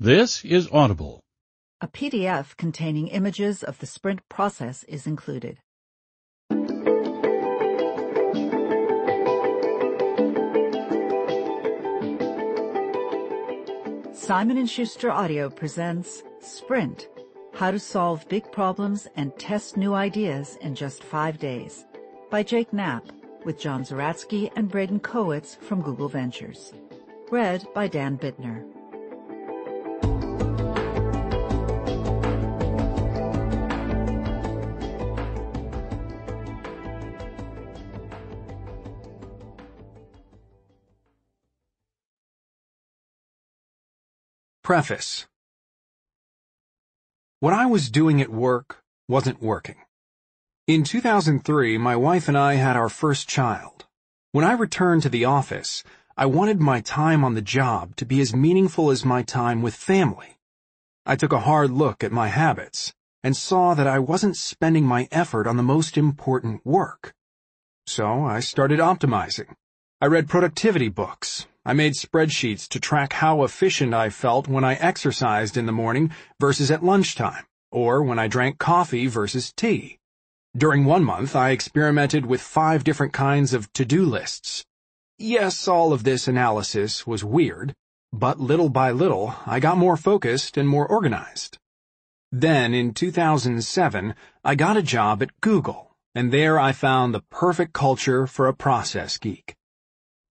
This is Audible. A PDF containing images of the sprint process is included. Simon & Schuster Audio presents Sprint, How to Solve Big Problems and Test New Ideas in Just Five Days by Jake Knapp with John Zeratsky and Braden Kowitz from Google Ventures. Read by Dan Bittner. Preface What I was doing at work wasn't working. In 2003, my wife and I had our first child. When I returned to the office, I wanted my time on the job to be as meaningful as my time with family. I took a hard look at my habits and saw that I wasn't spending my effort on the most important work. So I started optimizing. I read productivity books. I made spreadsheets to track how efficient I felt when I exercised in the morning versus at lunchtime, or when I drank coffee versus tea. During one month, I experimented with five different kinds of to-do lists. Yes, all of this analysis was weird, but little by little, I got more focused and more organized. Then, in 2007, I got a job at Google, and there I found the perfect culture for a process geek.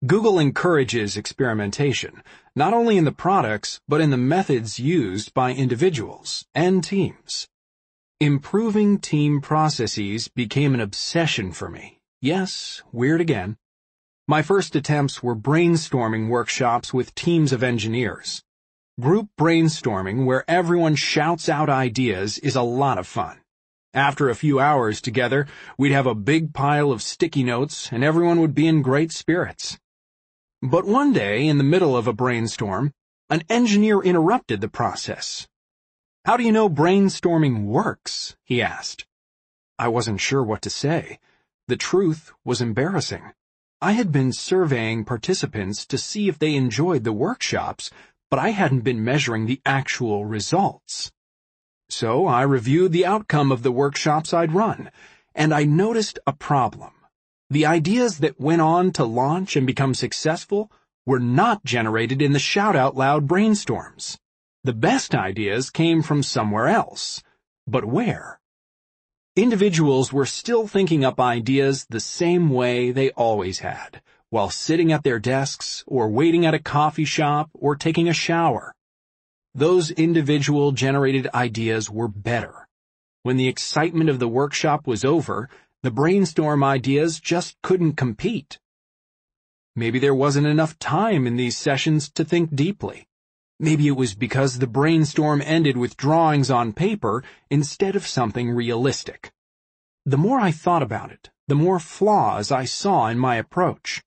Google encourages experimentation, not only in the products, but in the methods used by individuals and teams. Improving team processes became an obsession for me. Yes, weird again. My first attempts were brainstorming workshops with teams of engineers. Group brainstorming, where everyone shouts out ideas, is a lot of fun. After a few hours together, we'd have a big pile of sticky notes and everyone would be in great spirits. But one day, in the middle of a brainstorm, an engineer interrupted the process how do you know brainstorming works? he asked. I wasn't sure what to say. The truth was embarrassing. I had been surveying participants to see if they enjoyed the workshops, but I hadn't been measuring the actual results. So I reviewed the outcome of the workshops I'd run, and I noticed a problem. The ideas that went on to launch and become successful were not generated in the shout out loud brainstorms. The best ideas came from somewhere else. But where? Individuals were still thinking up ideas the same way they always had, while sitting at their desks, or waiting at a coffee shop, or taking a shower. Those individual generated ideas were better. When the excitement of the workshop was over, the brainstorm ideas just couldn't compete. Maybe there wasn't enough time in these sessions to think deeply. Maybe it was because the brainstorm ended with drawings on paper instead of something realistic. The more I thought about it, the more flaws I saw in my approach.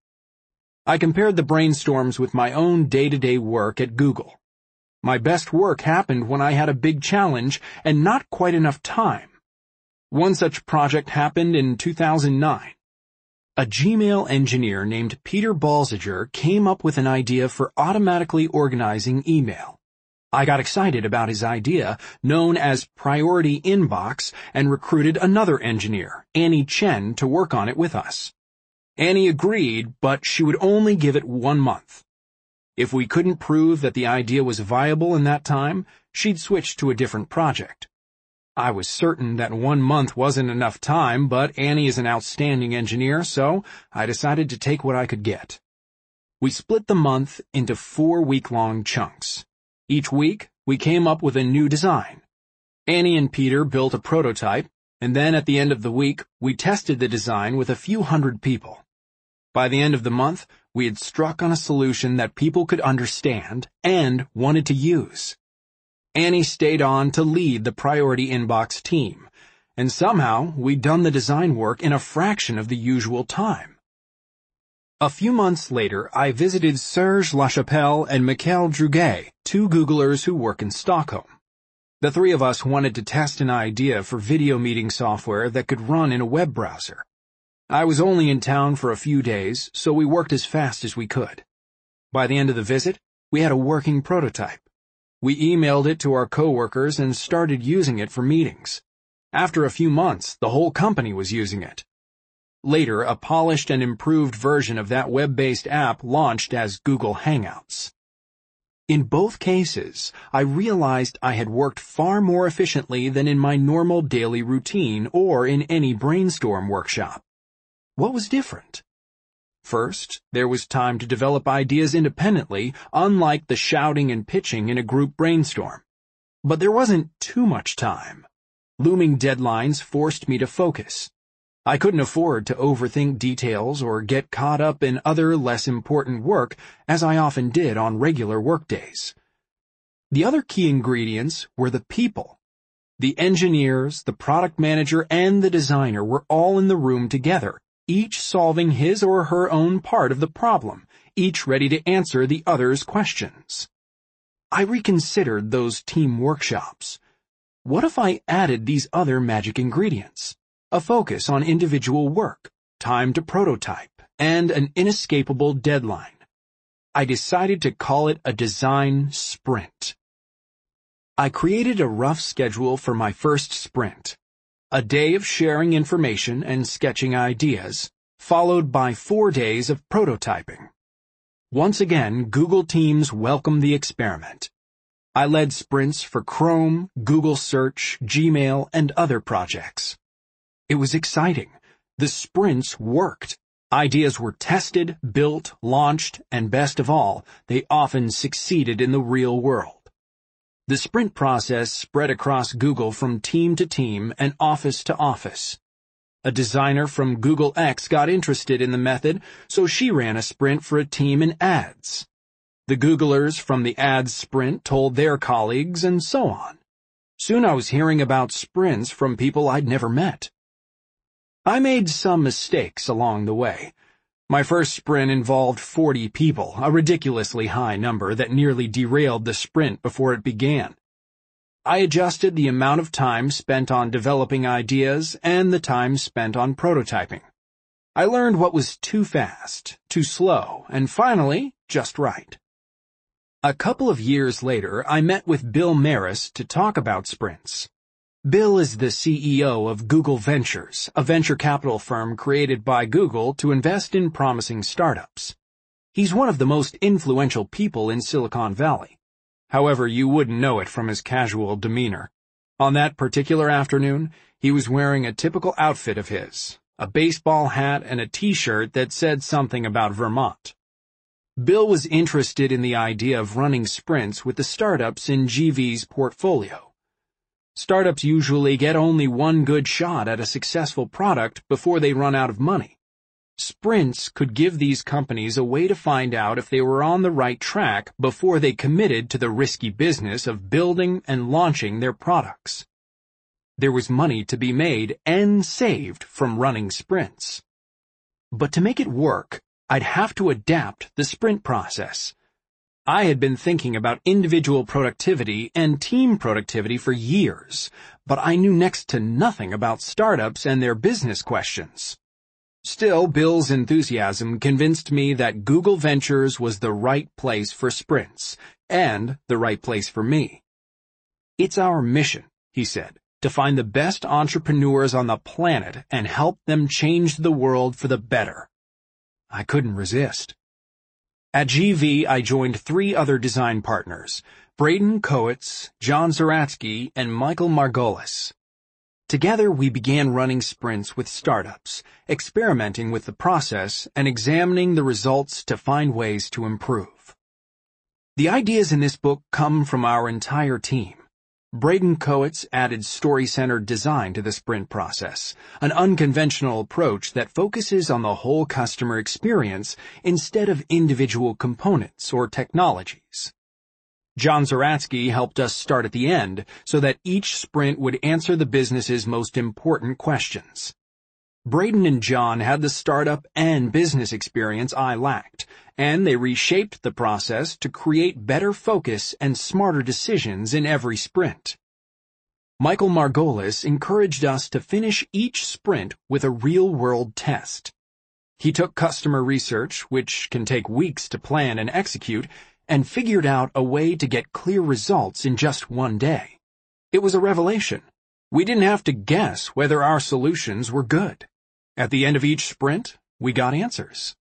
I compared the brainstorms with my own day-to-day work at Google. My best work happened when I had a big challenge and not quite enough time. One such project happened in 2009. A Gmail engineer named Peter Balziger came up with an idea for automatically organizing email. I got excited about his idea, known as Priority Inbox, and recruited another engineer, Annie Chen, to work on it with us. Annie agreed, but she would only give it one month. If we couldn't prove that the idea was viable in that time, she'd switch to a different project. I was certain that one month wasn't enough time, but Annie is an outstanding engineer, so I decided to take what I could get. We split the month into four week-long chunks. Each week, we came up with a new design. Annie and Peter built a prototype, and then at the end of the week, we tested the design with a few hundred people. By the end of the month, we had struck on a solution that people could understand and wanted to use. Annie stayed on to lead the Priority Inbox team, and somehow we'd done the design work in a fraction of the usual time. A few months later, I visited Serge Lachapelle and Mikhail Drugge, two Googlers who work in Stockholm. The three of us wanted to test an idea for video meeting software that could run in a web browser. I was only in town for a few days, so we worked as fast as we could. By the end of the visit, we had a working prototype. We emailed it to our coworkers and started using it for meetings. After a few months, the whole company was using it. Later, a polished and improved version of that web-based app launched as Google Hangouts. In both cases, I realized I had worked far more efficiently than in my normal daily routine or in any brainstorm workshop. What was different? First, there was time to develop ideas independently, unlike the shouting and pitching in a group brainstorm. But there wasn't too much time. Looming deadlines forced me to focus. I couldn't afford to overthink details or get caught up in other less important work as I often did on regular workdays. The other key ingredients were the people. The engineers, the product manager, and the designer were all in the room together, each solving his or her own part of the problem, each ready to answer the other's questions. I reconsidered those team workshops. What if I added these other magic ingredients? a focus on individual work, time to prototype, and an inescapable deadline. I decided to call it a design sprint. I created a rough schedule for my first sprint. A day of sharing information and sketching ideas, followed by four days of prototyping. Once again, Google Teams welcomed the experiment. I led sprints for Chrome, Google Search, Gmail, and other projects. It was exciting. The sprints worked. Ideas were tested, built, launched, and best of all, they often succeeded in the real world. The sprint process spread across Google from team to team and office to office. A designer from Google X got interested in the method, so she ran a sprint for a team in ads. The Googlers from the ads sprint told their colleagues, and so on. Soon I was hearing about sprints from people I'd never met. I made some mistakes along the way. My first sprint involved 40 people, a ridiculously high number that nearly derailed the sprint before it began. I adjusted the amount of time spent on developing ideas and the time spent on prototyping. I learned what was too fast, too slow, and finally, just right. A couple of years later, I met with Bill Maris to talk about sprints. Bill is the CEO of Google Ventures, a venture capital firm created by Google to invest in promising startups. He's one of the most influential people in Silicon Valley. However, you wouldn't know it from his casual demeanor. On that particular afternoon, he was wearing a typical outfit of his, a baseball hat and a t-shirt that said something about Vermont. Bill was interested in the idea of running sprints with the startups in GV's portfolio. Startups usually get only one good shot at a successful product before they run out of money. Sprints could give these companies a way to find out if they were on the right track before they committed to the risky business of building and launching their products. There was money to be made and saved from running sprints. But to make it work, I'd have to adapt the sprint process. I had been thinking about individual productivity and team productivity for years, but I knew next to nothing about startups and their business questions. Still, Bill's enthusiasm convinced me that Google Ventures was the right place for sprints, and the right place for me. It's our mission, he said, to find the best entrepreneurs on the planet and help them change the world for the better. I couldn't resist. At GV, I joined three other design partners, Braden Kowitz, John Zeratsky, and Michael Margolis. Together, we began running sprints with startups, experimenting with the process and examining the results to find ways to improve. The ideas in this book come from our entire team. Braden Kowitz added story-centered design to the sprint process, an unconventional approach that focuses on the whole customer experience instead of individual components or technologies. John Zeratsky helped us start at the end so that each sprint would answer the business's most important questions. Braden and John had the startup and business experience I lacked, and they reshaped the process to create better focus and smarter decisions in every sprint. Michael Margolis encouraged us to finish each sprint with a real-world test. He took customer research, which can take weeks to plan and execute, and figured out a way to get clear results in just one day. It was a revelation. We didn't have to guess whether our solutions were good. At the end of each sprint, we got answers.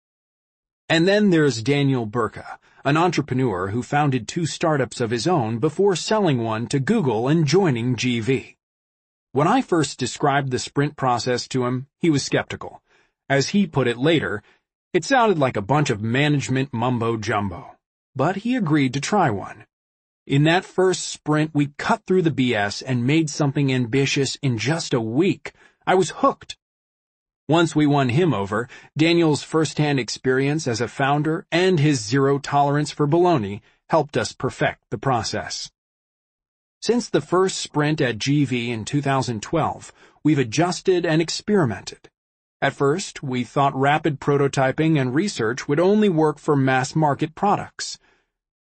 And then there's Daniel Burka, an entrepreneur who founded two startups of his own before selling one to Google and joining GV. When I first described the sprint process to him, he was skeptical. As he put it later, it sounded like a bunch of management mumbo-jumbo. But he agreed to try one. In that first sprint, we cut through the BS and made something ambitious in just a week. I was hooked. Once we won him over, Daniel's first-hand experience as a founder and his zero tolerance for baloney helped us perfect the process. Since the first sprint at GV in 2012, we've adjusted and experimented. At first, we thought rapid prototyping and research would only work for mass-market products.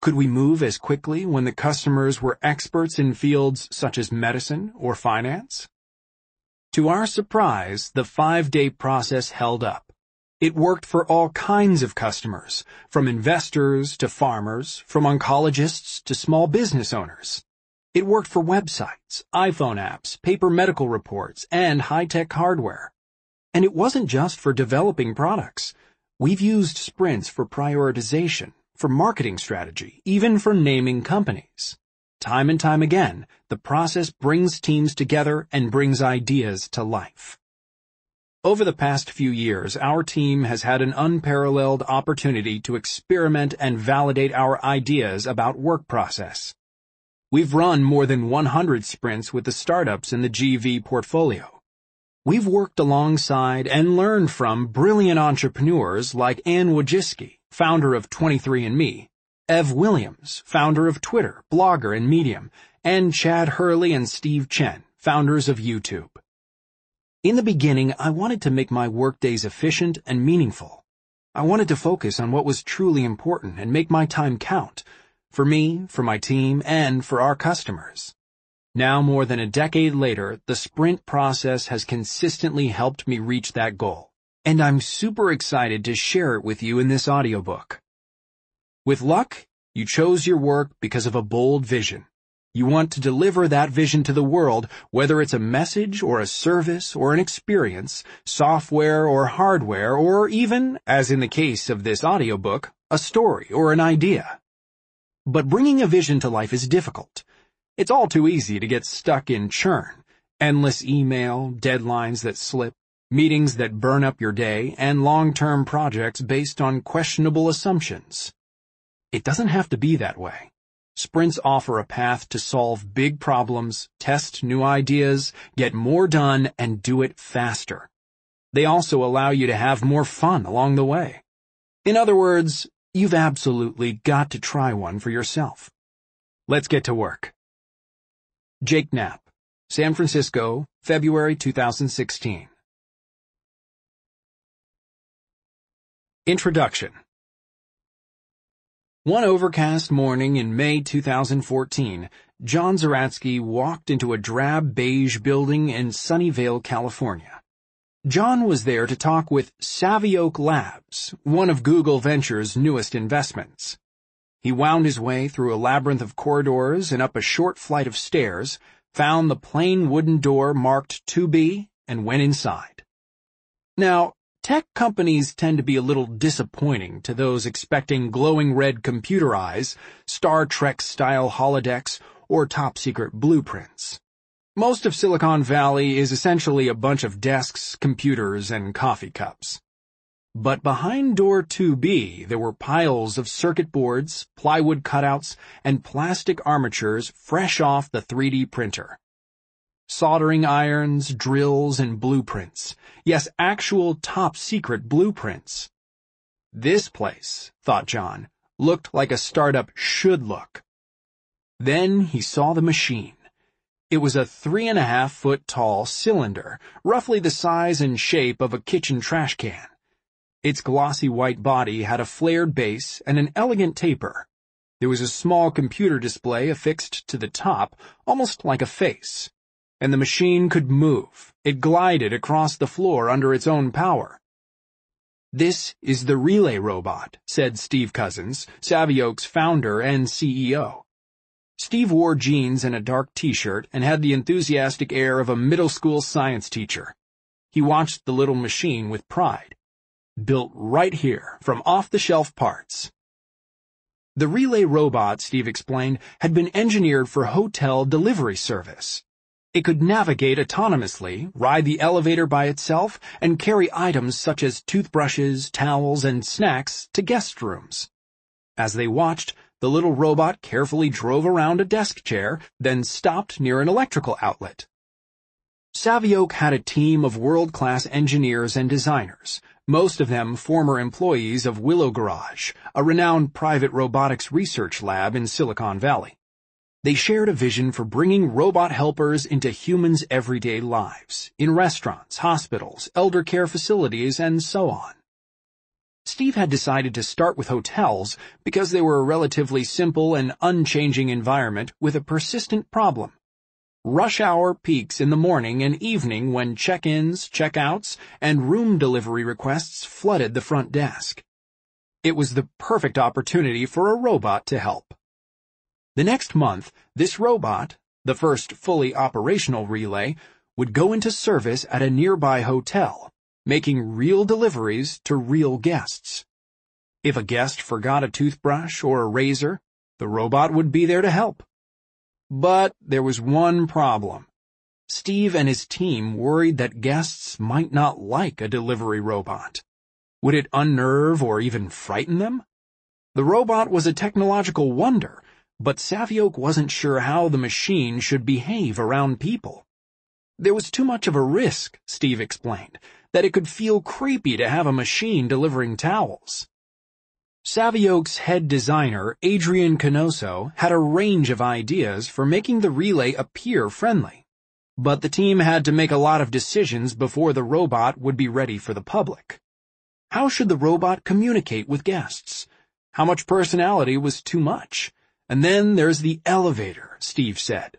Could we move as quickly when the customers were experts in fields such as medicine or finance? To our surprise, the five-day process held up. It worked for all kinds of customers, from investors to farmers, from oncologists to small business owners. It worked for websites, iPhone apps, paper medical reports, and high-tech hardware. And it wasn't just for developing products. We've used sprints for prioritization, for marketing strategy, even for naming companies. Time and time again, the process brings teams together and brings ideas to life. Over the past few years, our team has had an unparalleled opportunity to experiment and validate our ideas about work process. We've run more than 100 sprints with the startups in the GV portfolio. We've worked alongside and learned from brilliant entrepreneurs like Anne Wojcicki, founder of 23andMe, Ev Williams, founder of Twitter, Blogger, and Medium, and Chad Hurley and Steve Chen, founders of YouTube. In the beginning, I wanted to make my workdays efficient and meaningful. I wanted to focus on what was truly important and make my time count, for me, for my team, and for our customers. Now more than a decade later, the sprint process has consistently helped me reach that goal, and I'm super excited to share it with you in this audiobook. With luck, you chose your work because of a bold vision. You want to deliver that vision to the world, whether it's a message or a service or an experience, software or hardware, or even, as in the case of this audiobook, a story or an idea. But bringing a vision to life is difficult. It's all too easy to get stuck in churn, endless email, deadlines that slip, meetings that burn up your day, and long-term projects based on questionable assumptions. It doesn't have to be that way. Sprints offer a path to solve big problems, test new ideas, get more done, and do it faster. They also allow you to have more fun along the way. In other words, you've absolutely got to try one for yourself. Let's get to work. Jake Knapp, San Francisco, February 2016. Introduction one overcast morning in May 2014, John Zeratsky walked into a drab beige building in Sunnyvale, California. John was there to talk with Savioke Labs, one of Google Ventures' newest investments. He wound his way through a labyrinth of corridors and up a short flight of stairs, found the plain wooden door marked 2B, and went inside. Now, Tech companies tend to be a little disappointing to those expecting glowing red computer eyes, Star Trek-style holodecks, or top-secret blueprints. Most of Silicon Valley is essentially a bunch of desks, computers, and coffee cups. But behind door 2B, there were piles of circuit boards, plywood cutouts, and plastic armatures fresh off the 3D printer soldering irons, drills, and blueprints. Yes, actual top-secret blueprints. This place, thought John, looked like a startup should look. Then he saw the machine. It was a three and a half foot tall cylinder, roughly the size and shape of a kitchen trash can. Its glossy white body had a flared base and an elegant taper. There was a small computer display affixed to the top, almost like a face and the machine could move. It glided across the floor under its own power. This is the relay robot, said Steve Cousins, Savioke's founder and CEO. Steve wore jeans and a dark t-shirt and had the enthusiastic air of a middle school science teacher. He watched the little machine with pride. Built right here, from off-the-shelf parts. The relay robot, Steve explained, had been engineered for hotel delivery service. It could navigate autonomously, ride the elevator by itself, and carry items such as toothbrushes, towels, and snacks to guest rooms. As they watched, the little robot carefully drove around a desk chair, then stopped near an electrical outlet. Savioke had a team of world-class engineers and designers, most of them former employees of Willow Garage, a renowned private robotics research lab in Silicon Valley. They shared a vision for bringing robot helpers into humans' everyday lives, in restaurants, hospitals, elder care facilities, and so on. Steve had decided to start with hotels because they were a relatively simple and unchanging environment with a persistent problem. Rush hour peaks in the morning and evening when check-ins, check-outs, and room delivery requests flooded the front desk. It was the perfect opportunity for a robot to help. The next month, this robot, the first fully operational relay, would go into service at a nearby hotel making real deliveries to real guests. If a guest forgot a toothbrush or a razor, the robot would be there to help. But there was one problem. Steve and his team worried that guests might not like a delivery robot. Would it unnerve or even frighten them? The robot was a technological wonder, but Savioke wasn't sure how the machine should behave around people. There was too much of a risk, Steve explained, that it could feel creepy to have a machine delivering towels. Savioke's head designer, Adrian Canoso, had a range of ideas for making the relay appear friendly. But the team had to make a lot of decisions before the robot would be ready for the public. How should the robot communicate with guests? How much personality was too much? And then there's the elevator, Steve said.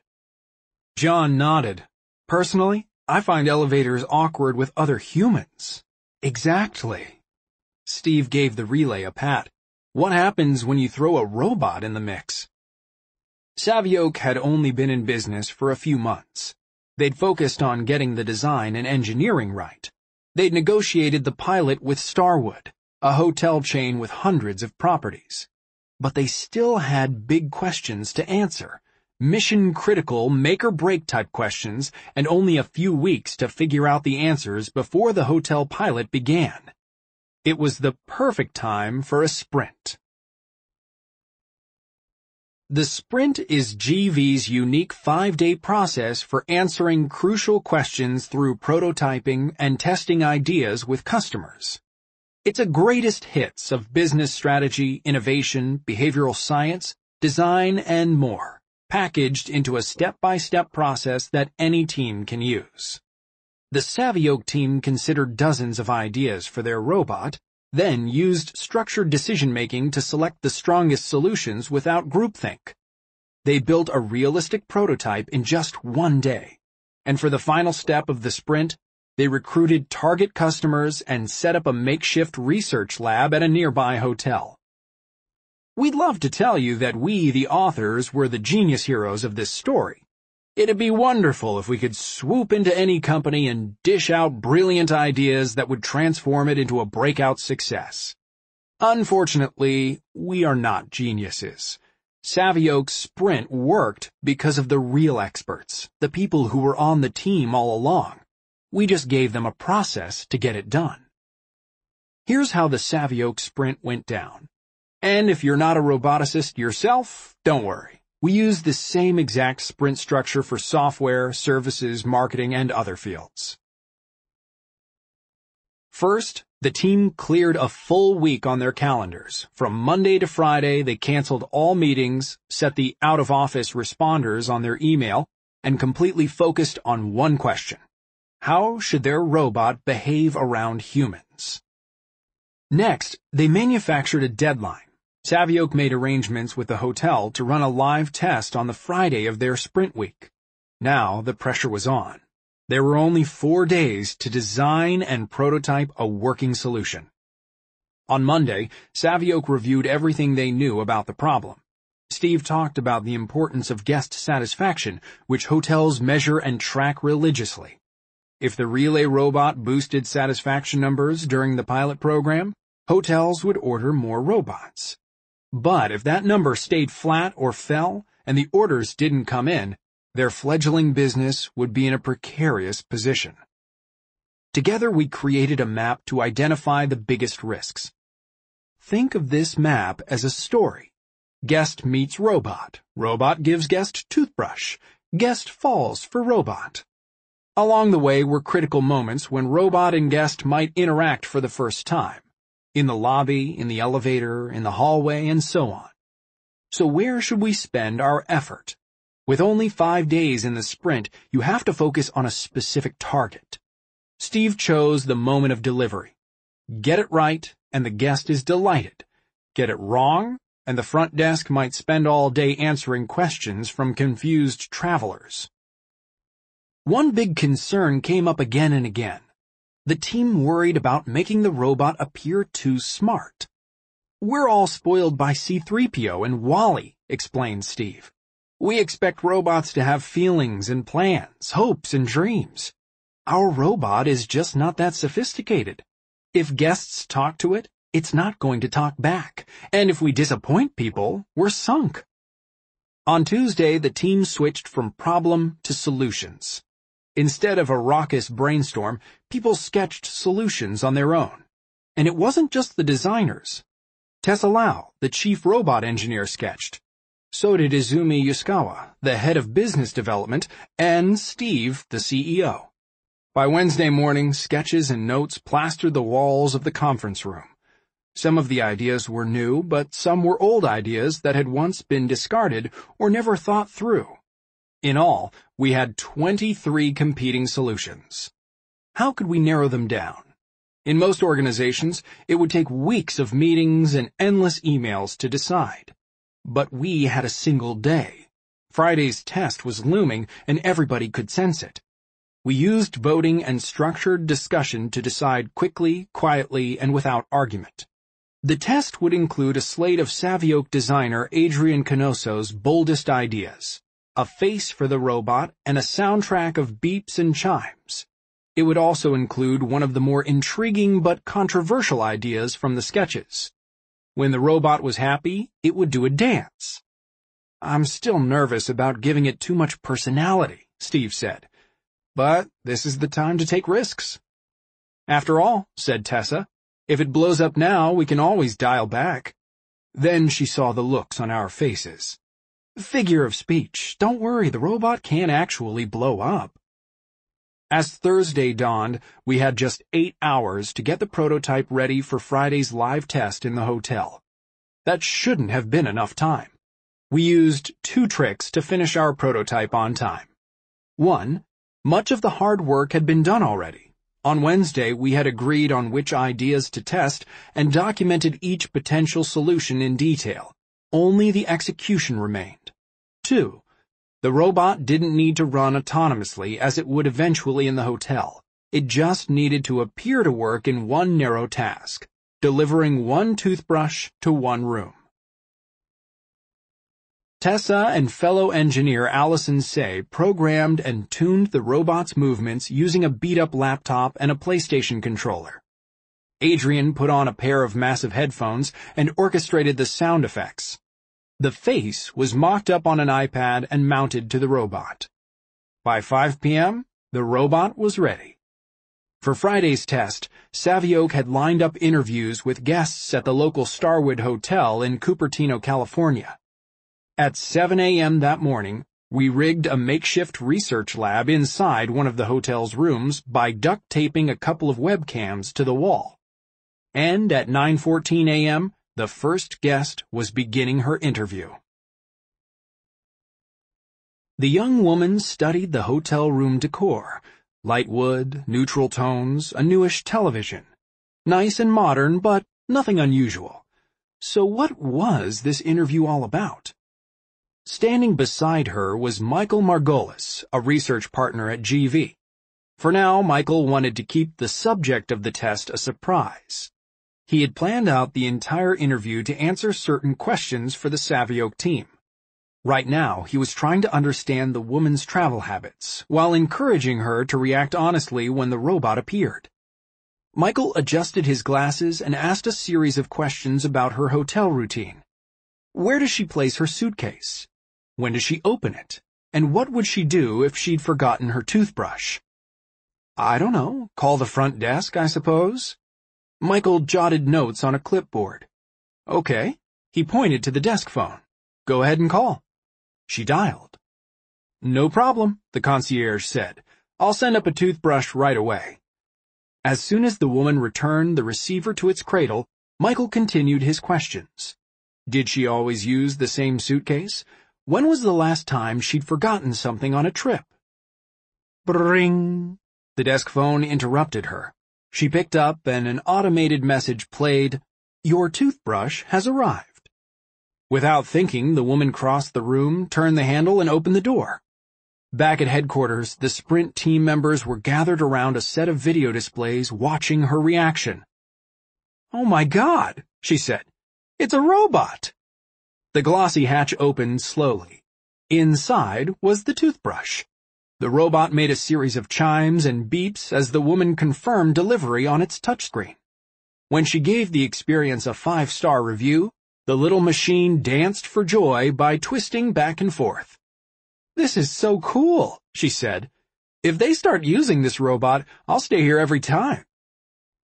John nodded. Personally, I find elevators awkward with other humans. Exactly. Steve gave the relay a pat. What happens when you throw a robot in the mix? Savioke had only been in business for a few months. They'd focused on getting the design and engineering right. They'd negotiated the pilot with Starwood, a hotel chain with hundreds of properties. But they still had big questions to answer mission-critical, make-or-break type questions, and only a few weeks to figure out the answers before the hotel pilot began. It was the perfect time for a sprint. The sprint is GV's unique five-day process for answering crucial questions through prototyping and testing ideas with customers. It's a greatest hits of business strategy, innovation, behavioral science, design, and more packaged into a step-by-step process that any team can use. The Savioke team considered dozens of ideas for their robot, then used structured decision-making to select the strongest solutions without groupthink. They built a realistic prototype in just one day, and for the final step of the sprint, they recruited target customers and set up a makeshift research lab at a nearby hotel. We'd love to tell you that we, the authors, were the genius heroes of this story. It'd be wonderful if we could swoop into any company and dish out brilliant ideas that would transform it into a breakout success. Unfortunately, we are not geniuses. Savioke's sprint worked because of the real experts, the people who were on the team all along. We just gave them a process to get it done. Here's how the Savioke sprint went down. And if you're not a roboticist yourself, don't worry. We use the same exact sprint structure for software, services, marketing, and other fields. First, the team cleared a full week on their calendars. From Monday to Friday, they canceled all meetings, set the out-of-office responders on their email, and completely focused on one question. How should their robot behave around humans? Next, they manufactured a deadline Savioke made arrangements with the hotel to run a live test on the Friday of their sprint week. Now the pressure was on. There were only four days to design and prototype a working solution. On Monday, Savioke reviewed everything they knew about the problem. Steve talked about the importance of guest satisfaction, which hotels measure and track religiously. If the relay robot boosted satisfaction numbers during the pilot program, hotels would order more robots. But if that number stayed flat or fell, and the orders didn't come in, their fledgling business would be in a precarious position. Together we created a map to identify the biggest risks. Think of this map as a story. Guest meets robot. Robot gives guest toothbrush. Guest falls for robot. Along the way were critical moments when robot and guest might interact for the first time. In the lobby, in the elevator, in the hallway, and so on. So where should we spend our effort? With only five days in the sprint, you have to focus on a specific target. Steve chose the moment of delivery. Get it right, and the guest is delighted. Get it wrong, and the front desk might spend all day answering questions from confused travelers. One big concern came up again and again. The team worried about making the robot appear too smart. We're all spoiled by C-3PO and WALL-E, explained Steve. We expect robots to have feelings and plans, hopes and dreams. Our robot is just not that sophisticated. If guests talk to it, it's not going to talk back. And if we disappoint people, we're sunk. On Tuesday, the team switched from problem to solutions. Instead of a raucous brainstorm, people sketched solutions on their own. And it wasn't just the designers. Tessa Lau, the chief robot engineer, sketched. So did Izumi Yaskawa, the head of business development, and Steve, the CEO. By Wednesday morning, sketches and notes plastered the walls of the conference room. Some of the ideas were new, but some were old ideas that had once been discarded or never thought through. In all, we had 23 competing solutions. How could we narrow them down? In most organizations, it would take weeks of meetings and endless emails to decide. But we had a single day. Friday's test was looming and everybody could sense it. We used voting and structured discussion to decide quickly, quietly, and without argument. The test would include a slate of Savioke designer Adrian Canoso's boldest ideas, a face for the robot, and a soundtrack of beeps and chimes. It would also include one of the more intriguing but controversial ideas from the sketches. When the robot was happy, it would do a dance. I'm still nervous about giving it too much personality, Steve said. But this is the time to take risks. After all, said Tessa, if it blows up now, we can always dial back. Then she saw the looks on our faces. Figure of speech. Don't worry, the robot can't actually blow up. As Thursday dawned, we had just eight hours to get the prototype ready for Friday's live test in the hotel. That shouldn't have been enough time. We used two tricks to finish our prototype on time. One, much of the hard work had been done already. On Wednesday, we had agreed on which ideas to test and documented each potential solution in detail. Only the execution remained. 2. The robot didn't need to run autonomously as it would eventually in the hotel. It just needed to appear to work in one narrow task, delivering one toothbrush to one room. Tessa and fellow engineer Allison Say programmed and tuned the robot's movements using a beat-up laptop and a PlayStation controller. Adrian put on a pair of massive headphones and orchestrated the sound effects. The face was mocked up on an iPad and mounted to the robot. By 5 p.m., the robot was ready. For Friday's test, Savioke had lined up interviews with guests at the local Starwood Hotel in Cupertino, California. At 7 a.m. that morning, we rigged a makeshift research lab inside one of the hotel's rooms by duct taping a couple of webcams to the wall. And at 9.14 a.m., the first guest was beginning her interview. The young woman studied the hotel room decor, light wood, neutral tones, a newish television. Nice and modern, but nothing unusual. So what was this interview all about? Standing beside her was Michael Margolis, a research partner at GV. For now, Michael wanted to keep the subject of the test a surprise. He had planned out the entire interview to answer certain questions for the Savioke team. Right now, he was trying to understand the woman's travel habits, while encouraging her to react honestly when the robot appeared. Michael adjusted his glasses and asked a series of questions about her hotel routine. Where does she place her suitcase? When does she open it? And what would she do if she'd forgotten her toothbrush? I don't know. Call the front desk, I suppose? Michael jotted notes on a clipboard. Okay. He pointed to the desk phone. Go ahead and call. She dialed. No problem, the concierge said. I'll send up a toothbrush right away. As soon as the woman returned the receiver to its cradle, Michael continued his questions. Did she always use the same suitcase? When was the last time she'd forgotten something on a trip? Bring. The desk phone interrupted her. She picked up and an automated message played, Your toothbrush has arrived. Without thinking, the woman crossed the room, turned the handle, and opened the door. Back at headquarters, the Sprint team members were gathered around a set of video displays watching her reaction. Oh my god, she said. It's a robot! The glossy hatch opened slowly. Inside was the toothbrush. The robot made a series of chimes and beeps as the woman confirmed delivery on its touchscreen. When she gave the experience a five-star review, the little machine danced for joy by twisting back and forth. This is so cool, she said. If they start using this robot, I'll stay here every time.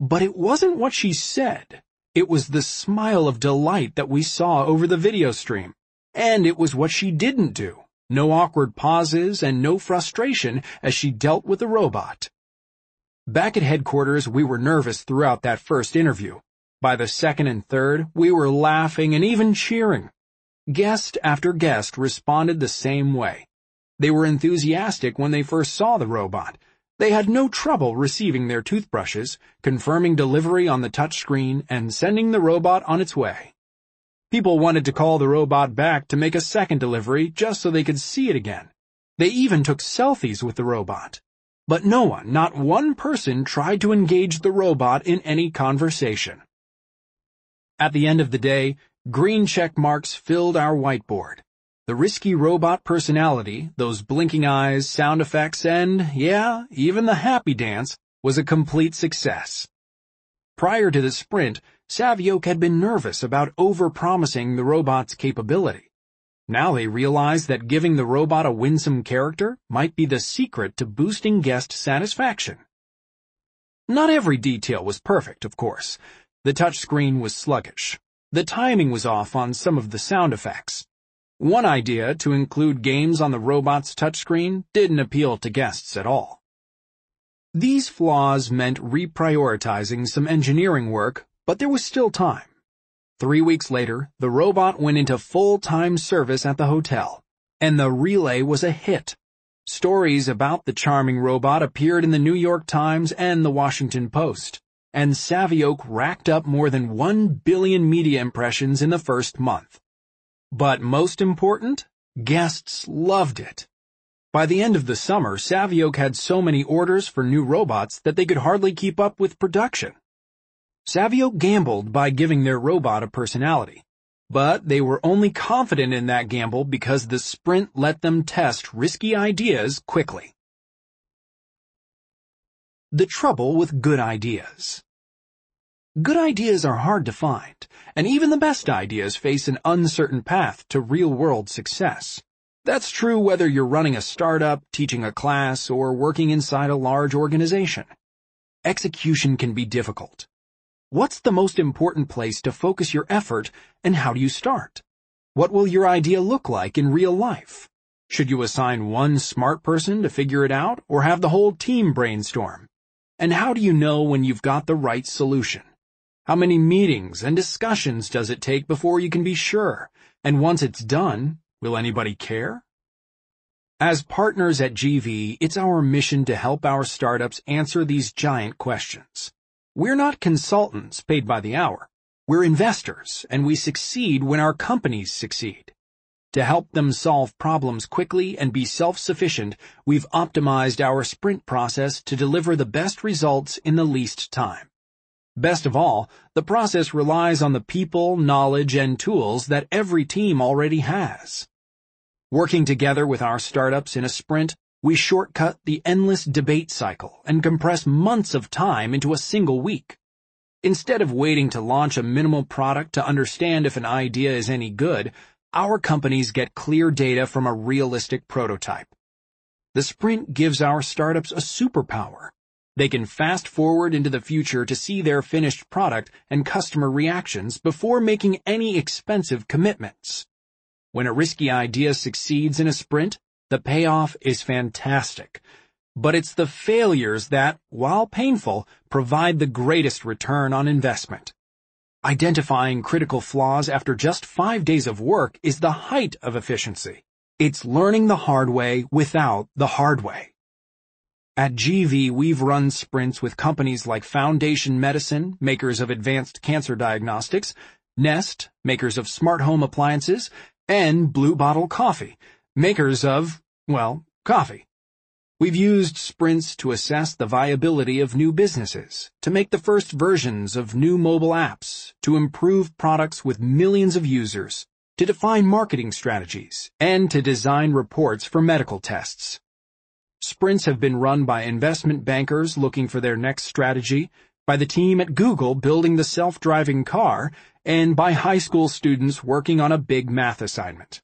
But it wasn't what she said. It was the smile of delight that we saw over the video stream. And it was what she didn't do. No awkward pauses and no frustration as she dealt with the robot. Back at headquarters, we were nervous throughout that first interview. By the second and third, we were laughing and even cheering. Guest after guest responded the same way. They were enthusiastic when they first saw the robot. They had no trouble receiving their toothbrushes, confirming delivery on the touchscreen, and sending the robot on its way. People wanted to call the robot back to make a second delivery just so they could see it again. They even took selfies with the robot. But no one, not one person, tried to engage the robot in any conversation. At the end of the day, green check marks filled our whiteboard. The risky robot personality, those blinking eyes, sound effects, and, yeah, even the happy dance, was a complete success. Prior to the sprint, Savioke had been nervous about over-promising the robot's capability. Now they realized that giving the robot a winsome character might be the secret to boosting guest satisfaction. Not every detail was perfect, of course. The touchscreen was sluggish. The timing was off on some of the sound effects. One idea to include games on the robot's touchscreen didn't appeal to guests at all. These flaws meant reprioritizing some engineering work, but there was still time. Three weeks later, the robot went into full-time service at the hotel, and the relay was a hit. Stories about the charming robot appeared in the New York Times and the Washington Post and Savioke racked up more than 1 billion media impressions in the first month. But most important, guests loved it. By the end of the summer, Savioke had so many orders for new robots that they could hardly keep up with production. Savioke gambled by giving their robot a personality, but they were only confident in that gamble because the sprint let them test risky ideas quickly. The trouble with good ideas. Good ideas are hard to find, and even the best ideas face an uncertain path to real-world success. That's true whether you're running a startup, teaching a class, or working inside a large organization. Execution can be difficult. What's the most important place to focus your effort, and how do you start? What will your idea look like in real life? Should you assign one smart person to figure it out, or have the whole team brainstorm? And how do you know when you've got the right solution? How many meetings and discussions does it take before you can be sure? And once it's done, will anybody care? As partners at GV, it's our mission to help our startups answer these giant questions. We're not consultants paid by the hour. We're investors, and we succeed when our companies succeed. To help them solve problems quickly and be self-sufficient, we've optimized our sprint process to deliver the best results in the least time. Best of all, the process relies on the people, knowledge, and tools that every team already has. Working together with our startups in a sprint, we shortcut the endless debate cycle and compress months of time into a single week. Instead of waiting to launch a minimal product to understand if an idea is any good, our companies get clear data from a realistic prototype. The sprint gives our startups a superpower they can fast forward into the future to see their finished product and customer reactions before making any expensive commitments. When a risky idea succeeds in a sprint, the payoff is fantastic. But it's the failures that, while painful, provide the greatest return on investment. Identifying critical flaws after just five days of work is the height of efficiency. It's learning the hard way without the hard way. At GV, we've run sprints with companies like Foundation Medicine, makers of advanced cancer diagnostics, Nest, makers of smart home appliances, and Blue Bottle Coffee, makers of, well, coffee. We've used sprints to assess the viability of new businesses, to make the first versions of new mobile apps, to improve products with millions of users, to define marketing strategies, and to design reports for medical tests. Sprints have been run by investment bankers looking for their next strategy, by the team at Google building the self-driving car, and by high school students working on a big math assignment.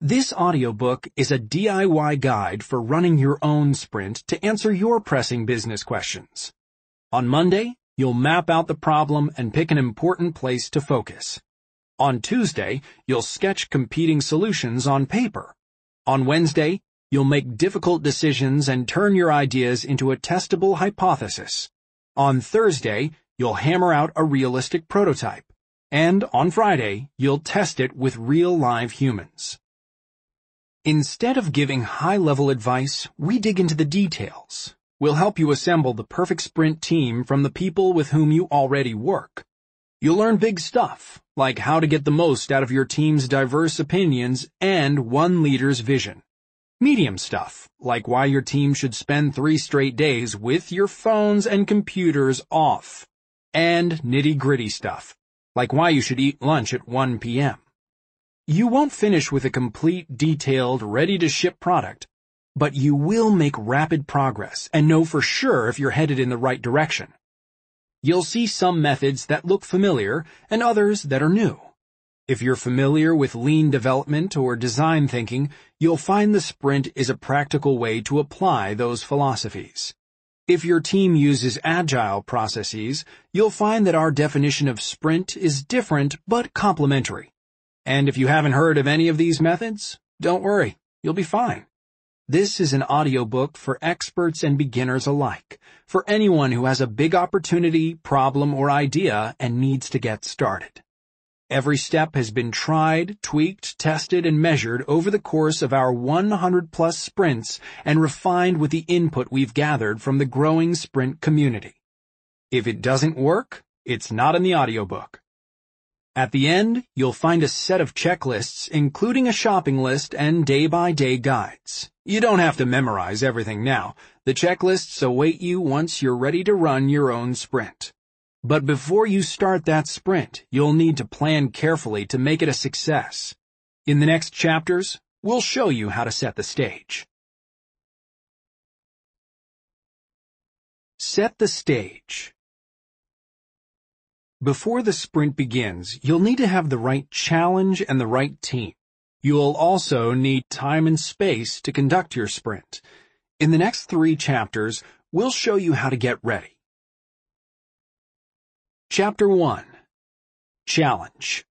This audiobook is a DIY guide for running your own sprint to answer your pressing business questions. On Monday, you'll map out the problem and pick an important place to focus. On Tuesday, you'll sketch competing solutions on paper. On Wednesday, You'll make difficult decisions and turn your ideas into a testable hypothesis. On Thursday, you'll hammer out a realistic prototype. And on Friday, you'll test it with real live humans. Instead of giving high-level advice, we dig into the details. We'll help you assemble the perfect sprint team from the people with whom you already work. You'll learn big stuff, like how to get the most out of your team's diverse opinions and one leader's vision. Medium stuff, like why your team should spend three straight days with your phones and computers off. And nitty-gritty stuff, like why you should eat lunch at 1 p.m. You won't finish with a complete, detailed, ready-to-ship product, but you will make rapid progress and know for sure if you're headed in the right direction. You'll see some methods that look familiar and others that are new. If you're familiar with lean development or design thinking, you'll find the sprint is a practical way to apply those philosophies. If your team uses agile processes, you'll find that our definition of sprint is different but complementary. And if you haven't heard of any of these methods, don't worry, you'll be fine. This is an audiobook for experts and beginners alike, for anyone who has a big opportunity, problem, or idea and needs to get started. Every step has been tried, tweaked, tested, and measured over the course of our 100 plus sprints and refined with the input we've gathered from the growing sprint community. If it doesn't work, it's not in the audiobook. At the end, you'll find a set of checklists including a shopping list and day-by-day guides. You don't have to memorize everything now. The checklists await you once you're ready to run your own sprint. But before you start that sprint, you'll need to plan carefully to make it a success. In the next chapters, we'll show you how to set the stage. Set the stage. Before the sprint begins, you'll need to have the right challenge and the right team. You'll also need time and space to conduct your sprint. In the next three chapters, we'll show you how to get ready. Chapter 1 Challenge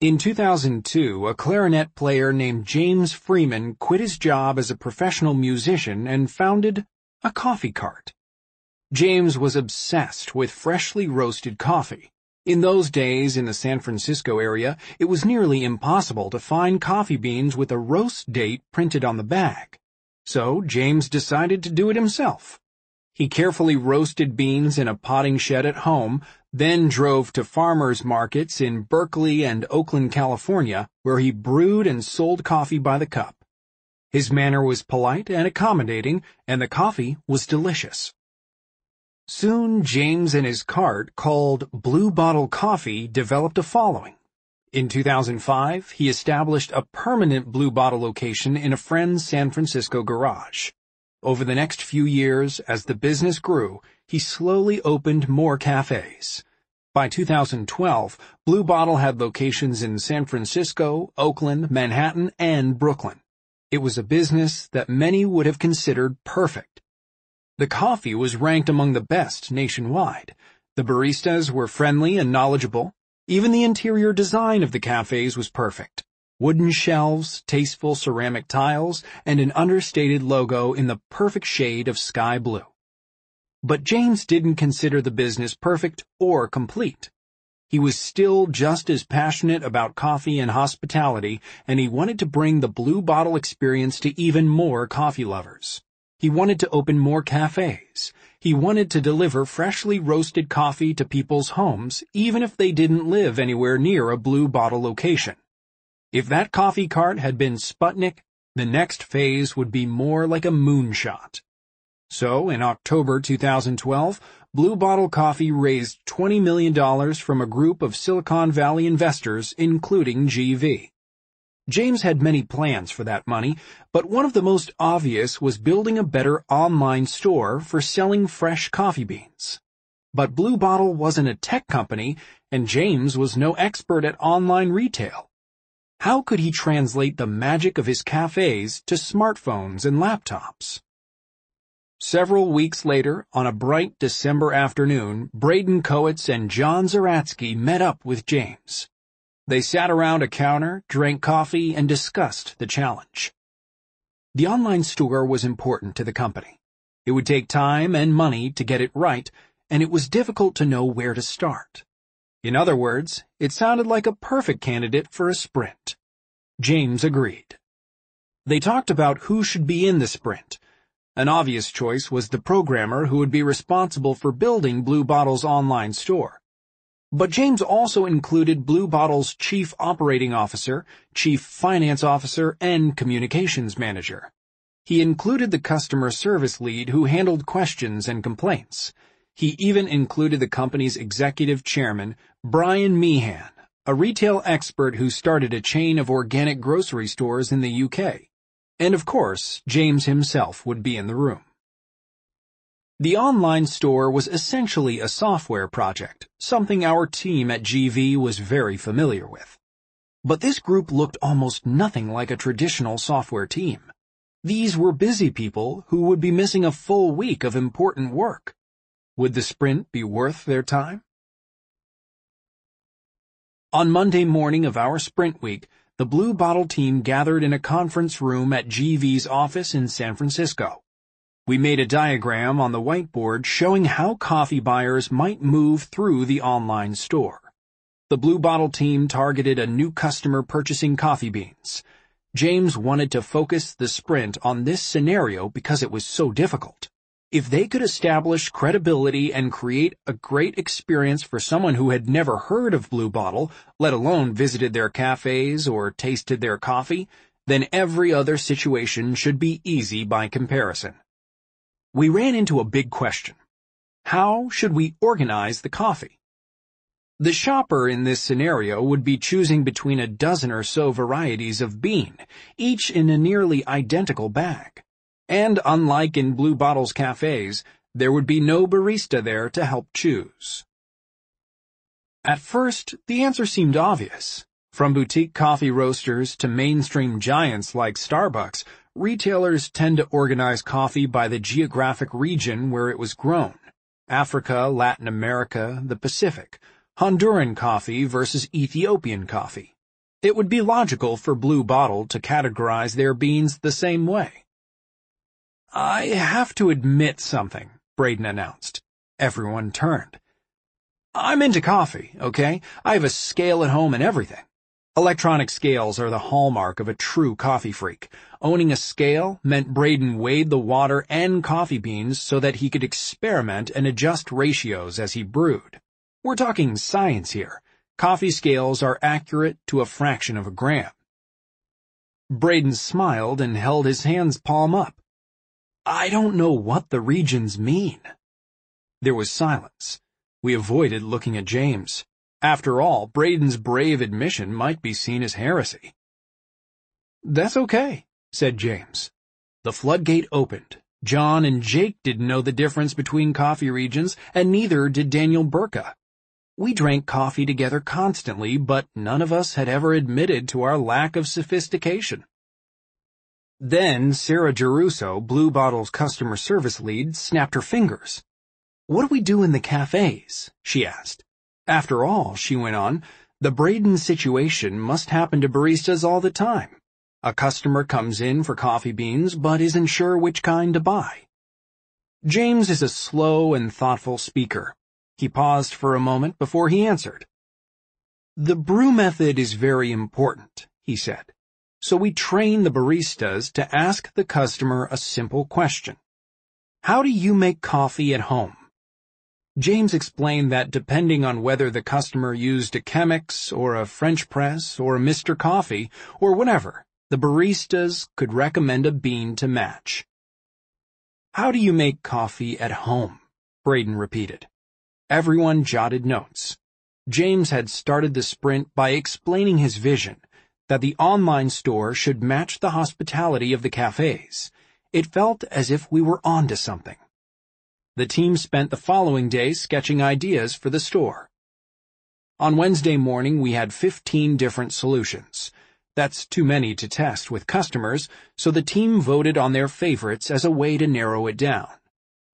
In 2002, a clarinet player named James Freeman quit his job as a professional musician and founded a coffee cart. James was obsessed with freshly roasted coffee. In those days in the San Francisco area, it was nearly impossible to find coffee beans with a roast date printed on the bag. So James decided to do it himself. He carefully roasted beans in a potting shed at home, then drove to farmers markets in Berkeley and Oakland, California, where he brewed and sold coffee by the cup. His manner was polite and accommodating, and the coffee was delicious. Soon, James and his cart, called Blue Bottle Coffee, developed a following. In 2005, he established a permanent Blue Bottle location in a friend's San Francisco garage. Over the next few years, as the business grew, he slowly opened more cafes. By 2012, Blue Bottle had locations in San Francisco, Oakland, Manhattan, and Brooklyn. It was a business that many would have considered perfect. The coffee was ranked among the best nationwide. The baristas were friendly and knowledgeable, even the interior design of the cafes was perfect. Wooden shelves, tasteful ceramic tiles, and an understated logo in the perfect shade of sky blue. But James didn't consider the business perfect or complete. He was still just as passionate about coffee and hospitality, and he wanted to bring the Blue Bottle experience to even more coffee lovers. He wanted to open more cafes, he wanted to deliver freshly roasted coffee to people's homes, even if they didn't live anywhere near a Blue Bottle location. If that coffee cart had been Sputnik, the next phase would be more like a moonshot. So, in October 2012, Blue Bottle Coffee raised $20 million from a group of Silicon Valley investors, including GV. James had many plans for that money, but one of the most obvious was building a better online store for selling fresh coffee beans. But Blue Bottle wasn't a tech company, and James was no expert at online retail. How could he translate the magic of his cafes to smartphones and laptops? Several weeks later, on a bright December afternoon, Braden Kowitz and John Zeratsky met up with James. They sat around a counter, drank coffee, and discussed the challenge. The online store was important to the company. It would take time and money to get it right, and it was difficult to know where to start. In other words, it sounded like a perfect candidate for a sprint. James agreed. They talked about who should be in the sprint. An obvious choice was the programmer who would be responsible for building Blue Bottle's online store. But James also included Blue Bottle's Chief Operating Officer, Chief Finance Officer, and Communications Manager. He included the customer service lead who handled questions and complaints. He even included the company's executive chairman, Brian Meehan, a retail expert who started a chain of organic grocery stores in the UK. And of course, James himself would be in the room. The online store was essentially a software project, something our team at GV was very familiar with. But this group looked almost nothing like a traditional software team. These were busy people who would be missing a full week of important work. Would the sprint be worth their time? On Monday morning of our sprint week, the Blue Bottle team gathered in a conference room at GV's office in San Francisco. We made a diagram on the whiteboard showing how coffee buyers might move through the online store. The Blue Bottle team targeted a new customer purchasing coffee beans. James wanted to focus the sprint on this scenario because it was so difficult. If they could establish credibility and create a great experience for someone who had never heard of Blue Bottle, let alone visited their cafes or tasted their coffee, then every other situation should be easy by comparison we ran into a big question. How should we organize the coffee? The shopper in this scenario would be choosing between a dozen or so varieties of bean, each in a nearly identical bag. And unlike in Blue Bottles cafes, there would be no barista there to help choose. At first, the answer seemed obvious. From boutique coffee roasters to mainstream giants like Starbucks, Retailers tend to organize coffee by the geographic region where it was grown. Africa, Latin America, the Pacific. Honduran coffee versus Ethiopian coffee. It would be logical for Blue Bottle to categorize their beans the same way. I have to admit something, Braden announced. Everyone turned. I'm into coffee, okay? I have a scale at home and everything. Electronic scales are the hallmark of a true coffee freak. Owning a scale meant Braden weighed the water and coffee beans so that he could experiment and adjust ratios as he brewed. We're talking science here. Coffee scales are accurate to a fraction of a gram. Braden smiled and held his hands palm up. I don't know what the regions mean. There was silence. We avoided looking at James. After all, Braden's brave admission might be seen as heresy. That's okay, said James. The floodgate opened. John and Jake didn't know the difference between coffee regions, and neither did Daniel Burka. We drank coffee together constantly, but none of us had ever admitted to our lack of sophistication. Then Sarah Geruso, Blue Bottle's customer service lead, snapped her fingers. What do we do in the cafes? she asked. After all, she went on, the Braden situation must happen to baristas all the time. A customer comes in for coffee beans but isn't sure which kind to buy. James is a slow and thoughtful speaker. He paused for a moment before he answered. The brew method is very important, he said. So we train the baristas to ask the customer a simple question. How do you make coffee at home? James explained that depending on whether the customer used a Chemex or a French press or a Mr. Coffee or whatever, the baristas could recommend a bean to match. How do you make coffee at home? Braden repeated. Everyone jotted notes. James had started the sprint by explaining his vision, that the online store should match the hospitality of the cafes. It felt as if we were onto something. The team spent the following day sketching ideas for the store. On Wednesday morning, we had 15 different solutions. That's too many to test with customers, so the team voted on their favorites as a way to narrow it down.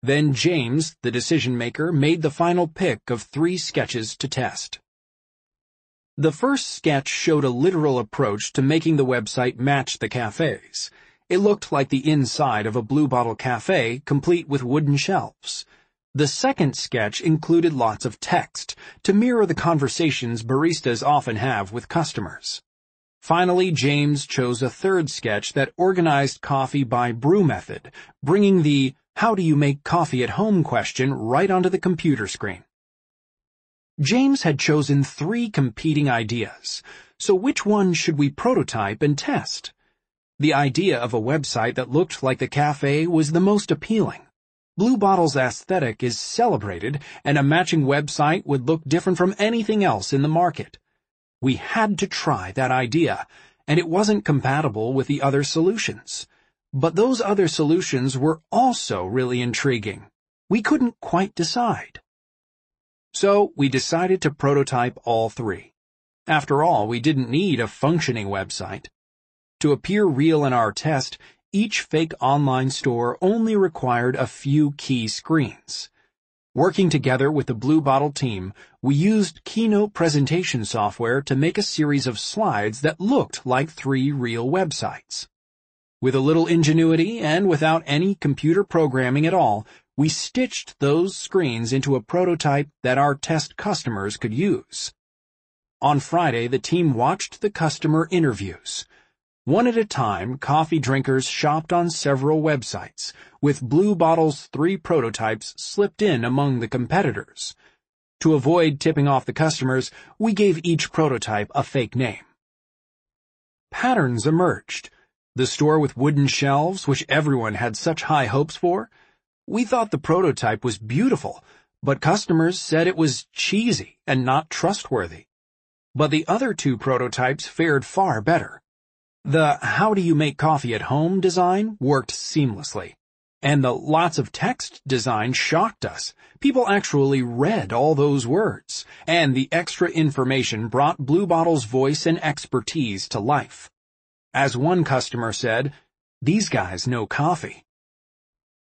Then James, the decision maker, made the final pick of three sketches to test. The first sketch showed a literal approach to making the website match the cafes. It looked like the inside of a Blue Bottle cafe, complete with wooden shelves. The second sketch included lots of text, to mirror the conversations baristas often have with customers. Finally, James chose a third sketch that organized coffee by brew method, bringing the how do you make coffee at home question right onto the computer screen. James had chosen three competing ideas, so which one should we prototype and test? The idea of a website that looked like the cafe was the most appealing. Blue Bottle's aesthetic is celebrated, and a matching website would look different from anything else in the market. We had to try that idea, and it wasn't compatible with the other solutions. But those other solutions were also really intriguing. We couldn't quite decide. So we decided to prototype all three. After all, we didn't need a functioning website. To appear real in our test, each fake online store only required a few key screens. Working together with the Blue Bottle team, we used Keynote presentation software to make a series of slides that looked like three real websites. With a little ingenuity and without any computer programming at all, we stitched those screens into a prototype that our test customers could use. On Friday, the team watched the customer interviews. One at a time, coffee drinkers shopped on several websites, with Blue Bottle's three prototypes slipped in among the competitors. To avoid tipping off the customers, we gave each prototype a fake name. Patterns emerged. The store with wooden shelves, which everyone had such high hopes for. We thought the prototype was beautiful, but customers said it was cheesy and not trustworthy. But the other two prototypes fared far better. The how do you make coffee at home design worked seamlessly. And the lots of text design shocked us. People actually read all those words. And the extra information brought Blue Bottle's voice and expertise to life. As one customer said, these guys know coffee.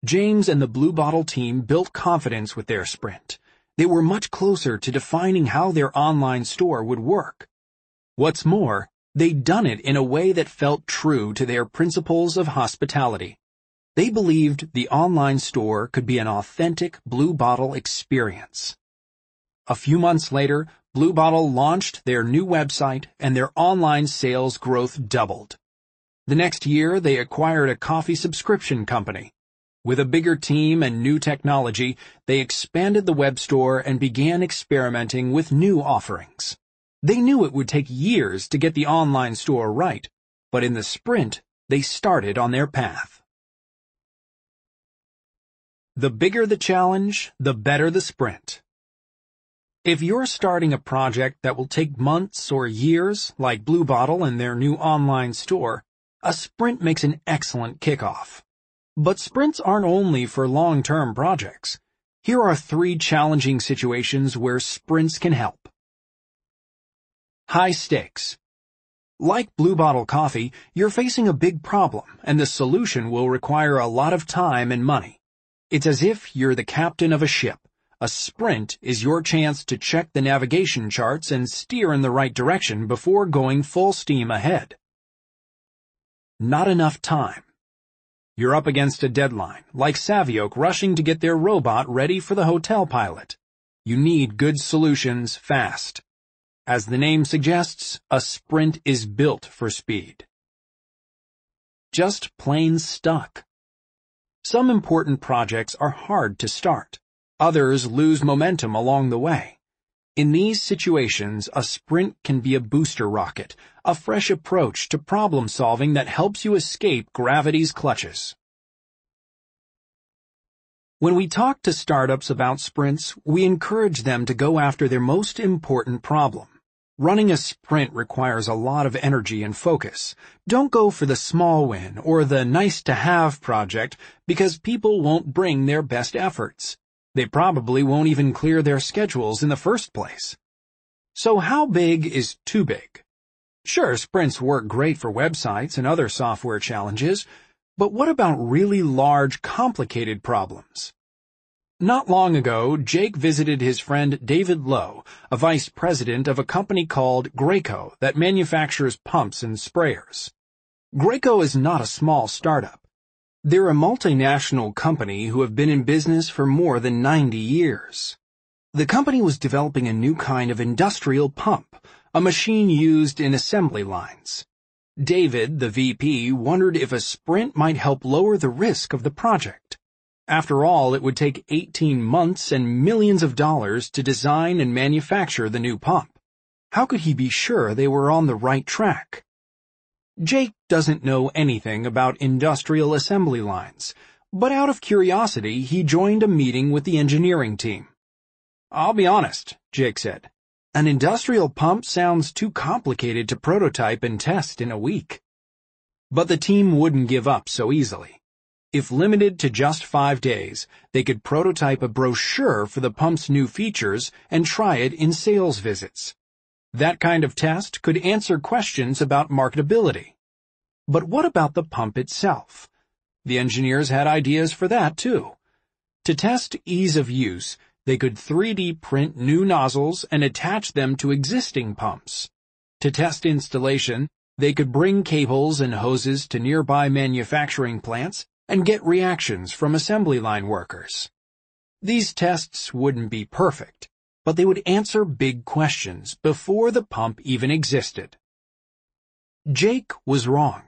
James and the Blue Bottle team built confidence with their sprint. They were much closer to defining how their online store would work. What's more, They'd done it in a way that felt true to their principles of hospitality. They believed the online store could be an authentic Blue Bottle experience. A few months later, Blue Bottle launched their new website and their online sales growth doubled. The next year, they acquired a coffee subscription company. With a bigger team and new technology, they expanded the web store and began experimenting with new offerings. They knew it would take years to get the online store right, but in the sprint, they started on their path. The bigger the challenge, the better the sprint. If you're starting a project that will take months or years, like Blue Bottle and their new online store, a sprint makes an excellent kickoff. But sprints aren't only for long-term projects. Here are three challenging situations where sprints can help. High stakes. Like Blue Bottle Coffee, you're facing a big problem, and the solution will require a lot of time and money. It's as if you're the captain of a ship. A sprint is your chance to check the navigation charts and steer in the right direction before going full steam ahead. Not enough time. You're up against a deadline, like Savioke rushing to get their robot ready for the hotel pilot. You need good solutions fast. As the name suggests, a sprint is built for speed. Just plain stuck. Some important projects are hard to start. Others lose momentum along the way. In these situations, a sprint can be a booster rocket, a fresh approach to problem solving that helps you escape gravity's clutches. When we talk to startups about sprints, we encourage them to go after their most important problem. Running a sprint requires a lot of energy and focus. Don't go for the small win or the nice-to-have project because people won't bring their best efforts. They probably won't even clear their schedules in the first place. So how big is too big? Sure, sprints work great for websites and other software challenges, but what about really large, complicated problems? Not long ago, Jake visited his friend David Lowe, a vice president of a company called Graco that manufactures pumps and sprayers. Graco is not a small startup. They're a multinational company who have been in business for more than 90 years. The company was developing a new kind of industrial pump, a machine used in assembly lines. David, the VP, wondered if a sprint might help lower the risk of the project. After all, it would take 18 months and millions of dollars to design and manufacture the new pump. How could he be sure they were on the right track? Jake doesn't know anything about industrial assembly lines, but out of curiosity, he joined a meeting with the engineering team. I'll be honest, Jake said. An industrial pump sounds too complicated to prototype and test in a week. But the team wouldn't give up so easily. If limited to just five days, they could prototype a brochure for the pump's new features and try it in sales visits. That kind of test could answer questions about marketability. But what about the pump itself? The engineers had ideas for that too. To test ease of use, they could 3D print new nozzles and attach them to existing pumps. To test installation, they could bring cables and hoses to nearby manufacturing plants and get reactions from assembly line workers. These tests wouldn't be perfect, but they would answer big questions before the pump even existed. Jake was wrong.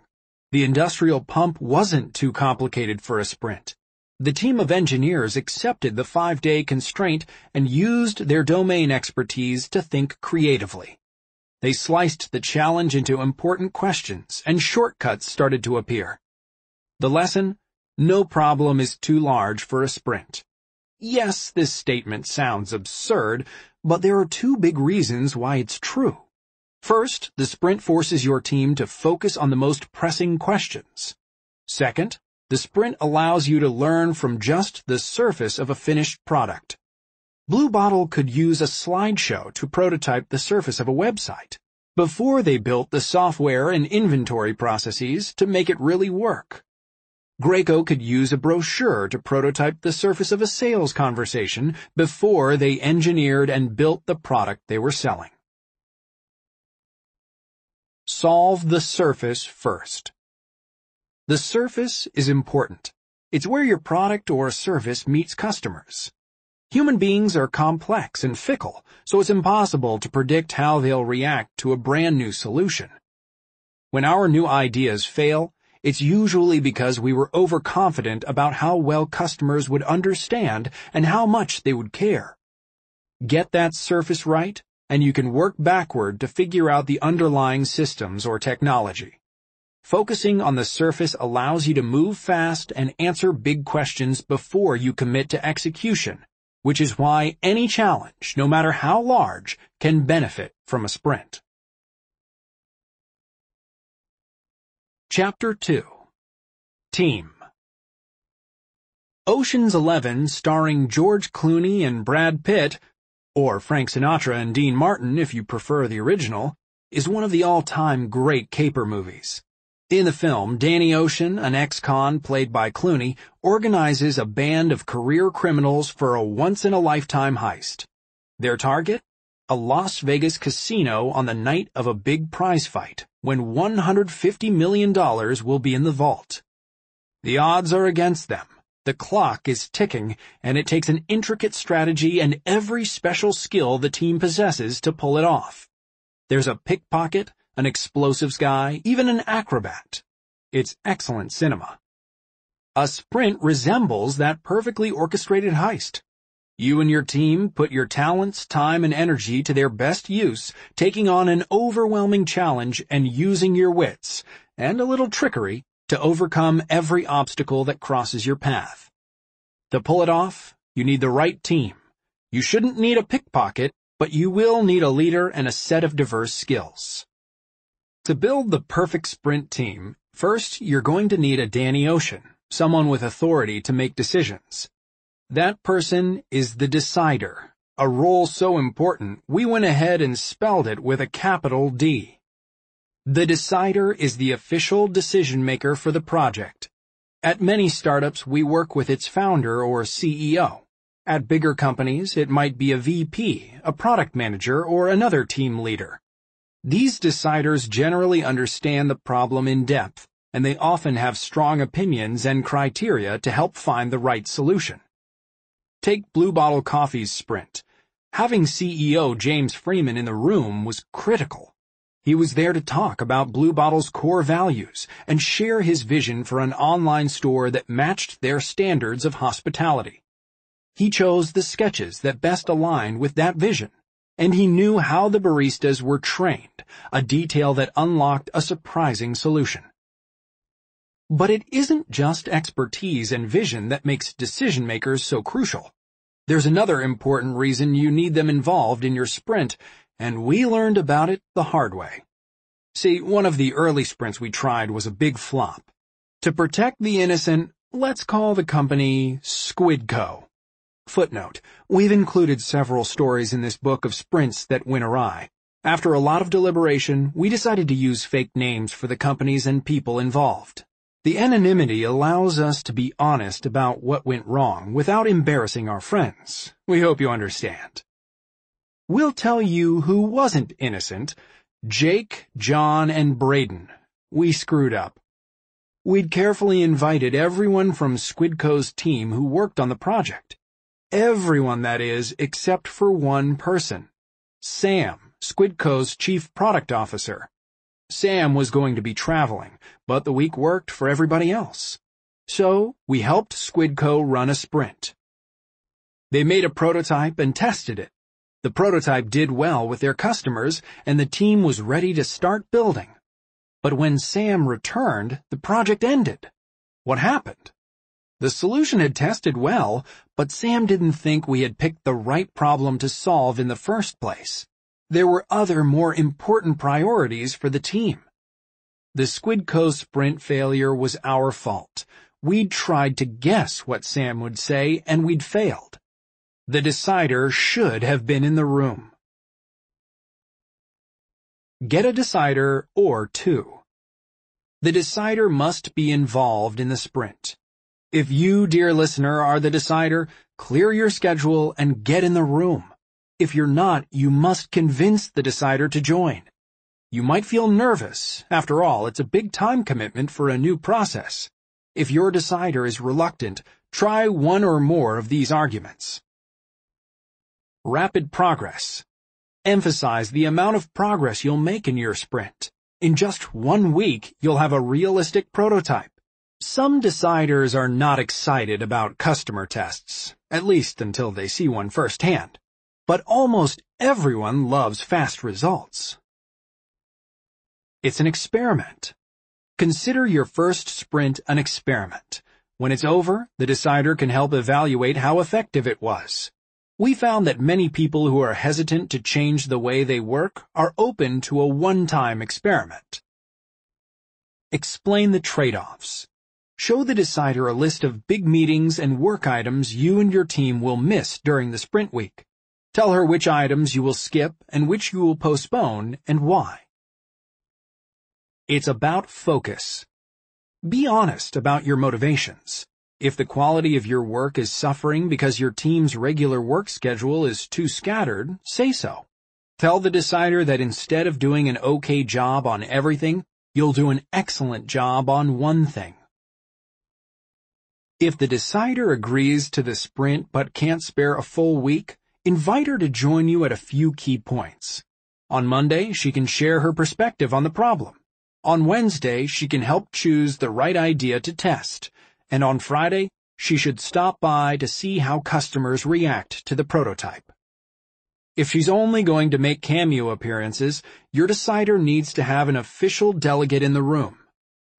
The industrial pump wasn't too complicated for a sprint. The team of engineers accepted the five-day constraint and used their domain expertise to think creatively. They sliced the challenge into important questions and shortcuts started to appear. The lesson? No problem is too large for a sprint. Yes, this statement sounds absurd, but there are two big reasons why it's true. First, the sprint forces your team to focus on the most pressing questions. Second, the sprint allows you to learn from just the surface of a finished product. Blue Bottle could use a slideshow to prototype the surface of a website before they built the software and inventory processes to make it really work. Graco could use a brochure to prototype the surface of a sales conversation before they engineered and built the product they were selling. Solve the surface first. The surface is important. It's where your product or service meets customers. Human beings are complex and fickle, so it's impossible to predict how they'll react to a brand new solution. When our new ideas fail, it's usually because we were overconfident about how well customers would understand and how much they would care. Get that surface right, and you can work backward to figure out the underlying systems or technology. Focusing on the surface allows you to move fast and answer big questions before you commit to execution, which is why any challenge, no matter how large, can benefit from a sprint. Chapter 2 Team Ocean's Eleven, starring George Clooney and Brad Pitt, or Frank Sinatra and Dean Martin if you prefer the original, is one of the all-time great caper movies. In the film, Danny Ocean, an ex-con played by Clooney, organizes a band of career criminals for a once-in-a-lifetime heist. Their target? A Las Vegas casino on the night of a big prize fight, when $150 million will be in the vault. The odds are against them. The clock is ticking, and it takes an intricate strategy and every special skill the team possesses to pull it off. There's a pickpocket, an explosives guy, even an acrobat. It's excellent cinema. A sprint resembles that perfectly orchestrated heist. You and your team put your talents, time, and energy to their best use, taking on an overwhelming challenge and using your wits, and a little trickery, to overcome every obstacle that crosses your path. To pull it off, you need the right team. You shouldn't need a pickpocket, but you will need a leader and a set of diverse skills. To build the perfect sprint team, first you're going to need a Danny Ocean, someone with authority to make decisions. That person is the decider, a role so important we went ahead and spelled it with a capital D. The decider is the official decision maker for the project. At many startups, we work with its founder or CEO. At bigger companies, it might be a VP, a product manager, or another team leader. These deciders generally understand the problem in depth, and they often have strong opinions and criteria to help find the right solution. Take Blue Bottle Coffee's sprint. Having CEO James Freeman in the room was critical. He was there to talk about Blue Bottle's core values and share his vision for an online store that matched their standards of hospitality. He chose the sketches that best aligned with that vision and he knew how the baristas were trained, a detail that unlocked a surprising solution. But it isn't just expertise and vision that makes decision makers so crucial. There's another important reason you need them involved in your sprint, and we learned about it the hard way. See, one of the early sprints we tried was a big flop. To protect the innocent, let's call the company Squidco. Footnote. We've included several stories in this book of sprints that went awry. After a lot of deliberation, we decided to use fake names for the companies and people involved. The anonymity allows us to be honest about what went wrong without embarrassing our friends. We hope you understand. We'll tell you who wasn't innocent. Jake, John, and Braden. We screwed up. We'd carefully invited everyone from Squidco's team who worked on the project. Everyone, that is, except for one person. Sam, Squidco's chief product officer. Sam was going to be traveling, but the week worked for everybody else. So, we helped Squidco run a sprint. They made a prototype and tested it. The prototype did well with their customers, and the team was ready to start building. But when Sam returned, the project ended. What happened? The solution had tested well, but Sam didn't think we had picked the right problem to solve in the first place. There were other more important priorities for the team. The Squidco sprint failure was our fault. We'd tried to guess what Sam would say, and we'd failed. The decider should have been in the room. Get a decider or two. The decider must be involved in the sprint. If you, dear listener, are the decider, clear your schedule and get in the room. If you're not, you must convince the decider to join. You might feel nervous. After all, it's a big time commitment for a new process. If your decider is reluctant, try one or more of these arguments. Rapid progress. Emphasize the amount of progress you'll make in your sprint. In just one week, you'll have a realistic prototype. Some deciders are not excited about customer tests, at least until they see one firsthand. But almost everyone loves fast results. It's an experiment. Consider your first sprint an experiment. When it's over, the decider can help evaluate how effective it was. We found that many people who are hesitant to change the way they work are open to a one-time experiment. Explain the trade-offs. Show the decider a list of big meetings and work items you and your team will miss during the sprint week. Tell her which items you will skip and which you will postpone and why. It's about focus. Be honest about your motivations. If the quality of your work is suffering because your team's regular work schedule is too scattered, say so. Tell the decider that instead of doing an okay job on everything, you'll do an excellent job on one thing. If the decider agrees to the sprint but can't spare a full week, invite her to join you at a few key points. On Monday, she can share her perspective on the problem. On Wednesday, she can help choose the right idea to test, and on Friday, she should stop by to see how customers react to the prototype. If she's only going to make cameo appearances, your decider needs to have an official delegate in the room.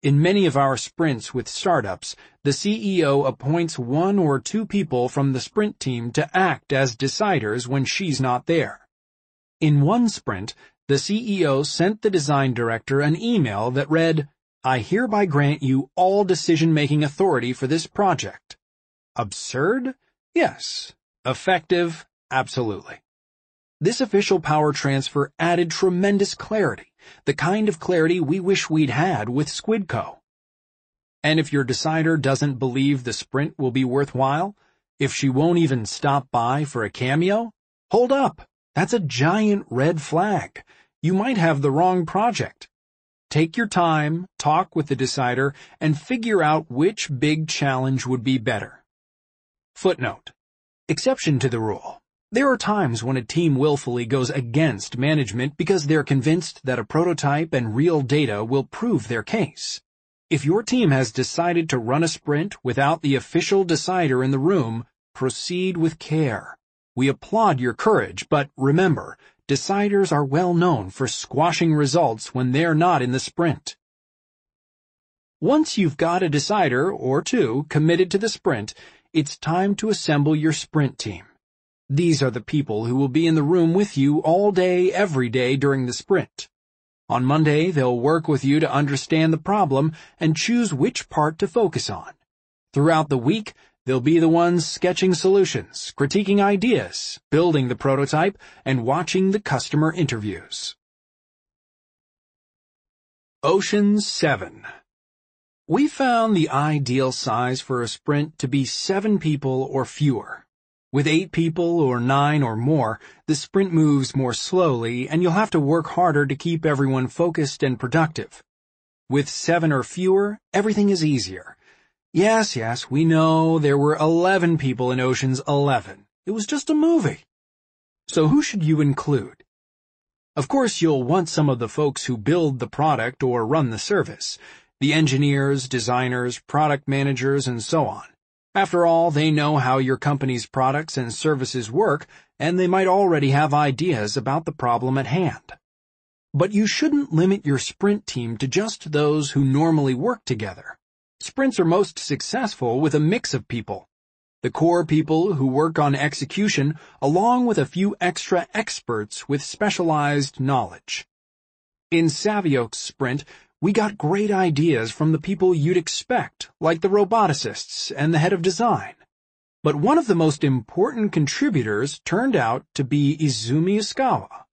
In many of our sprints with startups, the CEO appoints one or two people from the sprint team to act as deciders when she's not there. In one sprint, the CEO sent the design director an email that read, I hereby grant you all decision-making authority for this project. Absurd? Yes. Effective? Absolutely. This official power transfer added tremendous clarity, the kind of clarity we wish we'd had with Squidco. And if your decider doesn't believe the sprint will be worthwhile, if she won't even stop by for a cameo, hold up. That's a giant red flag you might have the wrong project. Take your time, talk with the decider, and figure out which big challenge would be better. Footnote. Exception to the rule. There are times when a team willfully goes against management because they're convinced that a prototype and real data will prove their case. If your team has decided to run a sprint without the official decider in the room, proceed with care. We applaud your courage, but remember, deciders are well known for squashing results when they're not in the sprint. Once you've got a decider, or two, committed to the sprint, it's time to assemble your sprint team. These are the people who will be in the room with you all day, every day during the sprint. On Monday, they'll work with you to understand the problem and choose which part to focus on. Throughout the week, They'll be the ones sketching solutions, critiquing ideas, building the prototype, and watching the customer interviews. Oceans 7 We found the ideal size for a sprint to be seven people or fewer. With eight people or nine or more, the sprint moves more slowly and you'll have to work harder to keep everyone focused and productive. With seven or fewer, everything is easier Yes, yes, we know there were 11 people in Ocean's 11. It was just a movie. So who should you include? Of course, you'll want some of the folks who build the product or run the service. The engineers, designers, product managers, and so on. After all, they know how your company's products and services work, and they might already have ideas about the problem at hand. But you shouldn't limit your sprint team to just those who normally work together. Sprints are most successful with a mix of people. The core people who work on execution along with a few extra experts with specialized knowledge. In Savioke's sprint, we got great ideas from the people you'd expect, like the roboticists and the head of design. But one of the most important contributors turned out to be Izumi Yaskawa.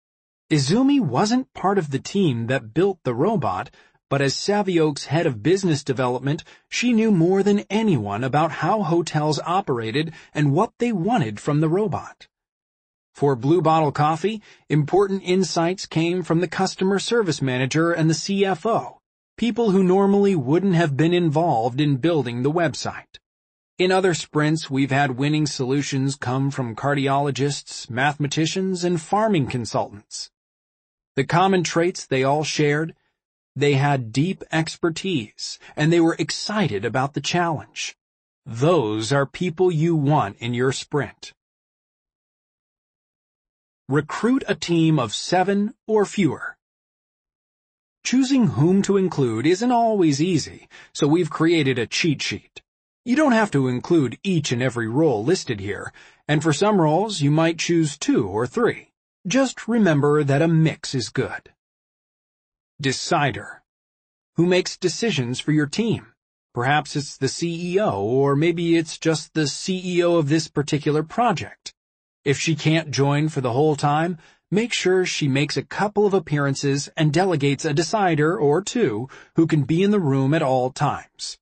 Izumi wasn't part of the team that built the robot, but as Savioke's head of business development, she knew more than anyone about how hotels operated and what they wanted from the robot. For Blue Bottle Coffee, important insights came from the customer service manager and the CFO, people who normally wouldn't have been involved in building the website. In other sprints, we've had winning solutions come from cardiologists, mathematicians, and farming consultants. The common traits they all shared they had deep expertise, and they were excited about the challenge. Those are people you want in your sprint. Recruit a team of seven or fewer. Choosing whom to include isn't always easy, so we've created a cheat sheet. You don't have to include each and every role listed here, and for some roles you might choose two or three. Just remember that a mix is good. Decider. Who makes decisions for your team? Perhaps it's the CEO, or maybe it's just the CEO of this particular project. If she can't join for the whole time, make sure she makes a couple of appearances and delegates a decider or two who can be in the room at all times.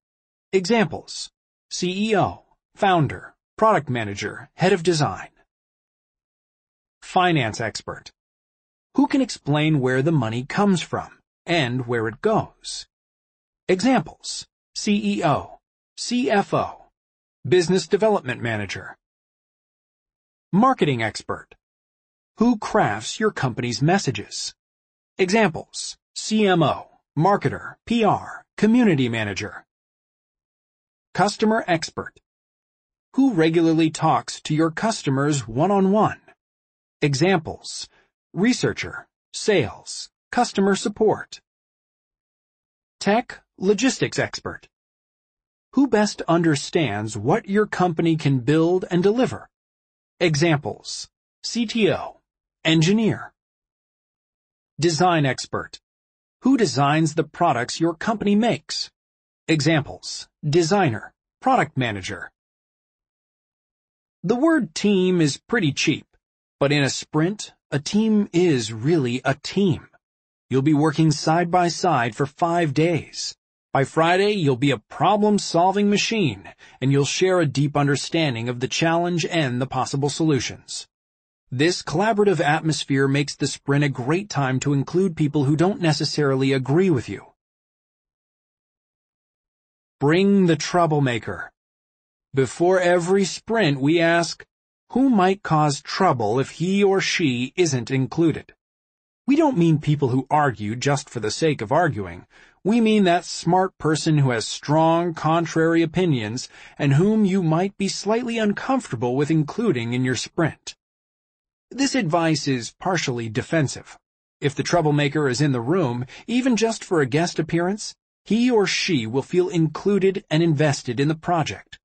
Examples. CEO, founder, product manager, head of design. Finance expert. Who can explain where the money comes from and where it goes? Examples. CEO, CFO, business development manager. Marketing expert who crafts your company's messages? Examples, CMO, marketer, PR, community manager. Customer expert. Who regularly talks to your customers one-on-one? Examples, researcher, sales, customer support. Tech logistics expert. Who best understands what your company can build and deliver? Examples, CTO, Engineer. Design expert. Who designs the products your company makes? Examples. Designer. Product manager. The word team is pretty cheap, but in a sprint, a team is really a team. You'll be working side by side for five days. By Friday, you'll be a problem-solving machine, and you'll share a deep understanding of the challenge and the possible solutions. This collaborative atmosphere makes the sprint a great time to include people who don't necessarily agree with you. Bring the troublemaker. Before every sprint, we ask, who might cause trouble if he or she isn't included? We don't mean people who argue just for the sake of arguing. We mean that smart person who has strong, contrary opinions and whom you might be slightly uncomfortable with including in your sprint. This advice is partially defensive. If the troublemaker is in the room, even just for a guest appearance, he or she will feel included and invested in the project.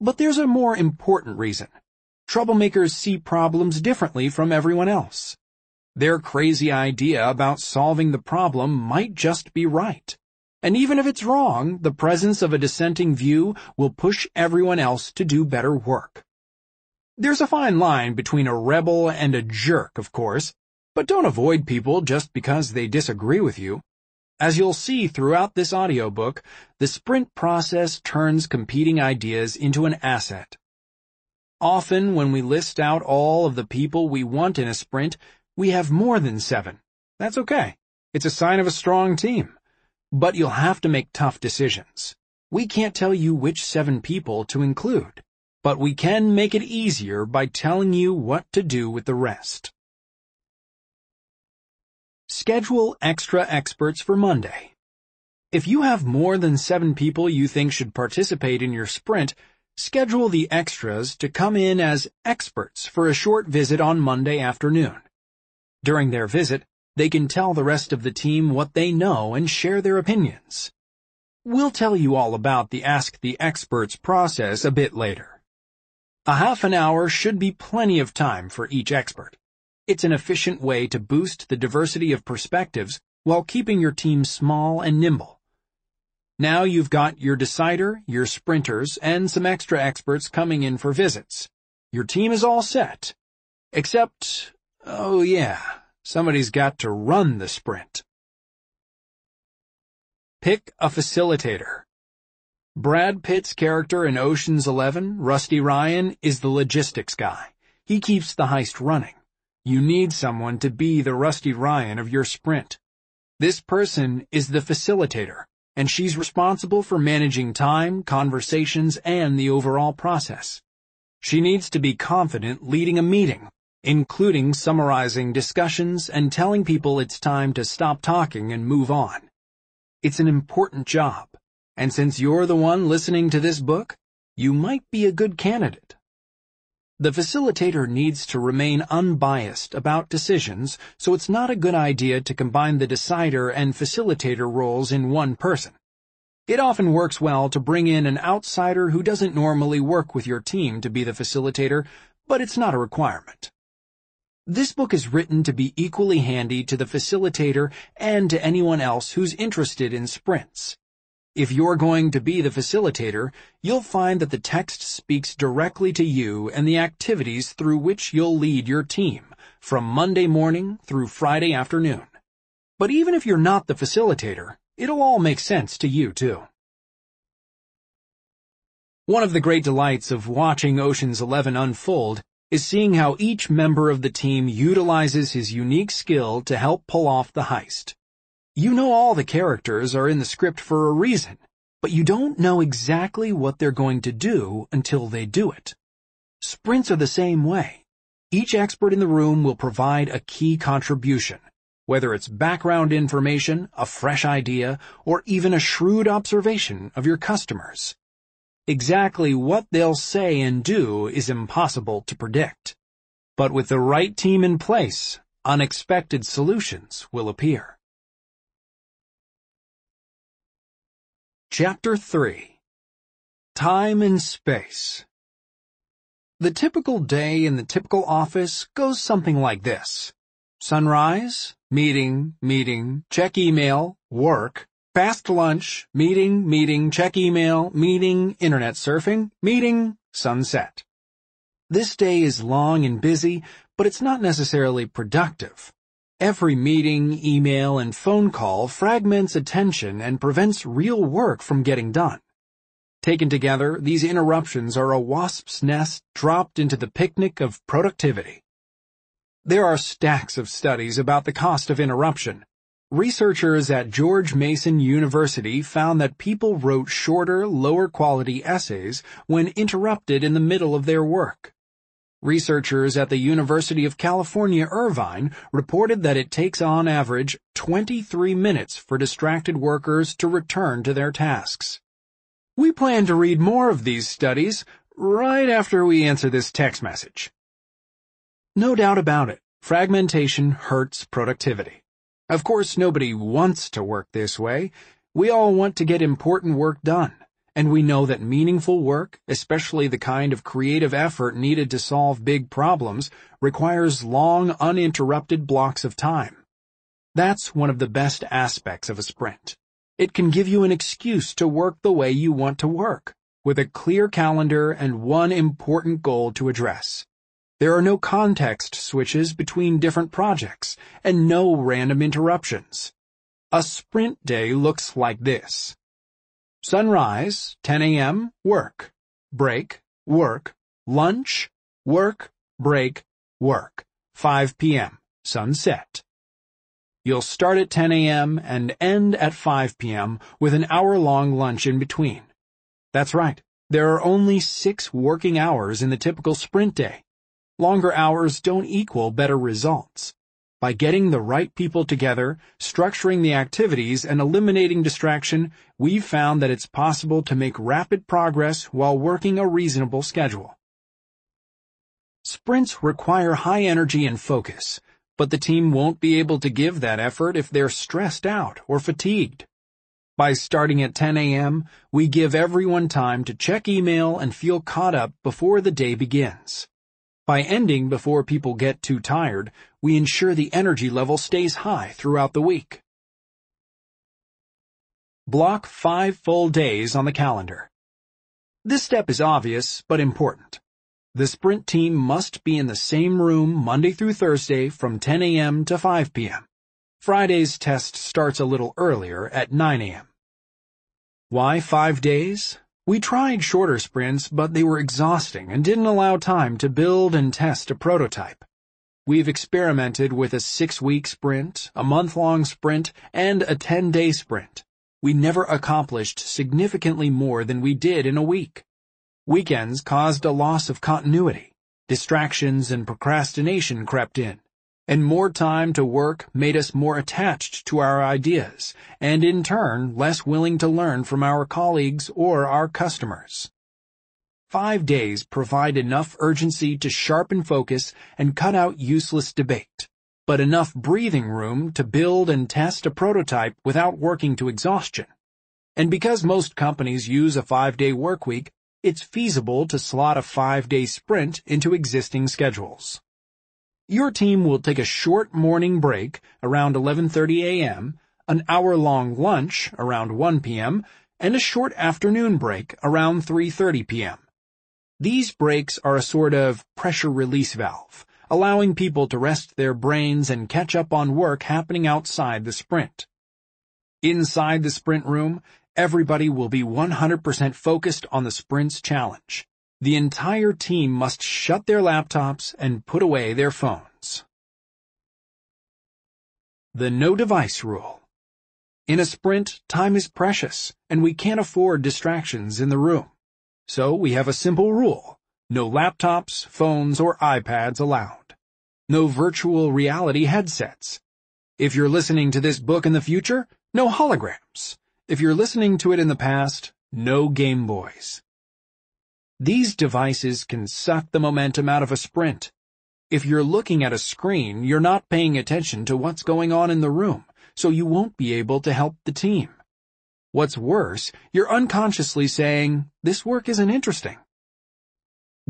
But there's a more important reason. Troublemakers see problems differently from everyone else. Their crazy idea about solving the problem might just be right. And even if it's wrong, the presence of a dissenting view will push everyone else to do better work. There's a fine line between a rebel and a jerk, of course, but don't avoid people just because they disagree with you. As you'll see throughout this audiobook, the sprint process turns competing ideas into an asset. Often when we list out all of the people we want in a sprint, we have more than seven. That's okay. It's a sign of a strong team. But you'll have to make tough decisions. We can't tell you which seven people to include but we can make it easier by telling you what to do with the rest. Schedule extra experts for Monday. If you have more than seven people you think should participate in your sprint, schedule the extras to come in as experts for a short visit on Monday afternoon. During their visit, they can tell the rest of the team what they know and share their opinions. We'll tell you all about the Ask the Experts process a bit later. A half an hour should be plenty of time for each expert. It's an efficient way to boost the diversity of perspectives while keeping your team small and nimble. Now you've got your decider, your sprinters, and some extra experts coming in for visits. Your team is all set. Except, oh yeah, somebody's got to run the sprint. Pick a facilitator. Brad Pitt's character in Ocean's Eleven, Rusty Ryan, is the logistics guy. He keeps the heist running. You need someone to be the Rusty Ryan of your sprint. This person is the facilitator, and she's responsible for managing time, conversations, and the overall process. She needs to be confident leading a meeting, including summarizing discussions and telling people it's time to stop talking and move on. It's an important job and since you're the one listening to this book, you might be a good candidate. The facilitator needs to remain unbiased about decisions, so it's not a good idea to combine the decider and facilitator roles in one person. It often works well to bring in an outsider who doesn't normally work with your team to be the facilitator, but it's not a requirement. This book is written to be equally handy to the facilitator and to anyone else who's interested in sprints. If you're going to be the facilitator, you'll find that the text speaks directly to you and the activities through which you'll lead your team, from Monday morning through Friday afternoon. But even if you're not the facilitator, it'll all make sense to you too. One of the great delights of watching Ocean's Eleven unfold is seeing how each member of the team utilizes his unique skill to help pull off the heist. You know all the characters are in the script for a reason, but you don't know exactly what they're going to do until they do it. Sprints are the same way. Each expert in the room will provide a key contribution, whether it's background information, a fresh idea, or even a shrewd observation of your customers. Exactly what they'll say and do is impossible to predict. But with the right team in place, unexpected solutions will appear. Chapter 3 Time and Space The typical day in the typical office goes something like this. Sunrise, meeting, meeting, check email, work, Fast lunch, meeting, meeting, check email, meeting, internet surfing, meeting, sunset. This day is long and busy, but it's not necessarily productive. Every meeting, email, and phone call fragments attention and prevents real work from getting done. Taken together, these interruptions are a wasp's nest dropped into the picnic of productivity. There are stacks of studies about the cost of interruption, Researchers at George Mason University found that people wrote shorter, lower quality essays when interrupted in the middle of their work. Researchers at the University of California, Irvine reported that it takes on average 23 minutes for distracted workers to return to their tasks. We plan to read more of these studies right after we answer this text message. No doubt about it, fragmentation hurts productivity. Of course, nobody wants to work this way. We all want to get important work done, and we know that meaningful work, especially the kind of creative effort needed to solve big problems, requires long, uninterrupted blocks of time. That's one of the best aspects of a sprint. It can give you an excuse to work the way you want to work, with a clear calendar and one important goal to address. There are no context switches between different projects, and no random interruptions. A sprint day looks like this. Sunrise, 10 a.m., work. Break, work. Lunch, work, break, work. 5 p.m., sunset. You'll start at 10 a.m. and end at 5 p.m. with an hour-long lunch in between. That's right. There are only six working hours in the typical sprint day. Longer hours don't equal better results. By getting the right people together, structuring the activities, and eliminating distraction, we've found that it's possible to make rapid progress while working a reasonable schedule. Sprints require high energy and focus, but the team won't be able to give that effort if they're stressed out or fatigued. By starting at 10 a.m., we give everyone time to check email and feel caught up before the day begins. By ending before people get too tired, we ensure the energy level stays high throughout the week. Block five full days on the calendar. This step is obvious, but important. The sprint team must be in the same room Monday through Thursday from 10 a.m. to 5 p.m. Friday's test starts a little earlier at 9 a.m. Why five days? We tried shorter sprints, but they were exhausting and didn't allow time to build and test a prototype. We've experimented with a six-week sprint, a month-long sprint, and a 10-day sprint. We never accomplished significantly more than we did in a week. Weekends caused a loss of continuity. Distractions and procrastination crept in and more time to work made us more attached to our ideas, and in turn less willing to learn from our colleagues or our customers. five days provide enough urgency to sharpen focus and cut out useless debate, but enough breathing room to build and test a prototype without working to exhaustion. And because most companies use a five-day workweek, it's feasible to slot a five-day sprint into existing schedules. Your team will take a short morning break around 11.30 a.m., an hour-long lunch around 1 p.m., and a short afternoon break around 3.30 p.m. These breaks are a sort of pressure release valve, allowing people to rest their brains and catch up on work happening outside the sprint. Inside the sprint room, everybody will be 100% focused on the sprint's challenge. The entire team must shut their laptops and put away their phones. The No Device Rule In a sprint, time is precious, and we can't afford distractions in the room. So we have a simple rule. No laptops, phones, or iPads allowed. No virtual reality headsets. If you're listening to this book in the future, no holograms. If you're listening to it in the past, no Game Boys. These devices can suck the momentum out of a sprint. If you're looking at a screen, you're not paying attention to what's going on in the room, so you won't be able to help the team. What's worse, you're unconsciously saying, this work isn't interesting.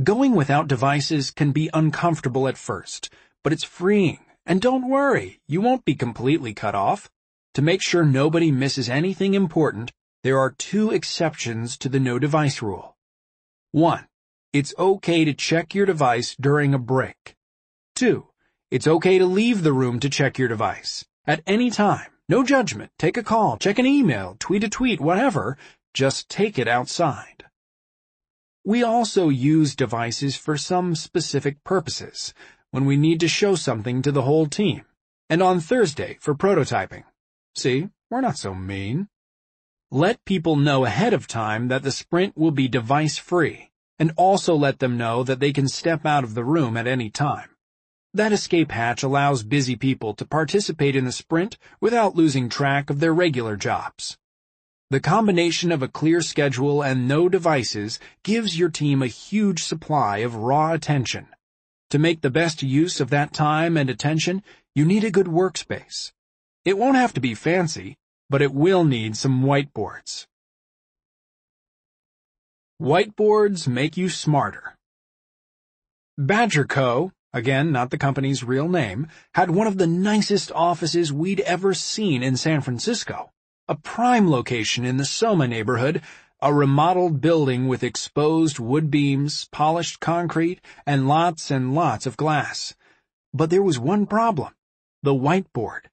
Going without devices can be uncomfortable at first, but it's freeing. And don't worry, you won't be completely cut off. To make sure nobody misses anything important, there are two exceptions to the no device rule. 1. It's okay to check your device during a break. 2. It's okay to leave the room to check your device. At any time. No judgment. Take a call, check an email, tweet a tweet, whatever. Just take it outside. We also use devices for some specific purposes, when we need to show something to the whole team, and on Thursday for prototyping. See, we're not so mean. Let people know ahead of time that the sprint will be device-free, and also let them know that they can step out of the room at any time. That escape hatch allows busy people to participate in the sprint without losing track of their regular jobs. The combination of a clear schedule and no devices gives your team a huge supply of raw attention. To make the best use of that time and attention, you need a good workspace. It won't have to be fancy, but it will need some whiteboards. Whiteboards make you smarter. Badger Co., again not the company's real name, had one of the nicest offices we'd ever seen in San Francisco. A prime location in the Soma neighborhood, a remodeled building with exposed wood beams, polished concrete, and lots and lots of glass. But there was one problem. The whiteboard.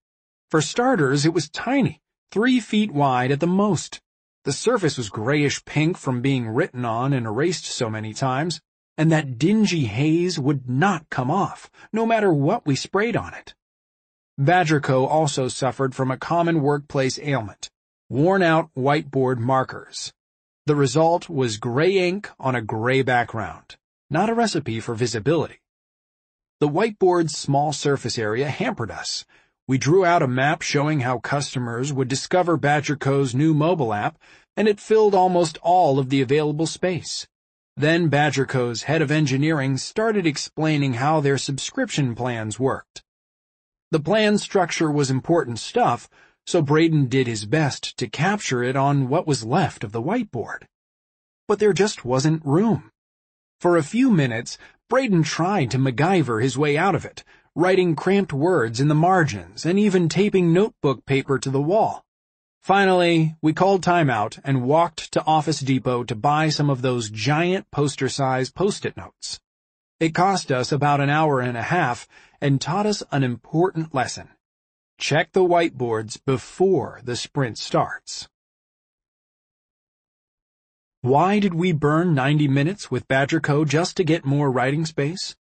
For starters, it was tiny three feet wide at the most. The surface was grayish pink from being written on and erased so many times, and that dingy haze would not come off, no matter what we sprayed on it. Badger Co. also suffered from a common workplace ailment, worn-out whiteboard markers. The result was gray ink on a gray background, not a recipe for visibility. The whiteboard's small surface area hampered us, we drew out a map showing how customers would discover Badger Co.'s new mobile app, and it filled almost all of the available space. Then Badger Co.'s head of engineering started explaining how their subscription plans worked. The plan structure was important stuff, so Braden did his best to capture it on what was left of the whiteboard. But there just wasn't room. For a few minutes, Braden tried to MacGyver his way out of it, writing cramped words in the margins, and even taping notebook paper to the wall. Finally, we called timeout and walked to Office Depot to buy some of those giant poster-sized post-it notes. It cost us about an hour and a half and taught us an important lesson. Check the whiteboards before the sprint starts. Why did we burn 90 minutes with Badger Co. just to get more writing space?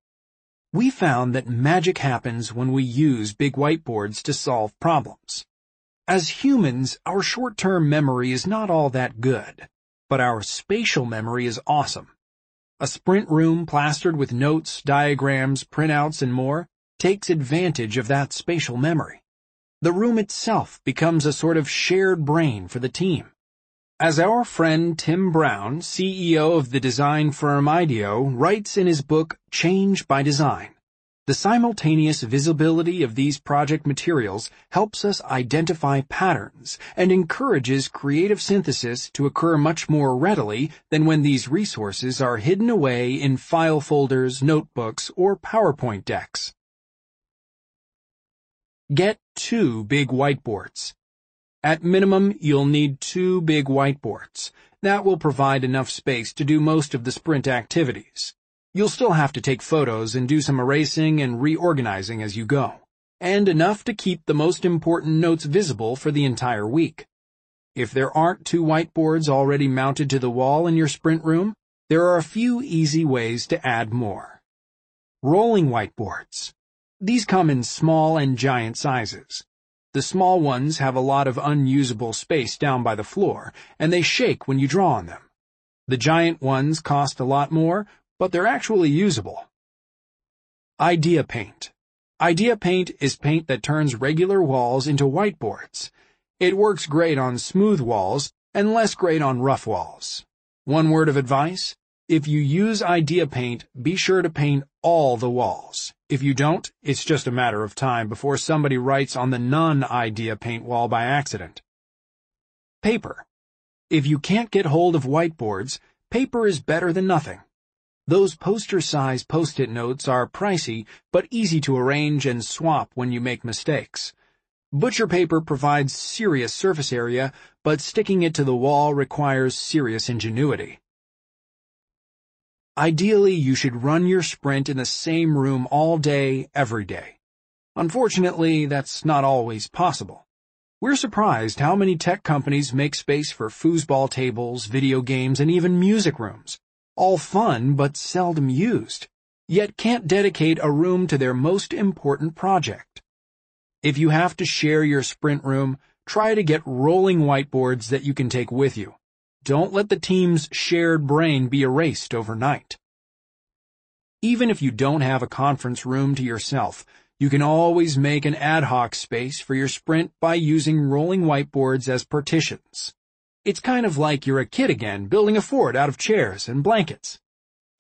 We found that magic happens when we use big whiteboards to solve problems. As humans, our short-term memory is not all that good, but our spatial memory is awesome. A sprint room plastered with notes, diagrams, printouts, and more takes advantage of that spatial memory. The room itself becomes a sort of shared brain for the team. As our friend Tim Brown, CEO of the design firm IDEO, writes in his book Change by Design, the simultaneous visibility of these project materials helps us identify patterns and encourages creative synthesis to occur much more readily than when these resources are hidden away in file folders, notebooks, or PowerPoint decks. Get two big whiteboards. At minimum, you'll need two big whiteboards. That will provide enough space to do most of the sprint activities. You'll still have to take photos and do some erasing and reorganizing as you go, and enough to keep the most important notes visible for the entire week. If there aren't two whiteboards already mounted to the wall in your sprint room, there are a few easy ways to add more. Rolling whiteboards. These come in small and giant sizes. The small ones have a lot of unusable space down by the floor, and they shake when you draw on them. The giant ones cost a lot more, but they're actually usable. Idea Paint Idea Paint is paint that turns regular walls into whiteboards. It works great on smooth walls and less great on rough walls. One word of advice? If you use Idea Paint, be sure to paint all the walls. If you don't, it's just a matter of time before somebody writes on the non-idea paint wall by accident. Paper. If you can't get hold of whiteboards, paper is better than nothing. Those poster-size post-it notes are pricey, but easy to arrange and swap when you make mistakes. Butcher paper provides serious surface area, but sticking it to the wall requires serious ingenuity. Ideally, you should run your sprint in the same room all day, every day. Unfortunately, that's not always possible. We're surprised how many tech companies make space for foosball tables, video games, and even music rooms. All fun, but seldom used. Yet can't dedicate a room to their most important project. If you have to share your sprint room, try to get rolling whiteboards that you can take with you. Don't let the team's shared brain be erased overnight. Even if you don't have a conference room to yourself, you can always make an ad hoc space for your sprint by using rolling whiteboards as partitions. It's kind of like you're a kid again building a fort out of chairs and blankets.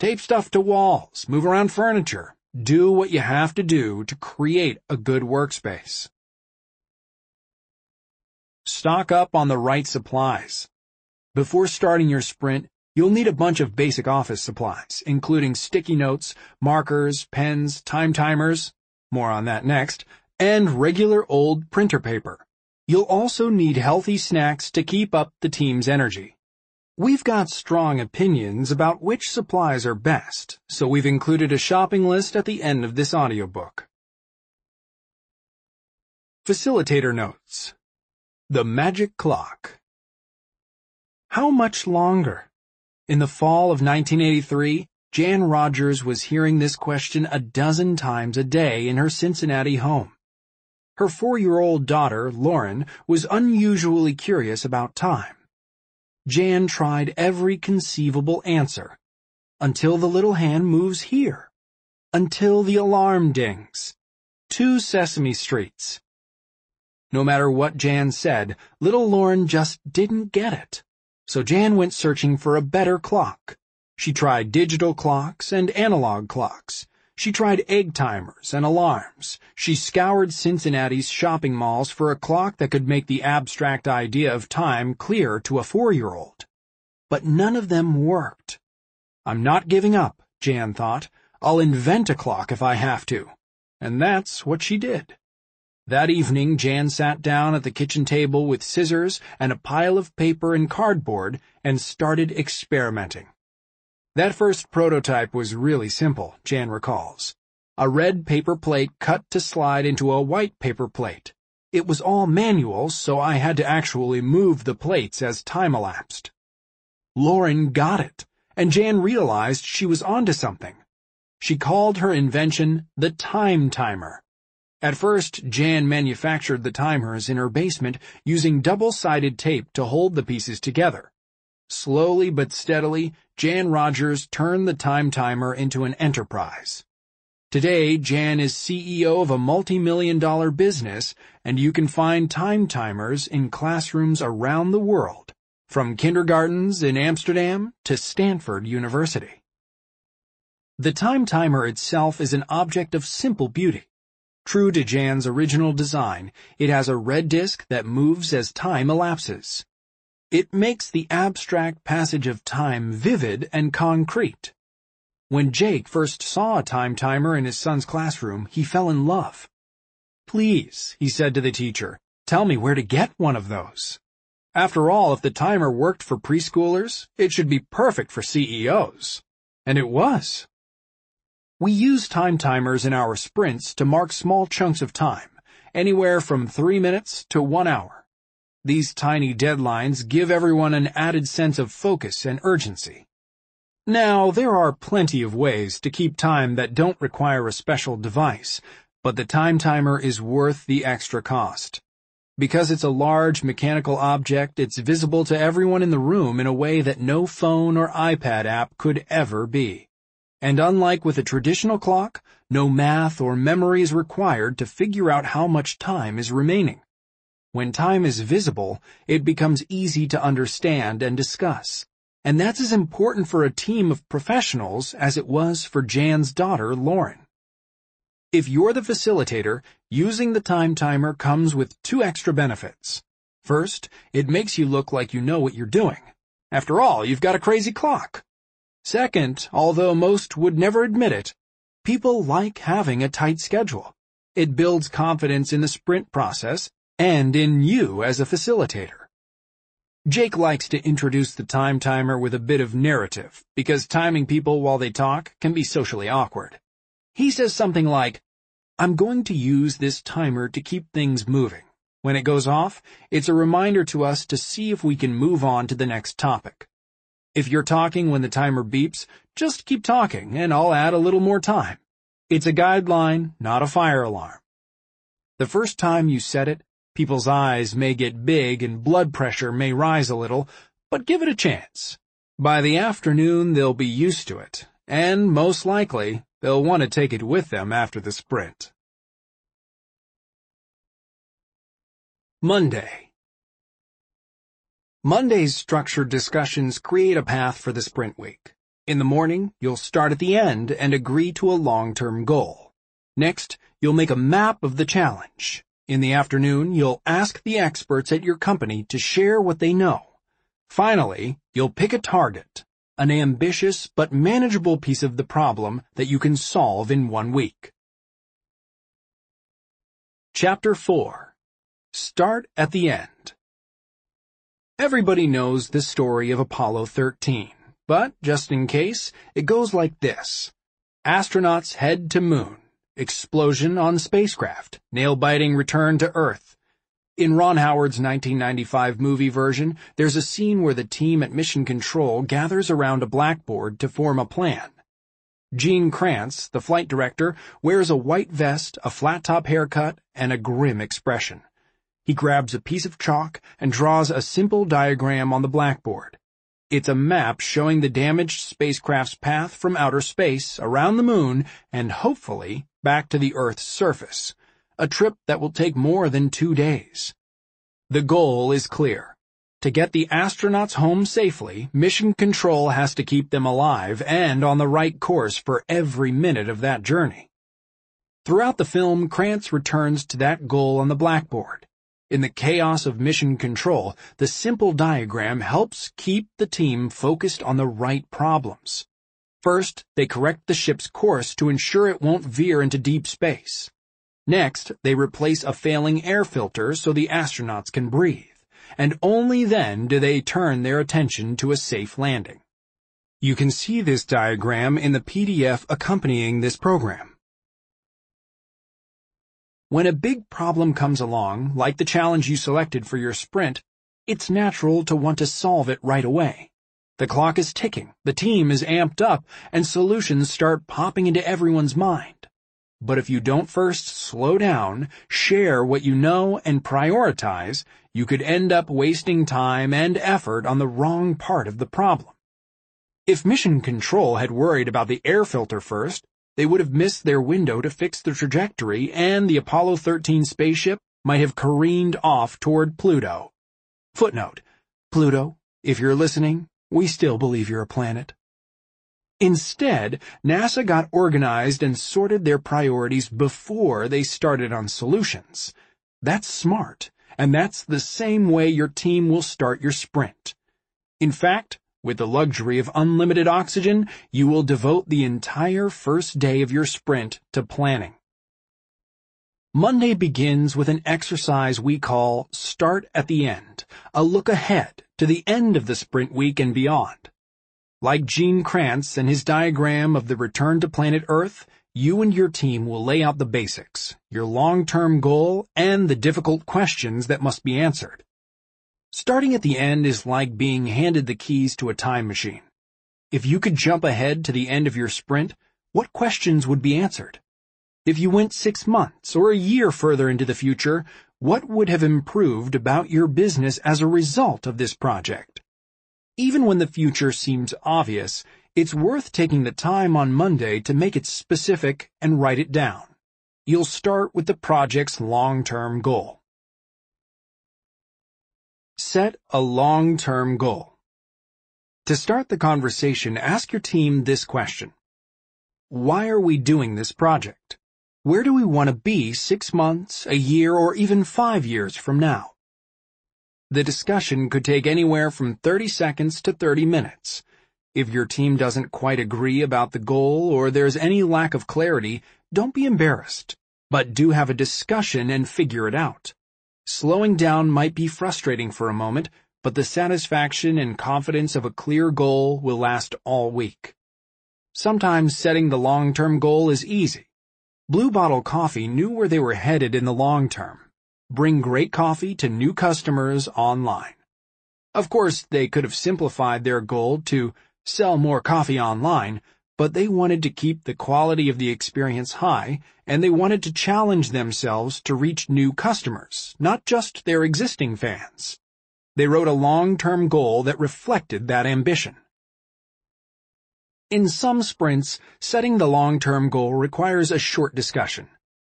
Tape stuff to walls, move around furniture, do what you have to do to create a good workspace. Stock up on the right supplies. Before starting your sprint, you'll need a bunch of basic office supplies, including sticky notes, markers, pens, time timers, more on that next, and regular old printer paper. You'll also need healthy snacks to keep up the team's energy. We've got strong opinions about which supplies are best, so we've included a shopping list at the end of this audiobook. Facilitator Notes The Magic Clock how much longer? In the fall of 1983, Jan Rogers was hearing this question a dozen times a day in her Cincinnati home. Her four-year-old daughter, Lauren, was unusually curious about time. Jan tried every conceivable answer. Until the little hand moves here. Until the alarm dings. Two Sesame Streets. No matter what Jan said, little Lauren just didn't get it. So Jan went searching for a better clock. She tried digital clocks and analog clocks. She tried egg timers and alarms. She scoured Cincinnati's shopping malls for a clock that could make the abstract idea of time clear to a four-year-old. But none of them worked. I'm not giving up, Jan thought. I'll invent a clock if I have to. And that's what she did. That evening, Jan sat down at the kitchen table with scissors and a pile of paper and cardboard and started experimenting. That first prototype was really simple, Jan recalls. A red paper plate cut to slide into a white paper plate. It was all manual, so I had to actually move the plates as time elapsed. Lauren got it, and Jan realized she was onto something. She called her invention the time timer. At first, Jan manufactured the timers in her basement using double-sided tape to hold the pieces together. Slowly but steadily, Jan Rogers turned the time timer into an enterprise. Today, Jan is CEO of a multi-million dollar business, and you can find time timers in classrooms around the world, from kindergartens in Amsterdam to Stanford University. The time timer itself is an object of simple beauty. True to Jan's original design, it has a red disc that moves as time elapses. It makes the abstract passage of time vivid and concrete. When Jake first saw a time timer in his son's classroom, he fell in love. Please, he said to the teacher, tell me where to get one of those. After all, if the timer worked for preschoolers, it should be perfect for CEOs. And it was. We use time timers in our sprints to mark small chunks of time, anywhere from three minutes to one hour. These tiny deadlines give everyone an added sense of focus and urgency. Now, there are plenty of ways to keep time that don't require a special device, but the time timer is worth the extra cost. Because it's a large mechanical object, it's visible to everyone in the room in a way that no phone or iPad app could ever be. And unlike with a traditional clock, no math or memory is required to figure out how much time is remaining. When time is visible, it becomes easy to understand and discuss. And that's as important for a team of professionals as it was for Jan's daughter, Lauren. If you're the facilitator, using the time timer comes with two extra benefits. First, it makes you look like you know what you're doing. After all, you've got a crazy clock. Second, although most would never admit it, people like having a tight schedule. It builds confidence in the sprint process and in you as a facilitator. Jake likes to introduce the time timer with a bit of narrative because timing people while they talk can be socially awkward. He says something like, I'm going to use this timer to keep things moving. When it goes off, it's a reminder to us to see if we can move on to the next topic. If you're talking when the timer beeps, just keep talking and I'll add a little more time. It's a guideline, not a fire alarm. The first time you set it, people's eyes may get big and blood pressure may rise a little, but give it a chance. By the afternoon, they'll be used to it, and most likely, They'll want to take it with them after the sprint. Monday. Monday's structured discussions create a path for the sprint week. In the morning, you'll start at the end and agree to a long-term goal. Next, you'll make a map of the challenge. In the afternoon, you'll ask the experts at your company to share what they know. Finally, you'll pick a target, an ambitious but manageable piece of the problem that you can solve in one week. Chapter 4 Start at the End Everybody knows the story of Apollo 13, but just in case, it goes like this. Astronauts head to moon. Explosion on spacecraft. Nail-biting return to Earth. In Ron Howard's 1995 movie version, there's a scene where the team at Mission Control gathers around a blackboard to form a plan. Gene Kranz, the flight director, wears a white vest, a flat-top haircut, and a grim expression. He grabs a piece of chalk and draws a simple diagram on the blackboard. It's a map showing the damaged spacecraft's path from outer space, around the moon, and hopefully back to the Earth's surface a trip that will take more than two days. The goal is clear. To get the astronauts home safely, Mission Control has to keep them alive and on the right course for every minute of that journey. Throughout the film, Kranz returns to that goal on the blackboard. In the chaos of Mission Control, the simple diagram helps keep the team focused on the right problems. First, they correct the ship's course to ensure it won't veer into deep space. Next, they replace a failing air filter so the astronauts can breathe, and only then do they turn their attention to a safe landing. You can see this diagram in the PDF accompanying this program. When a big problem comes along, like the challenge you selected for your sprint, it's natural to want to solve it right away. The clock is ticking, the team is amped up, and solutions start popping into everyone's mind. But if you don't first slow down, share what you know, and prioritize, you could end up wasting time and effort on the wrong part of the problem. If Mission Control had worried about the air filter first, they would have missed their window to fix the trajectory and the Apollo 13 spaceship might have careened off toward Pluto. Footnote. Pluto, If you're listening, we still believe you're a planet. Instead, NASA got organized and sorted their priorities before they started on solutions. That's smart, and that's the same way your team will start your sprint. In fact, with the luxury of unlimited oxygen, you will devote the entire first day of your sprint to planning. Monday begins with an exercise we call Start at the End, a look ahead to the end of the sprint week and beyond. Like Gene Kranz and his diagram of the return to planet Earth, you and your team will lay out the basics, your long-term goal, and the difficult questions that must be answered. Starting at the end is like being handed the keys to a time machine. If you could jump ahead to the end of your sprint, what questions would be answered? If you went six months or a year further into the future, what would have improved about your business as a result of this project? Even when the future seems obvious, it's worth taking the time on Monday to make it specific and write it down. You'll start with the project's long-term goal. Set a long-term goal. To start the conversation, ask your team this question. Why are we doing this project? Where do we want to be six months, a year, or even five years from now? The discussion could take anywhere from 30 seconds to 30 minutes. If your team doesn't quite agree about the goal or there's any lack of clarity, don't be embarrassed, but do have a discussion and figure it out. Slowing down might be frustrating for a moment, but the satisfaction and confidence of a clear goal will last all week. Sometimes setting the long-term goal is easy. Blue Bottle Coffee knew where they were headed in the long term bring great coffee to new customers online. Of course, they could have simplified their goal to sell more coffee online, but they wanted to keep the quality of the experience high, and they wanted to challenge themselves to reach new customers, not just their existing fans. They wrote a long-term goal that reflected that ambition. In some sprints, setting the long-term goal requires a short discussion.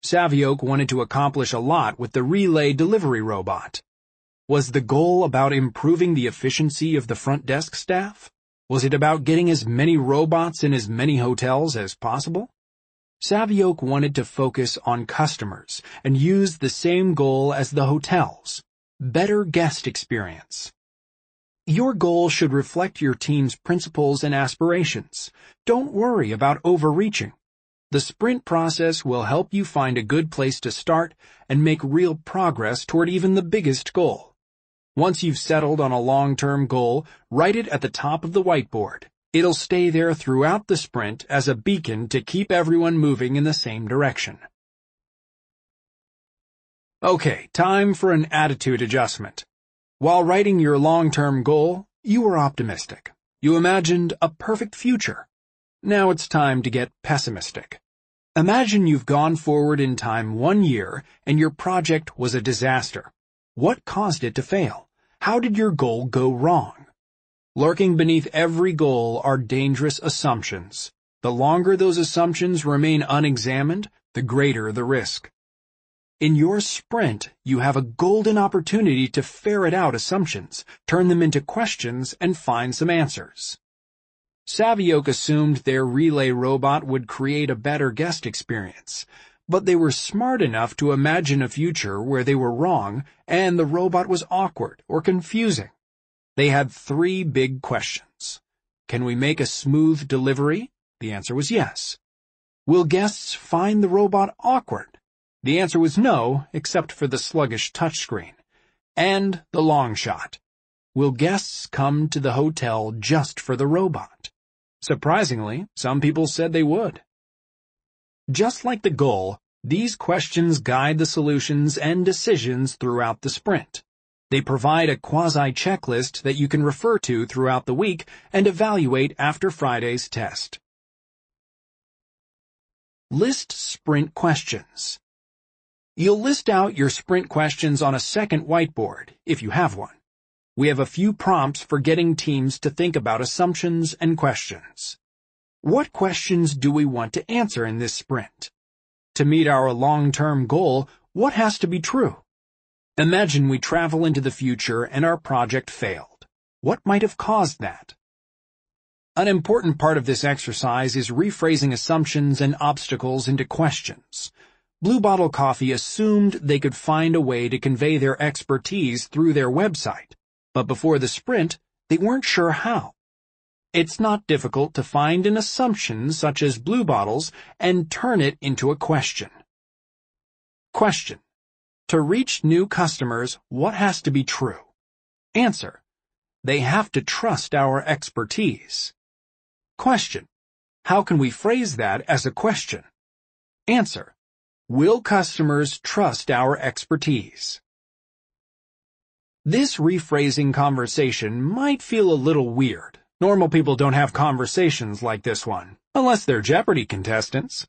Savioke wanted to accomplish a lot with the relay delivery robot. Was the goal about improving the efficiency of the front desk staff? Was it about getting as many robots in as many hotels as possible? Savioke wanted to focus on customers and use the same goal as the hotels. Better guest experience. Your goal should reflect your team's principles and aspirations. Don't worry about overreaching. The sprint process will help you find a good place to start and make real progress toward even the biggest goal. Once you've settled on a long-term goal, write it at the top of the whiteboard. It'll stay there throughout the sprint as a beacon to keep everyone moving in the same direction. Okay, time for an attitude adjustment. While writing your long-term goal, you were optimistic. You imagined a perfect future. Now it's time to get pessimistic. Imagine you've gone forward in time one year and your project was a disaster. What caused it to fail? How did your goal go wrong? Lurking beneath every goal are dangerous assumptions. The longer those assumptions remain unexamined, the greater the risk. In your sprint, you have a golden opportunity to ferret out assumptions, turn them into questions, and find some answers. Savioke assumed their relay robot would create a better guest experience, but they were smart enough to imagine a future where they were wrong and the robot was awkward or confusing. They had three big questions. Can we make a smooth delivery? The answer was yes. Will guests find the robot awkward? The answer was no, except for the sluggish touchscreen. And the long shot. Will guests come to the hotel just for the robot? Surprisingly, some people said they would. Just like the goal, these questions guide the solutions and decisions throughout the sprint. They provide a quasi-checklist that you can refer to throughout the week and evaluate after Friday's test. List sprint questions. You'll list out your sprint questions on a second whiteboard, if you have one we have a few prompts for getting teams to think about assumptions and questions. What questions do we want to answer in this sprint? To meet our long-term goal, what has to be true? Imagine we travel into the future and our project failed. What might have caused that? An important part of this exercise is rephrasing assumptions and obstacles into questions. Blue Bottle Coffee assumed they could find a way to convey their expertise through their website, but before the sprint, they weren't sure how. It's not difficult to find an assumption such as blue bottles and turn it into a question. Question. To reach new customers, what has to be true? Answer. They have to trust our expertise. Question. How can we phrase that as a question? Answer. Will customers trust our expertise? This rephrasing conversation might feel a little weird. Normal people don't have conversations like this one, unless they're Jeopardy contestants.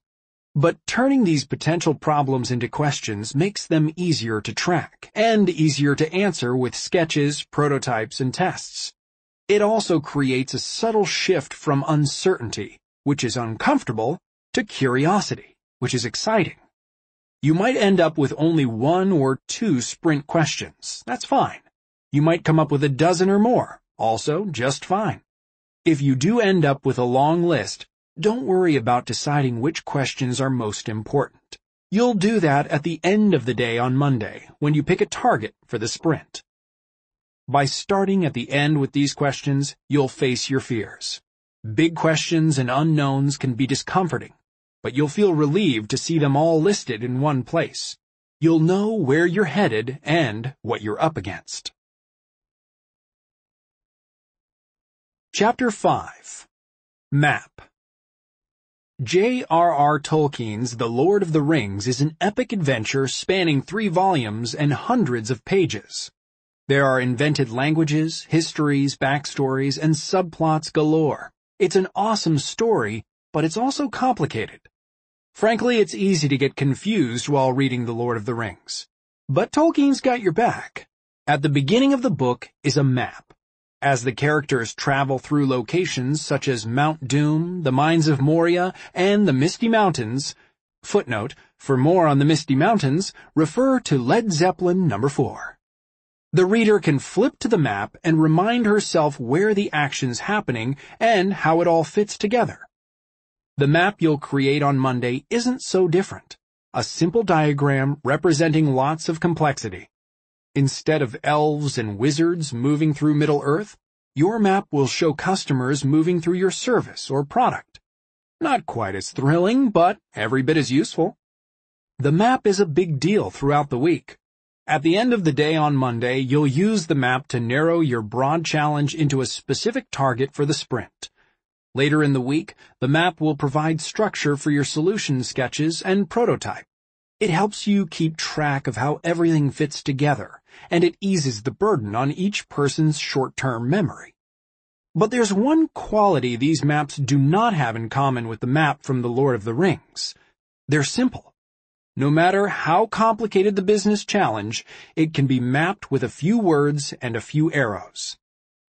But turning these potential problems into questions makes them easier to track, and easier to answer with sketches, prototypes, and tests. It also creates a subtle shift from uncertainty, which is uncomfortable, to curiosity, which is exciting. You might end up with only one or two sprint questions. That's fine. You might come up with a dozen or more. Also, just fine. If you do end up with a long list, don't worry about deciding which questions are most important. You'll do that at the end of the day on Monday, when you pick a target for the sprint. By starting at the end with these questions, you'll face your fears. Big questions and unknowns can be discomforting, but you'll feel relieved to see them all listed in one place. You'll know where you're headed and what you're up against. Chapter 5 Map J.R.R. Tolkien's The Lord of the Rings is an epic adventure spanning three volumes and hundreds of pages. There are invented languages, histories, backstories, and subplots galore. It's an awesome story, but it's also complicated. Frankly, it's easy to get confused while reading The Lord of the Rings. But Tolkien's got your back. At the beginning of the book is a map. As the characters travel through locations such as Mount Doom, the Mines of Moria, and the Misty Mountains, footnote, for more on the Misty Mountains, refer to Led Zeppelin number 4. The reader can flip to the map and remind herself where the action's happening and how it all fits together. The map you'll create on Monday isn't so different. A simple diagram representing lots of complexity. Instead of elves and wizards moving through Middle-earth, your map will show customers moving through your service or product. Not quite as thrilling, but every bit as useful. The map is a big deal throughout the week. At the end of the day on Monday, you'll use the map to narrow your broad challenge into a specific target for the sprint. Later in the week, the map will provide structure for your solution sketches and prototype. It helps you keep track of how everything fits together, and it eases the burden on each person's short-term memory. But there's one quality these maps do not have in common with the map from The Lord of the Rings. They're simple. No matter how complicated the business challenge, it can be mapped with a few words and a few arrows.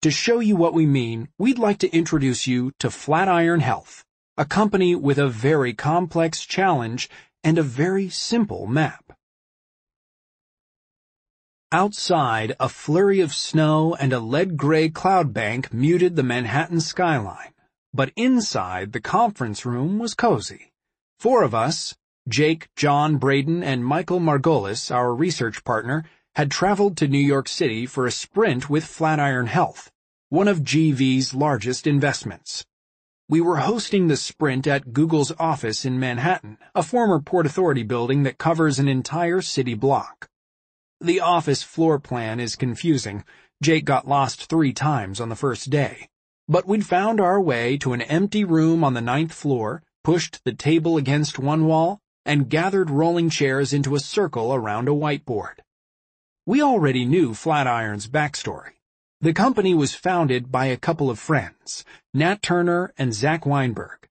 To show you what we mean, we'd like to introduce you to Flatiron Health, a company with a very complex challenge and a very simple map. Outside, a flurry of snow and a lead-gray cloud bank muted the Manhattan skyline, but inside the conference room was cozy. Four of us, Jake, John, Braden, and Michael Margolis, our research partner, had traveled to New York City for a sprint with Flatiron Health one of GV's largest investments. We were hosting the sprint at Google's office in Manhattan, a former Port Authority building that covers an entire city block. The office floor plan is confusing. Jake got lost three times on the first day. But we'd found our way to an empty room on the ninth floor, pushed the table against one wall, and gathered rolling chairs into a circle around a whiteboard. We already knew Flatiron's backstory. The company was founded by a couple of friends, Nat Turner and Zach Weinberg.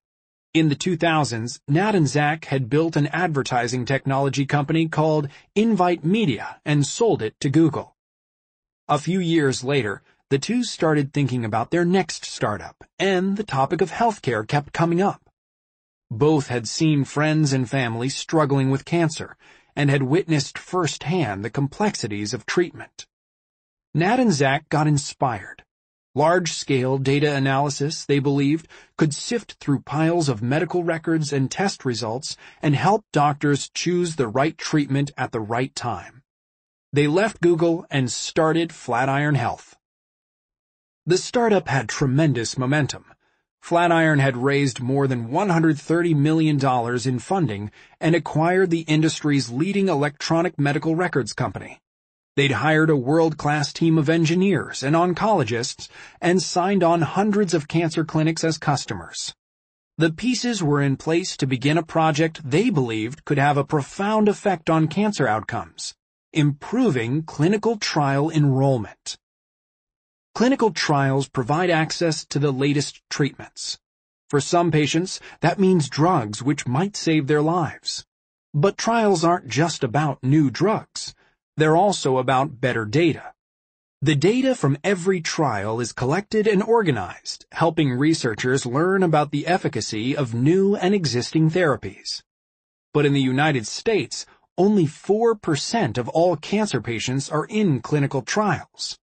In the 2000s, Nat and Zach had built an advertising technology company called Invite Media and sold it to Google. A few years later, the two started thinking about their next startup, and the topic of healthcare kept coming up. Both had seen friends and family struggling with cancer, and had witnessed firsthand the complexities of treatment. Nat and Zach got inspired. Large-scale data analysis, they believed, could sift through piles of medical records and test results and help doctors choose the right treatment at the right time. They left Google and started Flatiron Health. The startup had tremendous momentum. Flatiron had raised more than $130 million in funding and acquired the industry's leading electronic medical records company. They'd hired a world-class team of engineers and oncologists and signed on hundreds of cancer clinics as customers. The pieces were in place to begin a project they believed could have a profound effect on cancer outcomes, improving clinical trial enrollment. Clinical trials provide access to the latest treatments. For some patients, that means drugs which might save their lives. But trials aren't just about new drugs. They're also about better data. The data from every trial is collected and organized, helping researchers learn about the efficacy of new and existing therapies. But in the United States, only 4% of all cancer patients are in clinical trials.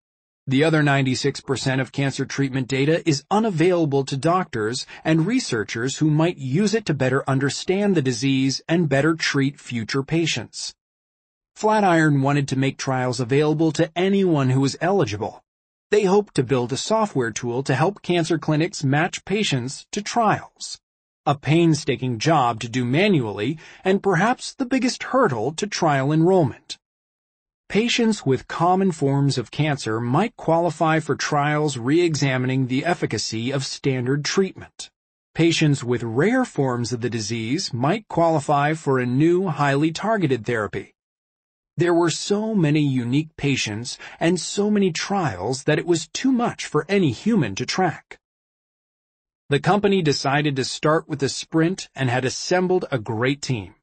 The other 96% of cancer treatment data is unavailable to doctors and researchers who might use it to better understand the disease and better treat future patients. Flatiron wanted to make trials available to anyone who was eligible. They hoped to build a software tool to help cancer clinics match patients to trials. A painstaking job to do manually and perhaps the biggest hurdle to trial enrollment. Patients with common forms of cancer might qualify for trials re-examining the efficacy of standard treatment. Patients with rare forms of the disease might qualify for a new highly targeted therapy. There were so many unique patients and so many trials that it was too much for any human to track. The company decided to start with a sprint and had assembled a great team.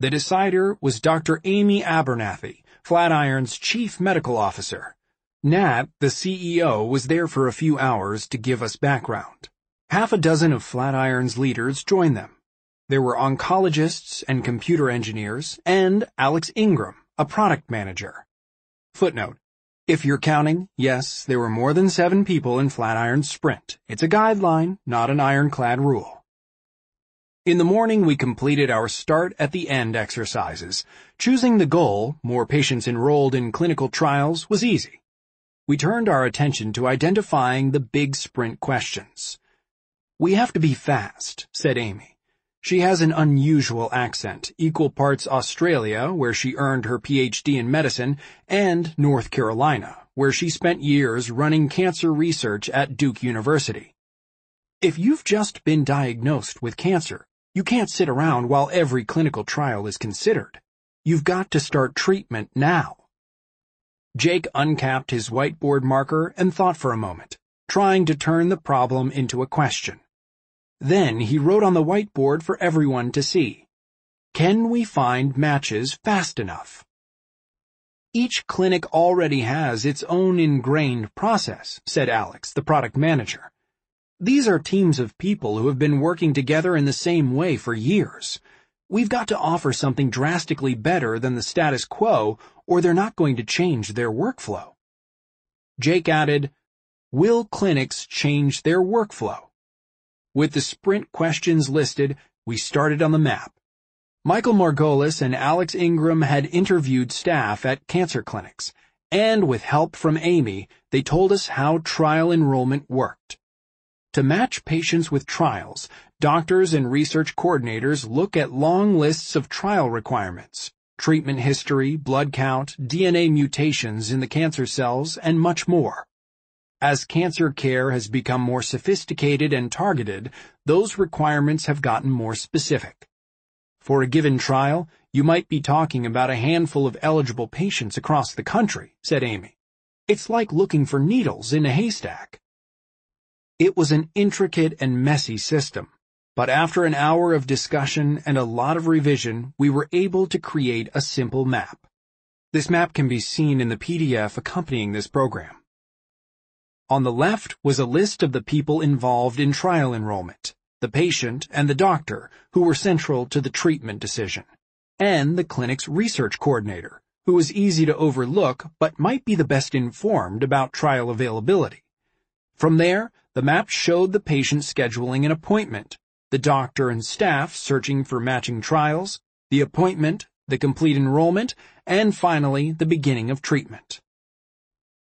The decider was Dr. Amy Abernethy, Flatiron's chief medical officer. Nat, the CEO, was there for a few hours to give us background. Half a dozen of Flatiron's leaders joined them. There were oncologists and computer engineers, and Alex Ingram, a product manager. Footnote. If you're counting, yes, there were more than seven people in Flatiron's sprint. It's a guideline, not an ironclad rule. In the morning, we completed our start at the end exercises. Choosing the goal, more patients enrolled in clinical trials, was easy. We turned our attention to identifying the big sprint questions. We have to be fast, said Amy. She has an unusual accent, equal parts Australia, where she earned her PhD in medicine, and North Carolina, where she spent years running cancer research at Duke University. If you've just been diagnosed with cancer, you can't sit around while every clinical trial is considered. You've got to start treatment now. Jake uncapped his whiteboard marker and thought for a moment, trying to turn the problem into a question. Then he wrote on the whiteboard for everyone to see. Can we find matches fast enough? Each clinic already has its own ingrained process, said Alex, the product manager. These are teams of people who have been working together in the same way for years. We've got to offer something drastically better than the status quo, or they're not going to change their workflow. Jake added, Will clinics change their workflow? With the sprint questions listed, we started on the map. Michael Margolis and Alex Ingram had interviewed staff at cancer clinics, and with help from Amy, they told us how trial enrollment worked. To match patients with trials, doctors and research coordinators look at long lists of trial requirements, treatment history, blood count, DNA mutations in the cancer cells, and much more. As cancer care has become more sophisticated and targeted, those requirements have gotten more specific. For a given trial, you might be talking about a handful of eligible patients across the country, said Amy. It's like looking for needles in a haystack. It was an intricate and messy system, but after an hour of discussion and a lot of revision, we were able to create a simple map. This map can be seen in the PDF accompanying this program. On the left was a list of the people involved in trial enrollment, the patient and the doctor who were central to the treatment decision, and the clinic's research coordinator, who was easy to overlook but might be the best informed about trial availability. From there, the map showed the patient scheduling an appointment, the doctor and staff searching for matching trials, the appointment, the complete enrollment, and finally, the beginning of treatment.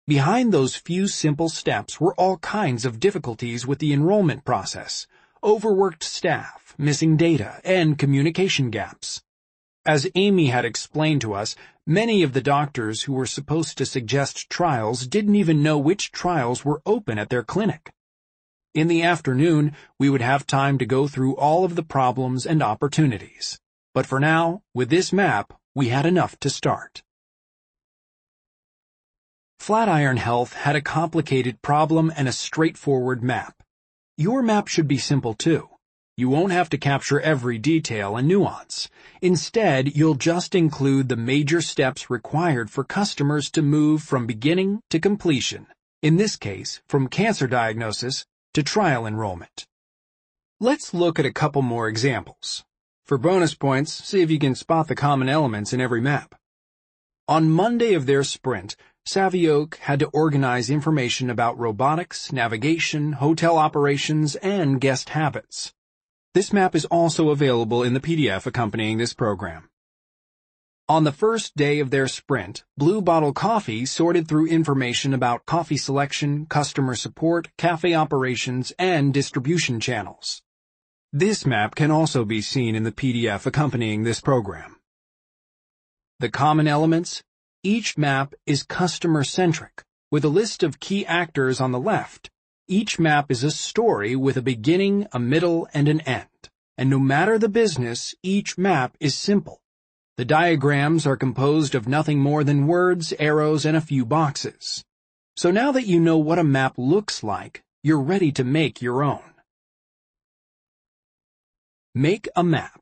Behind those few simple steps were all kinds of difficulties with the enrollment process, overworked staff, missing data, and communication gaps. As Amy had explained to us, many of the doctors who were supposed to suggest trials didn't even know which trials were open at their clinic. In the afternoon, we would have time to go through all of the problems and opportunities. But for now, with this map, we had enough to start. Flatiron Health had a complicated problem and a straightforward map. Your map should be simple too. You won't have to capture every detail and nuance. Instead, you'll just include the major steps required for customers to move from beginning to completion, in this case, from cancer diagnosis to trial enrollment. Let's look at a couple more examples. For bonus points, see if you can spot the common elements in every map. On Monday of their sprint, Savioke had to organize information about robotics, navigation, hotel operations, and guest habits. This map is also available in the PDF accompanying this program. On the first day of their sprint, Blue Bottle Coffee sorted through information about coffee selection, customer support, cafe operations, and distribution channels. This map can also be seen in the PDF accompanying this program. The common elements? Each map is customer-centric, with a list of key actors on the left each map is a story with a beginning, a middle, and an end. And no matter the business, each map is simple. The diagrams are composed of nothing more than words, arrows, and a few boxes. So now that you know what a map looks like, you're ready to make your own. Make a map.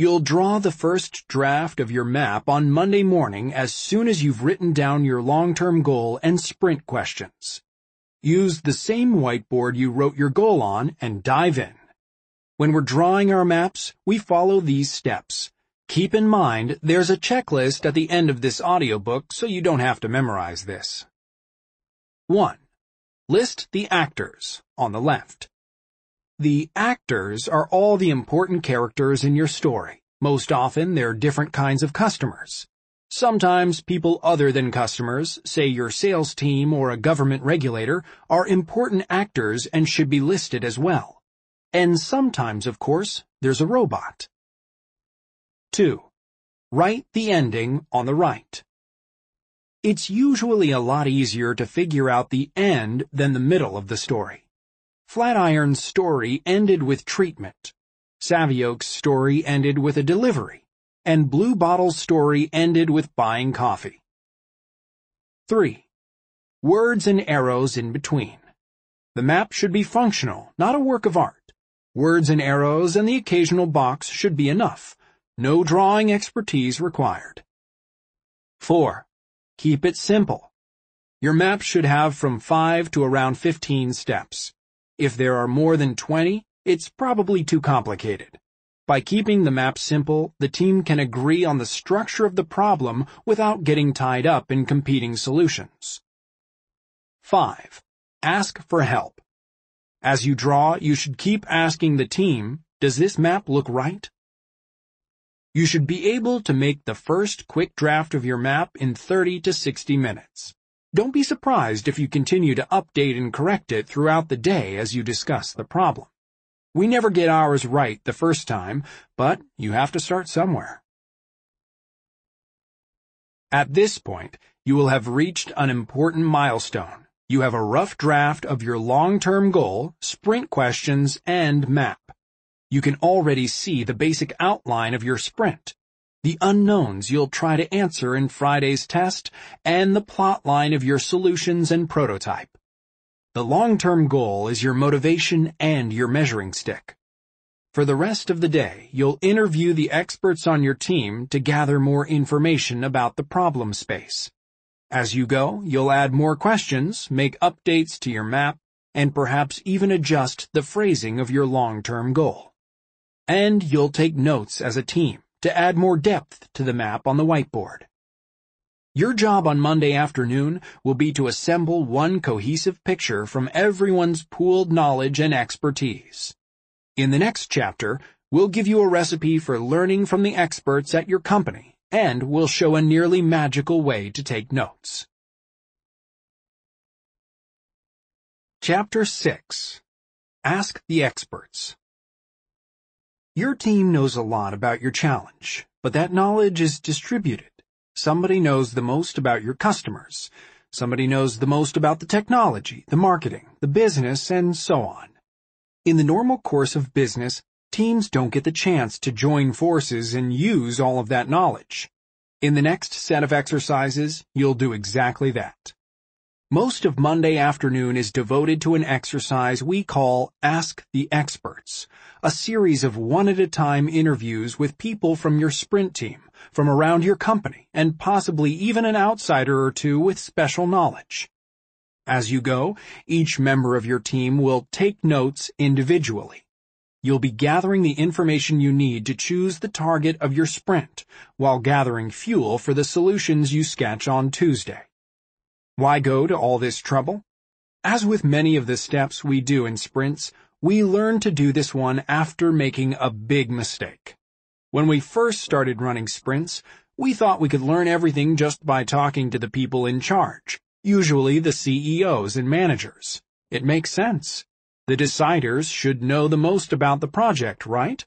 You'll draw the first draft of your map on Monday morning as soon as you've written down your long-term goal and sprint questions. Use the same whiteboard you wrote your goal on and dive in. When we're drawing our maps, we follow these steps. Keep in mind, there's a checklist at the end of this audiobook so you don't have to memorize this. 1. List the actors, on the left. The actors are all the important characters in your story. Most often, they're different kinds of customers. Sometimes people other than customers, say your sales team or a government regulator, are important actors and should be listed as well. And sometimes, of course, there's a robot. 2. Write the ending on the right. It's usually a lot easier to figure out the end than the middle of the story. Flatiron's story ended with treatment. Savioke's story ended with a delivery and Blue Bottle's story ended with buying coffee. 3. Words and arrows in between. The map should be functional, not a work of art. Words and arrows and the occasional box should be enough. No drawing expertise required. 4. Keep it simple. Your map should have from 5 to around 15 steps. If there are more than 20, it's probably too complicated. By keeping the map simple, the team can agree on the structure of the problem without getting tied up in competing solutions. 5. Ask for help. As you draw, you should keep asking the team, does this map look right? You should be able to make the first quick draft of your map in 30 to 60 minutes. Don't be surprised if you continue to update and correct it throughout the day as you discuss the problem. We never get ours right the first time, but you have to start somewhere. At this point, you will have reached an important milestone. You have a rough draft of your long-term goal, sprint questions, and map. You can already see the basic outline of your sprint, the unknowns you'll try to answer in Friday's test, and the plot line of your solutions and prototype. The long-term goal is your motivation and your measuring stick. For the rest of the day, you'll interview the experts on your team to gather more information about the problem space. As you go, you'll add more questions, make updates to your map, and perhaps even adjust the phrasing of your long-term goal. And you'll take notes as a team to add more depth to the map on the whiteboard. Your job on Monday afternoon will be to assemble one cohesive picture from everyone's pooled knowledge and expertise. In the next chapter, we'll give you a recipe for learning from the experts at your company, and we'll show a nearly magical way to take notes. Chapter 6 Ask the Experts Your team knows a lot about your challenge, but that knowledge is distributed. Somebody knows the most about your customers. Somebody knows the most about the technology, the marketing, the business, and so on. In the normal course of business, teams don't get the chance to join forces and use all of that knowledge. In the next set of exercises, you'll do exactly that. Most of Monday afternoon is devoted to an exercise we call Ask the Experts, a series of one-at-a-time interviews with people from your sprint team from around your company, and possibly even an outsider or two with special knowledge. As you go, each member of your team will take notes individually. You'll be gathering the information you need to choose the target of your sprint, while gathering fuel for the solutions you sketch on Tuesday. Why go to all this trouble? As with many of the steps we do in sprints, we learn to do this one after making a big mistake. When we first started running sprints, we thought we could learn everything just by talking to the people in charge, usually the CEOs and managers. It makes sense. The deciders should know the most about the project, right?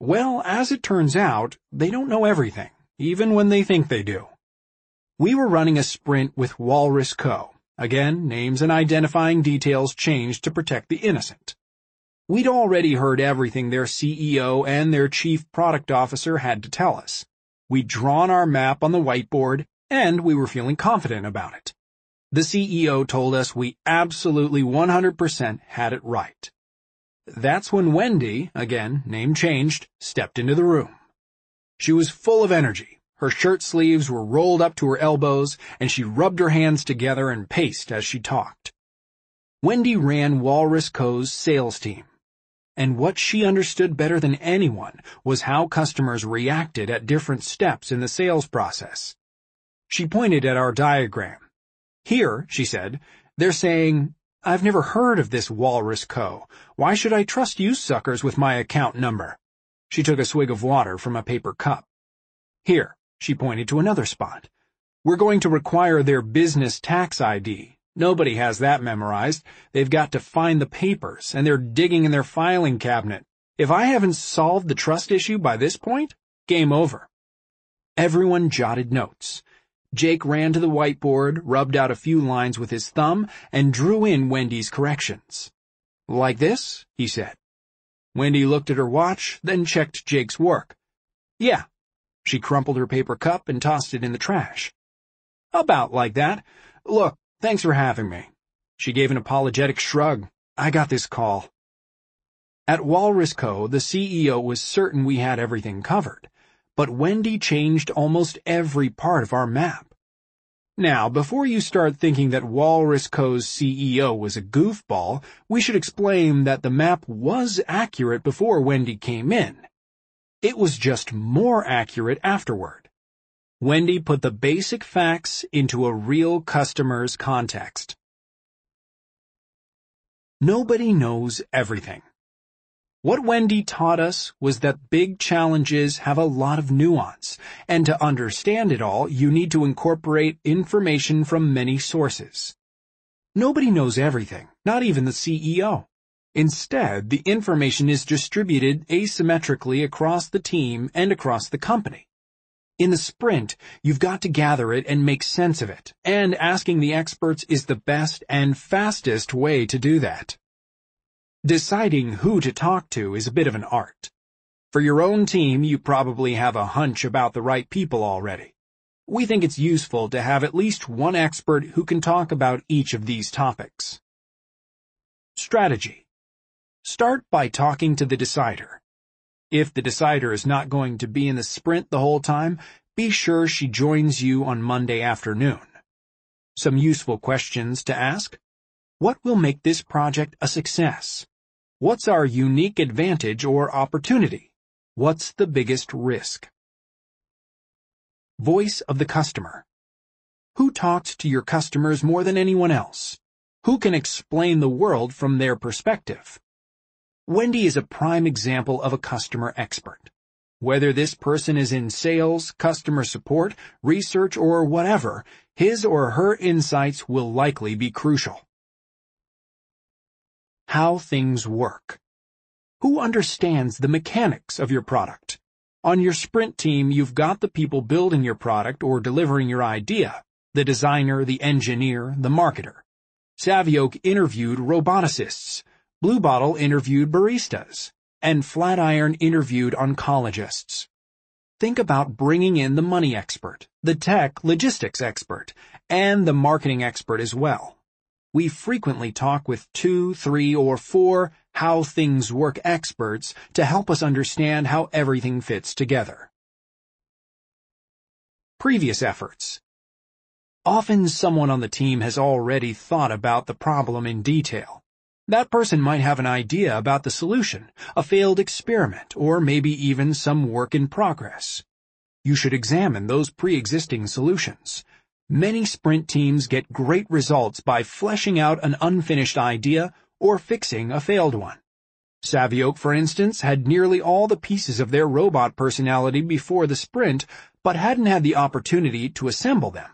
Well, as it turns out, they don't know everything, even when they think they do. We were running a sprint with Walrus Co. Again, names and identifying details changed to protect the innocent. We'd already heard everything their CEO and their chief product officer had to tell us. We'd drawn our map on the whiteboard, and we were feeling confident about it. The CEO told us we absolutely 100% had it right. That's when Wendy, again, name changed, stepped into the room. She was full of energy. Her shirt sleeves were rolled up to her elbows, and she rubbed her hands together and paced as she talked. Wendy ran Walrus Co.'s sales team and what she understood better than anyone was how customers reacted at different steps in the sales process. She pointed at our diagram. Here, she said, they're saying, I've never heard of this Walrus Co. Why should I trust you suckers with my account number? She took a swig of water from a paper cup. Here, she pointed to another spot. We're going to require their business tax ID. Nobody has that memorized. They've got to find the papers, and they're digging in their filing cabinet. If I haven't solved the trust issue by this point, game over. Everyone jotted notes. Jake ran to the whiteboard, rubbed out a few lines with his thumb, and drew in Wendy's corrections. Like this? he said. Wendy looked at her watch, then checked Jake's work. Yeah. She crumpled her paper cup and tossed it in the trash. About like that. Look, Thanks for having me. She gave an apologetic shrug. I got this call. At Walrus Co., the CEO was certain we had everything covered, but Wendy changed almost every part of our map. Now, before you start thinking that Walrus Co.'s CEO was a goofball, we should explain that the map was accurate before Wendy came in. It was just more accurate afterward. Wendy put the basic facts into a real customer's context. Nobody knows everything. What Wendy taught us was that big challenges have a lot of nuance, and to understand it all, you need to incorporate information from many sources. Nobody knows everything, not even the CEO. Instead, the information is distributed asymmetrically across the team and across the company. In the sprint, you've got to gather it and make sense of it, and asking the experts is the best and fastest way to do that. Deciding who to talk to is a bit of an art. For your own team, you probably have a hunch about the right people already. We think it's useful to have at least one expert who can talk about each of these topics. Strategy. Start by talking to the decider. If the decider is not going to be in the sprint the whole time, be sure she joins you on Monday afternoon. Some useful questions to ask. What will make this project a success? What's our unique advantage or opportunity? What's the biggest risk? Voice of the customer. Who talks to your customers more than anyone else? Who can explain the world from their perspective? Wendy is a prime example of a customer expert. Whether this person is in sales, customer support, research, or whatever, his or her insights will likely be crucial. How things work. Who understands the mechanics of your product? On your sprint team, you've got the people building your product or delivering your idea, the designer, the engineer, the marketer. Savioke interviewed roboticists, Blue Bottle interviewed baristas, and Flatiron interviewed oncologists. Think about bringing in the money expert, the tech logistics expert, and the marketing expert as well. We frequently talk with two, three, or four how things work experts to help us understand how everything fits together. Previous efforts. Often someone on the team has already thought about the problem in detail. That person might have an idea about the solution, a failed experiment, or maybe even some work in progress. You should examine those pre-existing solutions. Many sprint teams get great results by fleshing out an unfinished idea or fixing a failed one. Savioke, for instance, had nearly all the pieces of their robot personality before the sprint, but hadn't had the opportunity to assemble them.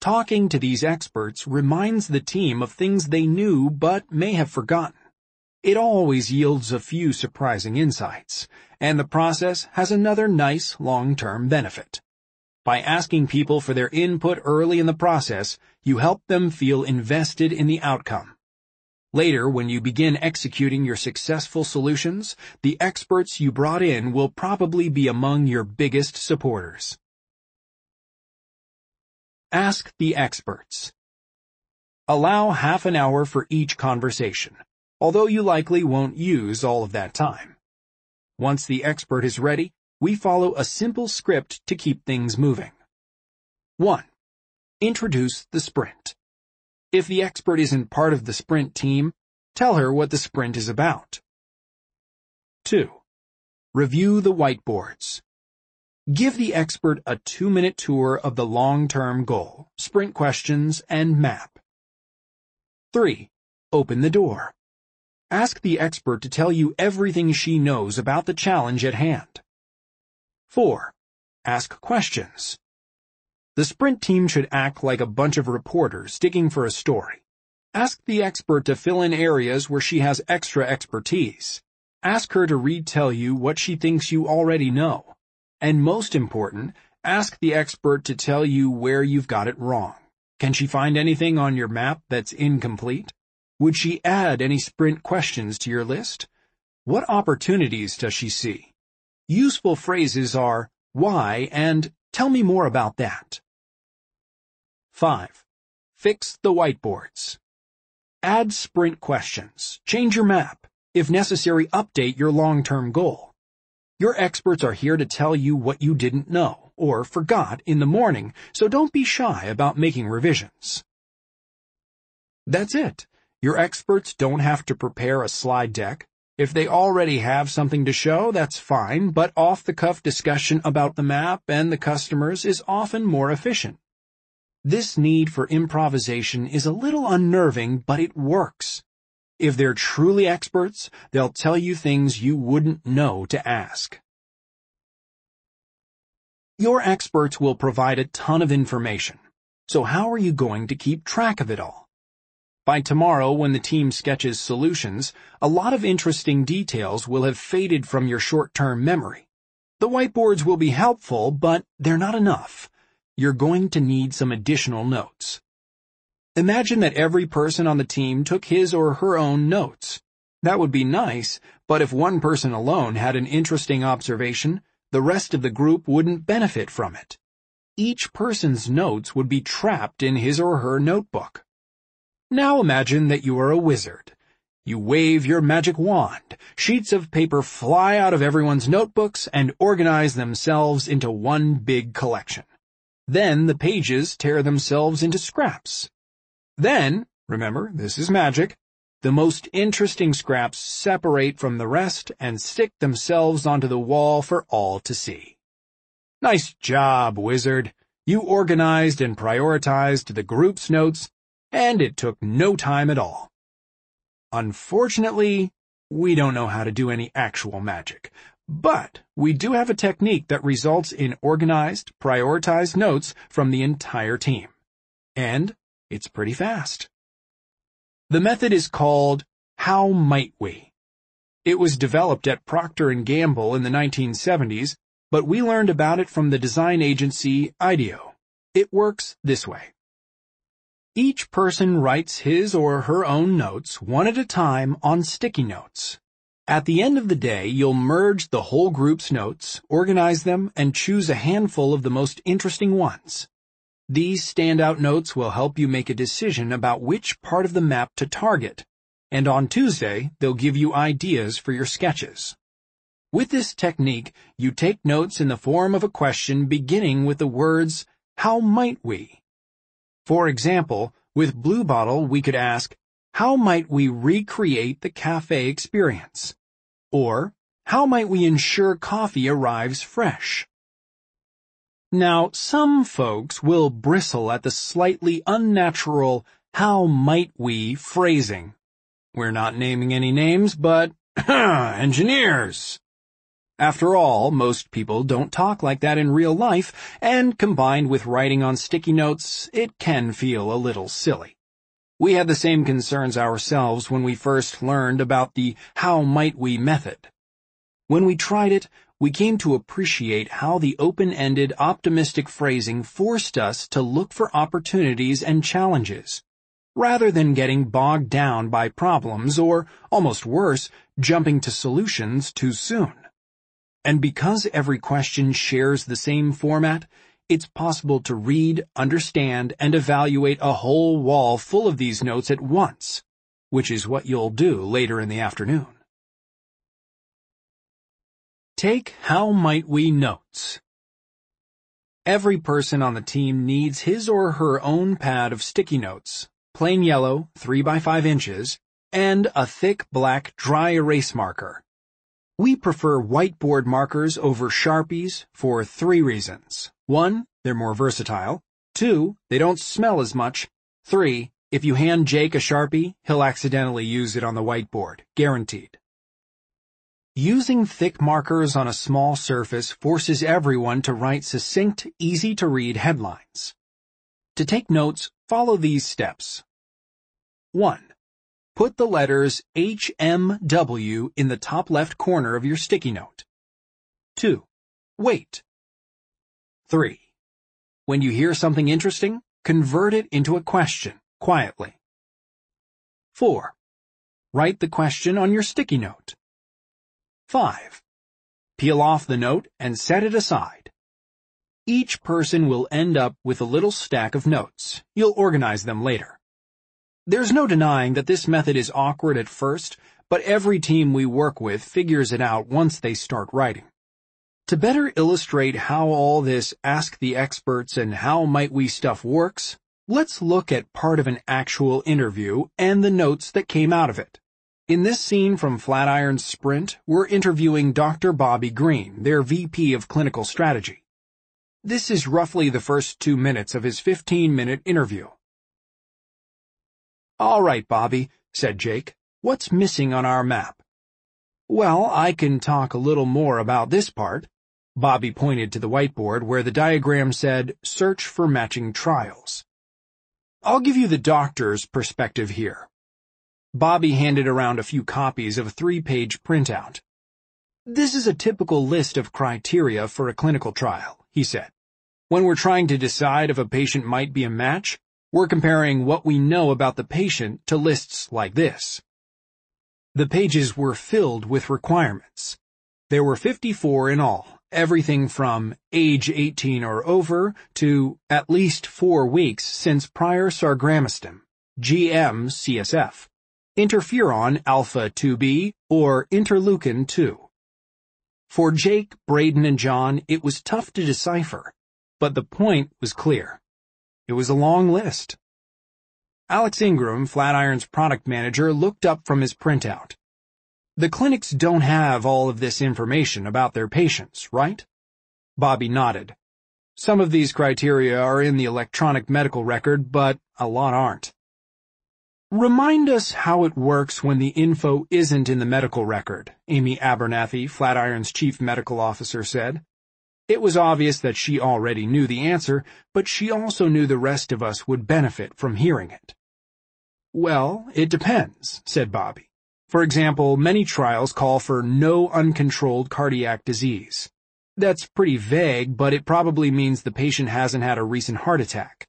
Talking to these experts reminds the team of things they knew but may have forgotten. It always yields a few surprising insights, and the process has another nice long-term benefit. By asking people for their input early in the process, you help them feel invested in the outcome. Later, when you begin executing your successful solutions, the experts you brought in will probably be among your biggest supporters. Ask the experts. Allow half an hour for each conversation, although you likely won't use all of that time. Once the expert is ready, we follow a simple script to keep things moving. 1. Introduce the sprint. If the expert isn't part of the sprint team, tell her what the sprint is about. 2. Review the whiteboards. Give the expert a two-minute tour of the long-term goal, sprint questions, and map. 3. Open the door. Ask the expert to tell you everything she knows about the challenge at hand. 4. Ask questions. The sprint team should act like a bunch of reporters digging for a story. Ask the expert to fill in areas where she has extra expertise. Ask her to retell you what she thinks you already know. And most important, ask the expert to tell you where you've got it wrong. Can she find anything on your map that's incomplete? Would she add any sprint questions to your list? What opportunities does she see? Useful phrases are why and tell me more about that. 5. Fix the whiteboards. Add sprint questions. Change your map. If necessary, update your long-term goal. Your experts are here to tell you what you didn't know or forgot in the morning, so don't be shy about making revisions. That's it. Your experts don't have to prepare a slide deck. If they already have something to show, that's fine, but off-the-cuff discussion about the map and the customers is often more efficient. This need for improvisation is a little unnerving, but it works. If they're truly experts, they'll tell you things you wouldn't know to ask. Your experts will provide a ton of information, so how are you going to keep track of it all? By tomorrow, when the team sketches solutions, a lot of interesting details will have faded from your short-term memory. The whiteboards will be helpful, but they're not enough. You're going to need some additional notes. Imagine that every person on the team took his or her own notes. That would be nice, but if one person alone had an interesting observation, the rest of the group wouldn't benefit from it. Each person's notes would be trapped in his or her notebook. Now imagine that you are a wizard. You wave your magic wand, sheets of paper fly out of everyone's notebooks and organize themselves into one big collection. Then the pages tear themselves into scraps. Then, remember, this is magic, the most interesting scraps separate from the rest and stick themselves onto the wall for all to see. Nice job, wizard. You organized and prioritized the group's notes, and it took no time at all. Unfortunately, we don't know how to do any actual magic, but we do have a technique that results in organized, prioritized notes from the entire team. And it's pretty fast. The method is called How Might We? It was developed at Procter & Gamble in the 1970s, but we learned about it from the design agency IDEO. It works this way. Each person writes his or her own notes one at a time on sticky notes. At the end of the day, you'll merge the whole group's notes, organize them, and choose a handful of the most interesting ones. These standout notes will help you make a decision about which part of the map to target, and on Tuesday, they'll give you ideas for your sketches. With this technique, you take notes in the form of a question beginning with the words, how might we? For example, with Blue Bottle we could ask, how might we recreate the cafe experience? Or, how might we ensure coffee arrives fresh? Now, some folks will bristle at the slightly unnatural how might we phrasing. We're not naming any names, but engineers. After all, most people don't talk like that in real life, and combined with writing on sticky notes, it can feel a little silly. We had the same concerns ourselves when we first learned about the how might we method. When we tried it, we came to appreciate how the open-ended, optimistic phrasing forced us to look for opportunities and challenges, rather than getting bogged down by problems or, almost worse, jumping to solutions too soon. And because every question shares the same format, it's possible to read, understand, and evaluate a whole wall full of these notes at once, which is what you'll do later in the afternoon. Take How Might We Notes. Every person on the team needs his or her own pad of sticky notes, plain yellow, 3 by 5 inches, and a thick black dry erase marker. We prefer whiteboard markers over Sharpies for three reasons. One, they're more versatile. Two, they don't smell as much. Three, if you hand Jake a Sharpie, he'll accidentally use it on the whiteboard. Guaranteed. Using thick markers on a small surface forces everyone to write succinct, easy-to-read headlines. To take notes, follow these steps. 1. Put the letters HMW in the top left corner of your sticky note. 2. Wait. 3. When you hear something interesting, convert it into a question, quietly. 4. Write the question on your sticky note. 5. Peel off the note and set it aside. Each person will end up with a little stack of notes. You'll organize them later. There's no denying that this method is awkward at first, but every team we work with figures it out once they start writing. To better illustrate how all this ask the experts and how might we stuff works, let's look at part of an actual interview and the notes that came out of it. In this scene from Flatiron's Sprint, we're interviewing Dr. Bobby Green, their VP of Clinical Strategy. This is roughly the first two minutes of his 15-minute interview. All right, Bobby, said Jake. What's missing on our map? Well, I can talk a little more about this part. Bobby pointed to the whiteboard where the diagram said, search for matching trials. I'll give you the doctor's perspective here. Bobby handed around a few copies of a three-page printout. This is a typical list of criteria for a clinical trial, he said. When we're trying to decide if a patient might be a match, we're comparing what we know about the patient to lists like this. The pages were filled with requirements. There were 54 in all, everything from age 18 or over to at least four weeks since prior sargramostim, GM CSF, interferon alpha 2b, or interleukin 2. For Jake, Braden, and John, it was tough to decipher, but the point was clear. It was a long list. Alex Ingram, Flatiron's product manager, looked up from his printout. The clinics don't have all of this information about their patients, right? Bobby nodded. Some of these criteria are in the electronic medical record, but a lot aren't. Remind us how it works when the info isn't in the medical record, Amy Abernethy, Flatiron's chief medical officer said. It was obvious that she already knew the answer, but she also knew the rest of us would benefit from hearing it. Well, it depends, said Bobby. For example, many trials call for no uncontrolled cardiac disease. That's pretty vague, but it probably means the patient hasn't had a recent heart attack.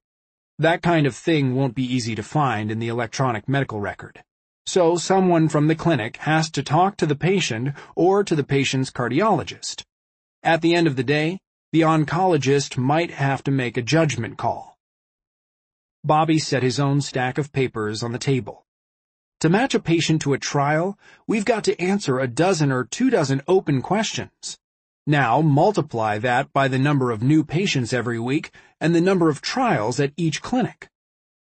That kind of thing won't be easy to find in the electronic medical record. So someone from the clinic has to talk to the patient or to the patient's cardiologist. At the end of the day, the oncologist might have to make a judgment call. Bobby set his own stack of papers on the table. To match a patient to a trial, we've got to answer a dozen or two dozen open questions. Now multiply that by the number of new patients every week and the number of trials at each clinic.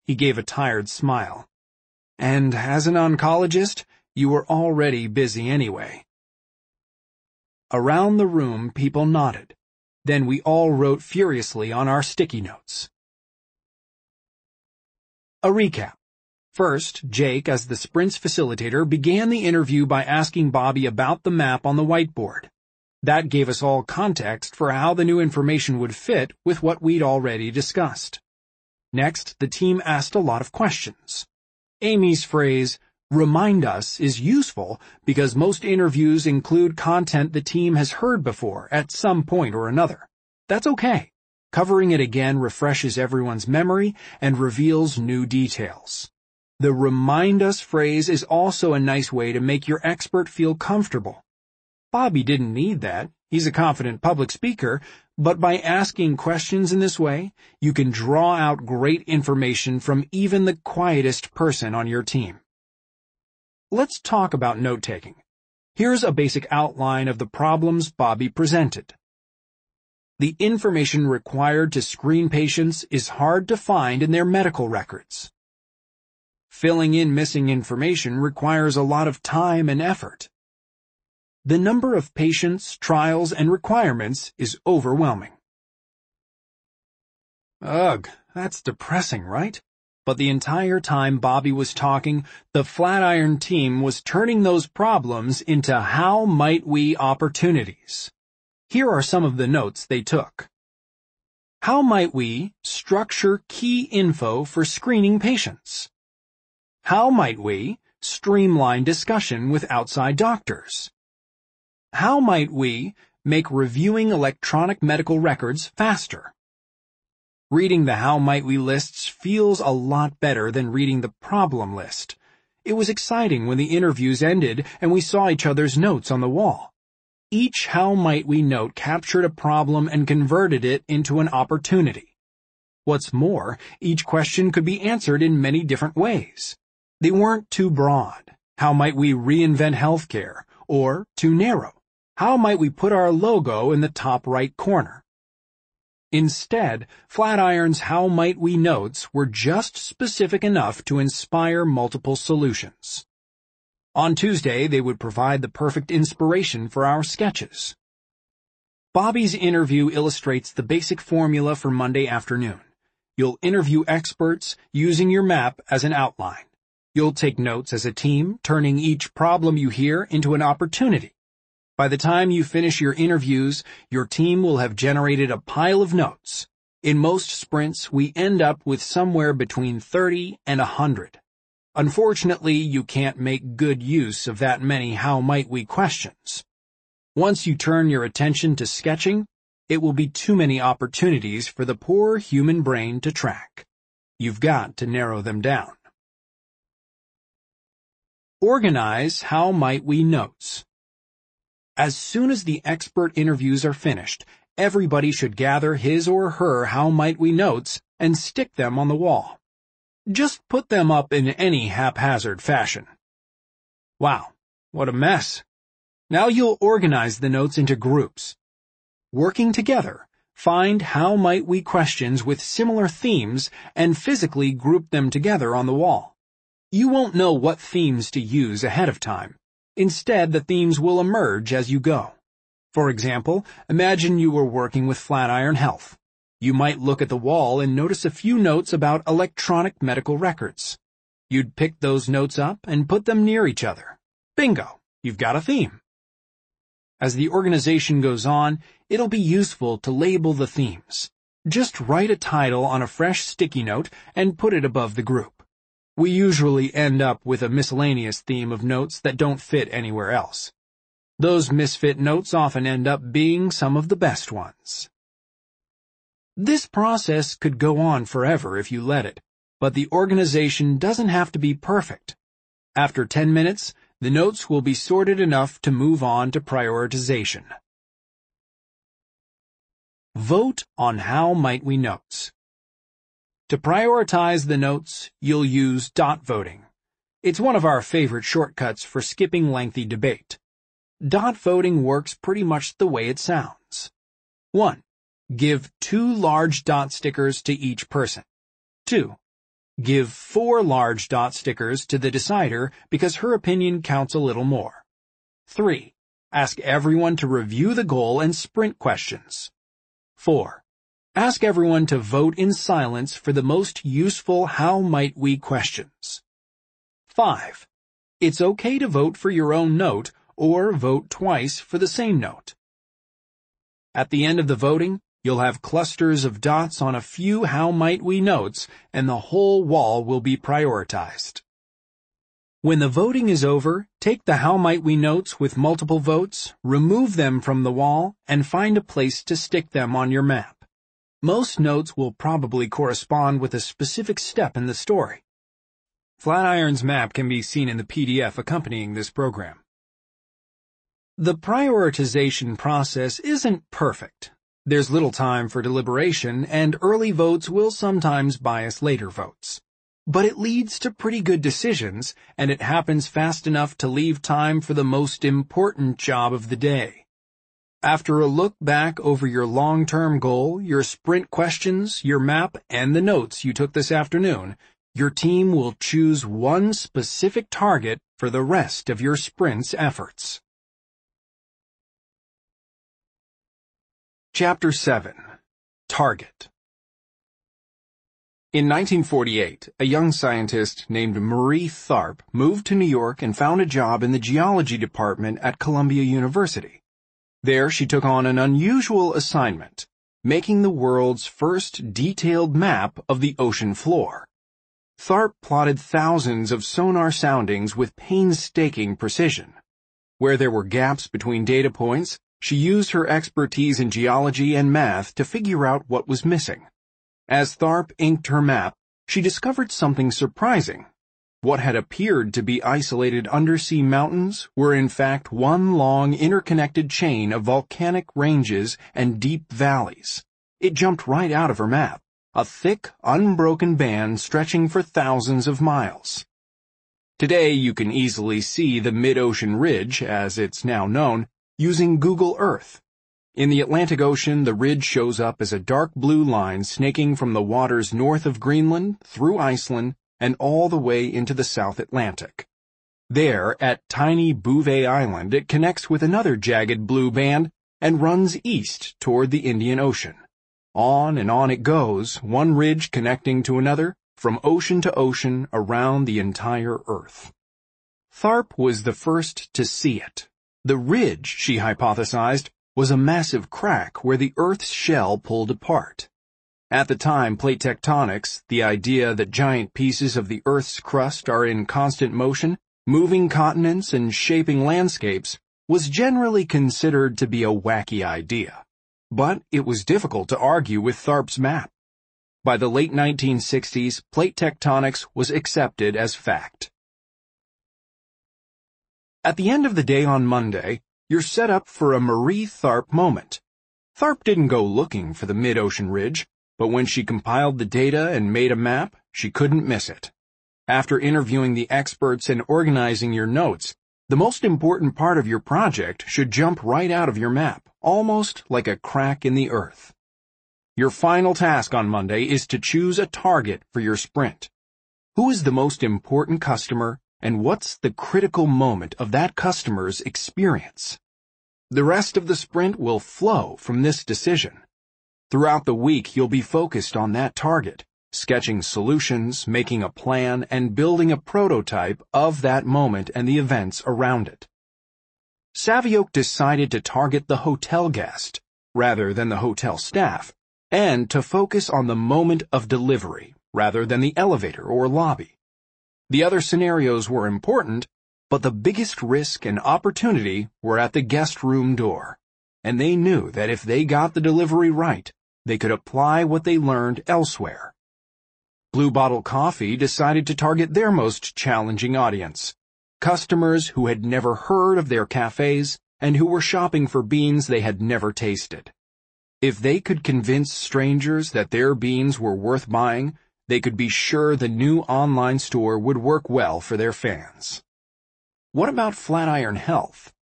He gave a tired smile. And as an oncologist, you were already busy anyway. Around the room, people nodded. Then we all wrote furiously on our sticky notes. A recap. First, Jake, as the Sprint's facilitator, began the interview by asking Bobby about the map on the whiteboard. That gave us all context for how the new information would fit with what we'd already discussed. Next, the team asked a lot of questions. Amy's phrase, remind us, is useful because most interviews include content the team has heard before at some point or another. That's okay. Covering it again refreshes everyone's memory and reveals new details. The remind us phrase is also a nice way to make your expert feel comfortable Bobby didn't need that. He's a confident public speaker, but by asking questions in this way, you can draw out great information from even the quietest person on your team. Let's talk about note-taking. Here's a basic outline of the problems Bobby presented. The information required to screen patients is hard to find in their medical records. Filling in missing information requires a lot of time and effort. The number of patients, trials, and requirements is overwhelming. Ugh, that's depressing, right? But the entire time Bobby was talking, the Flatiron team was turning those problems into how might we opportunities. Here are some of the notes they took. How might we structure key info for screening patients? How might we streamline discussion with outside doctors? How might we make reviewing electronic medical records faster? Reading the How Might We lists feels a lot better than reading the problem list. It was exciting when the interviews ended and we saw each other's notes on the wall. Each How Might We note captured a problem and converted it into an opportunity. What's more, each question could be answered in many different ways. They weren't too broad. How might we reinvent healthcare? Or too narrow? How might we put our logo in the top right corner? Instead, Flatiron's How Might We notes were just specific enough to inspire multiple solutions. On Tuesday, they would provide the perfect inspiration for our sketches. Bobby's interview illustrates the basic formula for Monday afternoon. You'll interview experts using your map as an outline. You'll take notes as a team, turning each problem you hear into an opportunity. By the time you finish your interviews, your team will have generated a pile of notes. In most sprints, we end up with somewhere between 30 and 100. Unfortunately, you can't make good use of that many how might we questions. Once you turn your attention to sketching, it will be too many opportunities for the poor human brain to track. You've got to narrow them down. Organize how might we notes. As soon as the expert interviews are finished, everybody should gather his or her how might we notes and stick them on the wall. Just put them up in any haphazard fashion. Wow, what a mess. Now you'll organize the notes into groups. Working together, find how might we questions with similar themes and physically group them together on the wall. You won't know what themes to use ahead of time. Instead, the themes will emerge as you go. For example, imagine you were working with Flatiron Health. You might look at the wall and notice a few notes about electronic medical records. You'd pick those notes up and put them near each other. Bingo! You've got a theme. As the organization goes on, it'll be useful to label the themes. Just write a title on a fresh sticky note and put it above the group. We usually end up with a miscellaneous theme of notes that don't fit anywhere else. Those misfit notes often end up being some of the best ones. This process could go on forever if you let it, but the organization doesn't have to be perfect. After 10 minutes, the notes will be sorted enough to move on to prioritization. Vote on How Might We Notes. To prioritize the notes, you'll use dot voting. It's one of our favorite shortcuts for skipping lengthy debate. Dot voting works pretty much the way it sounds. 1. Give two large dot stickers to each person. 2. Give four large dot stickers to the decider because her opinion counts a little more. 3. Ask everyone to review the goal and sprint questions. 4. Ask everyone to vote in silence for the most useful how might we questions. 5. It's okay to vote for your own note or vote twice for the same note. At the end of the voting, You'll have clusters of dots on a few how might we notes, and the whole wall will be prioritized. When the voting is over, take the how might we notes with multiple votes, remove them from the wall, and find a place to stick them on your map. Most notes will probably correspond with a specific step in the story. Flatiron's map can be seen in the PDF accompanying this program. The prioritization process isn't perfect, there's little time for deliberation, and early votes will sometimes bias later votes. But it leads to pretty good decisions, and it happens fast enough to leave time for the most important job of the day. After a look back over your long-term goal, your sprint questions, your map, and the notes you took this afternoon, your team will choose one specific target for the rest of your sprint's efforts. Chapter 7 Target In 1948, a young scientist named Marie Tharp moved to New York and found a job in the geology department at Columbia University. There she took on an unusual assignment, making the world's first detailed map of the ocean floor. Tharp plotted thousands of sonar soundings with painstaking precision. Where there were gaps between data points, she used her expertise in geology and math to figure out what was missing. As Tharp inked her map, she discovered something surprising. What had appeared to be isolated undersea mountains were in fact one long interconnected chain of volcanic ranges and deep valleys. It jumped right out of her map, a thick, unbroken band stretching for thousands of miles. Today you can easily see the mid-ocean ridge, as it's now known, using Google Earth. In the Atlantic Ocean, the ridge shows up as a dark blue line snaking from the waters north of Greenland, through Iceland, and all the way into the South Atlantic. There, at tiny Bouvet Island, it connects with another jagged blue band and runs east toward the Indian Ocean. On and on it goes, one ridge connecting to another, from ocean to ocean around the entire Earth. Tharp was the first to see it. The ridge, she hypothesized, was a massive crack where the Earth's shell pulled apart. At the time, plate tectonics, the idea that giant pieces of the Earth's crust are in constant motion, moving continents and shaping landscapes, was generally considered to be a wacky idea. But it was difficult to argue with Tharp's map. By the late 1960s, plate tectonics was accepted as fact. At the end of the day on Monday, you're set up for a Marie Tharp moment. Tharp didn't go looking for the mid-ocean ridge, but when she compiled the data and made a map, she couldn't miss it. After interviewing the experts and organizing your notes, the most important part of your project should jump right out of your map, almost like a crack in the earth. Your final task on Monday is to choose a target for your sprint. Who is the most important customer and what's the critical moment of that customer's experience. The rest of the sprint will flow from this decision. Throughout the week, you'll be focused on that target, sketching solutions, making a plan, and building a prototype of that moment and the events around it. Savioke decided to target the hotel guest, rather than the hotel staff, and to focus on the moment of delivery, rather than the elevator or lobby. The other scenarios were important, but the biggest risk and opportunity were at the guest room door, and they knew that if they got the delivery right, they could apply what they learned elsewhere. Blue Bottle Coffee decided to target their most challenging audience, customers who had never heard of their cafes and who were shopping for beans they had never tasted. If they could convince strangers that their beans were worth buying, they could be sure the new online store would work well for their fans. What about Flatiron Health?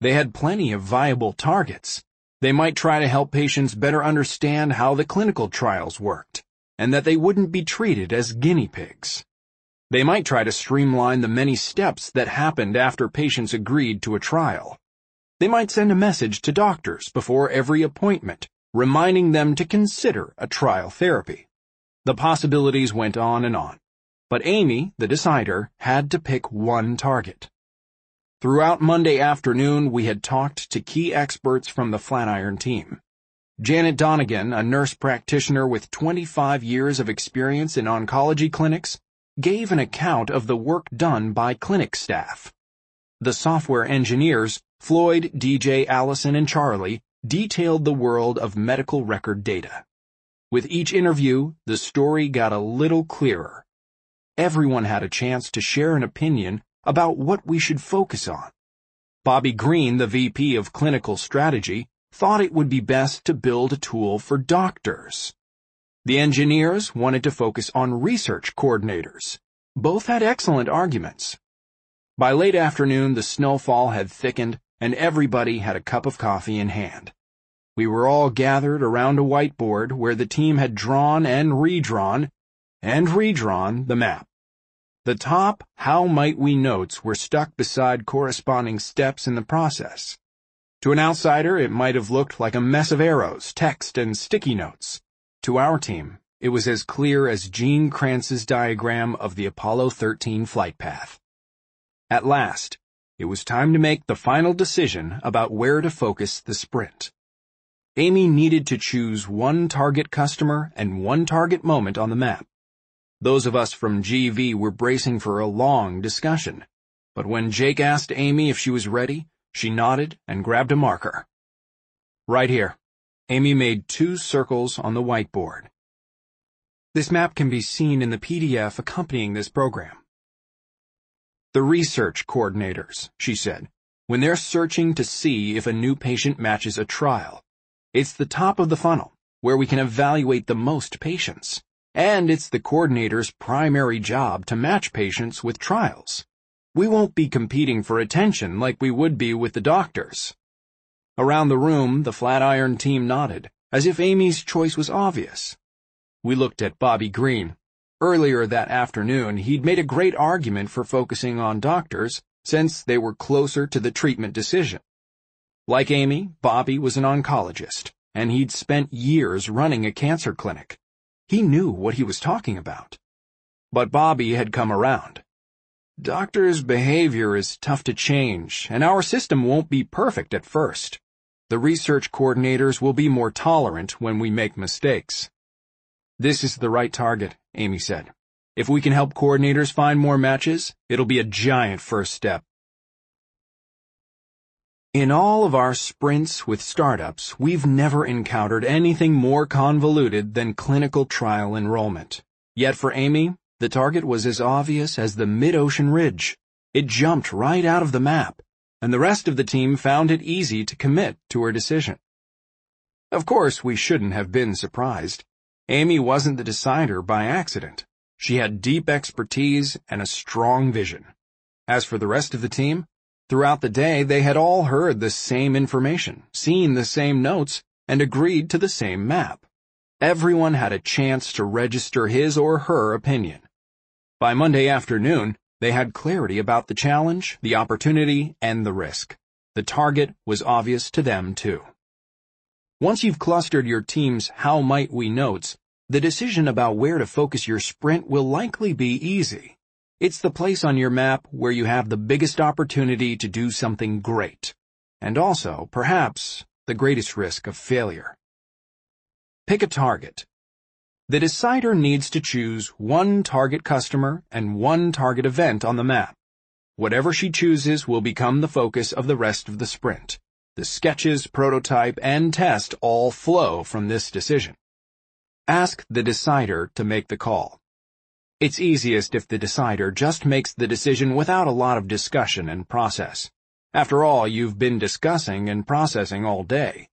They had plenty of viable targets. They might try to help patients better understand how the clinical trials worked, and that they wouldn't be treated as guinea pigs. They might try to streamline the many steps that happened after patients agreed to a trial. They might send a message to doctors before every appointment, reminding them to consider a trial therapy. The possibilities went on and on. But Amy, the decider, had to pick one target. Throughout Monday afternoon, we had talked to key experts from the Flatiron team. Janet Donegan, a nurse practitioner with 25 years of experience in oncology clinics, gave an account of the work done by clinic staff. The software engineers, Floyd, DJ, Allison, and Charlie, detailed the world of medical record data. With each interview, the story got a little clearer. Everyone had a chance to share an opinion about what we should focus on. Bobby Green, the VP of Clinical Strategy, thought it would be best to build a tool for doctors. The engineers wanted to focus on research coordinators. Both had excellent arguments. By late afternoon, the snowfall had thickened and everybody had a cup of coffee in hand. We were all gathered around a whiteboard where the team had drawn and redrawn and redrawn the map. The top how might we notes were stuck beside corresponding steps in the process. To an outsider, it might have looked like a mess of arrows, text, and sticky notes. To our team, it was as clear as Gene Kranz's diagram of the Apollo 13 flight path. At last, it was time to make the final decision about where to focus the sprint. Amy needed to choose one target customer and one target moment on the map. Those of us from GV were bracing for a long discussion, but when Jake asked Amy if she was ready, she nodded and grabbed a marker. Right here. Amy made two circles on the whiteboard. This map can be seen in the PDF accompanying this program. The research coordinators, she said, when they're searching to see if a new patient matches a trial. It's the top of the funnel, where we can evaluate the most patients and it's the coordinator's primary job to match patients with trials. We won't be competing for attention like we would be with the doctors. Around the room, the Flatiron team nodded, as if Amy's choice was obvious. We looked at Bobby Green. Earlier that afternoon, he'd made a great argument for focusing on doctors, since they were closer to the treatment decision. Like Amy, Bobby was an oncologist, and he'd spent years running a cancer clinic. He knew what he was talking about. But Bobby had come around. Doctors' behavior is tough to change, and our system won't be perfect at first. The research coordinators will be more tolerant when we make mistakes. This is the right target, Amy said. If we can help coordinators find more matches, it'll be a giant first step. In all of our sprints with startups, we've never encountered anything more convoluted than clinical trial enrollment. Yet for Amy, the target was as obvious as the mid-ocean ridge. It jumped right out of the map, and the rest of the team found it easy to commit to her decision. Of course, we shouldn't have been surprised. Amy wasn't the decider by accident. She had deep expertise and a strong vision. As for the rest of the team, Throughout the day, they had all heard the same information, seen the same notes, and agreed to the same map. Everyone had a chance to register his or her opinion. By Monday afternoon, they had clarity about the challenge, the opportunity, and the risk. The target was obvious to them, too. Once you've clustered your team's how might we notes, the decision about where to focus your sprint will likely be easy. It's the place on your map where you have the biggest opportunity to do something great. And also, perhaps, the greatest risk of failure. Pick a target. The decider needs to choose one target customer and one target event on the map. Whatever she chooses will become the focus of the rest of the sprint. The sketches, prototype, and test all flow from this decision. Ask the decider to make the call. It's easiest if the decider just makes the decision without a lot of discussion and process. After all, you've been discussing and processing all day.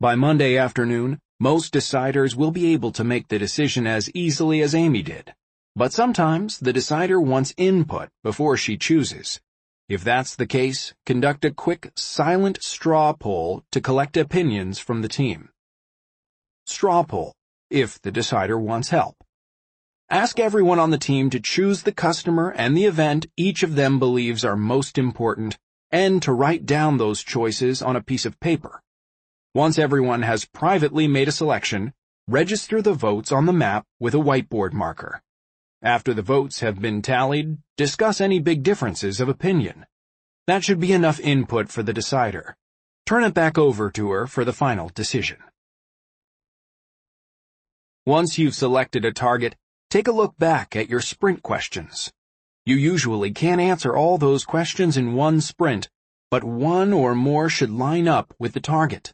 By Monday afternoon, most deciders will be able to make the decision as easily as Amy did. But sometimes the decider wants input before she chooses. If that's the case, conduct a quick, silent straw poll to collect opinions from the team. Straw poll, if the decider wants help. Ask everyone on the team to choose the customer and the event each of them believes are most important and to write down those choices on a piece of paper. Once everyone has privately made a selection, register the votes on the map with a whiteboard marker. After the votes have been tallied, discuss any big differences of opinion. That should be enough input for the decider. Turn it back over to her for the final decision. Once you've selected a target, take a look back at your sprint questions. You usually can't answer all those questions in one sprint, but one or more should line up with the target.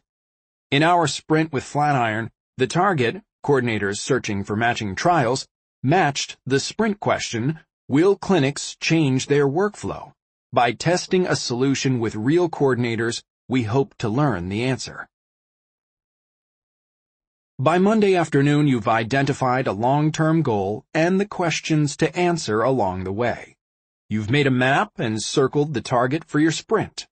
In our sprint with Flatiron, the target, coordinators searching for matching trials, matched the sprint question, will clinics change their workflow? By testing a solution with real coordinators, we hope to learn the answer. By Monday afternoon, you've identified a long-term goal and the questions to answer along the way. You've made a map and circled the target for your sprint.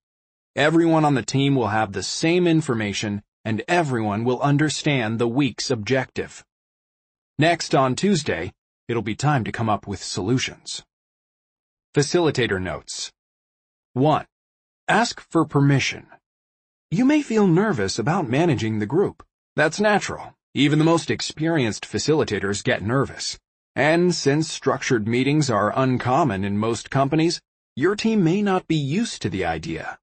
Everyone on the team will have the same information and everyone will understand the week's objective. Next on Tuesday, It'll be time to come up with solutions. Facilitator Notes 1. Ask for permission. You may feel nervous about managing the group. That's natural. Even the most experienced facilitators get nervous. And since structured meetings are uncommon in most companies, your team may not be used to the idea.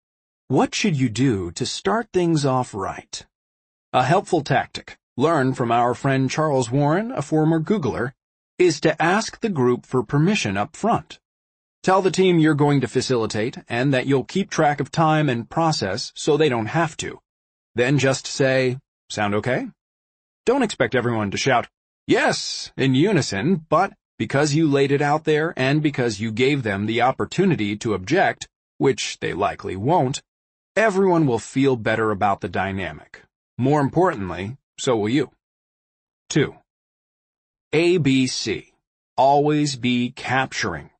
What should you do to start things off right? A helpful tactic, learned from our friend Charles Warren, a former Googler, is to ask the group for permission up front. Tell the team you're going to facilitate and that you'll keep track of time and process so they don't have to. Then just say, sound okay? Don't expect everyone to shout, yes, in unison, but because you laid it out there and because you gave them the opportunity to object, which they likely won't, everyone will feel better about the dynamic. More importantly, so will you. 2. ABC. Always be capturing.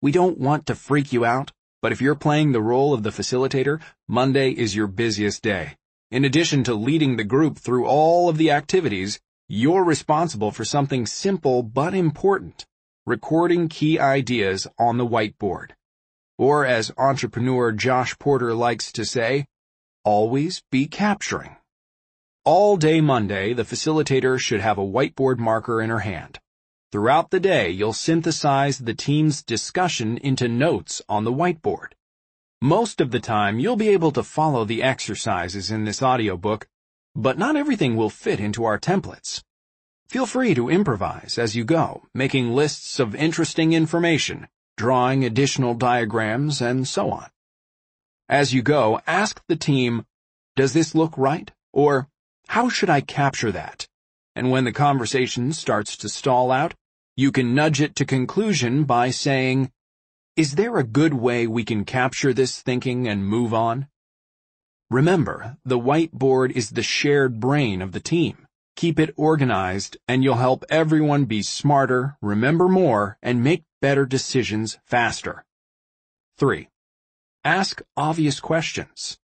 We don't want to freak you out, but if you're playing the role of the facilitator, Monday is your busiest day. In addition to leading the group through all of the activities, you're responsible for something simple but important, recording key ideas on the whiteboard. Or as entrepreneur Josh Porter likes to say, always be capturing. All day Monday, the facilitator should have a whiteboard marker in her hand. Throughout the day, you'll synthesize the team's discussion into notes on the whiteboard. Most of the time, you'll be able to follow the exercises in this audiobook, but not everything will fit into our templates. Feel free to improvise as you go, making lists of interesting information, drawing additional diagrams, and so on. As you go, ask the team, does this look right? Or, how should I capture that? And when the conversation starts to stall out, you can nudge it to conclusion by saying, Is there a good way we can capture this thinking and move on? Remember, the whiteboard is the shared brain of the team. Keep it organized and you'll help everyone be smarter, remember more, and make better decisions faster. 3. Ask obvious questions.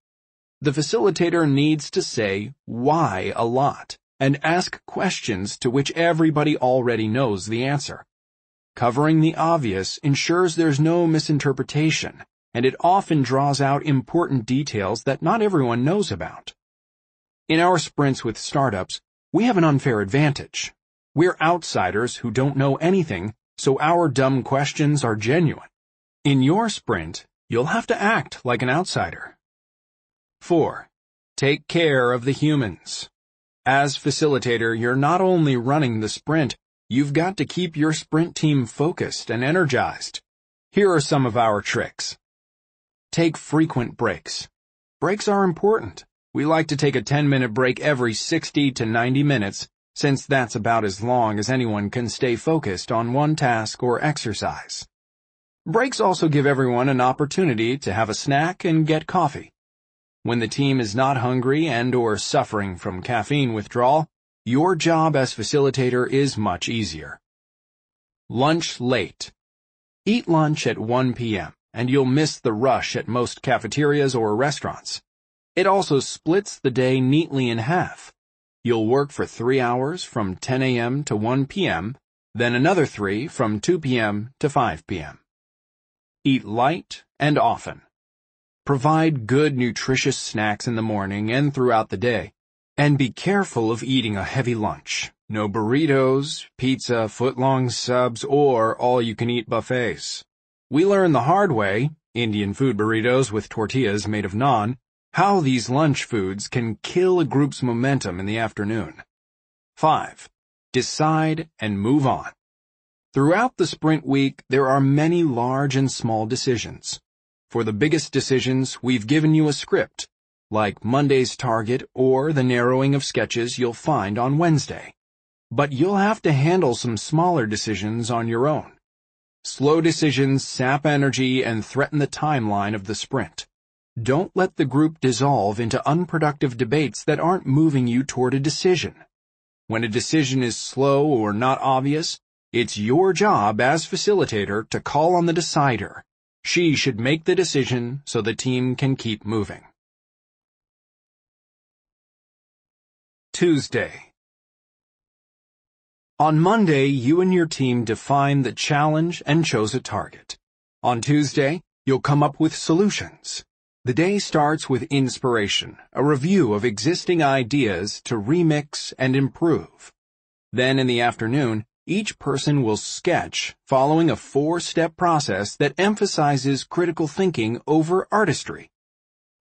The facilitator needs to say why a lot and ask questions to which everybody already knows the answer. Covering the obvious ensures there's no misinterpretation, and it often draws out important details that not everyone knows about. In our sprints with startups, we have an unfair advantage. We're outsiders who don't know anything, so our dumb questions are genuine. In your sprint, you'll have to act like an outsider. 4. Take care of the humans. As facilitator, you're not only running the sprint, you've got to keep your sprint team focused and energized. Here are some of our tricks. Take frequent breaks. Breaks are important. We like to take a 10-minute break every 60 to 90 minutes, since that's about as long as anyone can stay focused on one task or exercise. Breaks also give everyone an opportunity to have a snack and get coffee. When the team is not hungry and or suffering from caffeine withdrawal, your job as facilitator is much easier. Lunch late. Eat lunch at 1 p.m. and you'll miss the rush at most cafeterias or restaurants. It also splits the day neatly in half. You'll work for three hours from 10 a.m. to 1 p.m., then another three from 2 p.m. to 5 p.m. Eat light and often. Provide good nutritious snacks in the morning and throughout the day. And be careful of eating a heavy lunch. No burritos, pizza, footlong subs, or all-you-can-eat buffets. We learned the hard way, Indian food burritos with tortillas made of naan, how these lunch foods can kill a group's momentum in the afternoon. 5. Decide and move on. Throughout the sprint week, there are many large and small decisions. For the biggest decisions, we've given you a script, like Monday's target or the narrowing of sketches you'll find on Wednesday. But you'll have to handle some smaller decisions on your own. Slow decisions sap energy and threaten the timeline of the sprint. Don't let the group dissolve into unproductive debates that aren't moving you toward a decision. When a decision is slow or not obvious, it's your job as facilitator to call on the decider she should make the decision so the team can keep moving. Tuesday. On Monday, you and your team defined the challenge and chose a target. On Tuesday, you'll come up with solutions. The day starts with inspiration, a review of existing ideas to remix and improve. Then in the afternoon, each person will sketch following a four-step process that emphasizes critical thinking over artistry.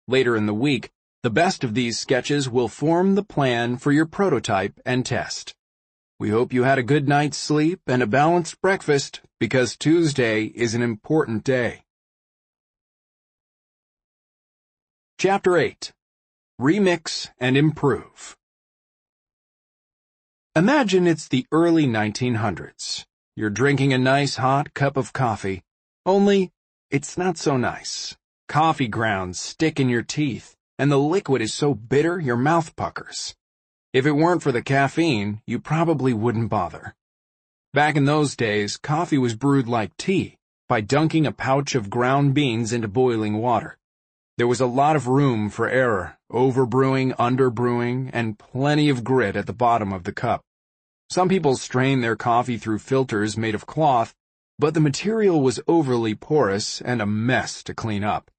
Later in the week, the best of these sketches will form the plan for your prototype and test. We hope you had a good night's sleep and a balanced breakfast because Tuesday is an important day. Chapter 8 Remix and Improve Imagine it's the early 1900s. You're drinking a nice hot cup of coffee. Only, it's not so nice. Coffee grounds stick in your teeth, and the liquid is so bitter your mouth puckers. If it weren't for the caffeine, you probably wouldn't bother. Back in those days, coffee was brewed like tea, by dunking a pouch of ground beans into boiling water. There was a lot of room for error, overbrewing, underbrewing, and plenty of grit at the bottom of the cup. Some people strain their coffee through filters made of cloth, but the material was overly porous and a mess to clean up.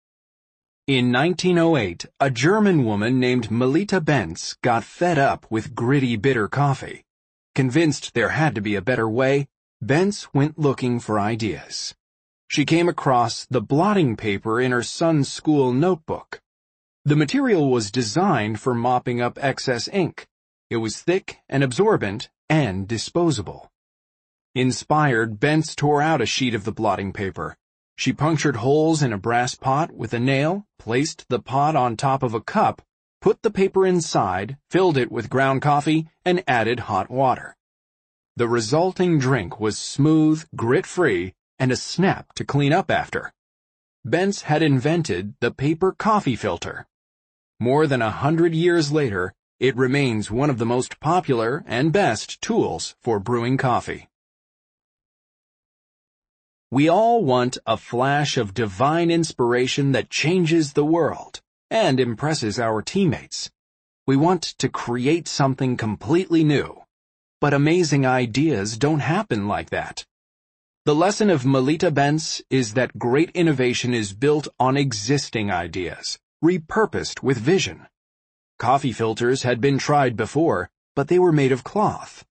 In 1908, a German woman named Melitta Bentz got fed up with gritty, bitter coffee. Convinced there had to be a better way, Bentz went looking for ideas she came across the blotting paper in her son's school notebook. The material was designed for mopping up excess ink. It was thick and absorbent and disposable. Inspired, Bentz tore out a sheet of the blotting paper. She punctured holes in a brass pot with a nail, placed the pot on top of a cup, put the paper inside, filled it with ground coffee, and added hot water. The resulting drink was smooth, grit-free, and a snap to clean up after. Bentz had invented the paper coffee filter. More than a hundred years later, it remains one of the most popular and best tools for brewing coffee. We all want a flash of divine inspiration that changes the world and impresses our teammates. We want to create something completely new. But amazing ideas don't happen like that. The lesson of Melitta Bentz is that great innovation is built on existing ideas, repurposed with vision. Coffee filters had been tried before, but they were made of cloth.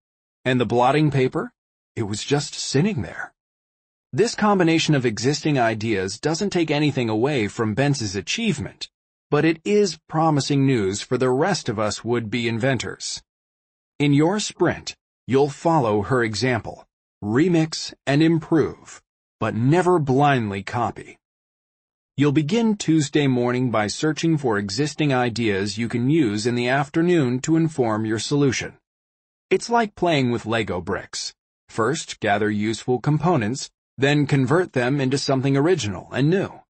And the blotting paper? It was just sitting there. This combination of existing ideas doesn't take anything away from Bentz's achievement, but it is promising news for the rest of us would-be inventors. In your sprint, you'll follow her example, remix and improve, but never blindly copy. You'll begin Tuesday morning by searching for existing ideas you can use in the afternoon to inform your solution. It's like playing with Lego bricks. First, gather useful components, then convert them into something original and new.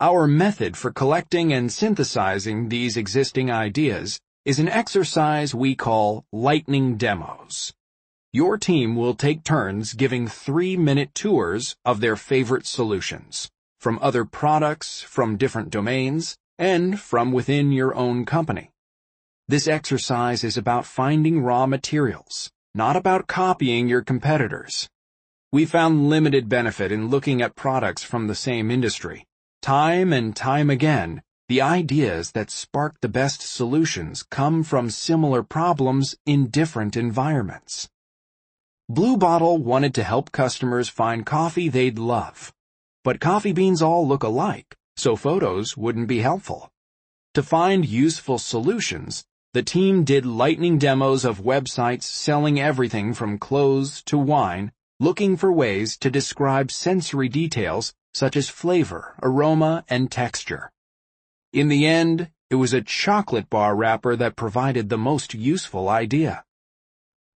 Our method for collecting and synthesizing these existing ideas is an exercise we call lightning demos. Your team will take turns giving three-minute tours of their favorite solutions from other products, from different domains, and from within your own company. This exercise is about finding raw materials, not about copying your competitors. We found limited benefit in looking at products from the same industry. Time and time again, the ideas that spark the best solutions come from similar problems in different environments. Blue Bottle wanted to help customers find coffee they'd love. But coffee beans all look alike, so photos wouldn't be helpful. To find useful solutions, the team did lightning demos of websites selling everything from clothes to wine, looking for ways to describe sensory details such as flavor, aroma, and texture. In the end, it was a chocolate bar wrapper that provided the most useful idea.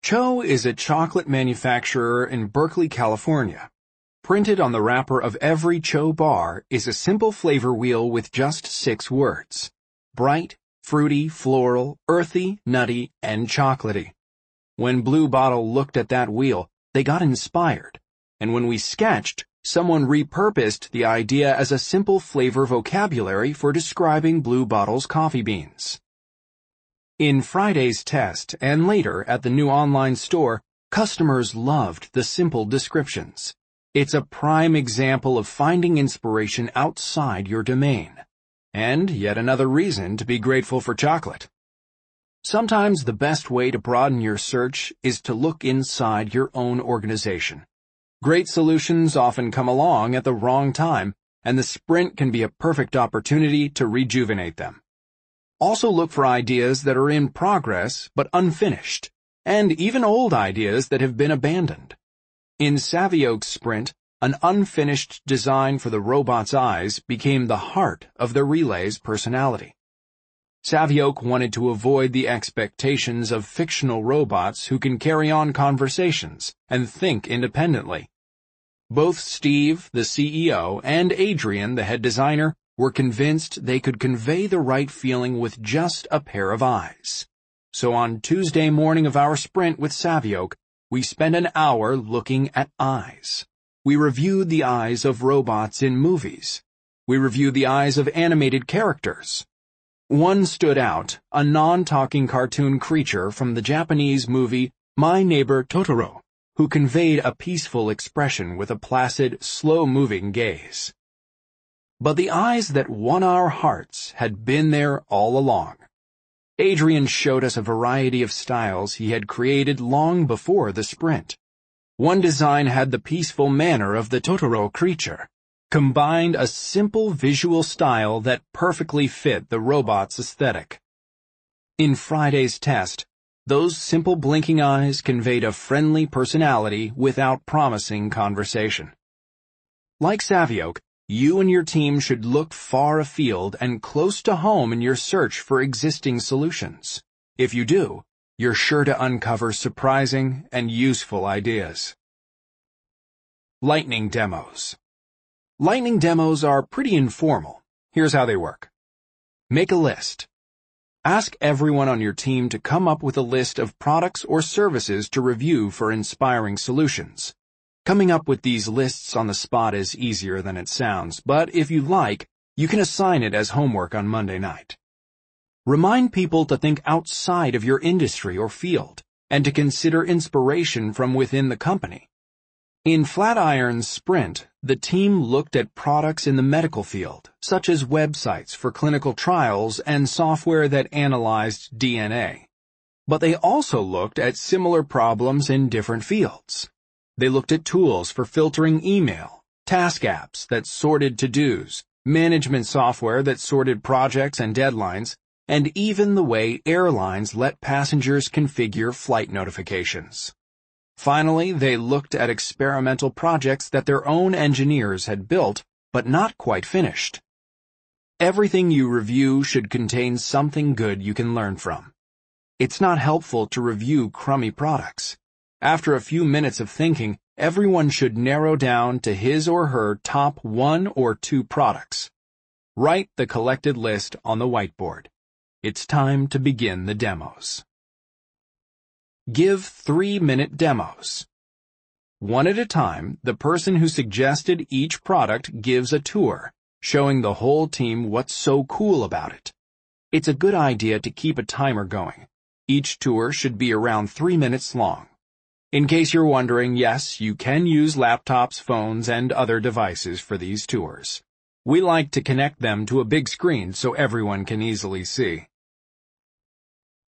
TCHO is a chocolate manufacturer in Berkeley, California. Printed on the wrapper of every TCHO bar is a simple flavor wheel with just six words. Bright, fruity, floral, earthy, nutty, and chocolatey. When Blue Bottle looked at that wheel, they got inspired, and when we sketched, someone repurposed the idea as a simple flavor vocabulary for describing Blue Bottle's coffee beans. In Friday's test and later at the new online store, customers loved the simple descriptions. It's a prime example of finding inspiration outside your domain. And yet another reason to be grateful for chocolate. Sometimes the best way to broaden your search is to look inside your own organization. Great solutions often come along at the wrong time, and the sprint can be a perfect opportunity to rejuvenate them. Also look for ideas that are in progress but unfinished, and even old ideas that have been abandoned. In Savioke's sprint, an unfinished design for the robot's eyes became the heart of the relay's personality. Savioke wanted to avoid the expectations of fictional robots who can carry on conversations and think independently. Both Steve, the CEO, and Adrian, the head designer, were convinced they could convey the right feeling with just a pair of eyes. So on Tuesday morning of our sprint with Savioke, we spent an hour looking at eyes. We reviewed the eyes of robots in movies. We reviewed the eyes of animated characters. One stood out, a non-talking cartoon creature from the Japanese movie My Neighbor Totoro, who conveyed a peaceful expression with a placid, slow-moving gaze. But the eyes that won our hearts had been there all along. Adrian showed us a variety of styles he had created long before the sprint. One design had the peaceful manner of the Totoro creature, combined a simple visual style that perfectly fit the robot's aesthetic. In Friday's test, those simple blinking eyes conveyed a friendly personality without promising conversation. Like Savioke, you and your team should look far afield and close to home in your search for existing solutions. If you do, you're sure to uncover surprising and useful ideas. Lightning Demos Lightning demos are pretty informal. Here's how they work. Make a list. Ask everyone on your team to come up with a list of products or services to review for inspiring solutions. Coming up with these lists on the spot is easier than it sounds, but if you like, you can assign it as homework on Monday night. Remind people to think outside of your industry or field, and to consider inspiration from within the company. In Flatiron's sprint, the team looked at products in the medical field, such as websites for clinical trials and software that analyzed DNA. But they also looked at similar problems in different fields. They looked at tools for filtering email, task apps that sorted to-dos, management software that sorted projects and deadlines, and even the way airlines let passengers configure flight notifications. Finally, they looked at experimental projects that their own engineers had built, but not quite finished. Everything you review should contain something good you can learn from. It's not helpful to review crummy products. After a few minutes of thinking, everyone should narrow down to his or her top one or two products. Write the collected list on the whiteboard. It's time to begin the demos. Give three-minute demos. One at a time, the person who suggested each product gives a tour, showing the whole team what's so cool about it. It's a good idea to keep a timer going. Each tour should be around three minutes long. In case you're wondering, yes, you can use laptops, phones, and other devices for these tours. We like to connect them to a big screen so everyone can easily see.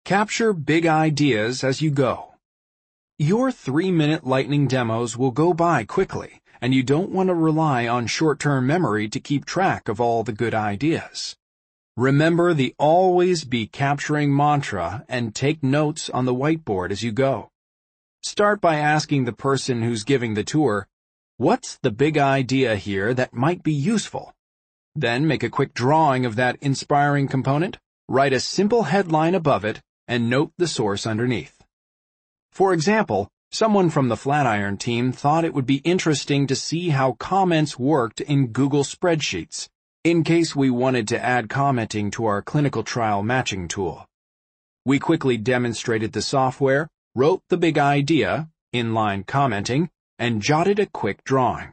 Capture big ideas as you go. Your three-minute lightning demos will go by quickly, and you don't want to rely on short-term memory to keep track of all the good ideas. Remember the always be capturing mantra and take notes on the whiteboard as you go. Start by asking the person who's giving the tour, what's the big idea here that might be useful? Then make a quick drawing of that inspiring component, write a simple headline above it, and note the source underneath. For example, someone from the Flatiron team thought it would be interesting to see how comments worked in Google Spreadsheets, in case we wanted to add commenting to our clinical trial matching tool. We quickly demonstrated the software, wrote the big idea, inline commenting, and jotted a quick drawing.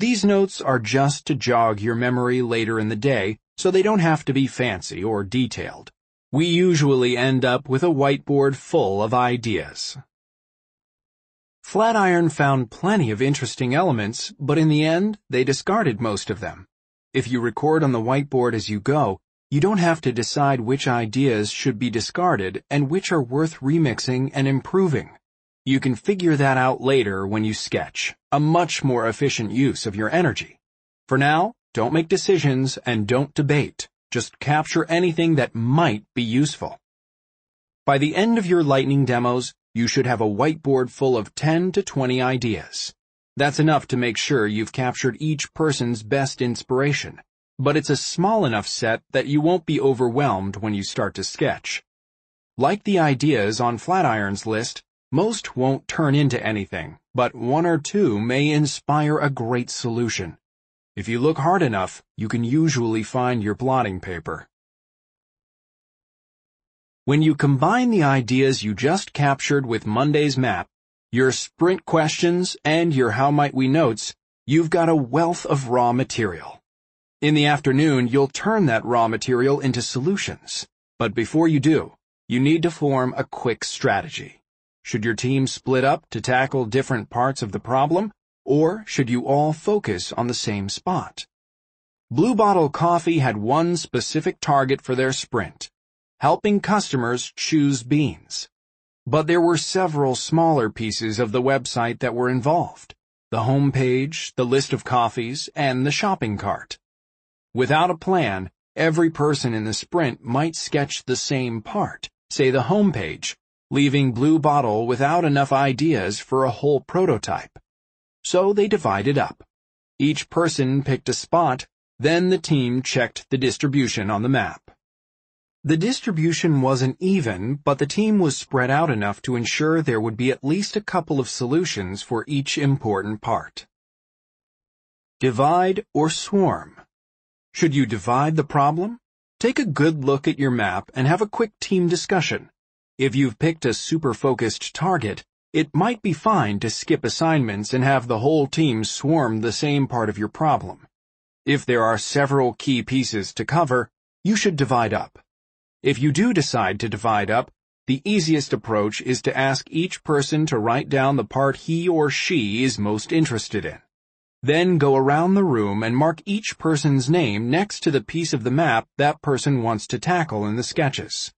These notes are just to jog your memory later in the day, so they don't have to be fancy or detailed we usually end up with a whiteboard full of ideas. Flatiron found plenty of interesting elements, but in the end, they discarded most of them. If you record on the whiteboard as you go, you don't have to decide which ideas should be discarded and which are worth remixing and improving. You can figure that out later when you sketch, a much more efficient use of your energy. For now, don't make decisions and don't debate. Just capture anything that might be useful. By the end of your lightning demos, you should have a whiteboard full of 10 to 20 ideas. That's enough to make sure you've captured each person's best inspiration, but it's a small enough set that you won't be overwhelmed when you start to sketch. Like the ideas on Flatiron's list, most won't turn into anything, but one or two may inspire a great solution. If you look hard enough, you can usually find your blotting paper. When you combine the ideas you just captured with Monday's map, your sprint questions, and your how might we notes, you've got a wealth of raw material. In the afternoon, you'll turn that raw material into solutions. But before you do, you need to form a quick strategy. Should your team split up to tackle different parts of the problem, or should you all focus on the same spot? Blue Bottle Coffee had one specific target for their sprint, helping customers choose beans. But there were several smaller pieces of the website that were involved. The home page, the list of coffees, and the shopping cart. Without a plan, every person in the sprint might sketch the same part, say the home page, leaving Blue Bottle without enough ideas for a whole prototype. So they divided up. Each person picked a spot, then the team checked the distribution on the map. The distribution wasn't even, but the team was spread out enough to ensure there would be at least a couple of solutions for each important part. Divide or swarm. Should you divide the problem? Take a good look at your map and have a quick team discussion. If you've picked a super focused target, it might be fine to skip assignments and have the whole team swarm the same part of your problem. If there are several key pieces to cover, you should divide up. If you do decide to divide up, The easiest approach is to ask each person to write down the part he or she is most interested in. Then go around the room and mark each person's name next to the piece of the map that person wants to tackle in the sketches.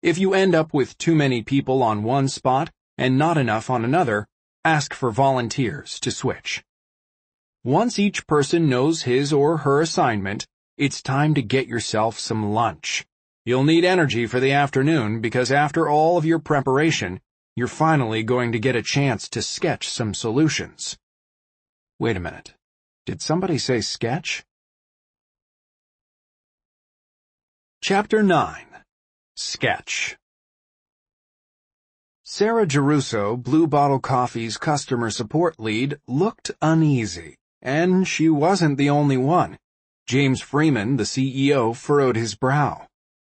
If you end up with too many people on one spot and not enough on another, ask for volunteers to switch. Once each person knows his or her assignment, it's time to get yourself some lunch. You'll need energy for the afternoon because after all of your preparation, you're finally going to get a chance to sketch some solutions. Wait a minute. Did somebody say sketch? Chapter 9 Sketch Sarah Geruso, Blue Bottle Coffee's customer support lead, looked uneasy, and she wasn't the only one. James Freeman, the CEO, furrowed his brow.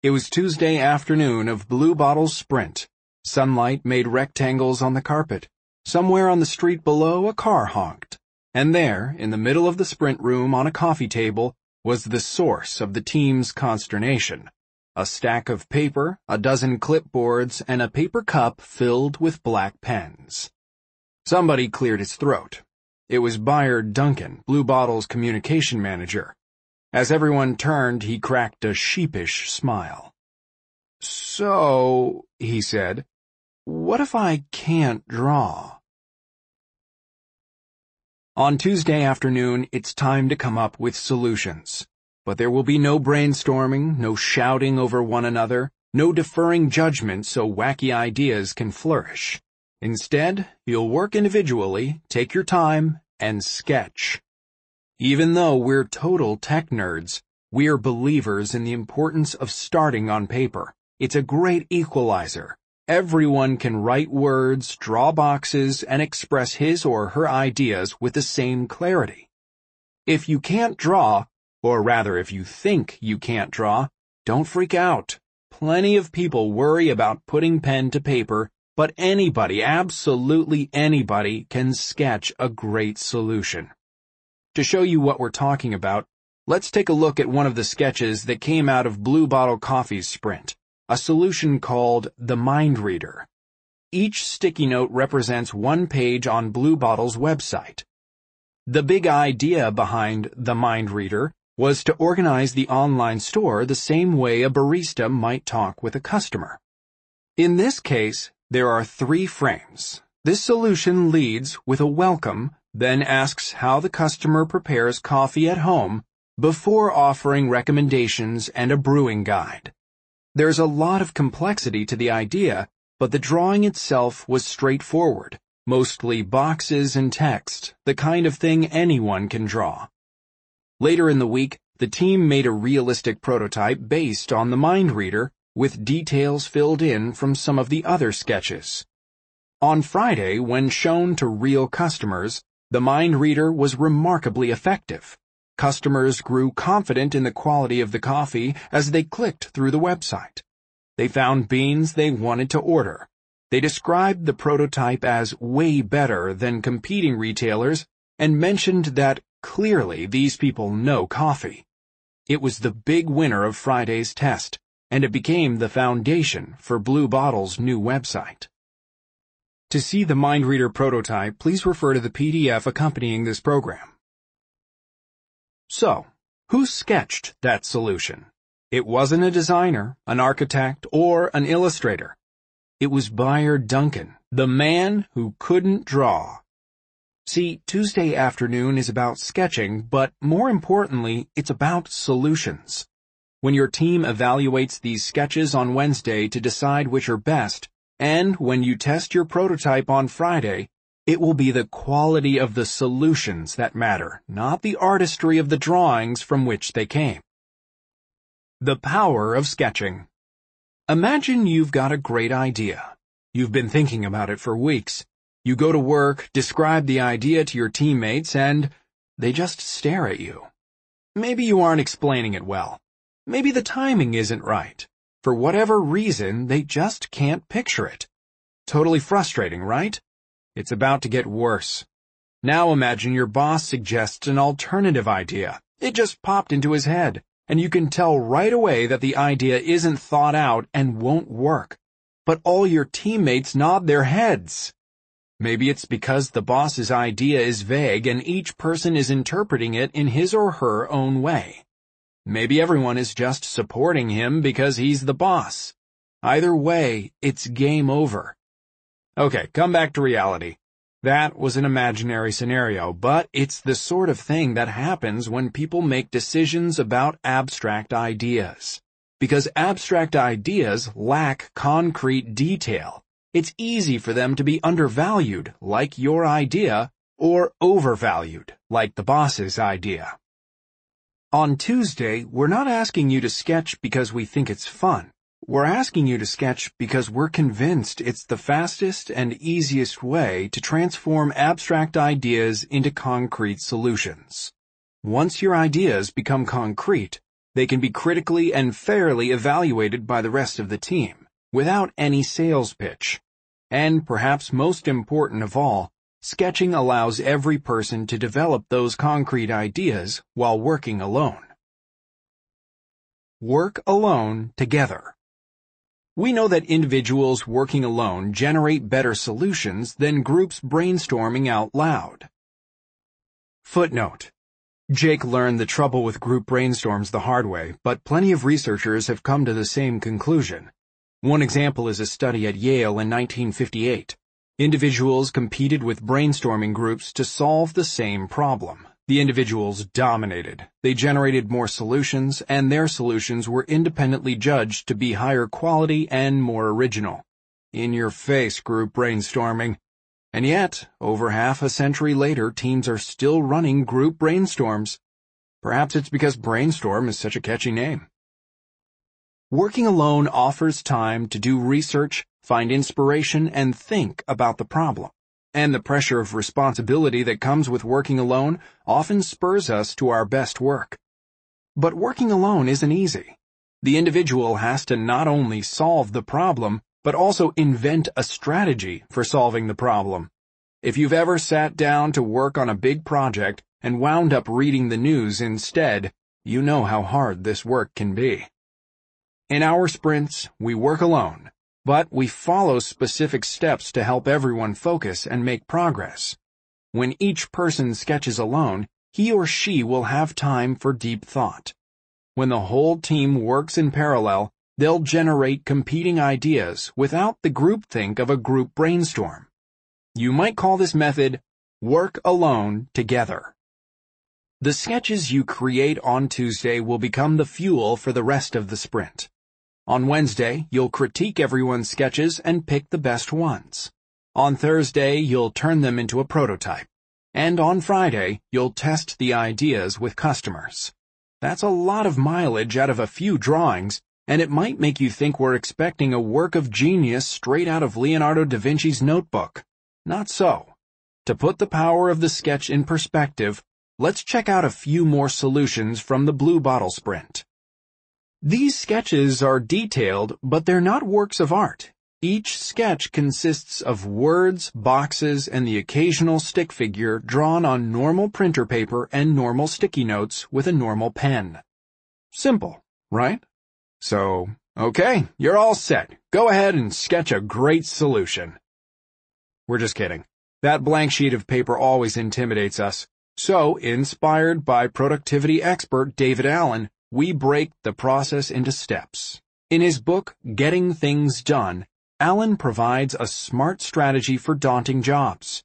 It was Tuesday afternoon of Blue Bottle's sprint. Sunlight made rectangles on the carpet. Somewhere on the street below, a car honked. And there, in the middle of the sprint room on a coffee table, was the source of the team's consternation. A stack of paper, a dozen clipboards, and a paper cup filled with black pens. Somebody cleared his throat. It was Bayard Duncan, Blue Bottle's communication manager. As everyone turned, he cracked a sheepish smile. So, he said, what if I can't draw? On Tuesday afternoon, it's time to come up with solutions. But there will be no brainstorming, no shouting over one another, no deferring judgment so wacky ideas can flourish. Instead, you'll work individually, take your time, and sketch. Even though we're total tech nerds, we're believers in the importance of starting on paper. It's a great equalizer. Everyone can write words, draw boxes, and express his or her ideas with the same clarity. If you can't draw, or rather if you think you can't draw, don't freak out. Plenty of people worry about putting pen to paper, but anybody, absolutely anybody, can sketch a great solution. To show you what we're talking about, let's take a look at one of the sketches that came out of Blue Bottle Coffee's sprint a solution called the Mind Reader. Each sticky note represents one page on Blue Bottle's website. The big idea behind the Mind Reader was to organize the online store the same way a barista might talk with a customer. In this case, there are three frames. This solution leads with a welcome, then asks how the customer prepares coffee at home before offering recommendations and a brewing guide. There's a lot of complexity to the idea, but the drawing itself was straightforward, mostly boxes and text, the kind of thing anyone can draw. Later in the week, the team made a realistic prototype based on the mind reader with details filled in from some of the other sketches. On Friday, when shown to real customers, the mind reader was remarkably effective. Customers grew confident in the quality of the coffee as they clicked through the website. They found beans they wanted to order. They described the prototype as way better than competing retailers and mentioned that clearly these people know coffee. It was the big winner of Friday's test, and it became the foundation for Blue Bottle's new website. To see the mind reader prototype, please refer to the PDF accompanying this program. So, who sketched that solution? It wasn't a designer, an architect, or an illustrator. It was Bayard Duncan, the man who couldn't draw. See, Tuesday afternoon is about sketching, but more importantly, it's about solutions. When your team evaluates these sketches on Wednesday to decide which are best, and when you test your prototype on Friday, it will be the quality of the solutions that matter, not the artistry of the drawings from which they came. The power of sketching. Imagine you've got a great idea. You've been thinking about it for weeks. You go to work, describe the idea to your teammates, and they just stare at you. Maybe you aren't explaining it well. Maybe the timing isn't right. For whatever reason, they just can't picture it. Totally frustrating, right? It's about to get worse. Now imagine your boss suggests an alternative idea. It just popped into his head, and you can tell right away that the idea isn't thought out and won't work. but all your teammates nod their heads. Maybe it's because the boss's idea is vague and each person is interpreting it in his or her own way. Maybe everyone is just supporting him because he's the boss. Either way, it's game over. Okay, come back to reality. That was an imaginary scenario, but it's the sort of thing that happens when people make decisions about abstract ideas. Because abstract ideas lack concrete detail. It's easy for them to be undervalued, like your idea, or overvalued, like the boss's idea. On Tuesday, we're not asking you to sketch because we think it's fun. We're asking you to sketch because we're convinced it's the fastest and easiest way to transform abstract ideas into concrete solutions. Once your ideas become concrete, they can be critically and fairly evaluated by the rest of the team, without any sales pitch. And perhaps most important of all, Sketching allows every person to develop those concrete ideas while working alone. Work alone together. We know that individuals working alone generate better solutions than groups brainstorming out loud. Footnote. Jake learned the trouble with group brainstorms the hard way, but plenty of researchers have come to the same conclusion. One example is a study at Yale in 1958. Individuals competed with brainstorming groups to solve the same problem. The individuals dominated. They generated more solutions, and their solutions were independently judged to be higher quality and more original. In your face group brainstorming. And yet, over half a century later, teams are still running group brainstorms. Perhaps it's because brainstorm is such a catchy name. Working alone offers time to do research, find inspiration, and think about the problem. And the pressure of responsibility that comes with working alone often spurs us to our best work. But working alone isn't easy. The individual has to not only solve the problem, but also invent a strategy for solving the problem. If you've ever sat down to work on a big project and wound up reading the news instead, you know how hard this work can be. In our sprints, we work alone, but we follow specific steps to help everyone focus and make progress. When each person sketches alone, he or she will have time for deep thought. When the whole team works in parallel, they'll generate competing ideas without the groupthink of a group brainstorm. You might call this method work alone together. The sketches you create on Tuesday will become the fuel for the rest of the sprint. On Wednesday, you'll critique everyone's sketches and pick the best ones. On Thursday, you'll turn them into a prototype. And on Friday, you'll test the ideas with customers. That's a lot of mileage out of a few drawings, and it might make you think we're expecting a work of genius straight out of Leonardo da Vinci's notebook. Not so. To put the power of the sketch in perspective, let's check out a few more solutions from the Blue Bottle Sprint. These sketches are detailed, but they're not works of art. Each sketch consists of words, boxes, and the occasional stick figure drawn on normal printer paper and normal sticky notes with a normal pen. Simple, right? So, okay, you're all set. Go ahead and sketch a great solution. We're just kidding. That blank sheet of paper always intimidates us. So, inspired by productivity expert David Allen, we break the process into steps. In his book, Getting Things Done, Allen provides a smart strategy for daunting jobs.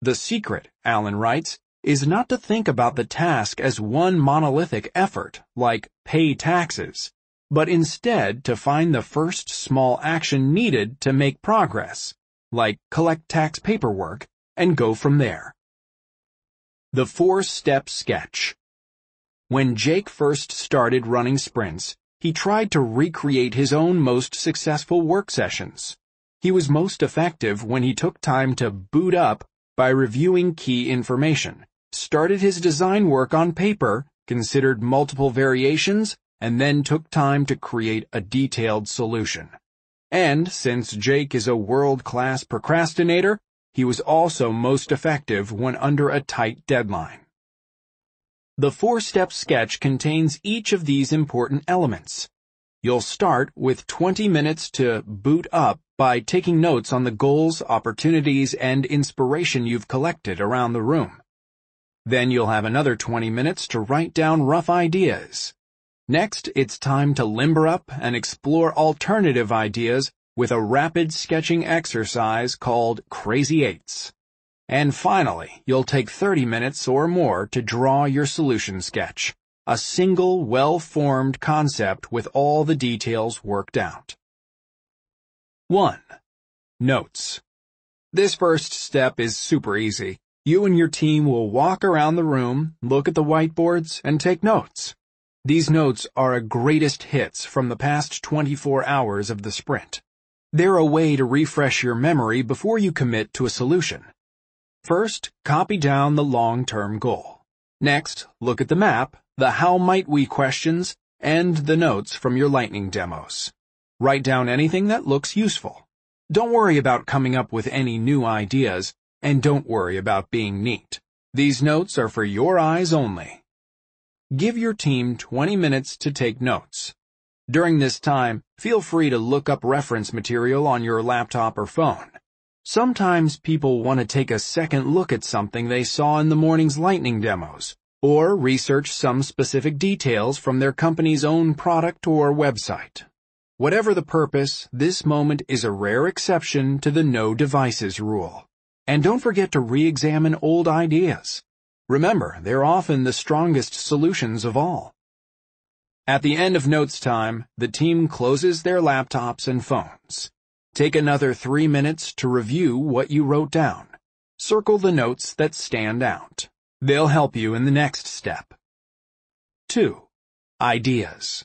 The secret, Allen writes, is not to think about the task as one monolithic effort, like pay taxes, but instead to find the first small action needed to make progress, like collect tax paperwork, and go from there. The Four-Step Sketch when Jake first started running sprints, he tried to recreate his own most successful work sessions. He was most effective when he took time to boot up by reviewing key information, started his design work on paper, considered multiple variations, and then took time to create a detailed solution. And since Jake is a world-class procrastinator, he was also most effective when under a tight deadline. The four-step sketch contains each of these important elements. You'll start with 20 minutes to boot up by taking notes on the goals, opportunities, and inspiration you've collected around the room. Then you'll have another 20 minutes to write down rough ideas. Next, it's time to limber up and explore alternative ideas with a rapid sketching exercise called Crazy Eights. And finally, you'll take 30 minutes or more to draw your solution sketch, a single well-formed concept with all the details worked out. 1. Notes. This first step is super easy. You and your team will walk around the room, look at the whiteboards, and take notes. These notes are a greatest hits from the past 24 hours of the sprint. They're a way to refresh your memory before you commit to a solution. First, copy down the long-term goal. Next, look at the map, the how might we questions, and the notes from your lightning demos. Write down anything that looks useful. Don't worry about coming up with any new ideas, and don't worry about being neat. These notes are for your eyes only. Give your team 20 minutes to take notes. During this time, feel free to look up reference material on your laptop or phone. Sometimes people want to take a second look at something they saw in the morning's lightning demos, or research some specific details from their company's own product or website. Whatever the purpose, this moment is a rare exception to the no devices rule. And don't forget to re-examine old ideas. Remember, they're often the strongest solutions of all. At the end of notes time, the team closes their laptops and phones. Take another three minutes to review what you wrote down. Circle the notes that stand out. They'll help you in the next step. 2. Ideas.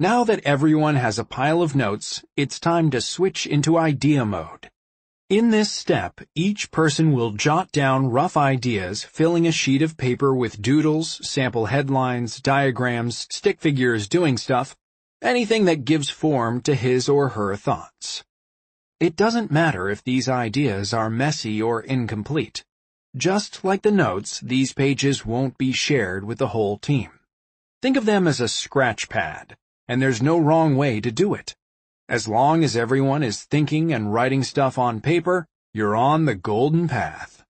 Now that everyone has a pile of notes, it's time to switch into idea mode. In this step, each person will jot down rough ideas, filling a sheet of paper with doodles, sample headlines, diagrams, stick figures doing stuff, anything that gives form to his or her thoughts. It doesn't matter if these ideas are messy or incomplete. Just like the notes, these pages won't be shared with the whole team. Think of them as a scratch pad, and there's no wrong way to do it. As long as everyone is thinking and writing stuff on paper, you're on the golden path.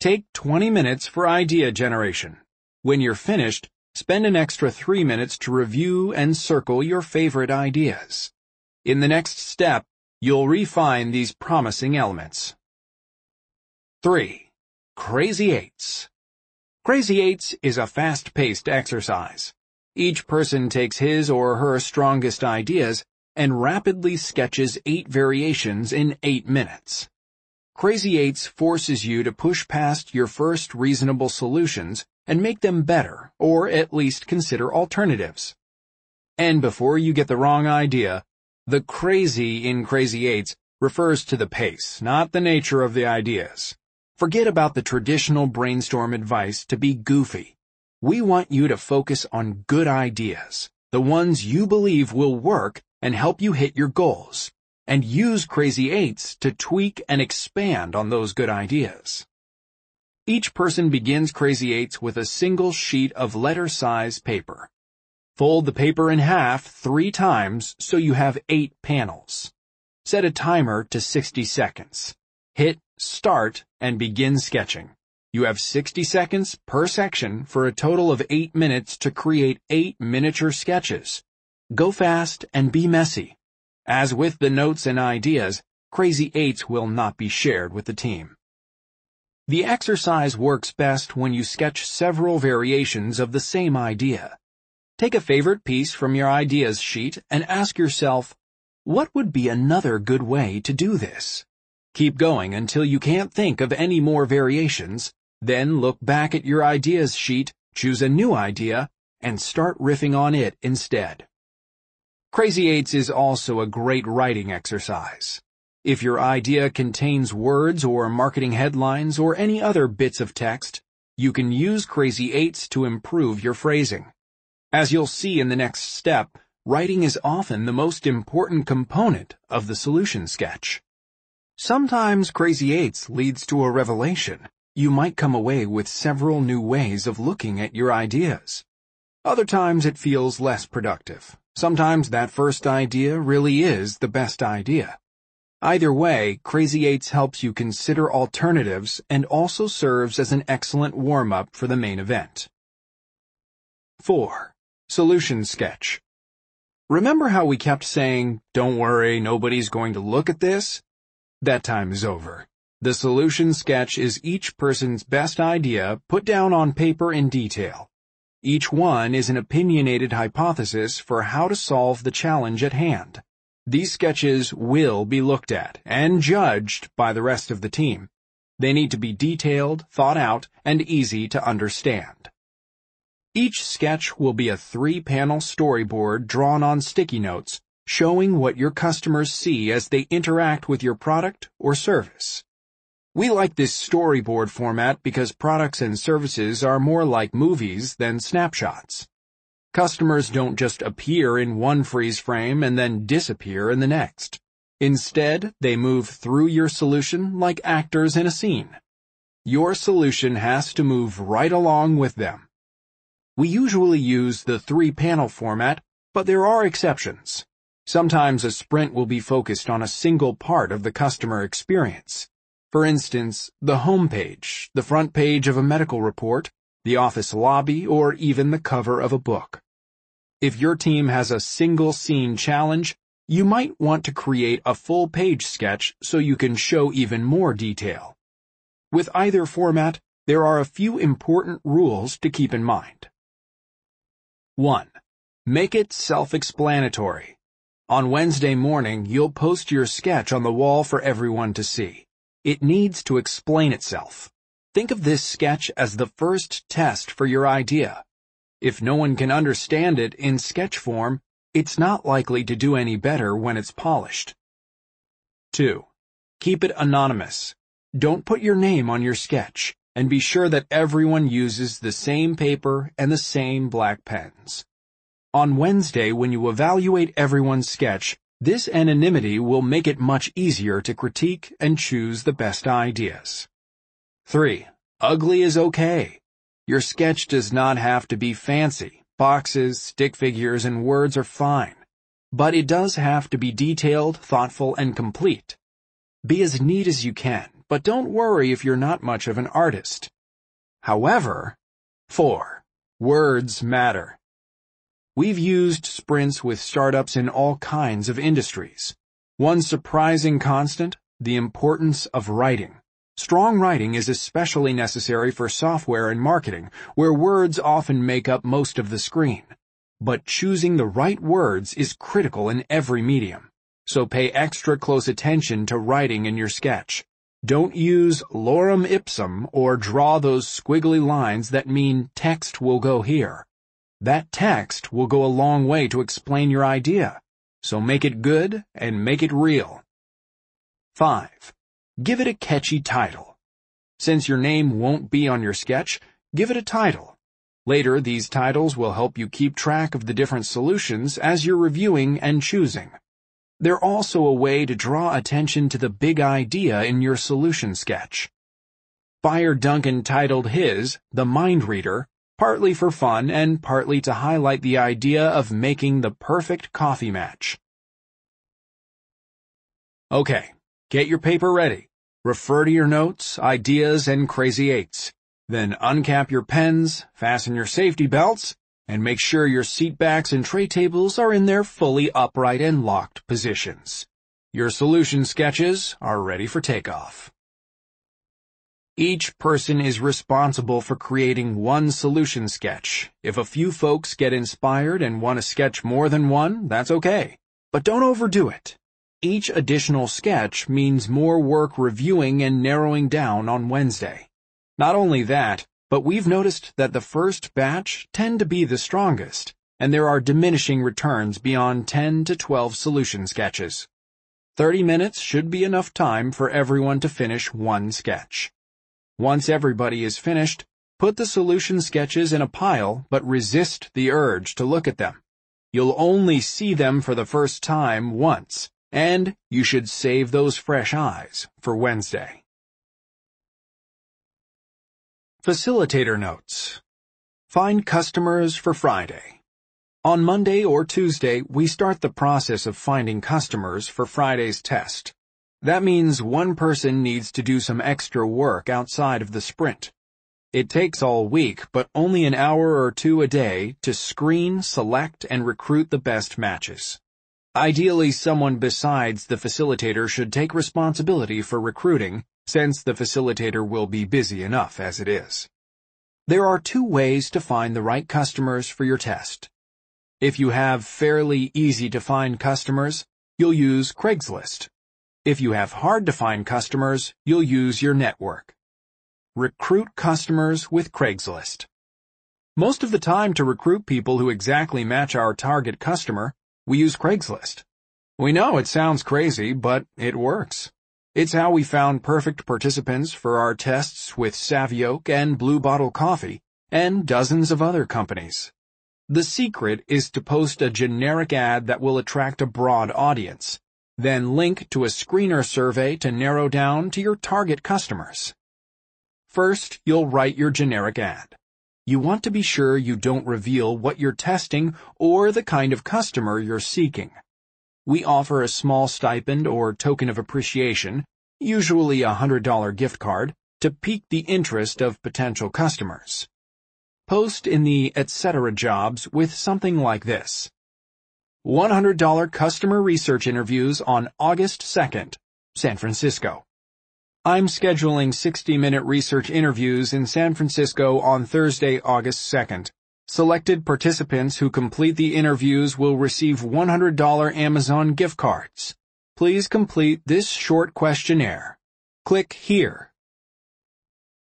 Take 20 minutes for idea generation. When you're finished, spend an extra 3 minutes to review and circle your favorite ideas. In the next step, you'll refine these promising elements. 3. Crazy Eights Crazy Eights is a fast-paced exercise. Each person takes his or her strongest ideas and rapidly sketches eight variations in eight minutes. Crazy Eights forces you to push past your first reasonable solutions and make them better, or at least consider alternatives. And before you get the wrong idea, the crazy in Crazy Eights refers to the pace, not the nature of the ideas. Forget about the traditional brainstorm advice to be goofy. We want you to focus on good ideas, the ones you believe will work and help you hit your goals, and use Crazy Eights to tweak and expand on those good ideas. Each person begins Crazy Eights with a single sheet of letter-size paper. Fold the paper in half three times so you have eight panels. Set a timer to 60 seconds. Hit Start and begin sketching. You have 60 seconds per section for a total of 8 minutes to create 8 miniature sketches. Go fast and be messy. As with the notes and ideas, Crazy Eights will not be shared with the team. The exercise works best when you sketch several variations of the same idea. Take a favorite piece from your ideas sheet and ask yourself, what would be another good way to do this? Keep going until you can't think of any more variations, then look back at your ideas sheet, choose a new idea, and start riffing on it instead. Crazy Eights is also a great writing exercise. If your idea contains words or marketing headlines or any other bits of text, you can use Crazy Eights to improve your phrasing. As you'll see in the next step, writing is often the most important component of the solution sketch. Sometimes Crazy Eights leads to a revelation. You might come away with several new ways of looking at your ideas. Other times it feels less productive. Sometimes that first idea really is the best idea. Either way, Crazy Eights helps you consider alternatives and also serves as an excellent warm-up for the main event. 4. Solution Sketch Remember how we kept saying, don't worry, nobody's going to look at this? That time is over. The solution sketch is each person's best idea put down on paper in detail. Each one is an opinionated hypothesis for how to solve the challenge at hand. These sketches will be looked at and judged by the rest of the team. They need to be detailed, thought out, and easy to understand. Each sketch will be a three-panel storyboard drawn on sticky notes, showing what your customers see as they interact with your product or service. We like this storyboard format because products and services are more like movies than snapshots. Customers don't just appear in one freeze frame and then disappear in the next. Instead, they move through your solution like actors in a scene. Your solution has to move right along with them. We usually use the three-panel format, but there are exceptions. Sometimes a sprint will be focused on a single part of the customer experience. For instance, the home page, the front page of a medical report, the office lobby, or even the cover of a book. If your team has a single scene challenge, you might want to create a full page sketch so you can show even more detail. With either format, there are a few important rules to keep in mind. 1. Make it self-explanatory. On Wednesday morning, you'll post your sketch on the wall for everyone to see. It needs to explain itself. Think of this sketch as the first test for your idea. If no one can understand it in sketch form, it's not likely to do any better when it's polished. 2. Keep it anonymous. Don't put your name on your sketch, and be sure that everyone uses the same paper and the same black pens. On Wednesday, when you evaluate everyone's sketch, this anonymity will make it much easier to critique and choose the best ideas. 3. Ugly is okay. Your sketch does not have to be fancy. Boxes, stick figures, and words are fine. But it does have to be detailed, thoughtful, and complete. Be as neat as you can, but don't worry if you're not much of an artist. However, 4. Words matter. We've used sprints with startups in all kinds of industries. One surprising constant, the importance of writing. Strong writing is especially necessary for software and marketing, where words often make up most of the screen. But choosing the right words is critical in every medium, so pay extra close attention to writing in your sketch. Don't use lorem ipsum or draw those squiggly lines that mean text will go here. That text will go a long way to explain your idea, so make it good and make it real. 5. Give it a catchy title. Since your name won't be on your sketch, give it a title. Later, these titles will help you keep track of the different solutions as you're reviewing and choosing. They're also a way to draw attention to the big idea in your solution sketch. Bayard Duncan titled his, The Mind Reader, partly for fun and partly to highlight the idea of making the perfect coffee match. Okay, Get your paper ready. Refer to your notes, ideas, and crazy eights. Then uncap your pens, fasten your safety belts, and make sure your seat backs and tray tables are in their fully upright and locked positions. Your solution sketches are ready for takeoff. Each person is responsible for creating one solution sketch. If a few folks get inspired and want to sketch more than one, that's okay. But don't overdo it. Each additional sketch means more work reviewing and narrowing down on Wednesday. Not only that, but we've noticed that the first batch tend to be the strongest, and there are diminishing returns beyond 10 to 12 solution sketches. 30 minutes should be enough time for everyone to finish one sketch. Once everybody is finished, put the solution sketches in a pile but resist the urge to look at them. You'll only see them for the first time once, and you should save those fresh eyes for Wednesday. Facilitator Notes Find customers for Friday. On Monday or Tuesday, we start the process of finding customers for Friday's test. That means one person needs to do some extra work outside of the sprint. It takes all week, but only an hour or two a day to screen, select, and recruit the best matches. Ideally, someone besides the facilitator should take responsibility for recruiting, since the facilitator will be busy enough as it is. There are two ways to find the right customers for your test. If you have fairly easy to find customers, you'll use Craigslist. If you have hard to find customers, you'll use your network. Recruit customers with Craigslist. Most of the time to recruit people who exactly match our target customer, we use Craigslist. We know it sounds crazy, but it works. It's how we found perfect participants for our tests with Savioke and Blue Bottle Coffee, and dozens of other companies. The secret is to post a generic ad that will attract a broad audience, then link to a screener survey to narrow down to your target customers. First, you'll write your generic ad. You want to be sure you don't reveal what you're testing or the kind of customer you're seeking. We offer a small stipend or token of appreciation, usually a $100 gift card, to pique the interest of potential customers. Post in the etc. jobs with something like this. $100 customer research interviews on August 2nd, San Francisco. I'm scheduling 60-minute research interviews in San Francisco on Thursday, August 2nd. Selected participants who complete the interviews will receive $100 Amazon gift cards. Please complete this short questionnaire. Click here.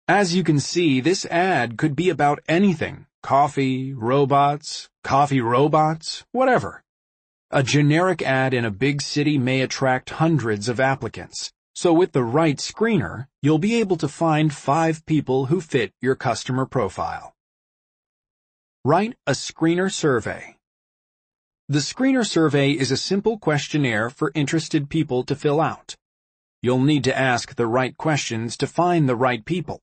As you can see, this ad could be about anything. Coffee, robots, coffee robots, whatever. A generic ad in a big city may attract hundreds of applicants. So with the right screener, you'll be able to find five people who fit your customer profile. Write a screener survey. The screener survey is a simple questionnaire for interested people to fill out. You'll need to ask the right questions to find the right people.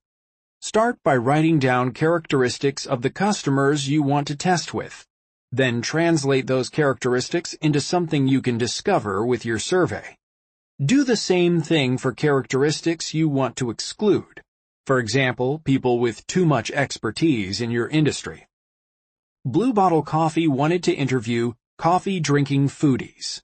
Start by writing down characteristics of the customers you want to test with. Then translate those characteristics into something you can discover with your survey. Do the same thing for characteristics you want to exclude. For example, people with too much expertise in your industry. Blue Bottle Coffee wanted to interview coffee drinking foodies.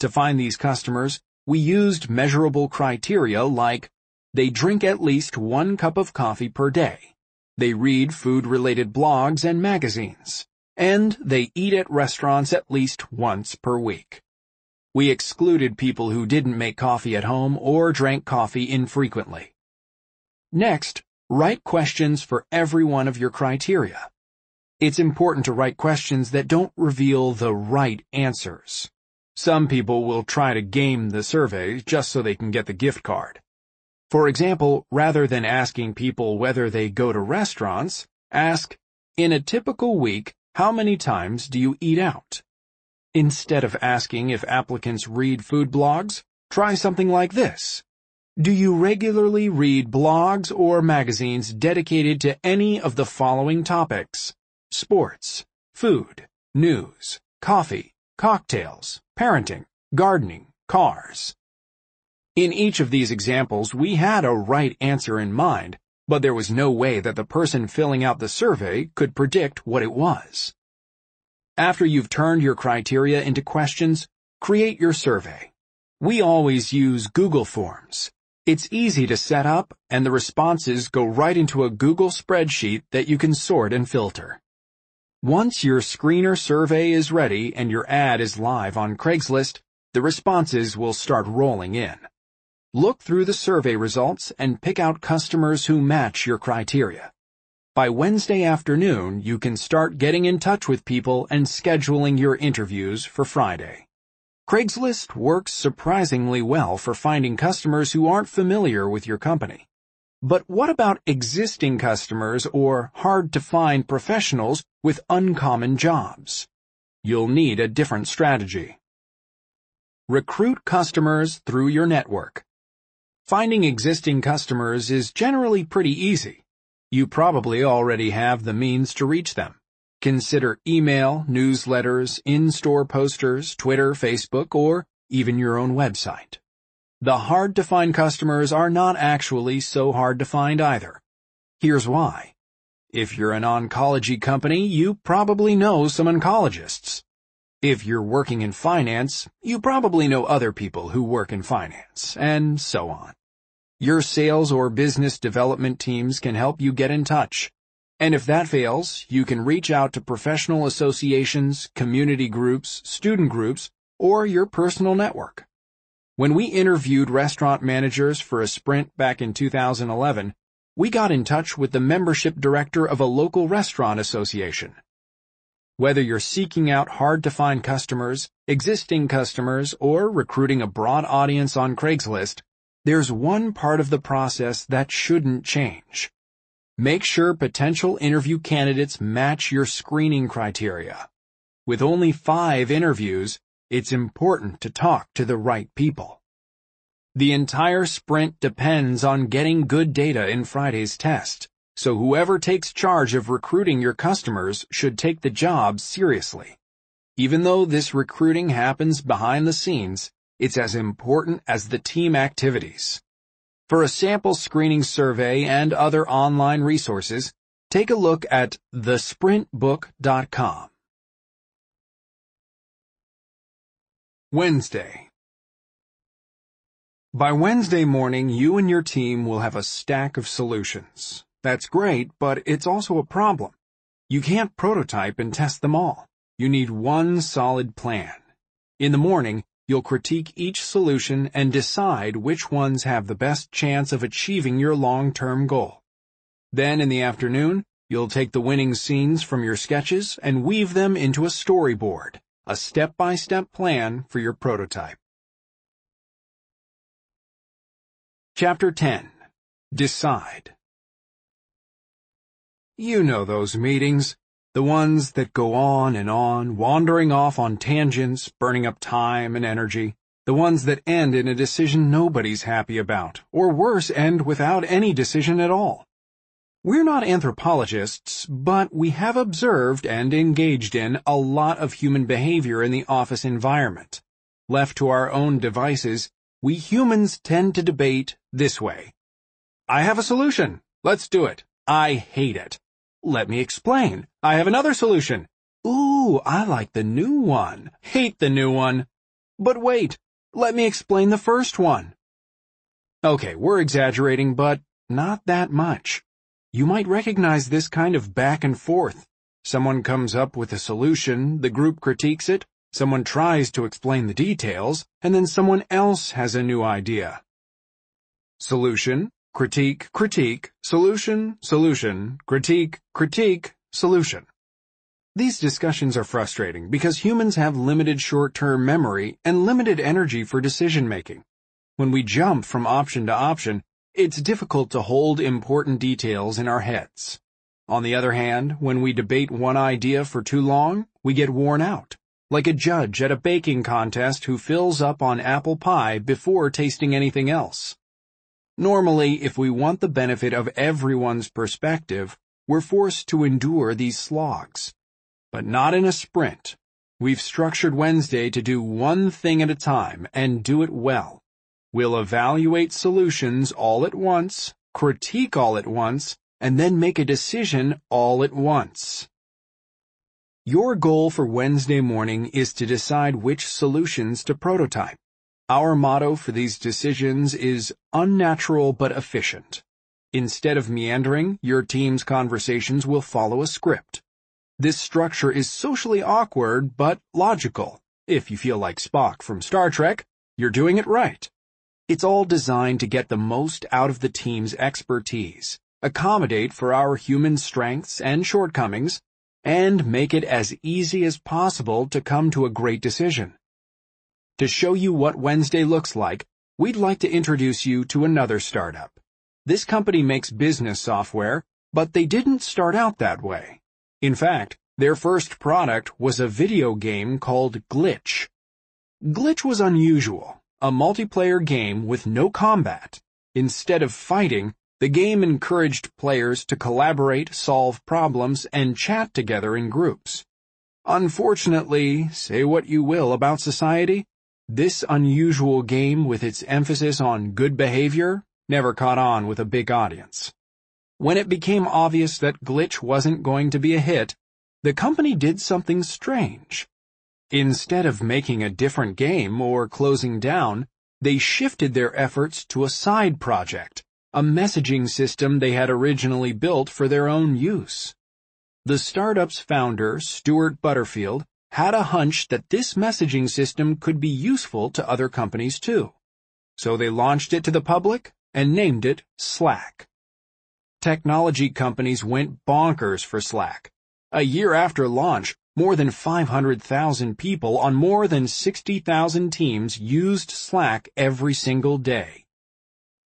To find these customers, we used measurable criteria like they drink at least one cup of coffee per day, they read food-related blogs and magazines, and they eat at restaurants at least once per week. We excluded people who didn't make coffee at home or drank coffee infrequently. Next, write questions for every one of your criteria. It's important to write questions that don't reveal the right answers. Some people will try to game the survey just so they can get the gift card. For example, rather than asking people whether they go to restaurants, ask, in a typical week, how many times do you eat out? Instead of asking if applicants read food blogs, try something like this. Do you regularly read blogs or magazines dedicated to any of the following topics? Sports, food, news, coffee, cocktails, parenting, gardening, cars. In each of these examples, we had a right answer in mind, but there was no way that the person filling out the survey could predict what it was. After you've turned your criteria into questions, create your survey. We always use Google Forms. It's easy to set up, and the responses go right into a Google spreadsheet that you can sort and filter. Once your screener survey is ready and your ad is live on Craigslist, the responses will start rolling in. Look through the survey results and pick out customers who match your criteria. By Wednesday afternoon, you can start getting in touch with people and scheduling your interviews for Friday. Craigslist works surprisingly well for finding customers who aren't familiar with your company. But what about existing customers or hard-to-find professionals with uncommon jobs? You'll need a different strategy. Recruit customers through your network. Finding existing customers is generally pretty easy. You probably already have the means to reach them. Consider email, newsletters, in-store posters, Twitter, Facebook, or even your own website. The hard-to-find customers are not actually so hard to find either. Here's why. If you're an oncology company, you probably know some oncologists. If you're working in finance, you probably know other people who work in finance, and so on. Your sales or business development teams can help you get in touch. And if that fails, you can reach out to professional associations, community groups, student groups, or your personal network. When we interviewed restaurant managers for a sprint back in 2011, we got in touch with the membership director of a local restaurant association. Whether you're seeking out hard-to-find customers, existing customers, or recruiting a broad audience on Craigslist, there's one part of the process that shouldn't change. Make sure potential interview candidates match your screening criteria. With only five interviews, it's important to talk to the right people. The entire sprint depends on getting good data in Friday's test, so whoever takes charge of recruiting your customers should take the job seriously. Even though this recruiting happens behind the scenes, it's as important as the team activities. For a sample screening survey and other online resources, take a look at thesprintbook.com. Wednesday. By Wednesday morning, you and your team will have a stack of solutions. That's great, but it's also a problem. You can't prototype and test them all. You need one solid plan. In the morning, You'll critique each solution and decide which ones have the best chance of achieving your long-term goal. Then in the afternoon, you'll take the winning scenes from your sketches and weave them into a storyboard, a step-by-step plan for your prototype. Chapter 10 Decide You know those meetings. The ones that go on and on, wandering off on tangents, burning up time and energy. The ones that end in a decision nobody's happy about, or worse, end without any decision at all. We're not anthropologists, but we have observed and engaged in a lot of human behavior in the office environment. Left to our own devices, we humans tend to debate this way. I have a solution. Let's do it. I hate it. Let me explain. I have another solution. Ooh, I like the new one. Hate the new one. But wait, let me explain the first one. Okay, we're exaggerating, but not that much. You might recognize this kind of back and forth. Someone comes up with a solution, the group critiques it, someone tries to explain the details, and then someone else has a new idea. Solution, critique, critique, solution, solution, critique, critique, solution. These discussions are frustrating because humans have limited short-term memory and limited energy for decision-making. When we jump from option to option, it's difficult to hold important details in our heads. On the other hand, when we debate one idea for too long, we get worn out, like a judge at a baking contest who fills up on apple pie before tasting anything else. Normally, if we want the benefit of everyone's perspective, we're forced to endure these slogs. But not in a sprint. We've structured Wednesday to do one thing at a time and do it well. We'll evaluate solutions all at once, critique all at once, and then make a decision all at once. Your goal for Wednesday morning is to decide which solutions to prototype. Our motto for these decisions is unnatural but efficient. Instead of meandering, your team's conversations will follow a script. This structure is socially awkward but logical. If you feel like Spock from Star Trek, you're doing it right. It's all designed to get the most out of the team's expertise, accommodate for our human strengths and shortcomings, and make it as easy as possible to come to a great decision. To show you what Wednesday looks like, we'd like to introduce you to another startup. This company makes business software, but they didn't start out that way. In fact, their first product was a video game called Glitch. Glitch was unusual, a multiplayer game with no combat. Instead of fighting, the game encouraged players to collaborate, solve problems, and chat together in groups. Unfortunately, say what you will about society, This unusual game with its emphasis on good behavior never caught on with a big audience. When it became obvious that Glitch wasn't going to be a hit, the company did something strange. Instead of making a different game or closing down, they shifted their efforts to a side project, a messaging system they had originally built for their own use. The startup's founder, Stewart Butterfield, had a hunch that this messaging system could be useful to other companies too. So they launched it to the public and named it Slack. Technology companies went bonkers for Slack. A year after launch, more than 500,000 people on more than 60,000 teams used Slack every single day.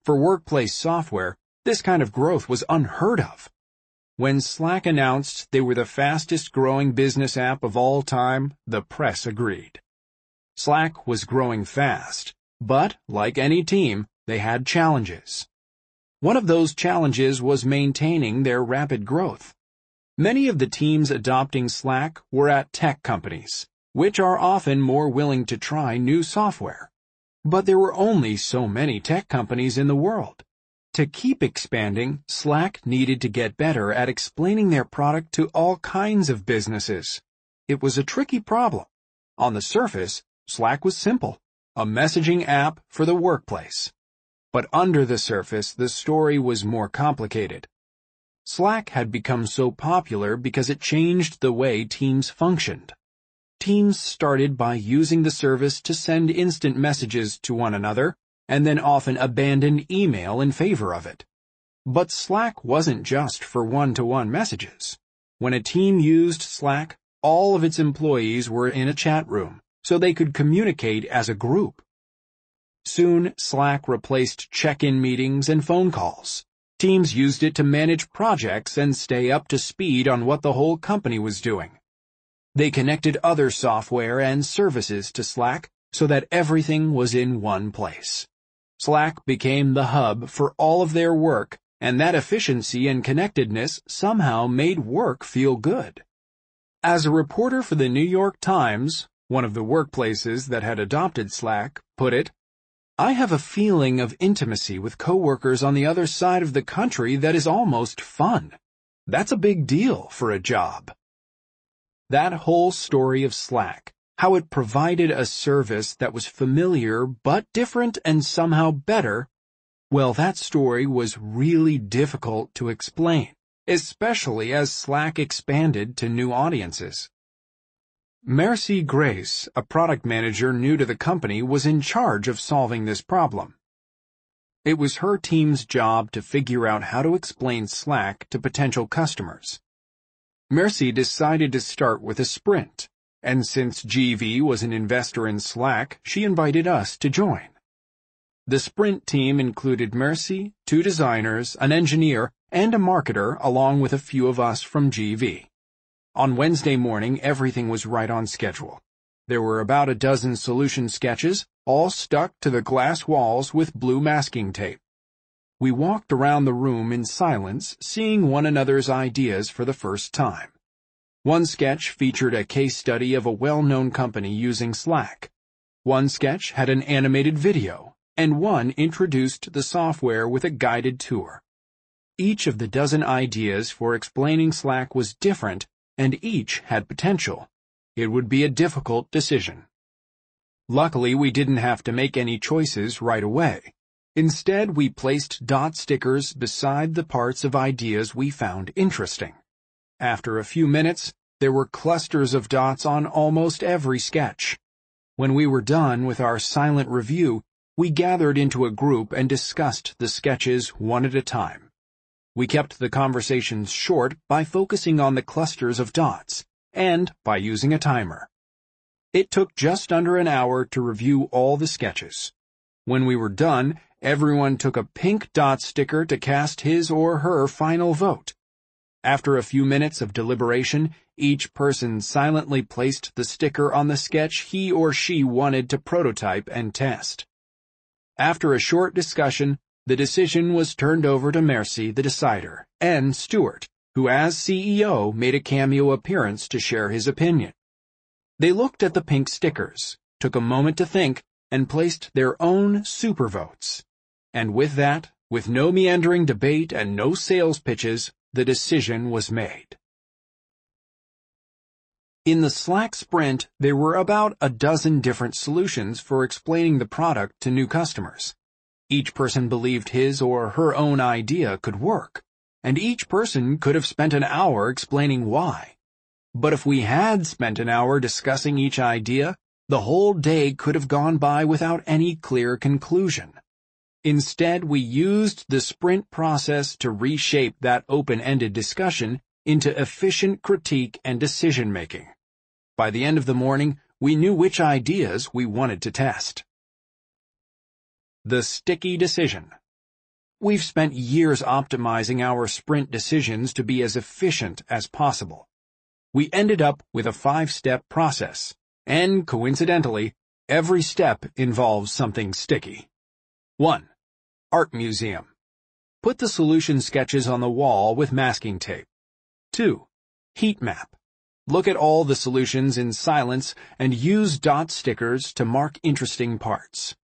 For workplace software, this kind of growth was unheard of. When Slack announced they were the fastest growing business app of all time, the press agreed. Slack was growing fast, but, like any team, they had challenges. One of those challenges was maintaining their rapid growth. Many of the teams adopting Slack were at tech companies, which are often more willing to try new software. But there were only so many tech companies in the world. To keep expanding, Slack needed to get better at explaining their product to all kinds of businesses. It was a tricky problem. On the surface, Slack was simple, a messaging app for the workplace. But under the surface, the story was more complicated. Slack had become so popular because it changed the way teams functioned. Teams started by using the service to send instant messages to one another, and then often abandoned email in favor of it. But Slack wasn't just for one-to-one messages. When a team used Slack, all of its employees were in a chat room, so they could communicate as a group. Soon, Slack replaced check-in meetings and phone calls. Teams used it to manage projects and stay up to speed on what the whole company was doing. They connected other software and services to Slack so that everything was in one place. Slack became the hub for all of their work, and that efficiency and connectedness somehow made work feel good. As a reporter for the New York Times, one of the workplaces that had adopted Slack, put it, I have a feeling of intimacy with coworkers on the other side of the country that is almost fun. That's a big deal for a job. That whole story of Slack, how it provided a service that was familiar but different and somehow better, well, that story was really difficult to explain, especially as Slack expanded to new audiences. Merci Grace, a product manager new to the company, was in charge of solving this problem. It was her team's job to figure out how to explain Slack to potential customers. Mercy decided to start with a sprint, and since GV was an investor in Slack, she invited us to join. The sprint team included Merci, two designers, an engineer, and a marketer along with a few of us from GV. On Wednesday morning, everything was right on schedule. There were about a dozen solution sketches, all stuck to the glass walls with blue masking tape. We walked around the room in silence, seeing one another's ideas for the first time. One sketch featured a case study of a well-known company using Slack. One sketch had an animated video, and one introduced the software with a guided tour. Each of the dozen ideas for explaining Slack was different and each had potential. It would be a difficult decision. Luckily, we didn't have to make any choices right away. Instead, we placed dot stickers beside the parts of ideas we found interesting. After a few minutes, there were clusters of dots on almost every sketch. When we were done with our silent review, we gathered into a group and discussed the sketches one at a time. We kept the conversations short by focusing on the clusters of dots, and by using a timer. It took just under an hour to review all the sketches. When we were done, everyone took a pink dot sticker to cast his or her final vote. After a few minutes of deliberation, each person silently placed the sticker on the sketch he or she wanted to prototype and test. After a short discussion, the decision was turned over to Merci, the decider, and Stewart, who as CEO made a cameo appearance to share his opinion. They looked at the pink stickers, took a moment to think, and placed their own super votes. And with that, with no meandering debate and no sales pitches, the decision was made. In the Slack sprint, there were about a dozen different solutions for explaining the product to new customers. Each person believed his or her own idea could work, and each person could have spent an hour explaining why. But if we had spent an hour discussing each idea, the whole day could have gone by without any clear conclusion. Instead, we used the sprint process to reshape that open-ended discussion into efficient critique and decision-making. By the end of the morning, we knew which ideas we wanted to test. The sticky decision. We've spent years optimizing our sprint decisions to be as efficient as possible. We ended up with a five-step process, and coincidentally, every step involves something sticky. 1. Art Museum. Put the solution sketches on the wall with masking tape. 2. Heat map. Look at all the solutions in silence and use dot stickers to mark interesting parts.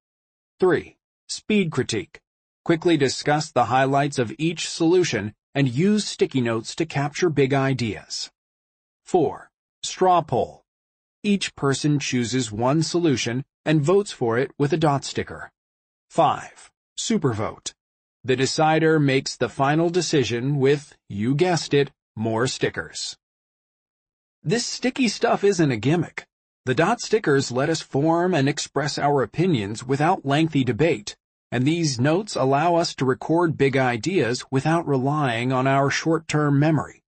3. Speed critique. Quickly discuss the highlights of each solution and use sticky notes to capture big ideas. 4. Straw poll. Each person chooses one solution and votes for it with a dot sticker. 5. Supervote. The decider makes the final decision with, you guessed it, more stickers. This sticky stuff isn't a gimmick. The dot stickers let us form and express our opinions without lengthy debate, and these notes allow us to record big ideas without relying on our short-term memory.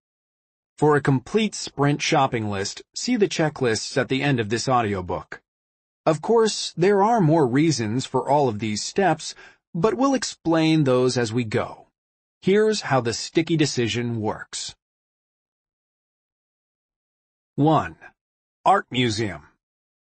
For a complete Sprint shopping list, see the checklists at the end of this audiobook. Of course, there are more reasons for all of these steps, but we'll explain those as we go. Here's how the sticky decision works. 1. Art Museum.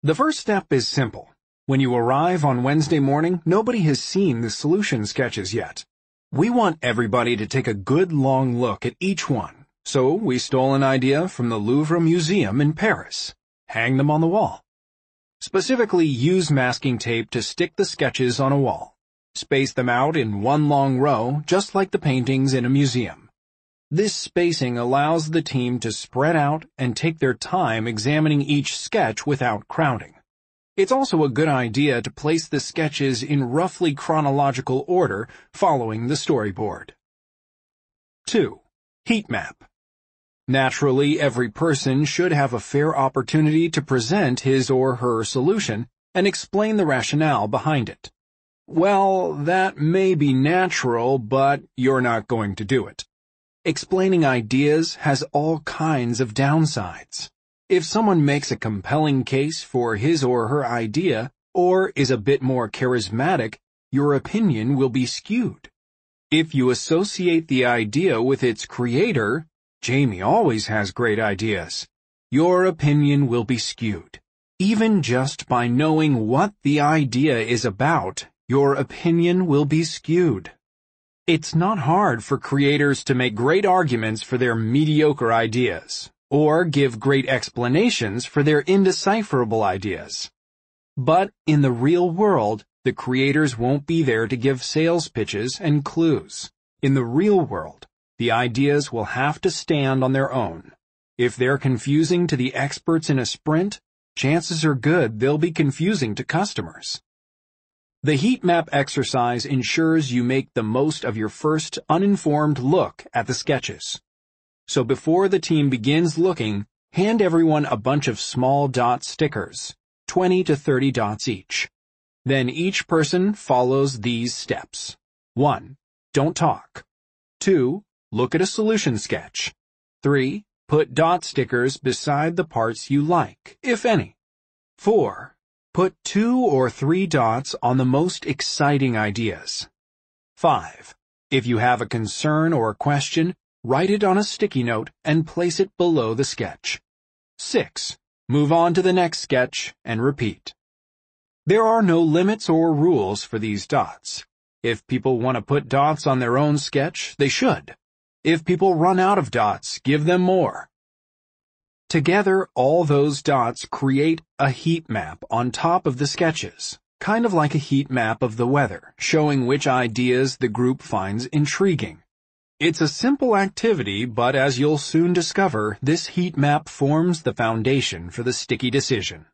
The first step is simple. When you arrive on Wednesday morning, nobody has seen the solution sketches yet. We want everybody to take a good long look at each one, so we stole an idea from the Louvre Museum in Paris. Hang them on the wall. Specifically, use masking tape to stick the sketches on a wall. Space them out in one long row, just like the paintings in a museum. This spacing allows the team to spread out and take their time examining each sketch without crowding. It's also a good idea to place the sketches in roughly chronological order following the storyboard. 2. Heat map. Naturally, every person should have a fair opportunity to present his or her solution and explain the rationale behind it. Well, that may be natural, but you're not going to do it. Explaining ideas has all kinds of downsides. If someone makes a compelling case for his or her idea, or is a bit more charismatic, your opinion will be skewed. If you associate the idea with its creator, Jamie always has great ideas, your opinion will be skewed. Even just by knowing what the idea is about, your opinion will be skewed. It's not hard for creators to make great arguments for their mediocre ideas, or give great explanations for their indecipherable ideas. But in the real world, the creators won't be there to give sales pitches and clues. In the real world, the ideas will have to stand on their own. If they're confusing to the experts in a sprint, chances are good they'll be confusing to customers. The heat map exercise ensures you make the most of your first uninformed look at the sketches. So before the team begins looking, hand everyone a bunch of small dot stickers, 20 to 30 dots each. Then each person follows these steps. 1. Don't talk. 2. Look at a solution sketch. 3. Put dot stickers beside the parts you like, if any. 4. Put two or three dots on the most exciting ideas. 5. If you have a concern or a question, write it on a sticky note and place it below the sketch. 6. Move on to the next sketch and repeat. There are no limits or rules for these dots. If people want to put dots on their own sketch, they should. If people run out of dots, give them more. Together, all those dots create a heat map on top of the sketches, kind of like a heat map of the weather, showing which ideas the group finds intriguing. It's a simple activity, but as you'll soon discover, this heat map forms the foundation for the sticky decision.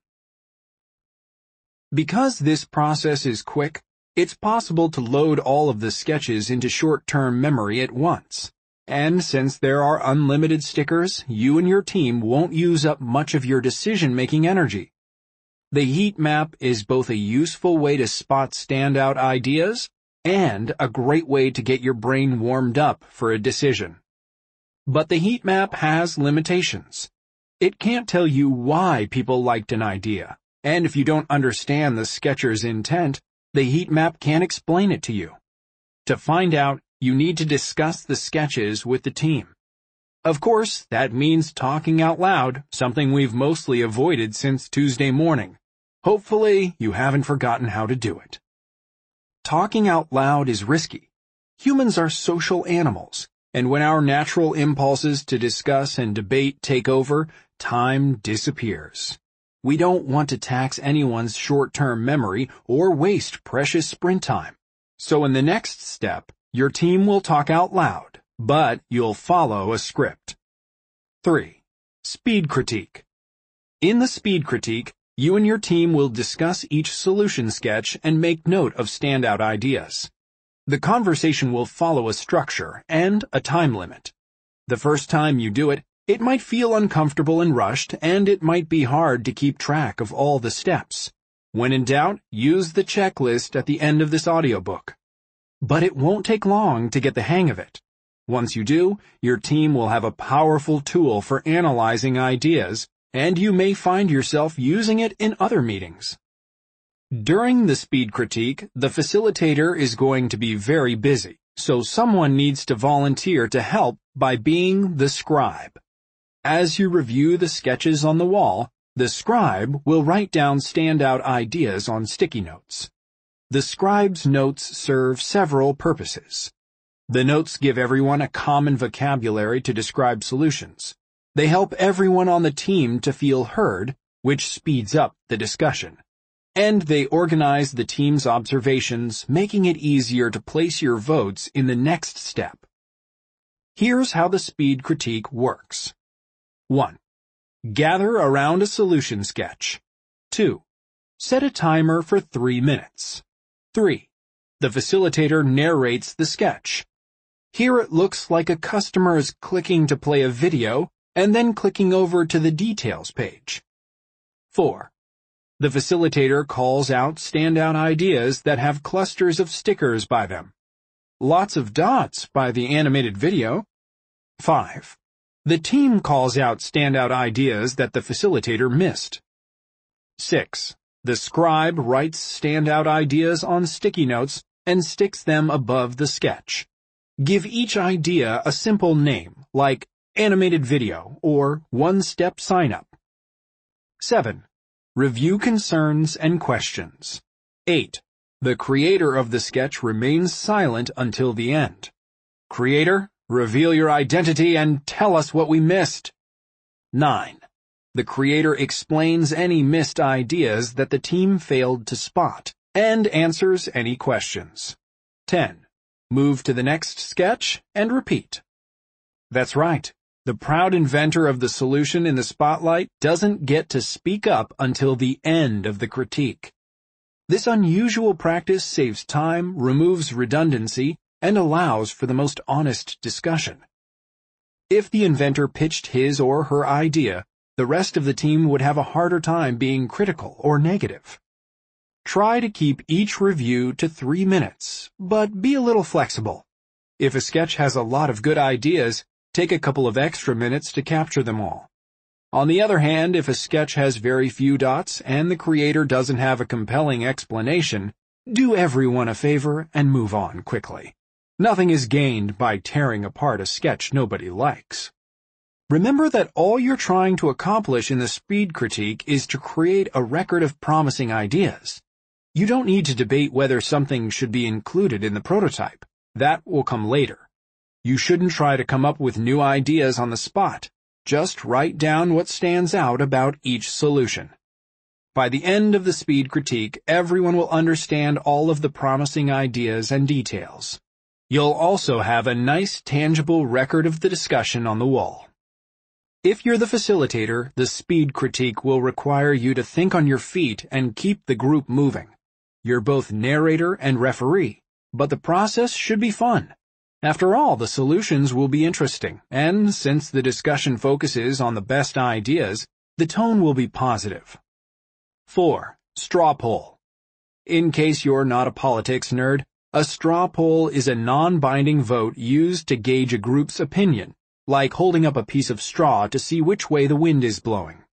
Because this process is quick, it's possible to load all of the sketches into short-term memory at once. And since there are unlimited stickers, you and your team won't use up much of your decision-making energy. The heat map is both a useful way to spot standout ideas and a great way to get your brain warmed up for a decision. But the heat map has limitations. It can't tell you why people liked an idea, and if you don't understand the sketcher's intent, the heat map can't explain it to you. To find out, you need to discuss the sketches with the team. Of course, that means talking out loud, something we've mostly avoided since Tuesday morning. Hopefully, you haven't forgotten how to do it. Talking out loud is risky. Humans are social animals, and when our natural impulses to discuss and debate take over, time disappears. We don't want to tax anyone's short-term memory or waste precious sprint time. So in the next step, your team will talk out loud, but you'll follow a script. 3. Speed critique. In the speed critique, you and your team will discuss each solution sketch and make note of standout ideas. The conversation will follow a structure and a time limit. The first time you do it, it might feel uncomfortable and rushed, and it might be hard to keep track of all the steps. When in doubt, use the checklist at the end of this audiobook. But it won't take long to get the hang of it. Once you do, your team will have a powerful tool for analyzing ideas and you may find yourself using it in other meetings. During the speed critique, the facilitator is going to be very busy, so someone needs to volunteer to help by being the scribe. As you review the sketches on the wall, the scribe will write down standout ideas on sticky notes. The scribe's notes serve several purposes. The notes give everyone a common vocabulary to describe solutions. They help everyone on the team to feel heard, which speeds up the discussion. And they organize the team's observations, making it easier to place your votes in the next step. Here's how the speed critique works. 1. Gather around a solution sketch. 2. Set a timer for 3 minutes. 3. The facilitator narrates the sketch. Here it looks like a customer is clicking to play a video and then clicking over to the Details page. 4. The facilitator calls out standout ideas that have clusters of stickers by them. Lots of dots by the animated video. 5. The team calls out standout ideas that the facilitator missed. 6. The scribe writes standout ideas on sticky notes and sticks them above the sketch. Give each idea a simple name, like animated video, or one-step sign-up. 7. Review concerns and questions. 8. The creator of the sketch remains silent until the end. Creator, reveal your identity and tell us what we missed. 9. The creator explains any missed ideas that the team failed to spot and answers any questions. 10. Move to the next sketch and repeat. That's right. The proud inventor of the solution in the spotlight doesn't get to speak up until the end of the critique. This unusual practice saves time, removes redundancy, and allows for the most honest discussion. If the inventor pitched his or her idea, the rest of the team would have a harder time being critical or negative. Try to keep each review to three minutes, but be a little flexible. If a sketch has a lot of good ideas, take a couple of extra minutes to capture them all. On the other hand, if a sketch has very few dots and the creator doesn't have a compelling explanation, do everyone a favor and move on quickly. Nothing is gained by tearing apart a sketch nobody likes. Remember that all you're trying to accomplish in the speed critique is to create a record of promising ideas. You don't need to debate whether something should be included in the prototype. That will come later. You shouldn't try to come up with new ideas on the spot. Just write down what stands out about each solution. By the end of the speed critique, everyone will understand all of the promising ideas and details. You'll also have a nice tangible record of the discussion on the wall. If you're the facilitator, the speed critique will require you to think on your feet and keep the group moving. You're both narrator and referee, but the process should be fun. After all, the solutions will be interesting, and since the discussion focuses on the best ideas, the tone will be positive. 4. Straw poll. In case you're not a politics nerd, a straw poll is a non-binding vote used to gauge a group's opinion, like holding up a piece of straw to see which way the wind is blowing.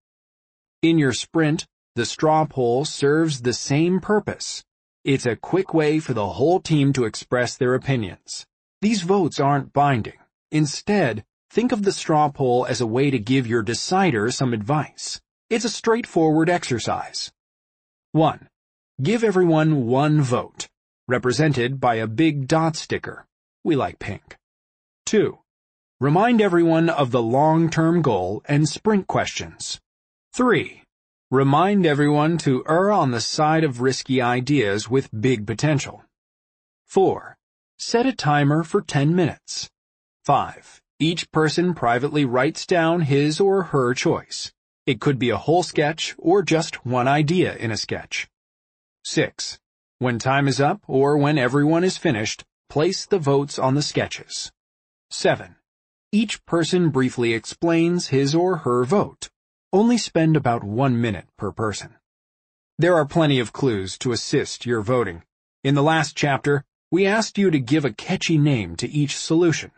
In your sprint, the straw poll serves the same purpose. It's a quick way for the whole team to express their opinions. These votes aren't binding. Instead, think of the straw poll as a way to give your decider some advice. It's a straightforward exercise. 1. Give everyone one vote, represented by a big dot sticker. We like pink. 2. Remind everyone of the long-term goal and sprint questions. 3. Remind everyone to err on the side of risky ideas with big potential. 4. Set a timer for 10 minutes. 5. Each person privately writes down his or her choice. It could be a whole sketch or just one idea in a sketch. 6. When time is up or when everyone is finished, place the votes on the sketches. 7. Each person briefly explains his or her vote. Only spend about one minute per person. There are plenty of clues to assist your voting. In the last chapter, we asked you to give a catchy name to each solution.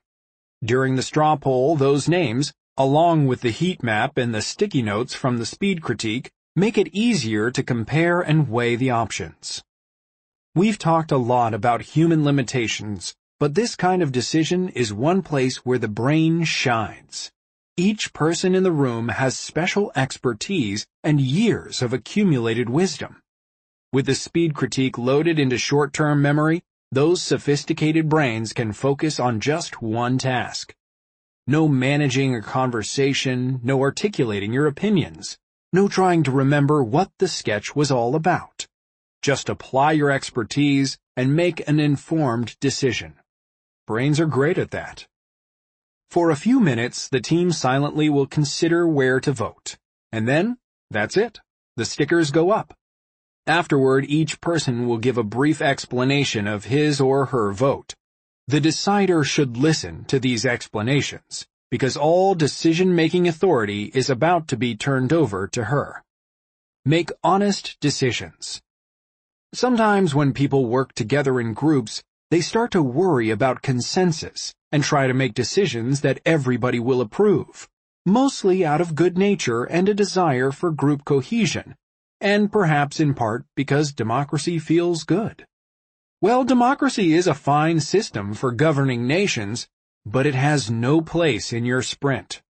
During the straw poll, those names, along with the heat map and the sticky notes from the speed critique, make it easier to compare and weigh the options. We've talked a lot about human limitations, but this kind of decision is one place where the brain shines. Each person in the room has special expertise and years of accumulated wisdom. With the speed critique loaded into short-term memory, those sophisticated brains can focus on just one task. No managing a conversation, no articulating your opinions, no trying to remember what the sketch was all about. Just apply your expertise and make an informed decision. Brains are great at that. For a few minutes, the team silently will consider where to vote. And then, that's it. The stickers go up. Afterward, each person will give a brief explanation of his or her vote. The decider should listen to these explanations, because all decision-making authority is about to be turned over to her. Make honest decisions. Sometimes when people work together in groups, they start to worry about consensus and try to make decisions that everybody will approve, mostly out of good nature and a desire for group cohesion, and perhaps in part because democracy feels good. Well, democracy is a fine system for governing nations, but it has no place in your sprint.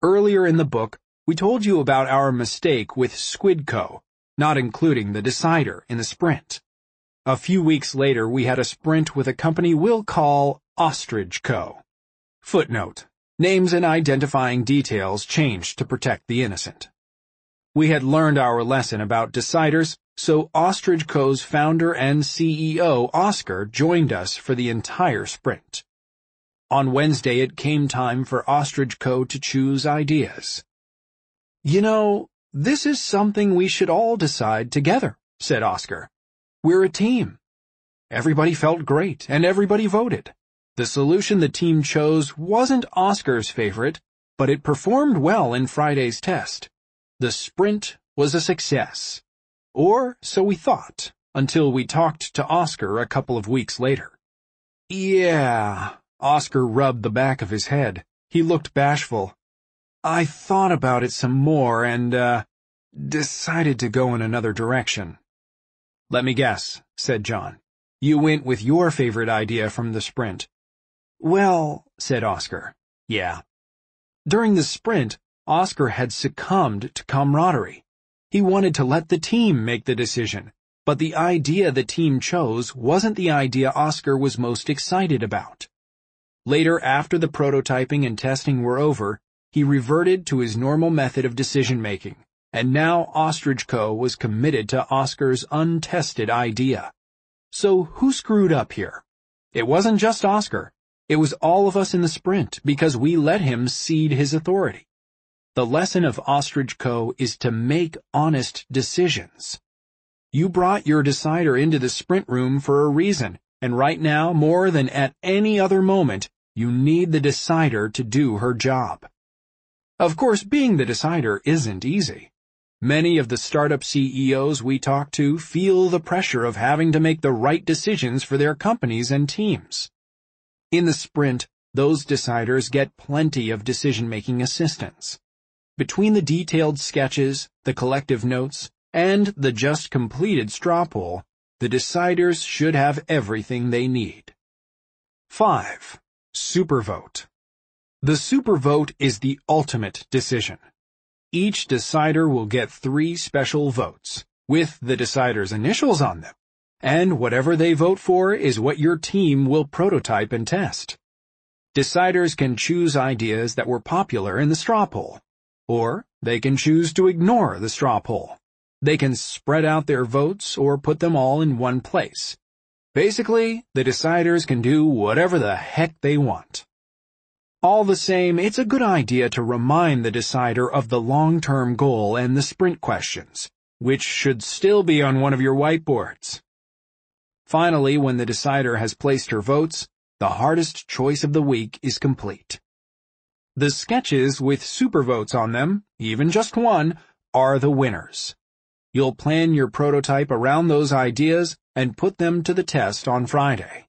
Earlier in the book, we told you about our mistake with Squidco, not including the decider in the sprint. A few weeks later, we had a sprint with a company we'll call Ostrich Co. Footnote. Names and identifying details changed to protect the innocent. We had learned our lesson about deciders, so Ostrich Co.'s founder and CEO, Oscar, joined us for the entire sprint. On Wednesday, it came time for Ostrich Co. to choose ideas. You know, this is something we should all decide together, said Oscar. We're a team. Everybody felt great, and everybody voted. The solution the team chose wasn't Oscar's favorite, but it performed well in Friday's test. The sprint was a success. Or so we thought, until we talked to Oscar a couple of weeks later. Yeah, Oscar rubbed the back of his head. He looked bashful. I thought about it some more and, uh, decided to go in another direction. Let me guess, said John. You went with your favorite idea from the sprint. Well, said Oscar. Yeah. During the sprint, Oscar had succumbed to camaraderie. He wanted to let the team make the decision, but the idea the team chose wasn't the idea Oscar was most excited about. Later, after the prototyping and testing were over, he reverted to his normal method of decision-making, and now Ostrich Co. was committed to Oscar's untested idea. So who screwed up here? It wasn't just Oscar. It was all of us in the sprint because we let him cede his authority. The lesson of Ostrich Co. is to make honest decisions. You brought your decider into the sprint room for a reason, and right now, more than at any other moment, you need the decider to do her job. Of course, being the decider isn't easy. Many of the startup CEOs we talk to feel the pressure of having to make the right decisions for their companies and teams. In the sprint, those deciders get plenty of decision-making assistance. Between the detailed sketches, the collective notes, and the just completed straw poll, the deciders should have everything they need. 5. Supervote. The supervote is the ultimate decision. Each decider will get three special votes, with the decider's initials on them, and whatever they vote for is what your team will prototype and test. Deciders can choose ideas that were popular in the straw poll, or they can choose to ignore the straw poll. They can spread out their votes or put them all in one place. Basically, the deciders can do whatever the heck they want. All the same, it's a good idea to remind the decider of the long-term goal and the sprint questions, which should still be on one of your whiteboards. Finally, when the decider has placed her votes, the hardest choice of the week is complete. The sketches with super votes on them, even just one, are the winners. You'll plan your prototype around those ideas and put them to the test on Friday.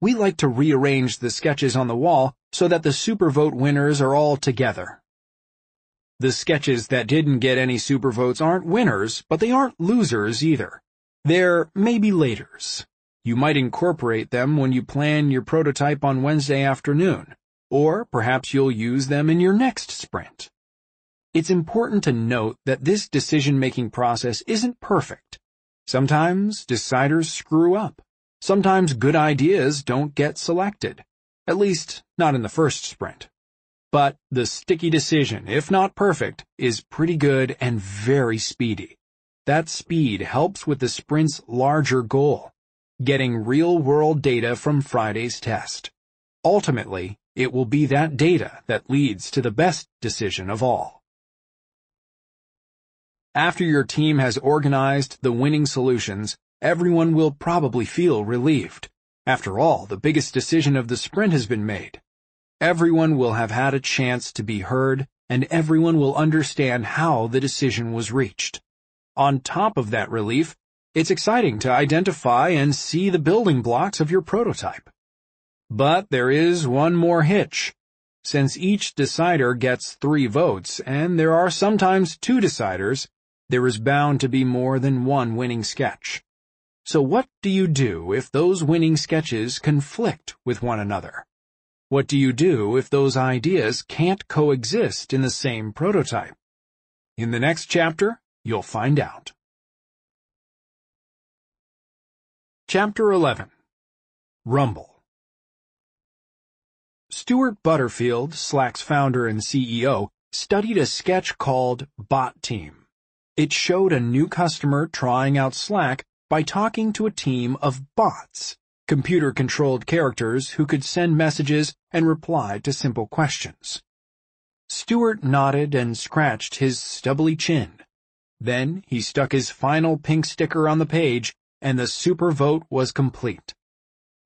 We like to rearrange the sketches on the wall so that the supervote winners are all together. The sketches that didn't get any supervotes aren't winners, but they aren't losers either. They're maybe laters. You might incorporate them when you plan your prototype on Wednesday afternoon, or perhaps you'll use them in your next sprint. It's important to note that this decision-making process isn't perfect. Sometimes deciders screw up. Sometimes good ideas don't get selected. At least, not in the first sprint. But the sticky decision, if not perfect, is pretty good and very speedy. That speed helps with the sprint's larger goal, getting real-world data from Friday's test. Ultimately, it will be that data that leads to the best decision of all. After your team has organized the winning solutions, everyone will probably feel relieved. After all, the biggest decision of the sprint has been made. Everyone will have had a chance to be heard, and everyone will understand how the decision was reached. On top of that relief, it's exciting to identify and see the building blocks of your prototype. But there is one more hitch. Since each decider gets three votes, and there are sometimes two deciders, there is bound to be more than one winning sketch. So what do you do if those winning sketches conflict with one another? What do you do if those ideas can't coexist in the same prototype? In the next chapter, you'll find out. Chapter 11 Rumble Stewart Butterfield, Slack's founder and CEO, studied a sketch called Bot Team. It showed a new customer trying out Slack by talking to a team of bots, computer-controlled characters who could send messages and reply to simple questions. Stewart nodded and scratched his stubbly chin. Then he stuck his final pink sticker on the page, and the super vote was complete.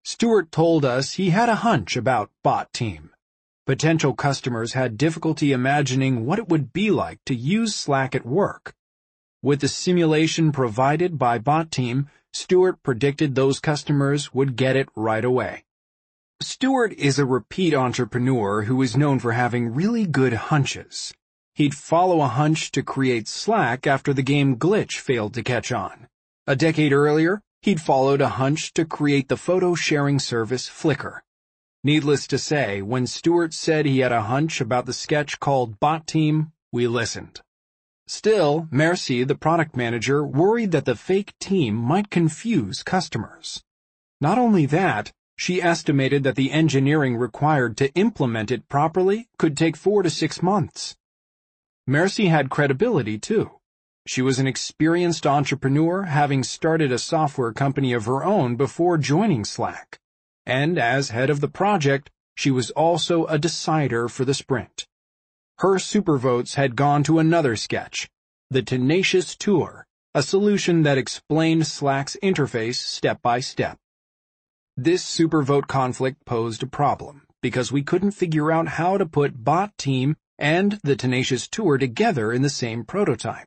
Stewart told us he had a hunch about Bot Team. Potential customers had difficulty imagining what it would be like to use Slack at work. With the simulation provided by Bot Team, Stewart predicted those customers would get it right away. Stewart is a repeat entrepreneur who is known for having really good hunches. He'd follow a hunch to create Slack after the game Glitch failed to catch on. A decade earlier, he'd followed a hunch to create the photo sharing service Flickr. Needless to say, when Stewart said he had a hunch about the sketch called Bot Team, we listened. Still, Merci, the product manager, worried that the fake team might confuse customers. Not only that, she estimated that the engineering required to implement it properly could take four to six months. Merci had credibility, too. She was an experienced entrepreneur, having started a software company of her own before joining Slack. And as head of the project, she was also a decider for the sprint. Her supervotes had gone to another sketch, the Tenacious Tour, a solution that explained Slack's interface step by step. This supervote conflict posed a problem, because we couldn't figure out how to put Bot Team and the Tenacious Tour together in the same prototype.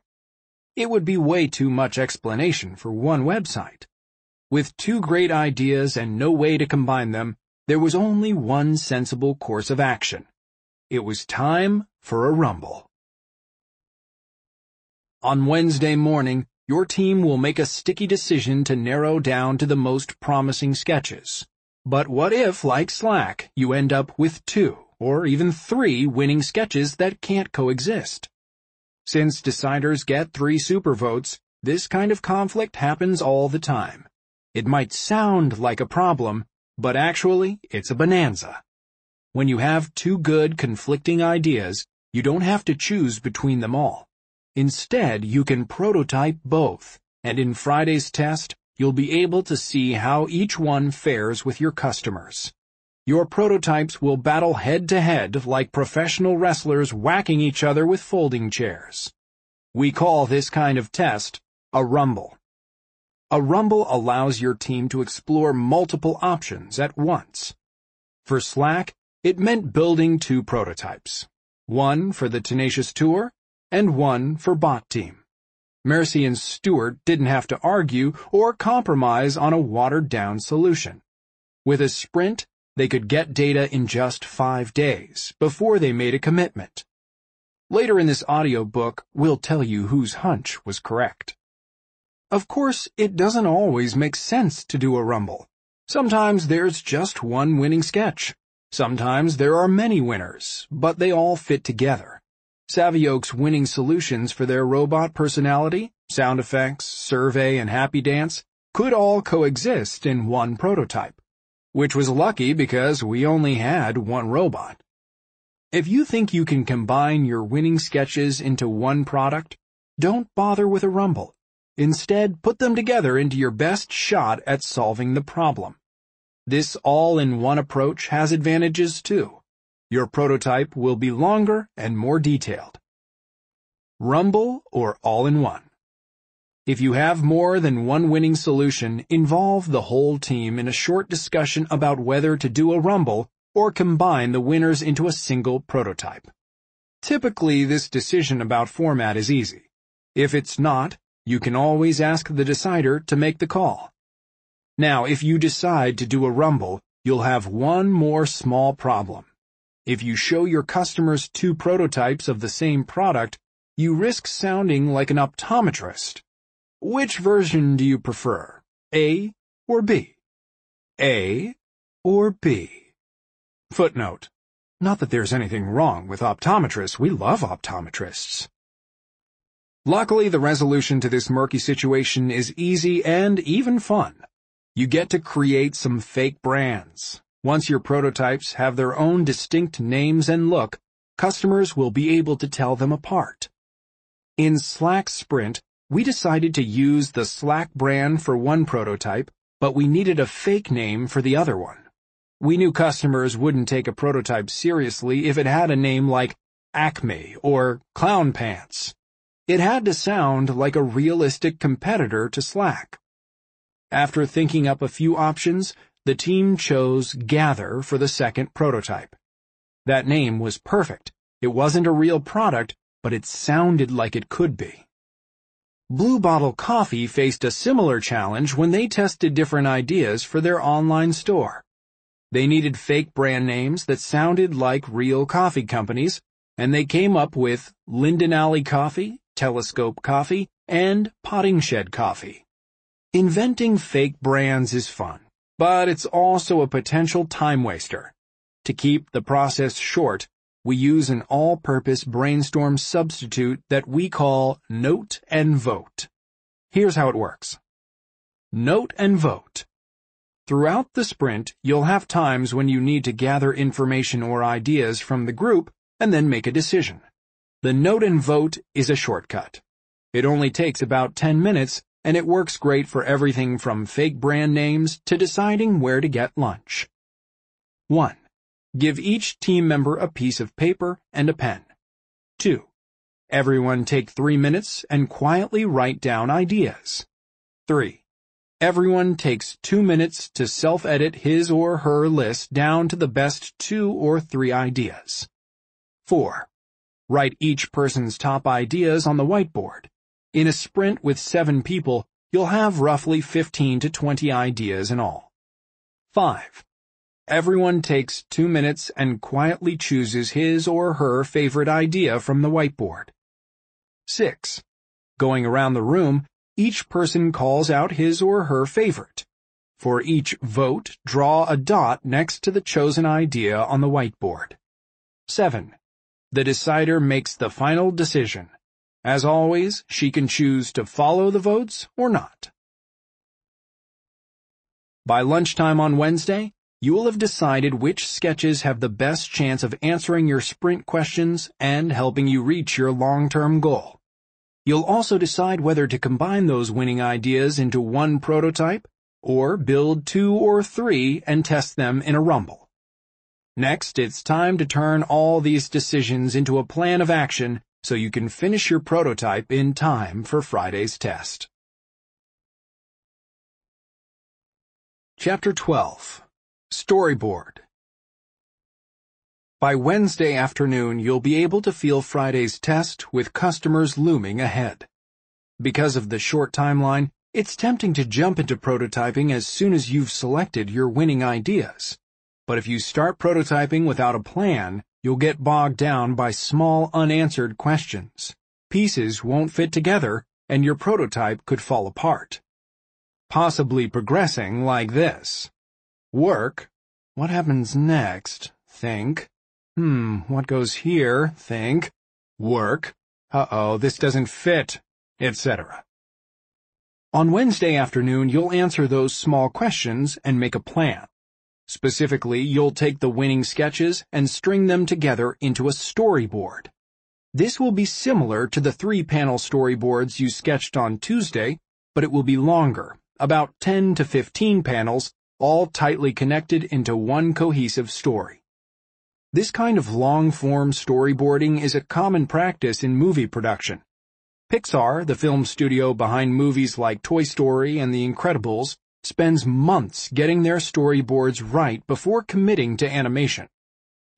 It would be way too much explanation for one website. With two great ideas and no way to combine them, there was only one sensible course of action. It was time for a rumble. On Wednesday morning, your team will make a sticky decision to narrow down to the most promising sketches. But what if, like Slack, you end up with two, or even three winning sketches that can't coexist? Since deciders get three supervotes, this kind of conflict happens all the time. It might sound like a problem, but actually, it's a bonanza. When you have two good conflicting ideas, you don't have to choose between them all. Instead, you can prototype both, and in Friday's test, you'll be able to see how each one fares with your customers. Your prototypes will battle head-to-head -head like professional wrestlers whacking each other with folding chairs. We call this kind of test a rumble. A rumble allows your team to explore multiple options at once. For Slack, it meant building two prototypes, one for the Tenacious Tour and one for Bot Team. Merci and Stewart didn't have to argue or compromise on a watered-down solution. With a sprint, they could get data in just five days before they made a commitment. Later in this audiobook, we'll tell you whose hunch was correct. Of course, it doesn't always make sense to do a rumble. Sometimes there's just one winning sketch. Sometimes there are many winners, but they all fit together. Savioke's winning solutions for their robot personality, sound effects, survey, and happy dance could all coexist in one prototype, which was lucky because we only had one robot. If you think you can combine your winning sketches into one product, don't bother with a rumble. Instead, put them together into your best shot at solving the problem. This all-in-one approach has advantages too. Your prototype will be longer and more detailed. Rumble or all-in-one. If you have more than one winning solution, involve the whole team in a short discussion about whether to do a rumble or combine the winners into a single prototype. Typically, this decision about format is easy. If it's not, you can always ask the decider to make the call. Now, if you decide to do a rumble, you'll have one more small problem. If you show your customers two prototypes of the same product, you risk sounding like an optometrist. Which version do you prefer, A or B? A or B? Footnote. Not that there's anything wrong with optometrists, we love optometrists. Luckily, the resolution to this murky situation is easy and even fun. You get to create some fake brands. Once your prototypes have their own distinct names and look, customers will be able to tell them apart. In Slack Sprint, we decided to use the Slack brand for one prototype, but we needed a fake name for the other one. We knew customers wouldn't take a prototype seriously if it had a name like Acme or Clown Pants. It had to sound like a realistic competitor to Slack. After thinking up a few options, the team chose Gather for the second prototype. That name was perfect. It wasn't a real product, but it sounded like it could be. Blue Bottle Coffee faced a similar challenge when they tested different ideas for their online store. They needed fake brand names that sounded like real coffee companies, and they came up with Linden Alley Coffee, Telescope Coffee, and Potting Shed Coffee. Inventing fake brands is fun, but it's also a potential time waster. To keep the process short, we use an all-purpose brainstorm substitute that we call Note and Vote. Here's how it works. Note and Vote. Throughout the sprint, you'll have times when you need to gather information or ideas from the group and then make a decision. The Note and Vote is a shortcut. It only takes about 10 minutes, and it works great for everything from fake brand names to deciding where to get lunch. 1. Give each team member a piece of paper and a pen. 2. Everyone take 3 minutes and quietly write down ideas. 3. Everyone takes 2 minutes to self-edit his or her list down to the best 2 or 3 ideas. 4. Write each person's top ideas on the whiteboard. In a sprint with 7 people, you'll have roughly 15 to 20 ideas in all. 5. Everyone takes 2 minutes and quietly chooses his or her favorite idea from the whiteboard. 6. Going around the room, each person calls out his or her favorite. For each vote, draw a dot next to the chosen idea on the whiteboard. 7. The decider makes the final decision. As always, she can choose to follow the votes or not. By lunchtime on Wednesday, you will have decided which sketches have the best chance of answering your sprint questions and helping you reach your long-term goal. You'll also decide whether to combine those winning ideas into one prototype or build two or three and test them in a rumble. Next, it's time to turn all these decisions into a plan of action so you can finish your prototype in time for Friday's test. Chapter 12 Storyboard By Wednesday afternoon, you'll be able to feel Friday's test with customers looming ahead. Because of the short timeline, it's tempting to jump into prototyping as soon as you've selected your winning ideas. But if you start prototyping without a plan, you'll get bogged down by small unanswered questions. Pieces won't fit together, and your prototype could fall apart. Possibly progressing like this. Work. What happens next? Think. Hmm, what goes here? Think. Work. Uh-oh, this doesn't fit, etc. On Wednesday afternoon, you'll answer those small questions and make a plan. Specifically, you'll take the winning sketches and string them together into a storyboard. This will be similar to the three-panel storyboards you sketched on Tuesday, but it will be longer, about 10 to 15 panels, all tightly connected into one cohesive story. This kind of long-form storyboarding is a common practice in movie production. Pixar, the film studio behind movies like Toy Story and The Incredibles, spends months getting their storyboards right before committing to animation.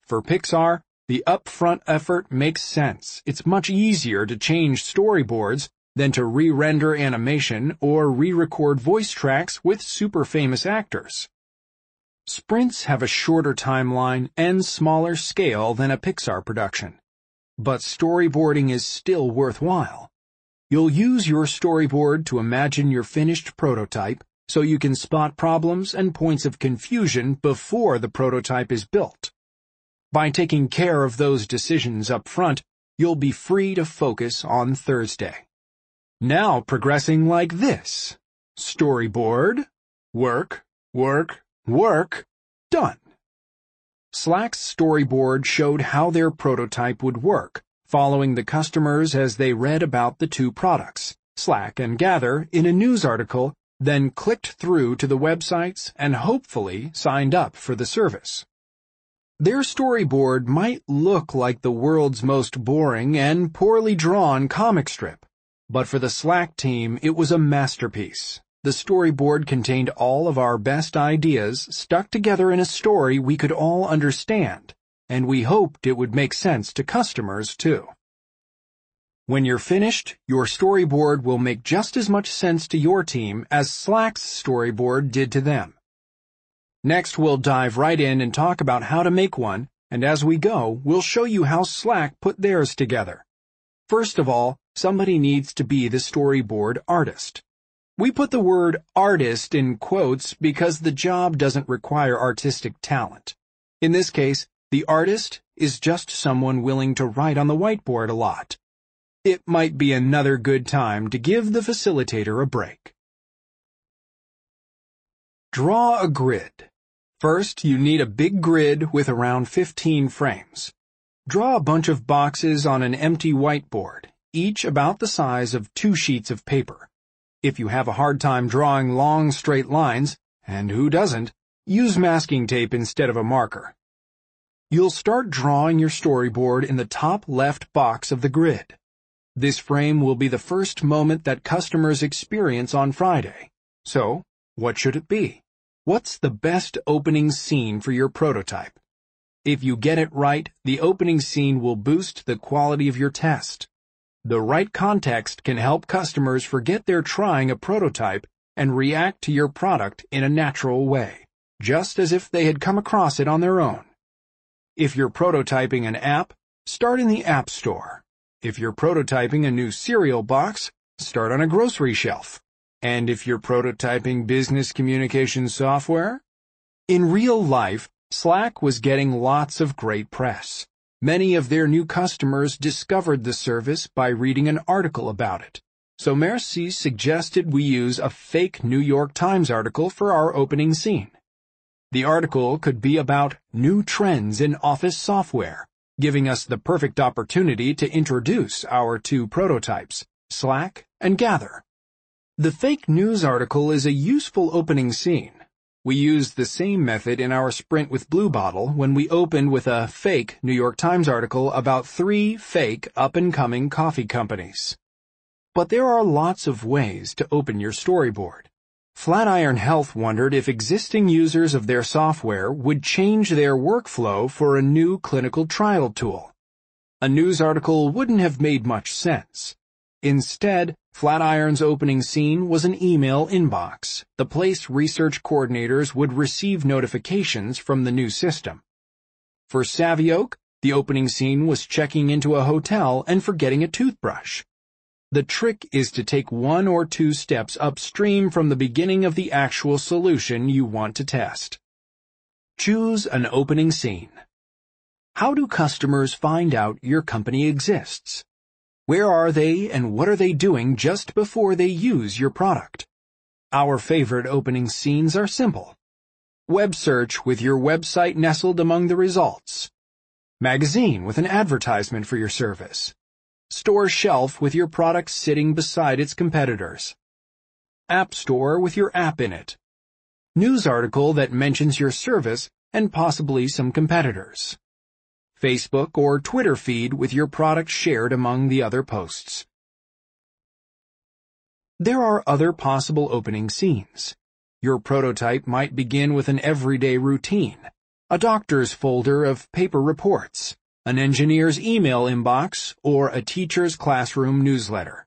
For Pixar, the upfront effort makes sense. It's much easier to change storyboards than to re-render animation or re-record voice tracks with super famous actors. Sprints have a shorter timeline and smaller scale than a Pixar production. But storyboarding is still worthwhile. You'll use your storyboard to imagine your finished prototype so you can spot problems and points of confusion before the prototype is built. By taking care of those decisions up front, you'll be free to focus on Thursday. Now progressing like this. Storyboard, work, work, work, done. Slack's storyboard showed how their prototype would work, following the customers as they read about the two products, Slack and Gather, in a news article then clicked through to the websites and hopefully signed up for the service. Their storyboard might look like the world's most boring and poorly drawn comic strip, but for the Slack team it was a masterpiece. The storyboard contained all of our best ideas stuck together in a story we could all understand, and we hoped it would make sense to customers too. When you're finished, your storyboard will make just as much sense to your team as Slack's storyboard did to them. Next, we'll dive right in and talk about how to make one, and as we go, we'll show you how Slack put theirs together. First of all, somebody needs to be the storyboard artist. We put the word artist in quotes because the job doesn't require artistic talent. In this case, the artist is just someone willing to write on the whiteboard a lot it might be another good time to give the facilitator a break. Draw a grid. First, you need a big grid with around 15 frames. Draw a bunch of boxes on an empty whiteboard, each about the size of two sheets of paper. If you have a hard time drawing long straight lines, and who doesn't, use masking tape instead of a marker. You'll start drawing your storyboard in the top left box of the grid. This frame will be the first moment that customers experience on Friday. So, what should it be? What's the best opening scene for your prototype? If you get it right, the opening scene will boost the quality of your test. The right context can help customers forget they're trying a prototype and react to your product in a natural way, just as if they had come across it on their own. If you're prototyping an app, start in the App Store. If you're prototyping a new cereal box, start on a grocery shelf. And if you're prototyping business communication software? In real life, Slack was getting lots of great press. Many of their new customers discovered the service by reading an article about it. So Merci suggested we use a fake New York Times article for our opening scene. The article could be about new trends in office software, giving us the perfect opportunity to introduce our two prototypes, Slack and Gather. The fake news article is a useful opening scene. We used the same method in our sprint with Bluebottle when we opened with a fake New York Times article about three fake up-and-coming coffee companies. But there are lots of ways to open your storyboard. Flatiron Health wondered if existing users of their software would change their workflow for a new clinical trial tool. A news article wouldn't have made much sense. Instead, Flatiron's opening scene was an email inbox, the place research coordinators would receive notifications from the new system. For Savioke, the opening scene was checking into a hotel and forgetting a toothbrush. The trick is to take one or two steps upstream from the beginning of the actual solution you want to test. Choose an opening scene. How do customers find out your company exists? Where are they and what are they doing just before they use your product? Our favorite opening scenes are simple. Web search with your website nestled among the results. Magazine with an advertisement for your service. Store shelf with your product sitting beside its competitors. App Store with your app in it. News article that mentions your service and possibly some competitors. Facebook or Twitter feed with your product shared among the other posts. There are other possible opening scenes. Your prototype might begin with an everyday routine, a doctor's folder of paper reports, an engineer's email inbox, or a teacher's classroom newsletter.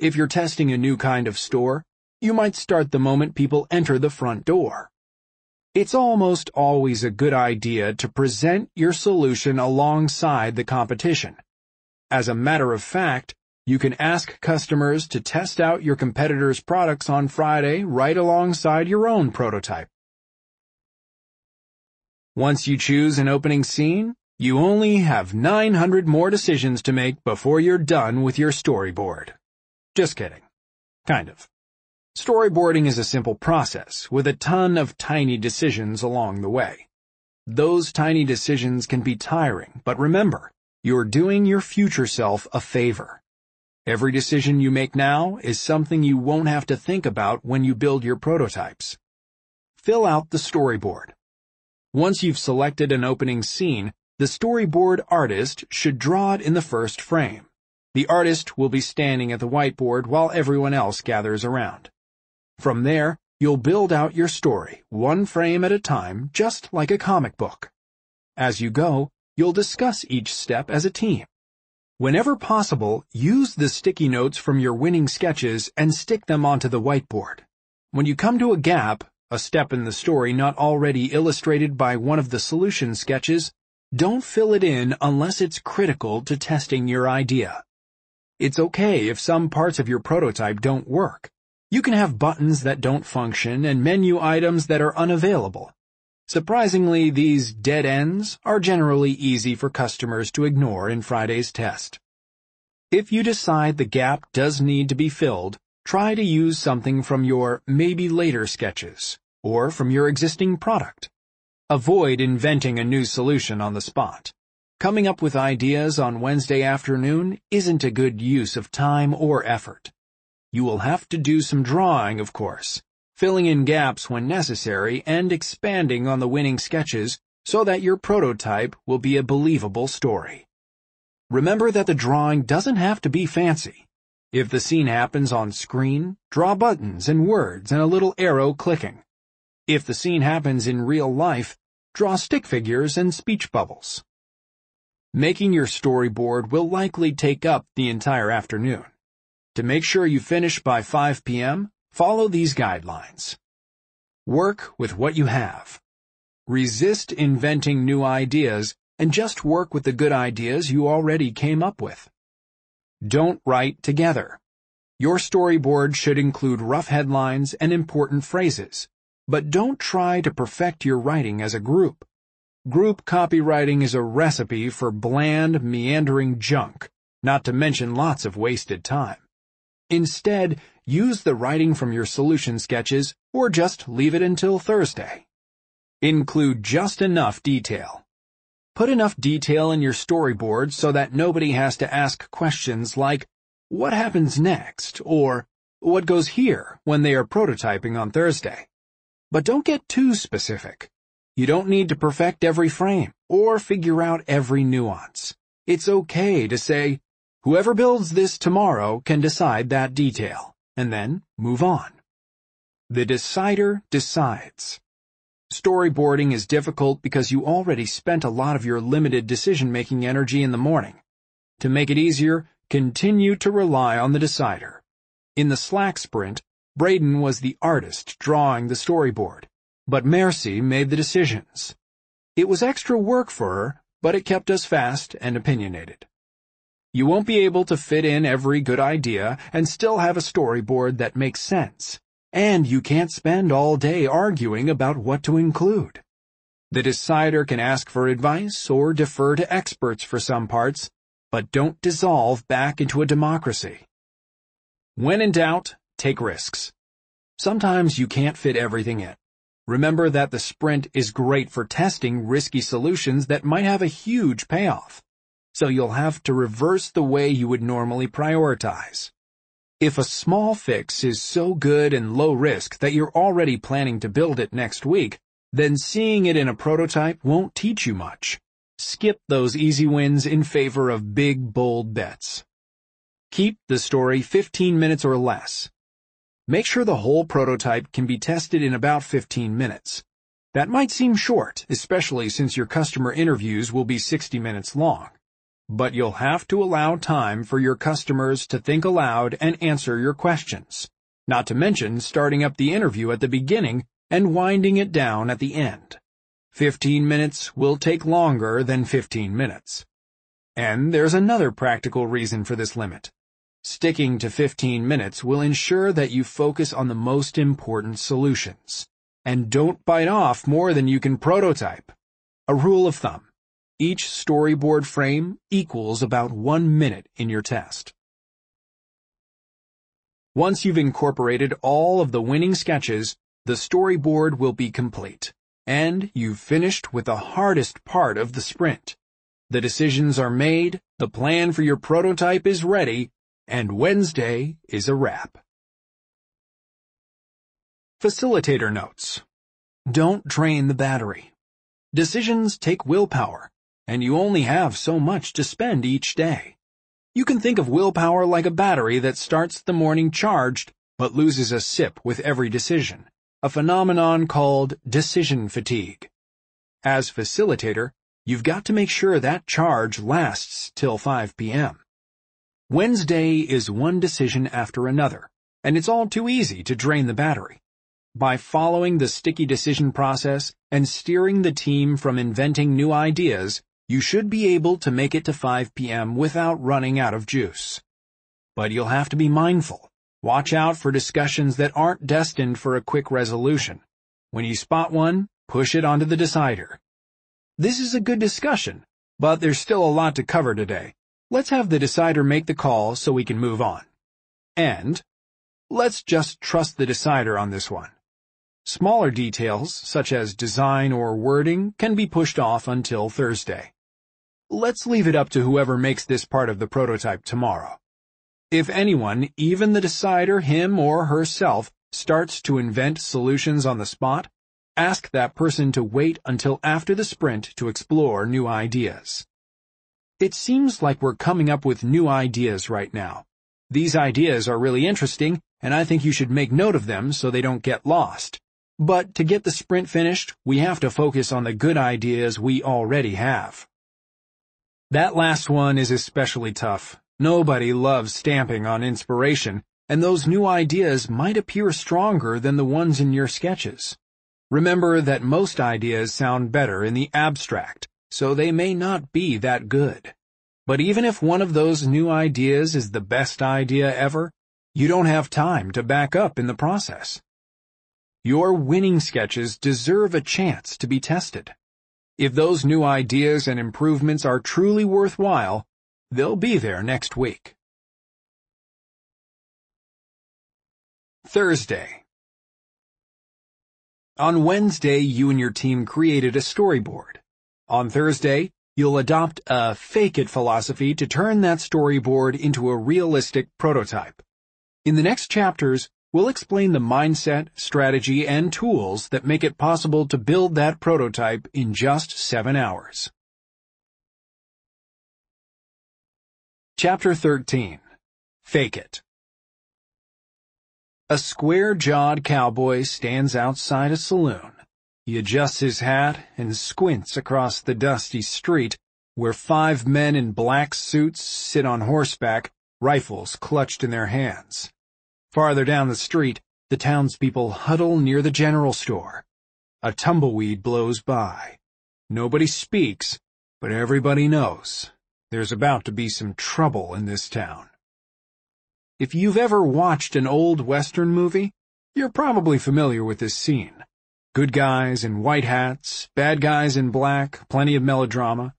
If you're testing a new kind of store, you might start the moment people enter the front door. It's almost always a good idea to present your solution alongside the competition. As a matter of fact, you can ask customers to test out your competitor's products on Friday right alongside your own prototype. Once you choose an opening scene, you only have 900 more decisions to make before you're done with your storyboard. Just kidding. Kind of. Storyboarding is a simple process with a ton of tiny decisions along the way. Those tiny decisions can be tiring, but remember, you're doing your future self a favor. Every decision you make now is something you won't have to think about when you build your prototypes. Fill out the storyboard. Once you've selected an opening scene, the storyboard artist should draw it in the first frame. The artist will be standing at the whiteboard while everyone else gathers around. From there, you'll build out your story, one frame at a time, just like a comic book. As you go, you'll discuss each step as a team. Whenever possible, use the sticky notes from your winning sketches and stick them onto the whiteboard. When you come to a gap, a step in the story not already illustrated by one of the solution sketches, don't fill it in unless it's critical to testing your idea. It's okay if some parts of your prototype don't work. You can have buttons that don't function and menu items that are unavailable. Surprisingly, these dead ends are generally easy for customers to ignore in Friday's test. If you decide the gap does need to be filled, try to use something from your maybe later sketches or from your existing product. Avoid inventing a new solution on the spot. Coming up with ideas on Wednesday afternoon isn't a good use of time or effort. You will have to do some drawing, of course, filling in gaps when necessary and expanding on the winning sketches so that your prototype will be a believable story. Remember that the drawing doesn't have to be fancy. If the scene happens on screen, draw buttons and words and a little arrow clicking. If the scene happens in real life, draw stick figures and speech bubbles. Making your storyboard will likely take up the entire afternoon. To make sure you finish by 5 p.m., follow these guidelines. Work with what you have. Resist inventing new ideas and just work with the good ideas you already came up with. Don't write together. Your storyboard should include rough headlines and important phrases, but don't try to perfect your writing as a group. Group copywriting is a recipe for bland, meandering junk, not to mention lots of wasted time. Instead, use the writing from your solution sketches or just leave it until Thursday. Include just enough detail. Put enough detail in your storyboard so that nobody has to ask questions like, what happens next? or what goes here when they are prototyping on Thursday. But don't get too specific. You don't need to perfect every frame or figure out every nuance. It's okay to say, whoever builds this tomorrow can decide that detail, and then move on. The decider decides. Storyboarding is difficult because you already spent a lot of your limited decision-making energy in the morning. To make it easier, continue to rely on the decider. In the Slack sprint, Braden was the artist drawing the storyboard but Merci made the decisions. It was extra work for her, but it kept us fast and opinionated. You won't be able to fit in every good idea and still have a storyboard that makes sense. And you can't spend all day arguing about what to include. The decider can ask for advice or defer to experts for some parts, but don't dissolve back into a democracy. When in doubt, take risks. Sometimes you can't fit everything in. Remember that the sprint is great for testing risky solutions that might have a huge payoff. So you'll have to reverse the way you would normally prioritize. If a small fix is so good and low risk that you're already planning to build it next week, then seeing it in a prototype won't teach you much. Skip those easy wins in favor of big, bold bets. Keep the story 15 minutes or less. Make sure the whole prototype can be tested in about 15 minutes. That might seem short, especially since your customer interviews will be 60 minutes long. But you'll have to allow time for your customers to think aloud and answer your questions, not to mention starting up the interview at the beginning and winding it down at the end. 15 minutes will take longer than 15 minutes. And there's another practical reason for this limit. Sticking to 15 minutes will ensure that you focus on the most important solutions. And don't bite off more than you can prototype. A rule of thumb. Each storyboard frame equals about one minute in your test. Once you've incorporated all of the winning sketches, the storyboard will be complete. And you've finished with the hardest part of the sprint. The decisions are made, the plan for your prototype is ready, and Wednesday is a wrap. Facilitator Notes Don't drain the battery. Decisions take willpower, and you only have so much to spend each day. You can think of willpower like a battery that starts the morning charged, but loses a sip with every decision, a phenomenon called decision fatigue. As facilitator, you've got to make sure that charge lasts till 5 p.m. Wednesday is one decision after another, and it's all too easy to drain the battery. By following the sticky decision process and steering the team from inventing new ideas, you should be able to make it to 5 p.m. without running out of juice. But you'll have to be mindful. Watch out for discussions that aren't destined for a quick resolution. When you spot one, push it onto the decider. This is a good discussion, but there's still a lot to cover today, Let's have the decider make the call so we can move on. And let's just trust the decider on this one. Smaller details, such as design or wording, can be pushed off until Thursday. let's leave it up to whoever makes this part of the prototype tomorrow. If anyone, even the decider, him or herself, starts to invent solutions on the spot, ask that person to wait until after the sprint to explore new ideas. It seems like we're coming up with new ideas right now. These ideas are really interesting, and I think you should make note of them so they don't get lost. But to get the sprint finished, we have to focus on the good ideas we already have. That last one is especially tough. Nobody loves stamping on inspiration, and those new ideas might appear stronger than the ones in your sketches. Remember that most ideas sound better in the abstract, so they may not be that good. But even if one of those new ideas is the best idea ever, you don't have time to back up in the process. Your winning sketches deserve a chance to be tested. If those new ideas and improvements are truly worthwhile, they'll be there next week. Thursday. On Wednesday, you and your team created a storyboard. On Thursday, you'll adopt a fake-it philosophy to turn that storyboard into a realistic prototype. In the next chapters, we'll explain the mindset, strategy, and tools that make it possible to build that prototype in just seven hours. Chapter 13 Fake It A square-jawed cowboy stands outside a saloon. He adjusts his hat and squints across the dusty street where five men in black suits sit on horseback, rifles clutched in their hands. Farther down the street, the townspeople huddle near the general store. A tumbleweed blows by. Nobody speaks, but everybody knows. There's about to be some trouble in this town. If you've ever watched an old western movie, you're probably familiar with this scene. Good guys in white hats, bad guys in black, plenty of melodrama.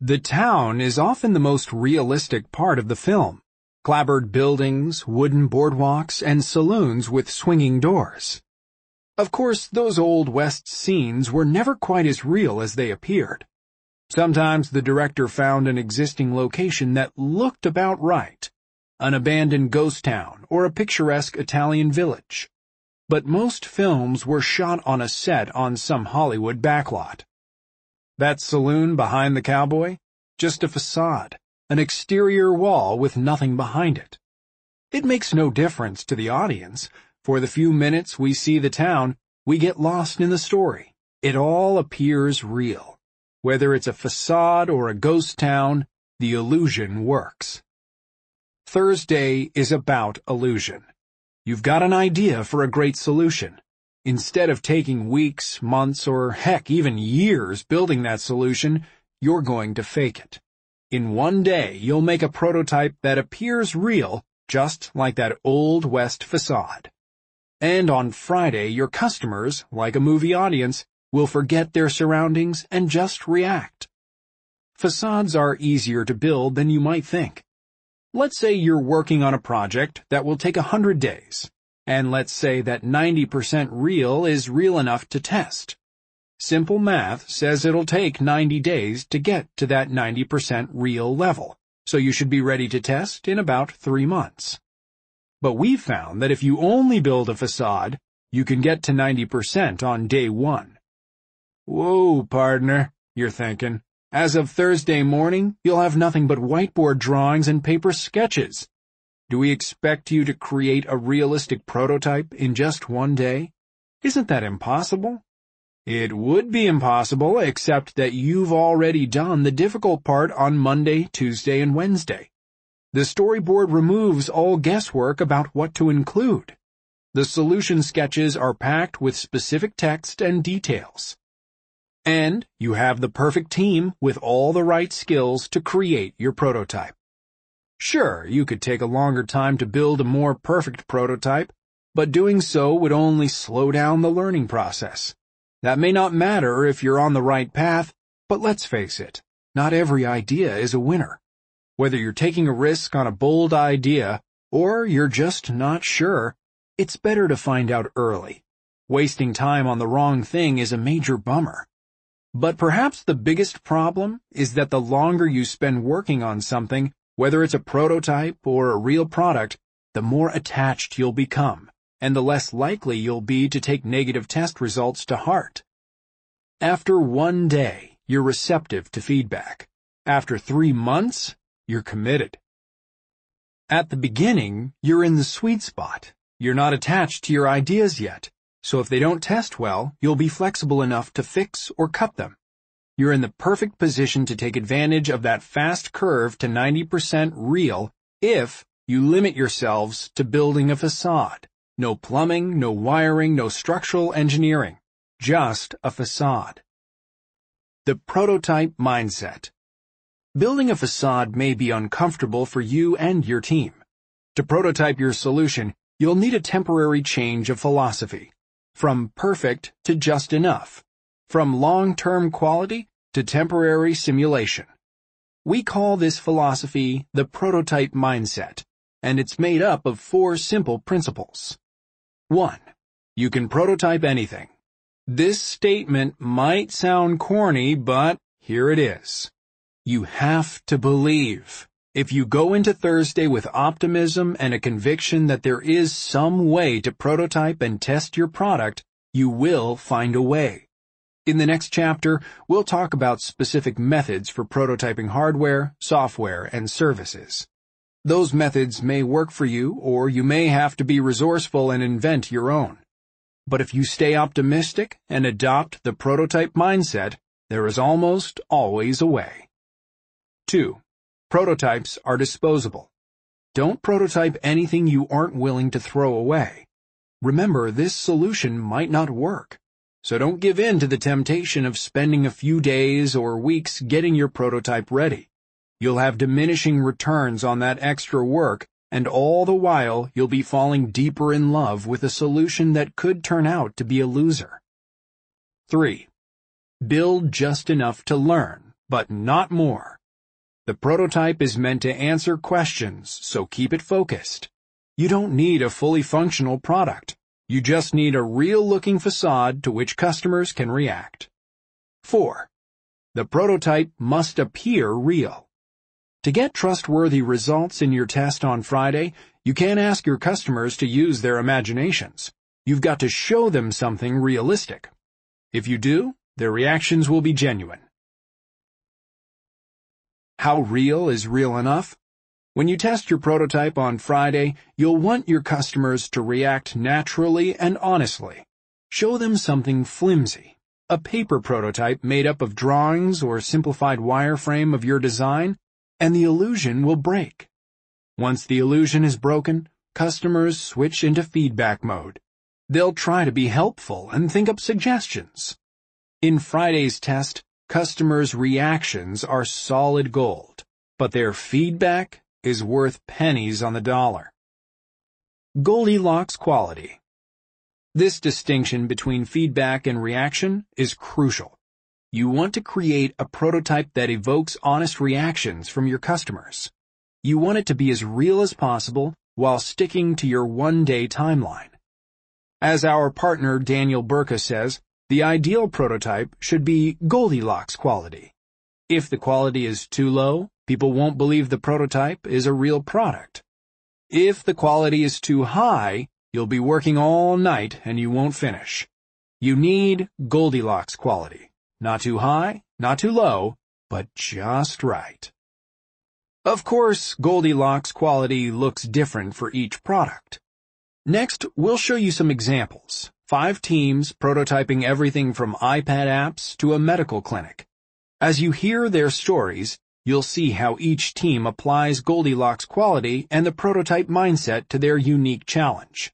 The town is often the most realistic part of the film. Clapboard buildings, wooden boardwalks, and saloons with swinging doors. Of course, those Old West scenes were never quite as real as they appeared. Sometimes the director found an existing location that looked about right. An abandoned ghost town or a picturesque Italian village but most films were shot on a set on some Hollywood backlot. That saloon behind the cowboy? Just a facade, an exterior wall with nothing behind it. It makes no difference to the audience. For the few minutes we see the town, we get lost in the story. It all appears real. Whether it's a facade or a ghost town, the illusion works. Thursday is about illusion. You've got an idea for a great solution. Instead of taking weeks, months, or heck, even years building that solution, you're going to fake it. In one day, you'll make a prototype that appears real, just like that old West facade. And on Friday, your customers, like a movie audience, will forget their surroundings and just react. Facades are easier to build than you might think. Let's say you're working on a project that will take 100 days, and let's say that 90% real is real enough to test. Simple math says it'll take 90 days to get to that 90% real level, so you should be ready to test in about three months. But we've found that if you only build a facade, you can get to 90% on day one. Whoa, partner, you're thinking. As of Thursday morning, you'll have nothing but whiteboard drawings and paper sketches. Do we expect you to create a realistic prototype in just one day? Isn't that impossible? It would be impossible except that you've already done the difficult part on Monday, Tuesday, and Wednesday. The storyboard removes all guesswork about what to include. The solution sketches are packed with specific text and details. And you have the perfect team with all the right skills to create your prototype. Sure, you could take a longer time to build a more perfect prototype, but doing so would only slow down the learning process. That may not matter if you're on the right path, but let's face it, not every idea is a winner. Whether you're taking a risk on a bold idea, or you're just not sure, it's better to find out early. Wasting time on the wrong thing is a major bummer. But perhaps the biggest problem is that the longer you spend working on something, whether it's a prototype or a real product, the more attached you'll become, and the less likely you'll be to take negative test results to heart. After one day, you're receptive to feedback. After three months, you're committed. At the beginning, you're in the sweet spot. You're not attached to your ideas yet, so if they don't test well, you'll be flexible enough to fix or cut them. You're in the perfect position to take advantage of that fast curve to 90% real if you limit yourselves to building a facade. No plumbing, no wiring, no structural engineering. Just a facade. The prototype mindset. Building a facade may be uncomfortable for you and your team. To prototype your solution, you'll need a temporary change of philosophy. From perfect to just enough. From long-term quality to temporary simulation. We call this philosophy the prototype mindset, and it's made up of four simple principles. 1. You can prototype anything. This statement might sound corny, but here it is. You have to believe. If you go into Thursday with optimism and a conviction that there is some way to prototype and test your product, you will find a way. In the next chapter, we'll talk about specific methods for prototyping hardware, software, and services. Those methods may work for you, or you may have to be resourceful and invent your own. But if you stay optimistic and adopt the prototype mindset, there is almost always a way. 2. Prototypes are disposable. Don't prototype anything you aren't willing to throw away. Remember, this solution might not work. So don't give in to the temptation of spending a few days or weeks getting your prototype ready. You'll have diminishing returns on that extra work, and all the while you'll be falling deeper in love with a solution that could turn out to be a loser. 3. Build just enough to learn, but not more. The prototype is meant to answer questions, so keep it focused. You don't need a fully functional product. You just need a real-looking facade to which customers can react. 4. The prototype must appear real. To get trustworthy results in your test on Friday, you can't ask your customers to use their imaginations. You've got to show them something realistic. If you do, their reactions will be genuine. How real is real enough? When you test your prototype on Friday, you'll want your customers to react naturally and honestly. Show them something flimsy, a paper prototype made up of drawings or simplified wireframe of your design, and the illusion will break. Once the illusion is broken, customers switch into feedback mode. They'll try to be helpful and think up suggestions. In Friday's test, Customers' reactions are solid gold, but their feedback is worth pennies on the dollar. Goldilocks quality. This distinction between feedback and reaction is crucial. You want to create a prototype that evokes honest reactions from your customers. You want it to be as real as possible while sticking to your one-day timeline. As our partner Daniel Burka says, the ideal prototype should be Goldilocks quality. If the quality is too low, people won't believe the prototype is a real product. If the quality is too high, you'll be working all night and you won't finish. You need Goldilocks quality. Not too high, not too low, but just right. Of course, Goldilocks quality looks different for each product. Next, we'll show you some examples. Five teams prototyping everything from iPad apps to a medical clinic. As you hear their stories, you'll see how each team applies Goldilocks quality and the prototype mindset to their unique challenge.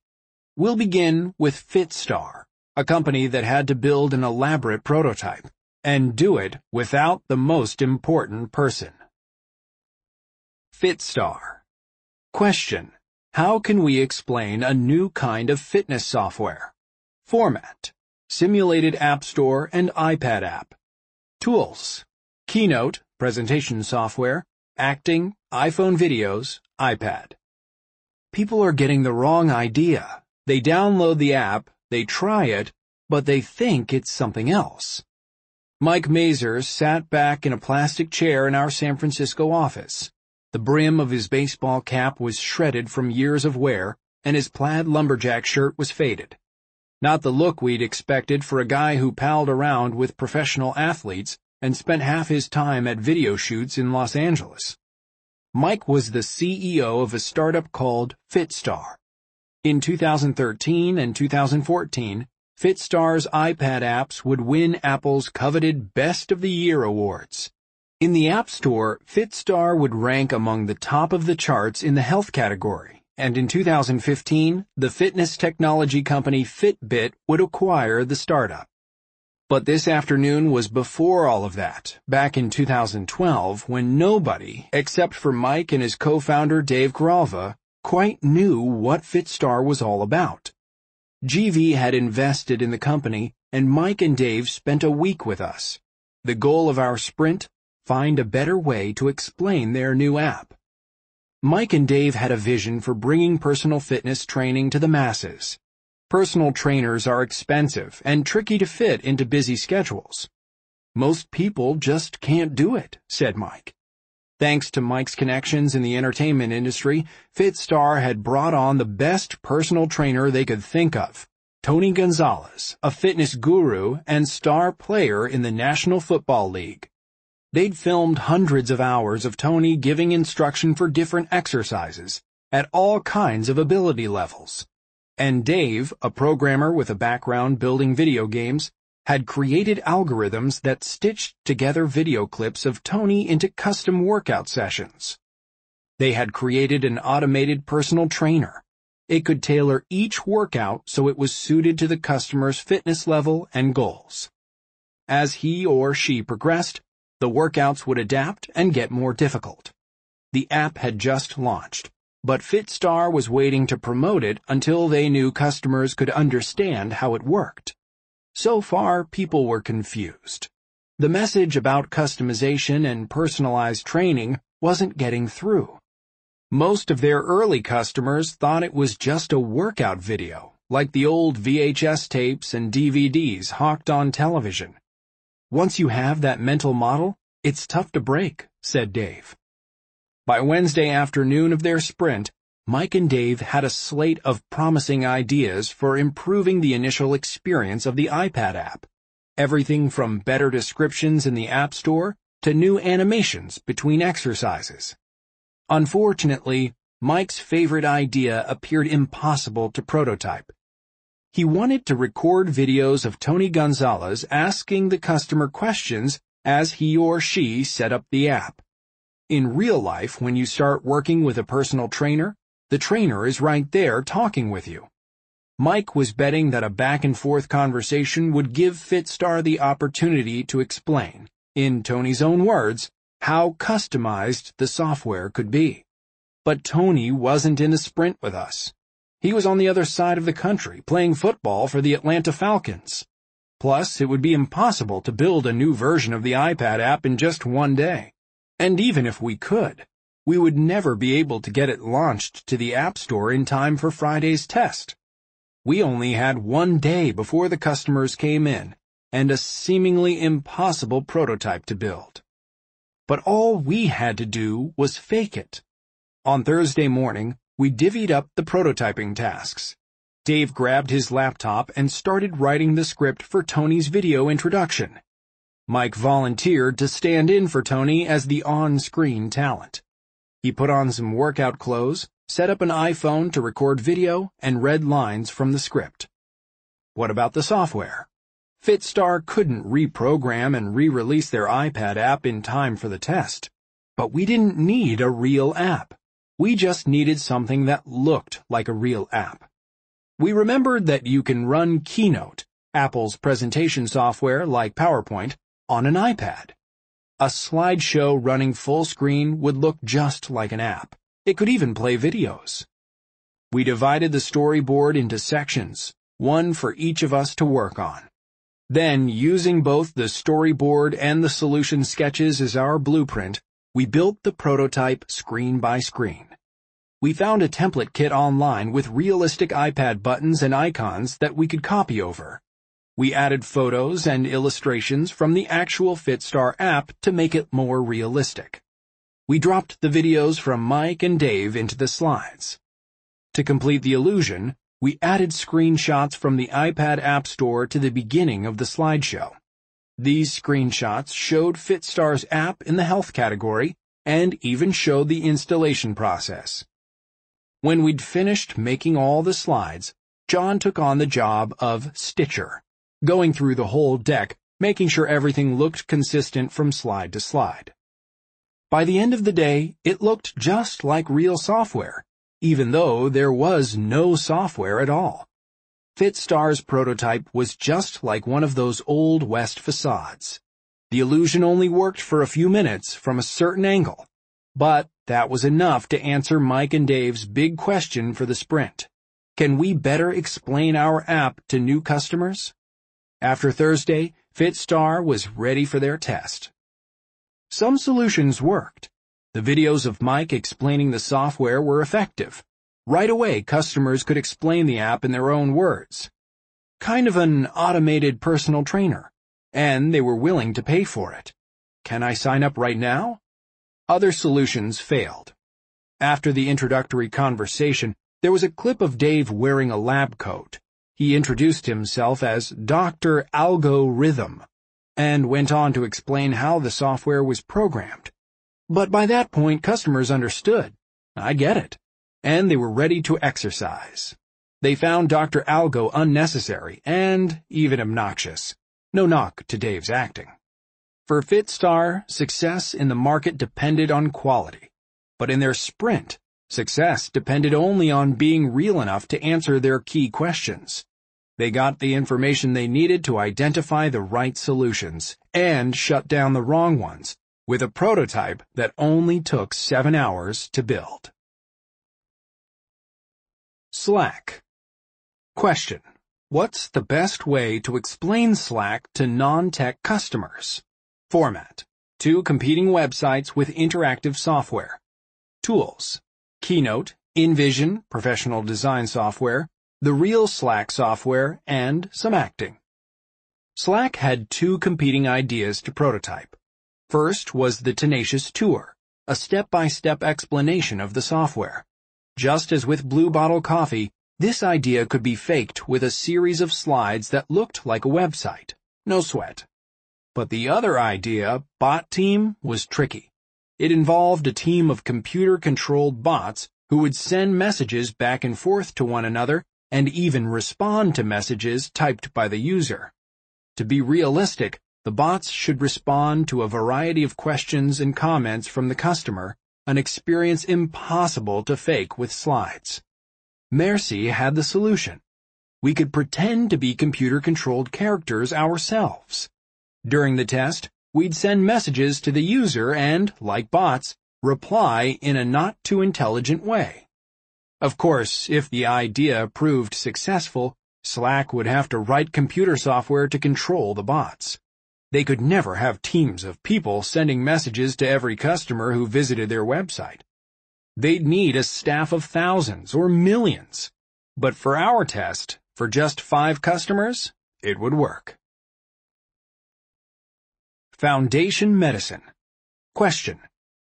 We'll begin with Fitstar, a company that had to build an elaborate prototype, and do it without the most important person. Fitstar. Question. How can we explain a new kind of fitness software? Format. Simulated App Store and iPad app. Tools. Keynote, presentation software, acting, iPhone videos, iPad. People are getting the wrong idea. They download the app, they try it, but they think it's something else. Mike Maser sat back in a plastic chair in our San Francisco office. The brim of his baseball cap was shredded from years of wear, and his plaid lumberjack shirt was faded. Not the look we'd expected for a guy who palled around with professional athletes and spent half his time at video shoots in Los Angeles. Mike was the CEO of a startup called FitStar. In 2013 and 2014, FitStar's iPad apps would win Apple's coveted Best of the Year awards. In the App Store, FitStar would rank among the top of the charts in the health category, and in 2015, the fitness technology company Fitbit would acquire the startup. But this afternoon was before all of that, back in 2012, when nobody, except for Mike and his co-founder Dave Gralva, quite knew what FitStar was all about. GV had invested in the company, and Mike and Dave spent a week with us. The goal of our sprint? Find a better way to explain their new app. Mike and Dave had a vision for bringing personal fitness training to the masses. Personal trainers are expensive and tricky to fit into busy schedules. Most people just can't do it, said Mike. Thanks to Mike's connections in the entertainment industry, FitStar had brought on the best personal trainer they could think of, Tony Gonzalez, a fitness guru and star player in the National Football League. They'd filmed hundreds of hours of Tony giving instruction for different exercises at all kinds of ability levels. And Dave, a programmer with a background building video games, had created algorithms that stitched together video clips of Tony into custom workout sessions. They had created an automated personal trainer. It could tailor each workout so it was suited to the customer's fitness level and goals. As he or she progressed, the workouts would adapt and get more difficult. The app had just launched, but FitStar was waiting to promote it until they knew customers could understand how it worked. So far, people were confused. The message about customization and personalized training wasn't getting through. Most of their early customers thought it was just a workout video, like the old VHS tapes and DVDs hawked on television. Once you have that mental model, it's tough to break, said Dave. By Wednesday afternoon of their sprint, Mike and Dave had a slate of promising ideas for improving the initial experience of the iPad app. Everything from better descriptions in the App Store to new animations between exercises. Unfortunately, Mike's favorite idea appeared impossible to prototype. He wanted to record videos of Tony Gonzalez asking the customer questions as he or she set up the app. In real life, when you start working with a personal trainer, the trainer is right there talking with you. Mike was betting that a back-and-forth conversation would give FitStar the opportunity to explain, in Tony's own words, how customized the software could be. But Tony wasn't in a sprint with us. He was on the other side of the country, playing football for the Atlanta Falcons. Plus, it would be impossible to build a new version of the iPad app in just one day. And even if we could, we would never be able to get it launched to the App Store in time for Friday's test. We only had one day before the customers came in, and a seemingly impossible prototype to build. But all we had to do was fake it. On Thursday morning, we divvied up the prototyping tasks. Dave grabbed his laptop and started writing the script for Tony's video introduction. Mike volunteered to stand in for Tony as the on-screen talent. He put on some workout clothes, set up an iPhone to record video, and read lines from the script. What about the software? FitStar couldn't reprogram and re-release their iPad app in time for the test. But we didn't need a real app. We just needed something that looked like a real app. We remembered that you can run Keynote, Apple's presentation software like PowerPoint, on an iPad. A slideshow running full screen would look just like an app. It could even play videos. We divided the storyboard into sections, one for each of us to work on. Then, using both the storyboard and the solution sketches as our blueprint, we built the prototype screen by screen. We found a template kit online with realistic iPad buttons and icons that we could copy over. We added photos and illustrations from the actual FitStar app to make it more realistic. We dropped the videos from Mike and Dave into the slides. To complete the illusion, we added screenshots from the iPad App Store to the beginning of the slideshow. These screenshots showed FitStar's app in the health category and even showed the installation process. When we'd finished making all the slides, John took on the job of Stitcher, going through the whole deck, making sure everything looked consistent from slide to slide. By the end of the day, it looked just like real software, even though there was no software at all. FitStar's prototype was just like one of those old West facades. The illusion only worked for a few minutes from a certain angle, but that was enough to answer Mike and Dave's big question for the sprint. Can we better explain our app to new customers? After Thursday, FitStar was ready for their test. Some solutions worked. The videos of Mike explaining the software were effective. Right away, customers could explain the app in their own words. Kind of an automated personal trainer. And they were willing to pay for it. Can I sign up right now? Other solutions failed. After the introductory conversation, there was a clip of Dave wearing a lab coat. He introduced himself as Dr. Algo Rhythm and went on to explain how the software was programmed. But by that point, customers understood. I get it. And they were ready to exercise. They found Dr. Algo unnecessary and even obnoxious. No knock to Dave's acting. For FitStar, success in the market depended on quality. But in their sprint, success depended only on being real enough to answer their key questions. They got the information they needed to identify the right solutions and shut down the wrong ones with a prototype that only took seven hours to build. Slack. Question. What's the best way to explain Slack to non-tech customers? Format. Two competing websites with interactive software. Tools. Keynote, InVision, professional design software, the real Slack software, and some acting. Slack had two competing ideas to prototype. First was the Tenacious Tour, a step-by-step explanation of the software. Just as with Blue Bottle Coffee, this idea could be faked with a series of slides that looked like a website. No sweat. But the other idea, Bot Team, was tricky. It involved a team of computer-controlled bots who would send messages back and forth to one another and even respond to messages typed by the user. To be realistic, the bots should respond to a variety of questions and comments from the customer, an experience impossible to fake with slides. Merci had the solution. We could pretend to be computer-controlled characters ourselves. During the test, we'd send messages to the user and, like bots, reply in a not-too-intelligent way. Of course, if the idea proved successful, Slack would have to write computer software to control the bots. They could never have teams of people sending messages to every customer who visited their website. They'd need a staff of thousands or millions. But for our test, for just five customers, it would work. Foundation Medicine Question.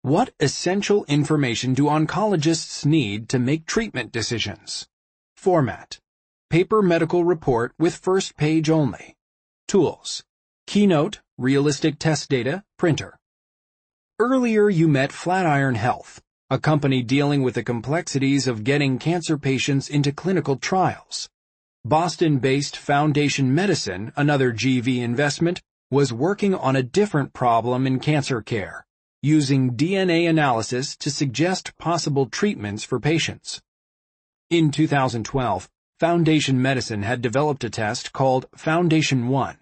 What essential information do oncologists need to make treatment decisions? Format. Paper medical report with first page only. Tools. Keynote, realistic test data, printer. Earlier you met Flatiron Health, a company dealing with the complexities of getting cancer patients into clinical trials. Boston-based Foundation Medicine, another GV investment, was working on a different problem in cancer care, using DNA analysis to suggest possible treatments for patients. In 2012, Foundation Medicine had developed a test called Foundation One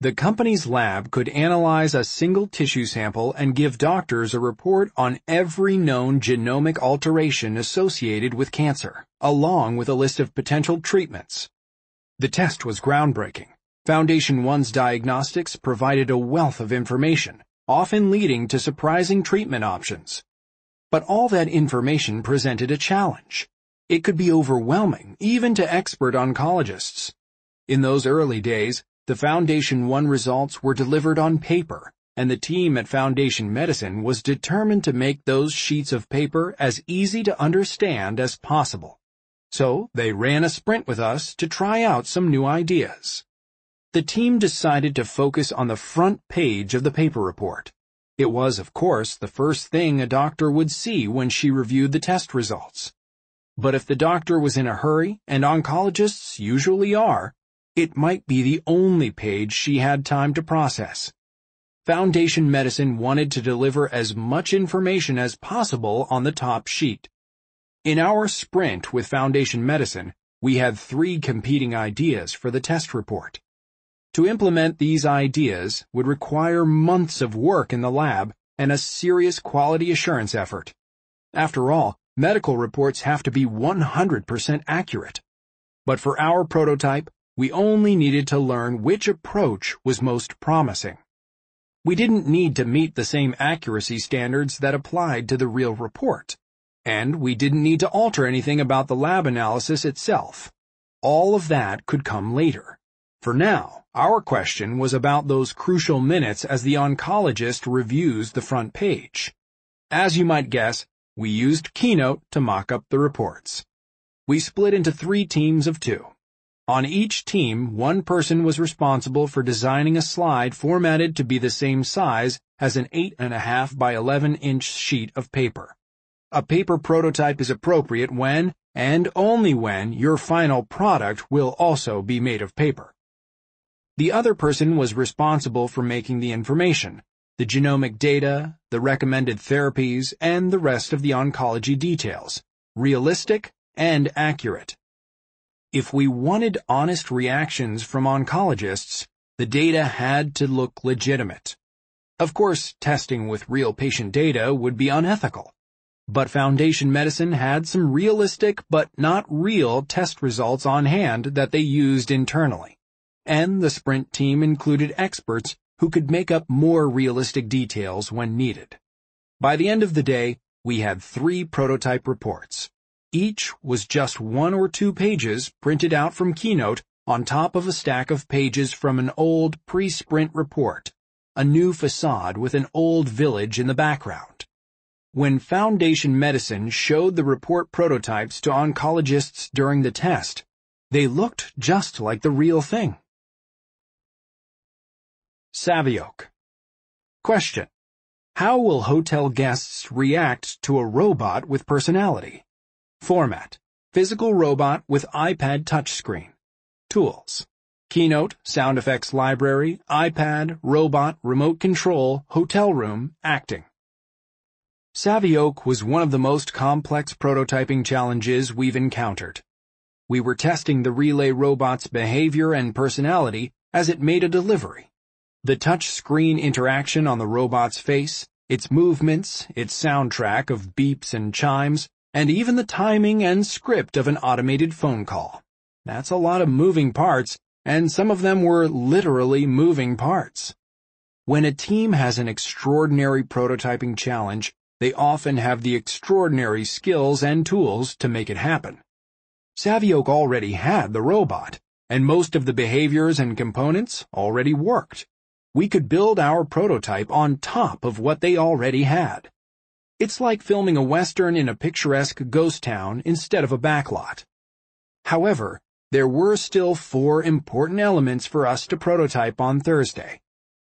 the company's lab could analyze a single tissue sample and give doctors a report on every known genomic alteration associated with cancer, along with a list of potential treatments. The test was groundbreaking. Foundation One's diagnostics provided a wealth of information, often leading to surprising treatment options. But all that information presented a challenge. It could be overwhelming, even to expert oncologists. In those early days, the Foundation 1 results were delivered on paper, and the team at Foundation Medicine was determined to make those sheets of paper as easy to understand as possible. So they ran a sprint with us to try out some new ideas. The team decided to focus on the front page of the paper report. It was, of course, the first thing a doctor would see when she reviewed the test results. But if the doctor was in a hurry, and oncologists usually are, it might be the only page she had time to process. Foundation Medicine wanted to deliver as much information as possible on the top sheet. In our sprint with Foundation Medicine, we had three competing ideas for the test report. To implement these ideas would require months of work in the lab and a serious quality assurance effort. After all, medical reports have to be 100% accurate. But for our prototype, we only needed to learn which approach was most promising. We didn't need to meet the same accuracy standards that applied to the real report. And we didn't need to alter anything about the lab analysis itself. All of that could come later. For now, our question was about those crucial minutes as the oncologist reviews the front page. As you might guess, we used Keynote to mock up the reports. We split into three teams of two. On each team, one person was responsible for designing a slide formatted to be the same size as an 8.5 by 11 inch sheet of paper. A paper prototype is appropriate when, and only when, your final product will also be made of paper. The other person was responsible for making the information, the genomic data, the recommended therapies, and the rest of the oncology details, realistic and accurate. If we wanted honest reactions from oncologists, the data had to look legitimate. Of course, testing with real patient data would be unethical. But Foundation Medicine had some realistic but not real test results on hand that they used internally. And the sprint team included experts who could make up more realistic details when needed. By the end of the day, we had three prototype reports. Each was just one or two pages printed out from Keynote on top of a stack of pages from an old pre-sprint report, a new facade with an old village in the background. When Foundation Medicine showed the report prototypes to oncologists during the test, they looked just like the real thing. Savioke. Question. How will hotel guests react to a robot with personality? Format. Physical robot with iPad touchscreen. Tools. Keynote, sound effects library, iPad, robot, remote control, hotel room, acting. Savioke was one of the most complex prototyping challenges we've encountered. We were testing the relay robot's behavior and personality as it made a delivery. The touch screen interaction on the robot's face, its movements, its soundtrack of beeps and chimes, and even the timing and script of an automated phone call. That's a lot of moving parts, and some of them were literally moving parts. When a team has an extraordinary prototyping challenge, they often have the extraordinary skills and tools to make it happen. Savioke already had the robot, and most of the behaviors and components already worked. We could build our prototype on top of what they already had. It's like filming a western in a picturesque ghost town instead of a backlot. However, there were still four important elements for us to prototype on Thursday.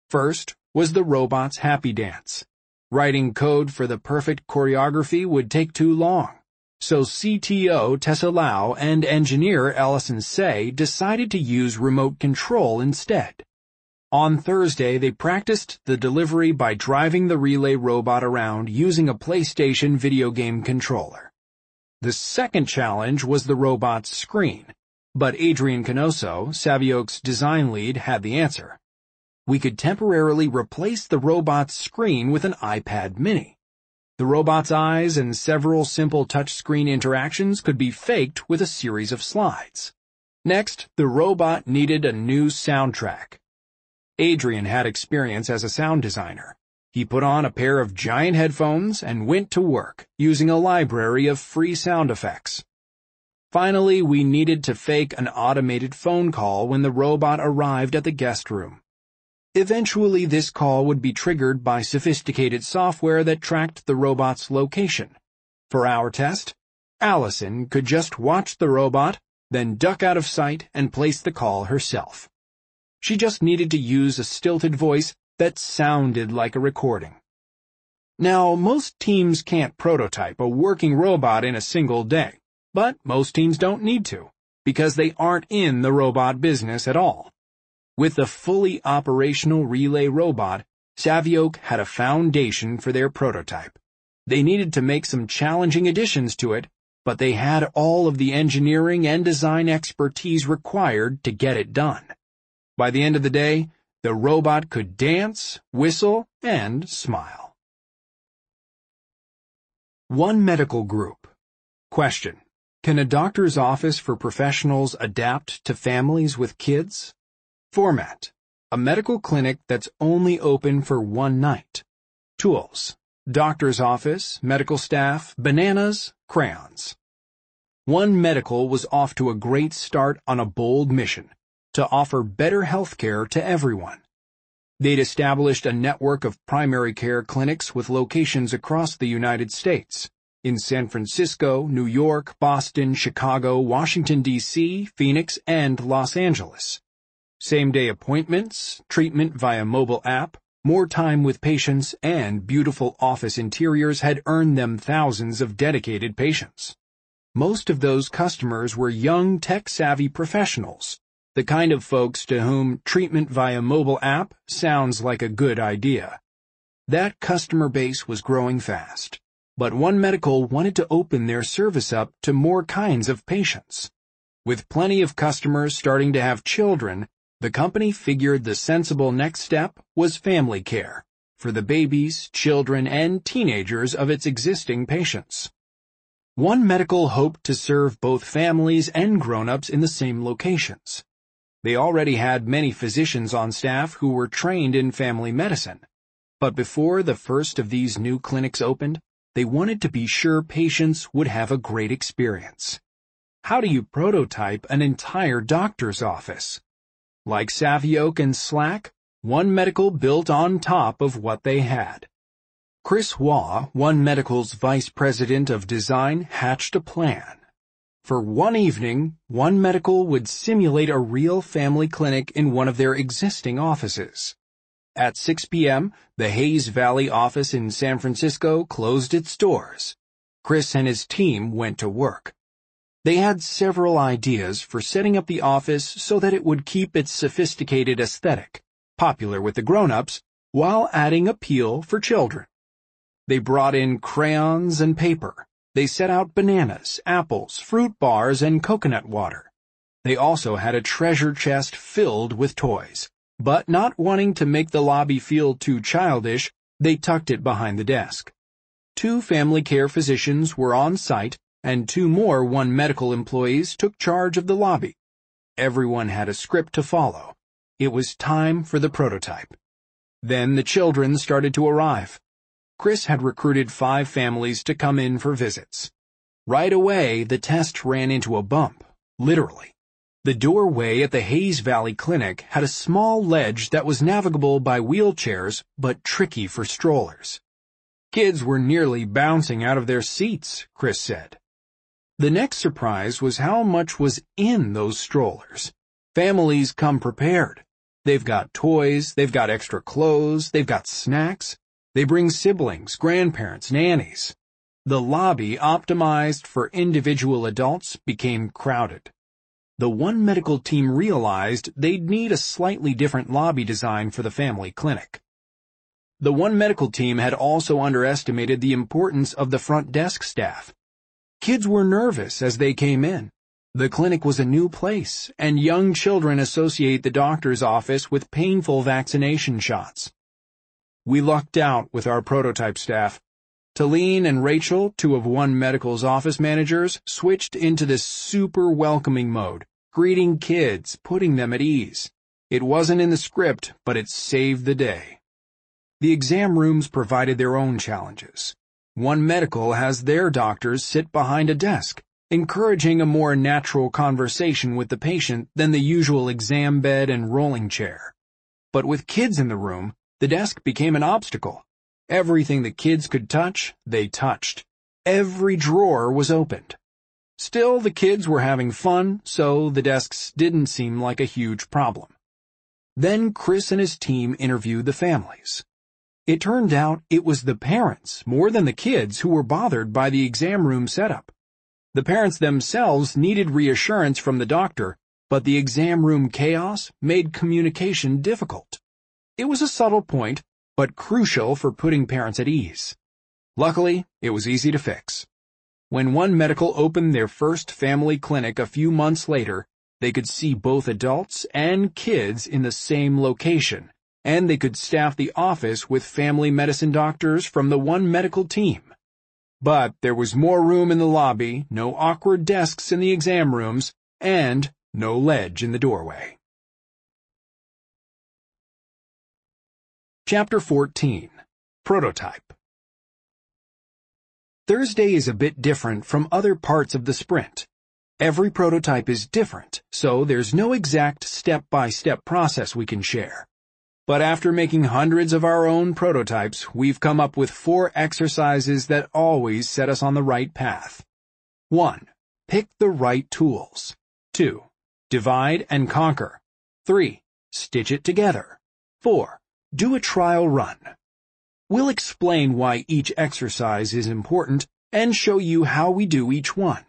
First was the robot's happy dance. Writing code for the perfect choreography would take too long. So CTO Tessa Lau and engineer Allison Say decided to use remote control instead. On Thursday, they practiced the delivery by driving the relay robot around using a PlayStation video game controller. The second challenge was the robot's screen, but Adrian Canoso, Savioke's design lead, had the answer. We could temporarily replace the robot's screen with an iPad mini. The robot's eyes and several simple touchscreen interactions could be faked with a series of slides. Next, the robot needed a new soundtrack. Adrian had experience as a sound designer. He put on a pair of giant headphones and went to work, using a library of free sound effects. Finally, we needed to fake an automated phone call when the robot arrived at the guest room. Eventually, this call would be triggered by sophisticated software that tracked the robot's location. For our test, Allison could just watch the robot, then duck out of sight and place the call herself. She just needed to use a stilted voice that sounded like a recording. Now, most teams can't prototype a working robot in a single day. But most teams don't need to, because they aren't in the robot business at all. With the fully operational relay robot, Savioke had a foundation for their prototype. They needed to make some challenging additions to it, but they had all of the engineering and design expertise required to get it done. By the end of the day, the robot could dance, whistle, and smile. One Medical Group Question. Can a doctor's office for professionals adapt to families with kids? Format. A medical clinic that's only open for one night. Tools. Doctor's office, medical staff, bananas, crayons. One Medical was off to a great start on a bold mission to offer better health care to everyone. They'd established a network of primary care clinics with locations across the United States in San Francisco, New York, Boston, Chicago, Washington, D.C., Phoenix, and Los Angeles. Same-day appointments, treatment via mobile app, more time with patients, and beautiful office interiors had earned them thousands of dedicated patients. Most of those customers were young tech-savvy professionals, the kind of folks to whom treatment via mobile app sounds like a good idea. That customer base was growing fast. But One Medical wanted to open their service up to more kinds of patients. With plenty of customers starting to have children, the company figured the sensible next step was family care for the babies, children, and teenagers of its existing patients. One Medical hoped to serve both families and grown-ups in the same locations. They already had many physicians on staff who were trained in family medicine. But before the first of these new clinics opened, they wanted to be sure patients would have a great experience. How do you prototype an entire doctor's office? Like Savioke and Slack, One Medical built on top of what they had. Chris Waugh, One Medical's vice president of design, hatched a plan. For one evening, One Medical would simulate a real family clinic in one of their existing offices. At 6 p.m., the Hayes Valley office in San Francisco closed its doors. Chris and his team went to work. They had several ideas for setting up the office so that it would keep its sophisticated aesthetic, popular with the grown-ups, while adding appeal for children. They brought in crayons and paper. They set out bananas, apples, fruit bars, and coconut water. They also had a treasure chest filled with toys. But not wanting to make the lobby feel too childish, they tucked it behind the desk. Two family care physicians were on site, and two more One Medical employees took charge of the lobby. Everyone had a script to follow. It was time for the prototype. Then the children started to arrive. Chris had recruited five families to come in for visits. Right away, the test ran into a bump, literally. The doorway at the Hayes Valley Clinic had a small ledge that was navigable by wheelchairs, but tricky for strollers. Kids were nearly bouncing out of their seats, Chris said. The next surprise was how much was in those strollers. Families come prepared. They've got toys, they've got extra clothes, they've got snacks. They bring siblings, grandparents, nannies. The lobby, optimized for individual adults, became crowded the One Medical team realized they'd need a slightly different lobby design for the family clinic. The One Medical team had also underestimated the importance of the front desk staff. Kids were nervous as they came in. The clinic was a new place, and young children associate the doctor's office with painful vaccination shots. We lucked out with our prototype staff. Talene and Rachel, two of One Medical's office managers, switched into this super welcoming mode, greeting kids, putting them at ease. It wasn't in the script, but it saved the day. The exam rooms provided their own challenges. One Medical has their doctors sit behind a desk, encouraging a more natural conversation with the patient than the usual exam bed and rolling chair. But with kids in the room, the desk became an obstacle. Everything the kids could touch, they touched. Every drawer was opened. Still, the kids were having fun, so the desks didn't seem like a huge problem. Then Chris and his team interviewed the families. It turned out it was the parents, more than the kids, who were bothered by the exam room setup. The parents themselves needed reassurance from the doctor, but the exam room chaos made communication difficult. It was a subtle point, but crucial for putting parents at ease. Luckily, it was easy to fix. When one medical opened their first family clinic a few months later, they could see both adults and kids in the same location, and they could staff the office with family medicine doctors from the one medical team. But there was more room in the lobby, no awkward desks in the exam rooms, and no ledge in the doorway. Chapter 14 Prototype Thursday is a bit different from other parts of the sprint. Every prototype is different, so there's no exact step-by-step -step process we can share. But after making hundreds of our own prototypes, we've come up with four exercises that always set us on the right path. 1. Pick the right tools. 2. Divide and conquer. 3. Stitch it together. 4. Do a trial run. We'll explain why each exercise is important and show you how we do each one.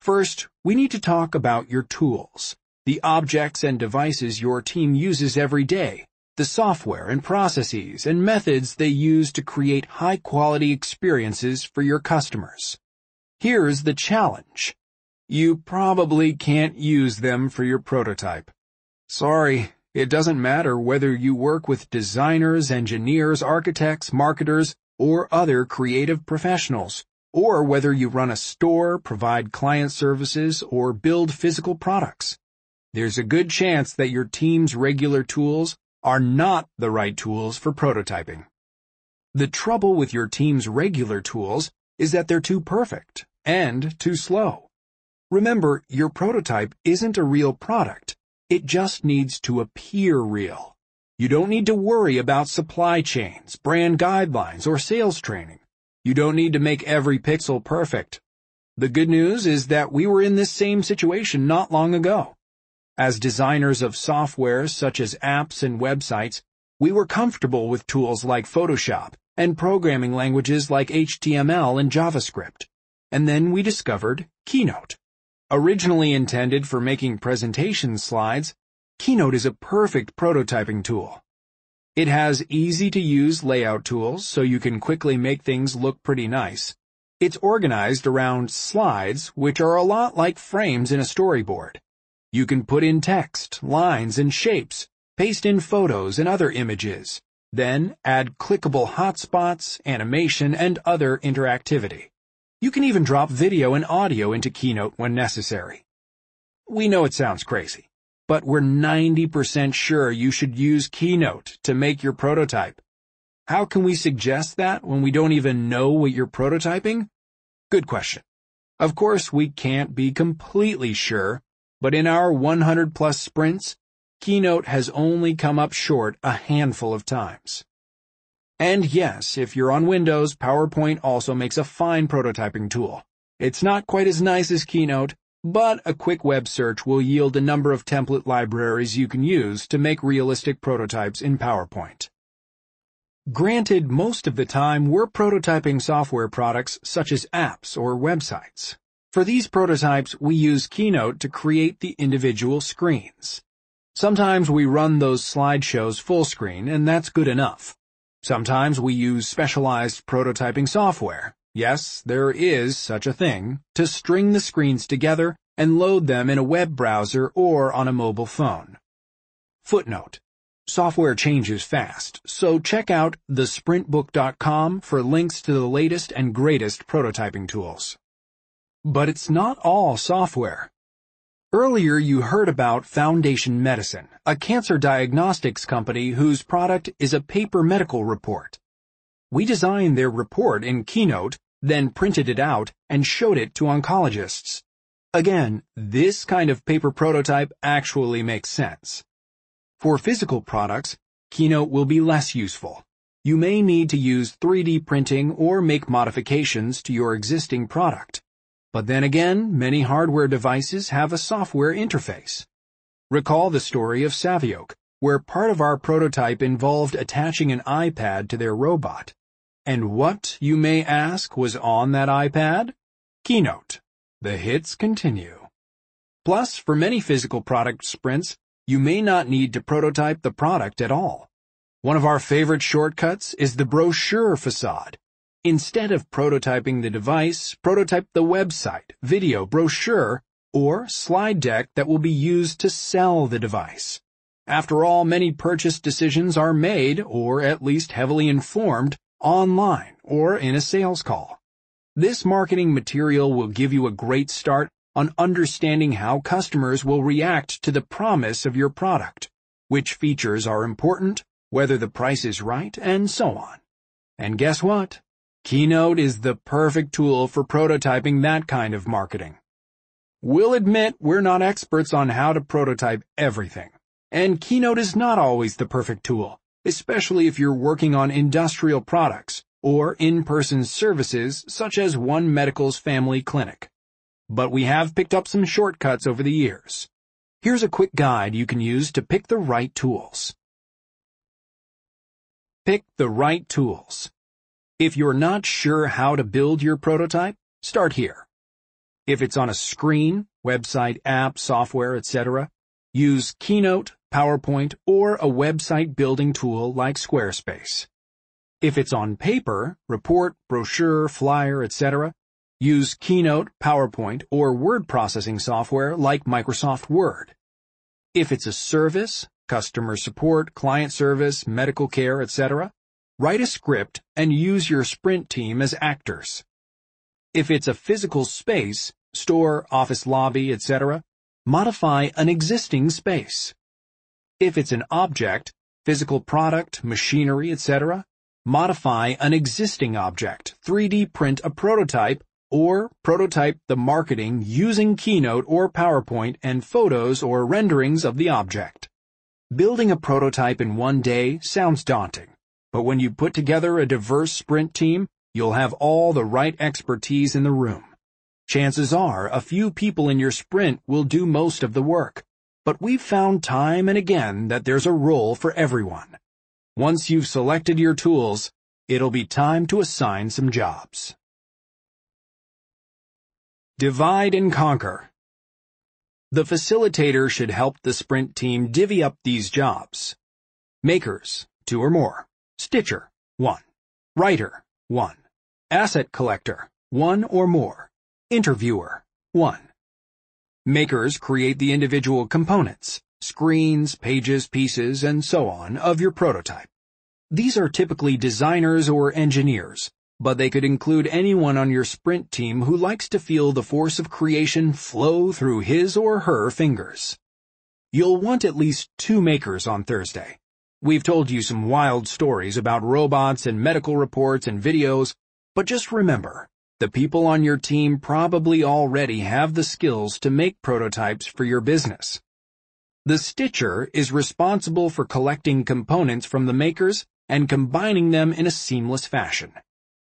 First, we need to talk about your tools, the objects and devices your team uses every day the software and processes and methods they use to create high-quality experiences for your customers. Here's the challenge. You probably can't use them for your prototype. Sorry, it doesn't matter whether you work with designers, engineers, architects, marketers, or other creative professionals, or whether you run a store, provide client services, or build physical products. There's a good chance that your team's regular tools are not the right tools for prototyping. The trouble with your team's regular tools is that they're too perfect and too slow. Remember, your prototype isn't a real product. It just needs to appear real. You don't need to worry about supply chains, brand guidelines, or sales training. You don't need to make every pixel perfect. The good news is that we were in this same situation not long ago. As designers of software such as apps and websites, we were comfortable with tools like Photoshop and programming languages like HTML and JavaScript. And then we discovered Keynote. Originally intended for making presentation slides, Keynote is a perfect prototyping tool. It has easy-to-use layout tools so you can quickly make things look pretty nice. It's organized around slides, which are a lot like frames in a storyboard. You can put in text, lines, and shapes, paste in photos and other images, then add clickable hotspots, animation, and other interactivity. You can even drop video and audio into Keynote when necessary. We know it sounds crazy, but we're 90% sure you should use Keynote to make your prototype. How can we suggest that when we don't even know what you're prototyping? Good question. Of course, we can't be completely sure but in our 100 plus sprints, Keynote has only come up short a handful of times. And yes, if you're on Windows, PowerPoint also makes a fine prototyping tool. It's not quite as nice as Keynote, but a quick web search will yield a number of template libraries you can use to make realistic prototypes in PowerPoint. Granted, most of the time we're prototyping software products such as apps or websites. For these prototypes, we use Keynote to create the individual screens. Sometimes we run those slideshows full screen, and that's good enough. Sometimes we use specialized prototyping software. Yes, there is such a thing, to string the screens together and load them in a web browser or on a mobile phone. Footnote. Software changes fast, so check out thesprintbook.com for links to the latest and greatest prototyping tools. But it's not all software. Earlier you heard about Foundation Medicine, a cancer diagnostics company whose product is a paper medical report. We designed their report in Keynote, then printed it out and showed it to oncologists, Again, this kind of paper prototype actually makes sense. For physical products, Keynote will be less useful. You may need to use 3D printing or make modifications to your existing product. But then again, many hardware devices have a software interface. Recall the story of Savioke, where part of our prototype involved attaching an iPad to their robot. And what, you may ask, was on that iPad? Keynote. The hits continue. Plus, for many physical product sprints, you may not need to prototype the product at all. One of our favorite shortcuts is the brochure facade. Instead of prototyping the device, prototype the website, video, brochure, or slide deck that will be used to sell the device. After all, many purchase decisions are made, or at least heavily informed, online or in a sales call. This marketing material will give you a great start on understanding how customers will react to the promise of your product, which features are important, whether the price is right, and so on. And guess what? Keynote is the perfect tool for prototyping that kind of marketing. We'll admit we're not experts on how to prototype everything, and Keynote is not always the perfect tool, especially if you're working on industrial products or in-person services such as One Medical's family clinic. But we have picked up some shortcuts over the years. Here's a quick guide you can use to pick the right tools. Pick the right tools. If you're not sure how to build your prototype, start here. If it's on a screen, website, app, software, etc., use Keynote, PowerPoint, or a website building tool like Squarespace. If it's on paper, report, brochure, flyer, etc., use Keynote, PowerPoint, or word processing software like Microsoft Word. If it's a service, customer support, client service, medical care, etc., write a script and use your sprint team as actors. If it's a physical space, store, office lobby, etc., modify an existing space. If it's an object, physical product, machinery, etc., modify an existing object, 3D print a prototype, or prototype the marketing using Keynote or PowerPoint and photos or renderings of the object. Building a prototype in one day sounds daunting, but when you put together a diverse sprint team, you'll have all the right expertise in the room. Chances are a few people in your sprint will do most of the work, but we've found time and again that there's a role for everyone. Once you've selected your tools, it'll be time to assign some jobs. Divide and conquer. The facilitator should help the sprint team divvy up these jobs. Makers, two or more. Stitcher, one. Writer, one. Asset collector, one or more. Interviewer, one. Makers create the individual components screens, pages, pieces, and so on, of your prototype. These are typically designers or engineers, but they could include anyone on your sprint team who likes to feel the force of creation flow through his or her fingers. You'll want at least two makers on Thursday. We've told you some wild stories about robots and medical reports and videos, but just remember, the people on your team probably already have the skills to make prototypes for your business. The stitcher is responsible for collecting components from the makers and combining them in a seamless fashion.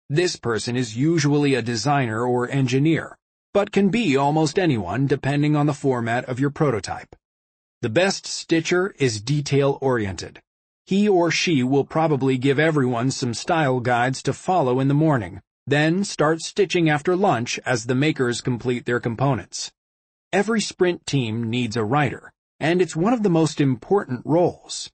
This person is usually a designer or engineer, but can be almost anyone depending on the format of your prototype. The best stitcher is detail-oriented. He or she will probably give everyone some style guides to follow in the morning, then start stitching after lunch as the makers complete their components. Every sprint team needs a writer, and it's one of the most important roles.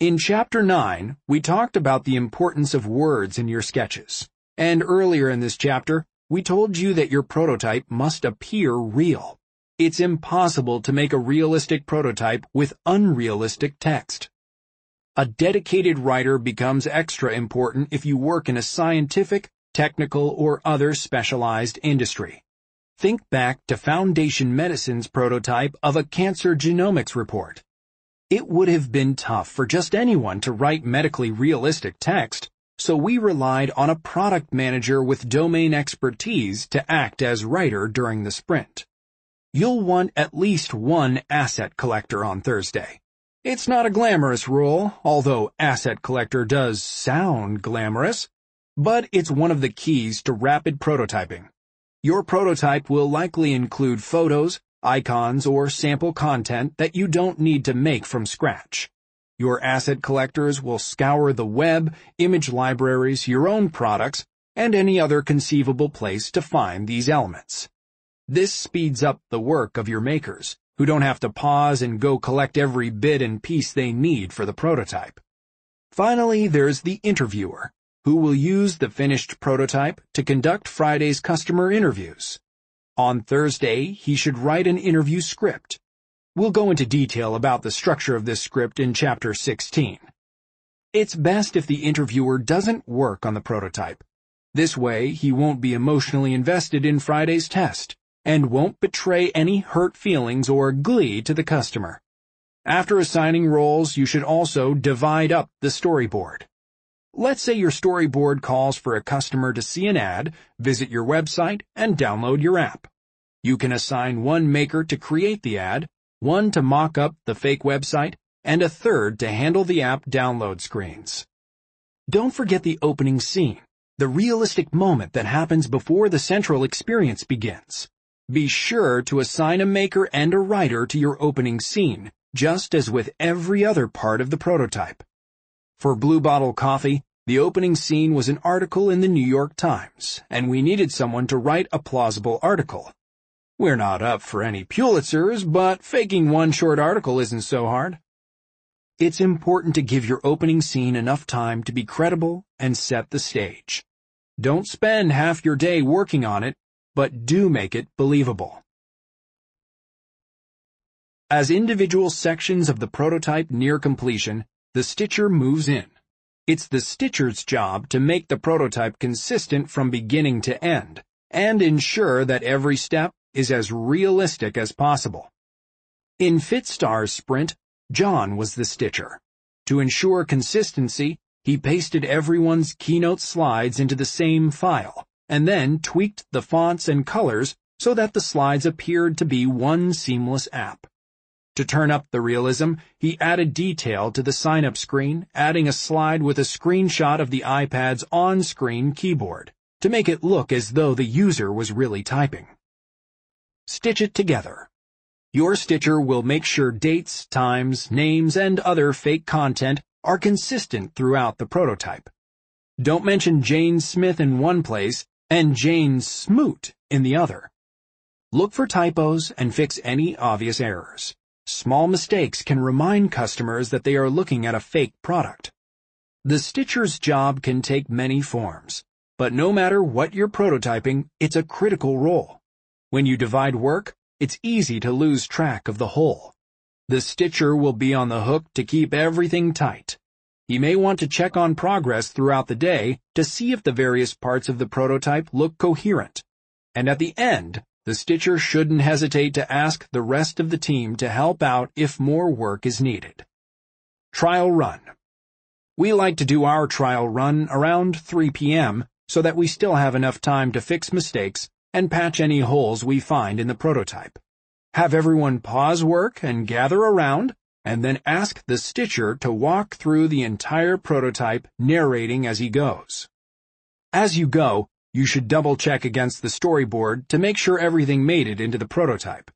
In Chapter 9, we talked about the importance of words in your sketches, and earlier in this chapter, we told you that your prototype must appear real. It's impossible to make a realistic prototype with unrealistic text. A dedicated writer becomes extra important if you work in a scientific, technical, or other specialized industry. Think back to Foundation Medicine's prototype of a cancer genomics report. It would have been tough for just anyone to write medically realistic text, so we relied on a product manager with domain expertise to act as writer during the sprint. you'll want at least one asset collector on Thursday. It's not a glamorous role, although asset collector does sound glamorous, but it's one of the keys to rapid prototyping. Your prototype will likely include photos, icons, or sample content that you don't need to make from scratch. Your asset collectors will scour the web, image libraries, your own products, and any other conceivable place to find these elements. This speeds up the work of your makers, who don't have to pause and go collect every bit and piece they need for the prototype. Finally, there's the interviewer, who will use the finished prototype to conduct Friday's customer interviews. On Thursday, he should write an interview script. We'll go into detail about the structure of this script in Chapter 16. It's best if the interviewer doesn't work on the prototype. This way, he won't be emotionally invested in Friday's test and won't betray any hurt feelings or glee to the customer. After assigning roles, you should also divide up the storyboard. Let's say your storyboard calls for a customer to see an ad, visit your website, and download your app. You can assign one maker to create the ad, one to mock up the fake website, and a third to handle the app download screens. Don't forget the opening scene, the realistic moment that happens before the central experience begins. Be sure to assign a maker and a writer to your opening scene, just as with every other part of the prototype. For Blue Bottle Coffee, the opening scene was an article in the New York Times, and we needed someone to write a plausible article. We're not up for any Pulitzers, but faking one short article isn't so hard. It's important to give your opening scene enough time to be credible and set the stage. Don't spend half your day working on it, but do make it believable. As individual sections of the prototype near completion, the stitcher moves in. It's the stitcher's job to make the prototype consistent from beginning to end, and ensure that every step is as realistic as possible. In Fitstar's sprint, John was the stitcher. To ensure consistency, he pasted everyone's keynote slides into the same file, and then tweaked the fonts and colors so that the slides appeared to be one seamless app. To turn up the realism, he added detail to the sign-up screen, adding a slide with a screenshot of the iPad's on-screen keyboard, to make it look as though the user was really typing. Stitch it together. Your stitcher will make sure dates, times, names, and other fake content are consistent throughout the prototype. Don't mention Jane Smith in one place and Jane Smoot in the other. Look for typos and fix any obvious errors. Small mistakes can remind customers that they are looking at a fake product. The stitcher's job can take many forms, but no matter what you're prototyping, it's a critical role. When you divide work, it's easy to lose track of the whole. The stitcher will be on the hook to keep everything tight. He may want to check on progress throughout the day to see if the various parts of the prototype look coherent. And at the end, the stitcher shouldn't hesitate to ask the rest of the team to help out if more work is needed. Trial Run We like to do our trial run around 3 p.m. so that we still have enough time to fix mistakes and patch any holes we find in the prototype. Have everyone pause work and gather around, and then ask the stitcher to walk through the entire prototype narrating as he goes. As you go, you should double check against the storyboard to make sure everything made it into the prototype.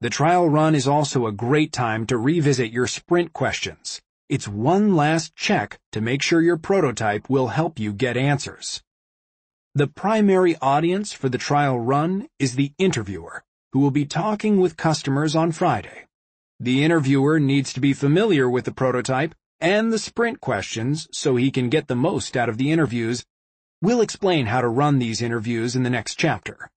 The trial run is also a great time to revisit your sprint questions. It's one last check to make sure your prototype will help you get answers. The primary audience for the trial run is the interviewer, who will be talking with customers on Friday. The interviewer needs to be familiar with the prototype and the sprint questions so he can get the most out of the interviews We'll explain how to run these interviews in the next chapter.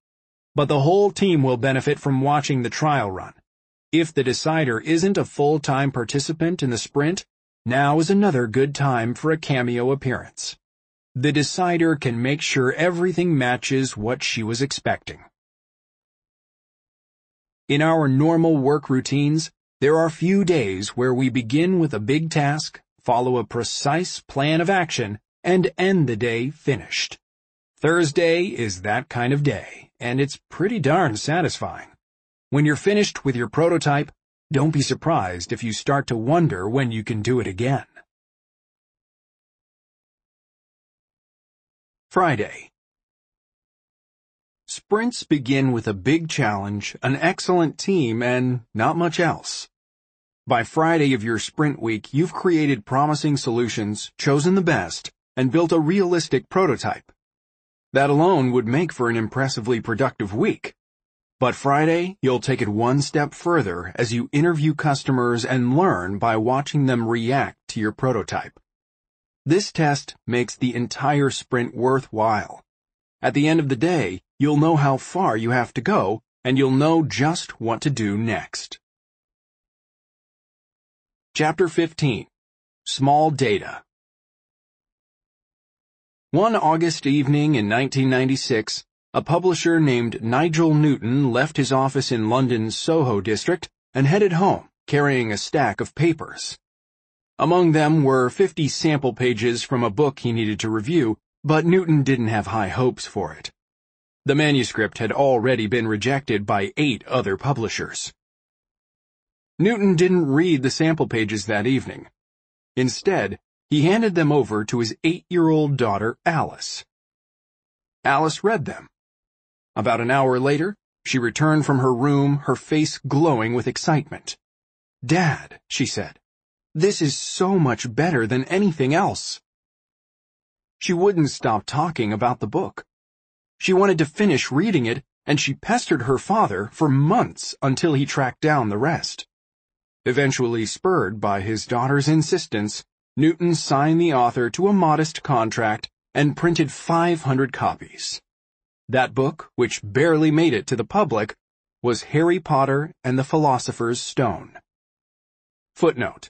But the whole team will benefit from watching the trial run. If the decider isn't a full-time participant in the sprint, now is another good time for a cameo appearance. The decider can make sure everything matches what she was expecting. In our normal work routines, there are few days where we begin with a big task, follow a precise plan of action, and end the day finished. Thursday is that kind of day, and it's pretty darn satisfying. When you're finished with your prototype, don't be surprised if you start to wonder when you can do it again. Friday. Sprints begin with a big challenge, an excellent team, and not much else. By Friday of your sprint week, you've created promising solutions, chosen the best, and built a realistic prototype. That alone would make for an impressively productive week. But Friday, you'll take it one step further as you interview customers and learn by watching them react to your prototype. This test makes the entire sprint worthwhile. At the end of the day, you'll know how far you have to go, and you'll know just what to do next. Chapter 15 Small Data One August evening in 1996, a publisher named Nigel Newton left his office in London's Soho district and headed home, carrying a stack of papers. Among them were 50 sample pages from a book he needed to review, but Newton didn't have high hopes for it. The manuscript had already been rejected by eight other publishers. Newton didn't read the sample pages that evening. Instead, he handed them over to his eight-year-old daughter, Alice. Alice read them. About an hour later, she returned from her room, her face glowing with excitement. Dad, she said, this is so much better than anything else. She wouldn't stop talking about the book. She wanted to finish reading it, and she pestered her father for months until he tracked down the rest. Eventually spurred by his daughter's insistence, Newton signed the author to a modest contract and printed 500 copies. That book, which barely made it to the public, was Harry Potter and the Philosopher's Stone. Footnote.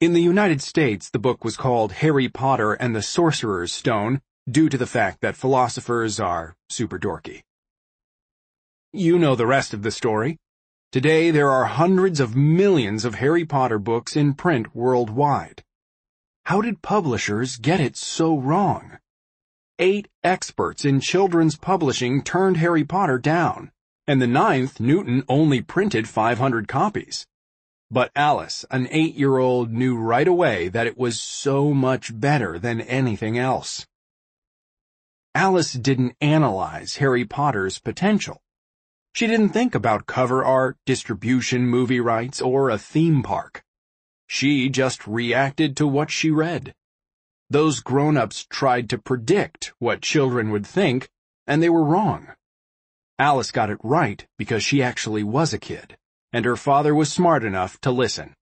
In the United States, the book was called Harry Potter and the Sorcerer's Stone due to the fact that philosophers are super dorky. You know the rest of the story. Today there are hundreds of millions of Harry Potter books in print worldwide. How did publishers get it so wrong? Eight experts in children's publishing turned Harry Potter down, and the ninth, Newton, only printed 500 copies. But Alice, an eight-year-old, knew right away that it was so much better than anything else. Alice didn't analyze Harry Potter's potential. She didn't think about cover art, distribution, movie rights, or a theme park. She just reacted to what she read. Those grown-ups tried to predict what children would think, and they were wrong. Alice got it right because she actually was a kid and her father was smart enough to listen.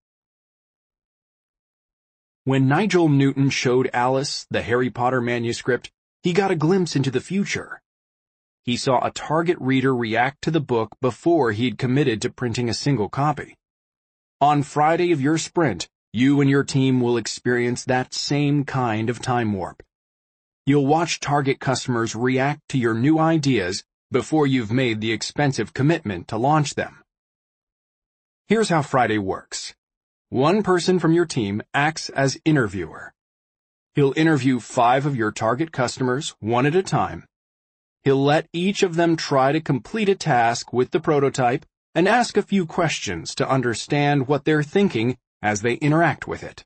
When Nigel Newton showed Alice the Harry Potter manuscript, he got a glimpse into the future. He saw a target reader react to the book before he'd committed to printing a single copy. On Friday of your sprint, you and your team will experience that same kind of time warp. You'll watch target customers react to your new ideas before you've made the expensive commitment to launch them. Here's how Friday works. One person from your team acts as interviewer. He'll interview five of your target customers, one at a time. He'll let each of them try to complete a task with the prototype and ask a few questions to understand what they're thinking as they interact with it.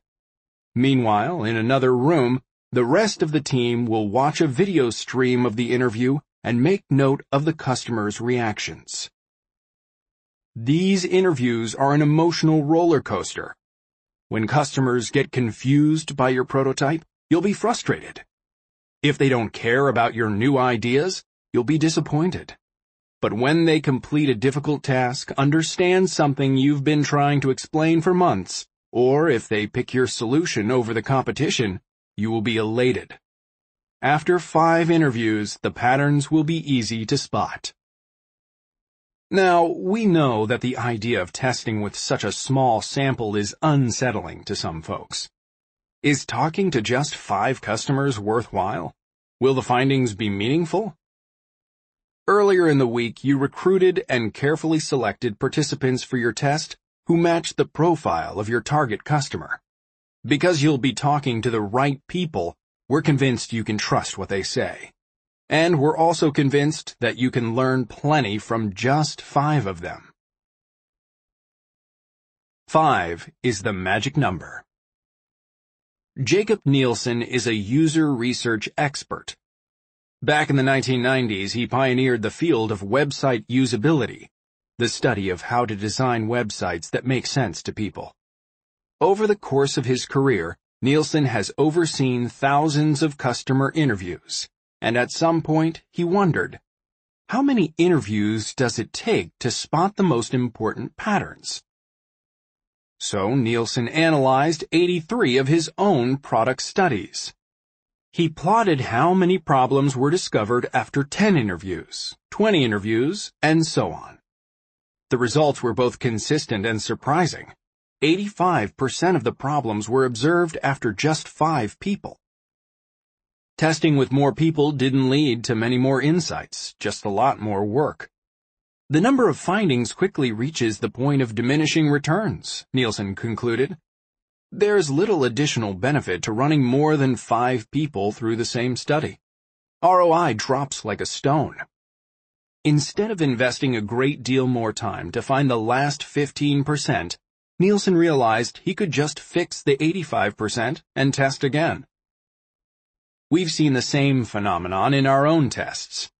Meanwhile, in another room, the rest of the team will watch a video stream of the interview and make note of the customer's reactions. These interviews are an emotional roller coaster. When customers get confused by your prototype, you'll be frustrated. If they don't care about your new ideas, you'll be disappointed. But when they complete a difficult task, understand something you've been trying to explain for months, or if they pick your solution over the competition, you will be elated. After five interviews, the patterns will be easy to spot. Now, we know that the idea of testing with such a small sample is unsettling to some folks. Is talking to just five customers worthwhile? Will the findings be meaningful? Earlier in the week, you recruited and carefully selected participants for your test who matched the profile of your target customer. Because you'll be talking to the right people, we're convinced you can trust what they say. And we're also convinced that you can learn plenty from just five of them. Five is the magic number. Jakob Nielsen is a user research expert. Back in the 1990s, he pioneered the field of website usability, the study of how to design websites that make sense to people. Over the course of his career, Nielsen has overseen thousands of customer interviews, and at some point he wondered, how many interviews does it take to spot the most important patterns? So Nielsen analyzed 83 of his own product studies. He plotted how many problems were discovered after 10 interviews, 20 interviews, and so on. The results were both consistent and surprising. 85% of the problems were observed after just five people. Testing with more people didn't lead to many more insights, just a lot more work. The number of findings quickly reaches the point of diminishing returns, Nielsen concluded. There's little additional benefit to running more than five people through the same study. ROI drops like a stone. Instead of investing a great deal more time to find the last 15%, Nielsen realized he could just fix the 85% and test again. We've seen the same phenomenon in our own tests.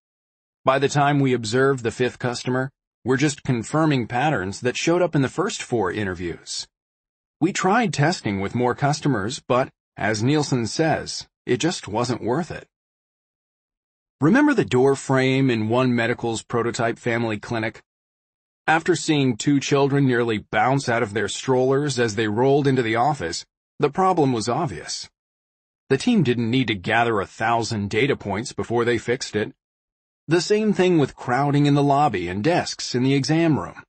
By the time we observe the fifth customer, we're just confirming patterns that showed up in the first four interviews. We tried testing with more customers, but, as Nielsen says, it just wasn't worth it. Remember the door frame in One Medical's prototype family clinic? After seeing two children nearly bounce out of their strollers as they rolled into the office, the problem was obvious. The team didn't need to gather a thousand data points before they fixed it. The same thing with crowding in the lobby and desks in the exam room.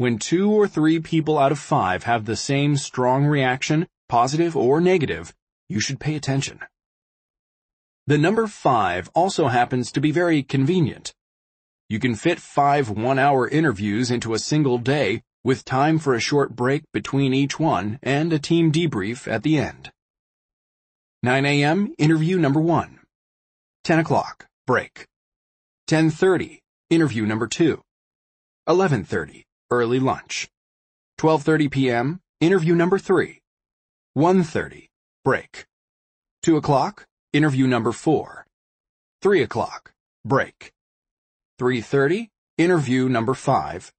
When two or three people out of five have the same strong reaction, positive or negative, you should pay attention. The number five also happens to be very convenient. You can fit five one-hour interviews into a single day with time for a short break between each one and a team debrief at the end. 9 a.m. Interview number 1. 10 o'clock. Break. 10.30, interview number 2. 11.30, early lunch. 12.30 p.m., interview number 3. 1.30, break. 2 o'clock, interview number 4. 3 o'clock, break. 3.30, interview number 5.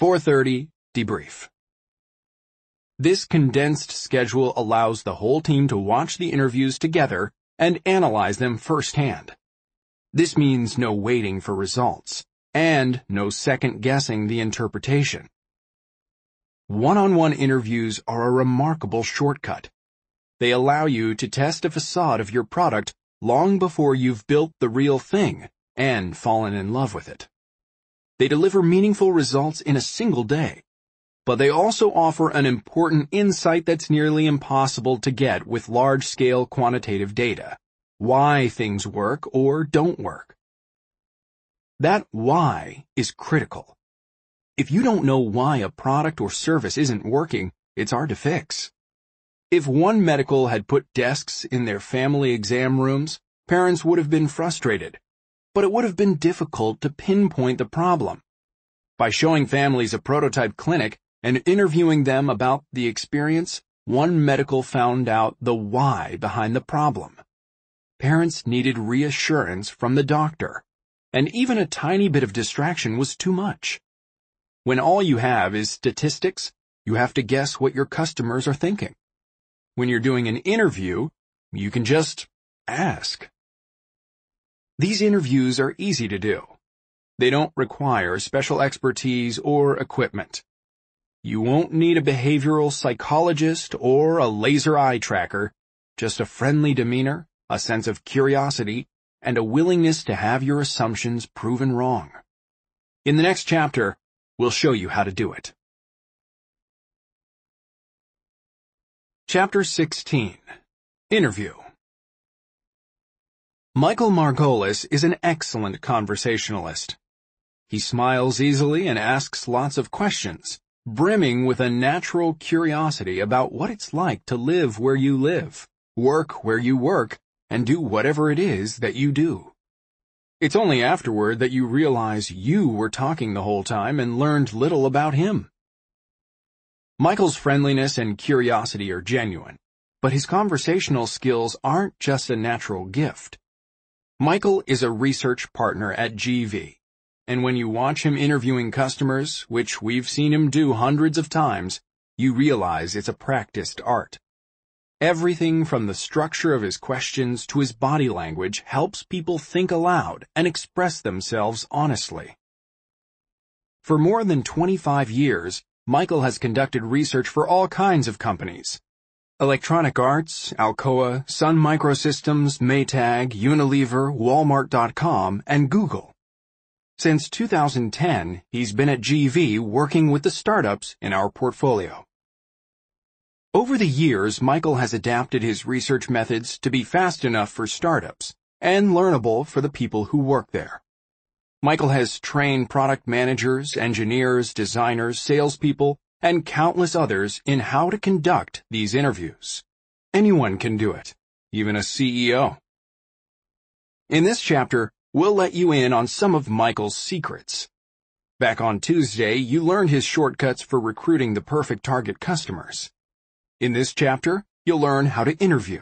4.30, debrief. This condensed schedule allows the whole team to watch the interviews together and analyze them firsthand. This means no waiting for results, and no second-guessing the interpretation. One-on-one interviews are a remarkable shortcut. They allow you to test a facade of your product long before you've built the real thing and fallen in love with it. They deliver meaningful results in a single day, but they also offer an important insight that's nearly impossible to get with large-scale quantitative data why things work or don't work. That why is critical. If you don't know why a product or service isn't working, it's hard to fix. If one medical had put desks in their family exam rooms, parents would have been frustrated, but it would have been difficult to pinpoint the problem. By showing families a prototype clinic and interviewing them about the experience, one medical found out the why behind the problem. Parents needed reassurance from the doctor, and even a tiny bit of distraction was too much. When all you have is statistics, you have to guess what your customers are thinking. When you're doing an interview, you can just ask. These interviews are easy to do. They don't require special expertise or equipment. You won't need a behavioral psychologist or a laser eye tracker, just a friendly demeanor a sense of curiosity, and a willingness to have your assumptions proven wrong. In the next chapter, we'll show you how to do it. Chapter 16 Interview Michael Margolis is an excellent conversationalist. He smiles easily and asks lots of questions, brimming with a natural curiosity about what it's like to live where you live, work where you work, and do whatever it is that you do. It's only afterward that you realize you were talking the whole time and learned little about him. Michael's friendliness and curiosity are genuine, but his conversational skills aren't just a natural gift. Michael is a research partner at GV, and when you watch him interviewing customers, which we've seen him do hundreds of times, you realize it's a practiced art. Everything from the structure of his questions to his body language helps people think aloud and express themselves honestly. For more than 25 years, Michael has conducted research for all kinds of companies. Electronic Arts, Alcoa, Sun Microsystems, Maytag, Unilever, Walmart.com, and Google. Since 2010, he's been at GV working with the startups in our portfolio. Over the years, Michael has adapted his research methods to be fast enough for startups and learnable for the people who work there. Michael has trained product managers, engineers, designers, salespeople, and countless others in how to conduct these interviews. Anyone can do it, even a CEO. In this chapter, we'll let you in on some of Michael's secrets. Back on Tuesday, you learned his shortcuts for recruiting the perfect target customers. In this chapter, you'll learn how to interview.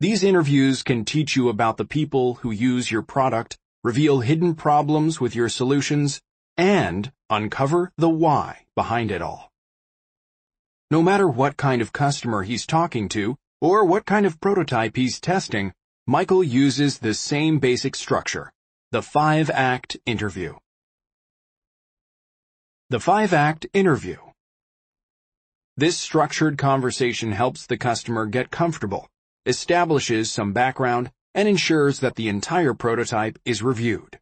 These interviews can teach you about the people who use your product, reveal hidden problems with your solutions, and uncover the why behind it all. No matter what kind of customer he's talking to, or what kind of prototype he's testing, Michael uses the same basic structure, the five-act interview. The five-act interview. This structured conversation helps the customer get comfortable, establishes some background, and ensures that the entire prototype is reviewed.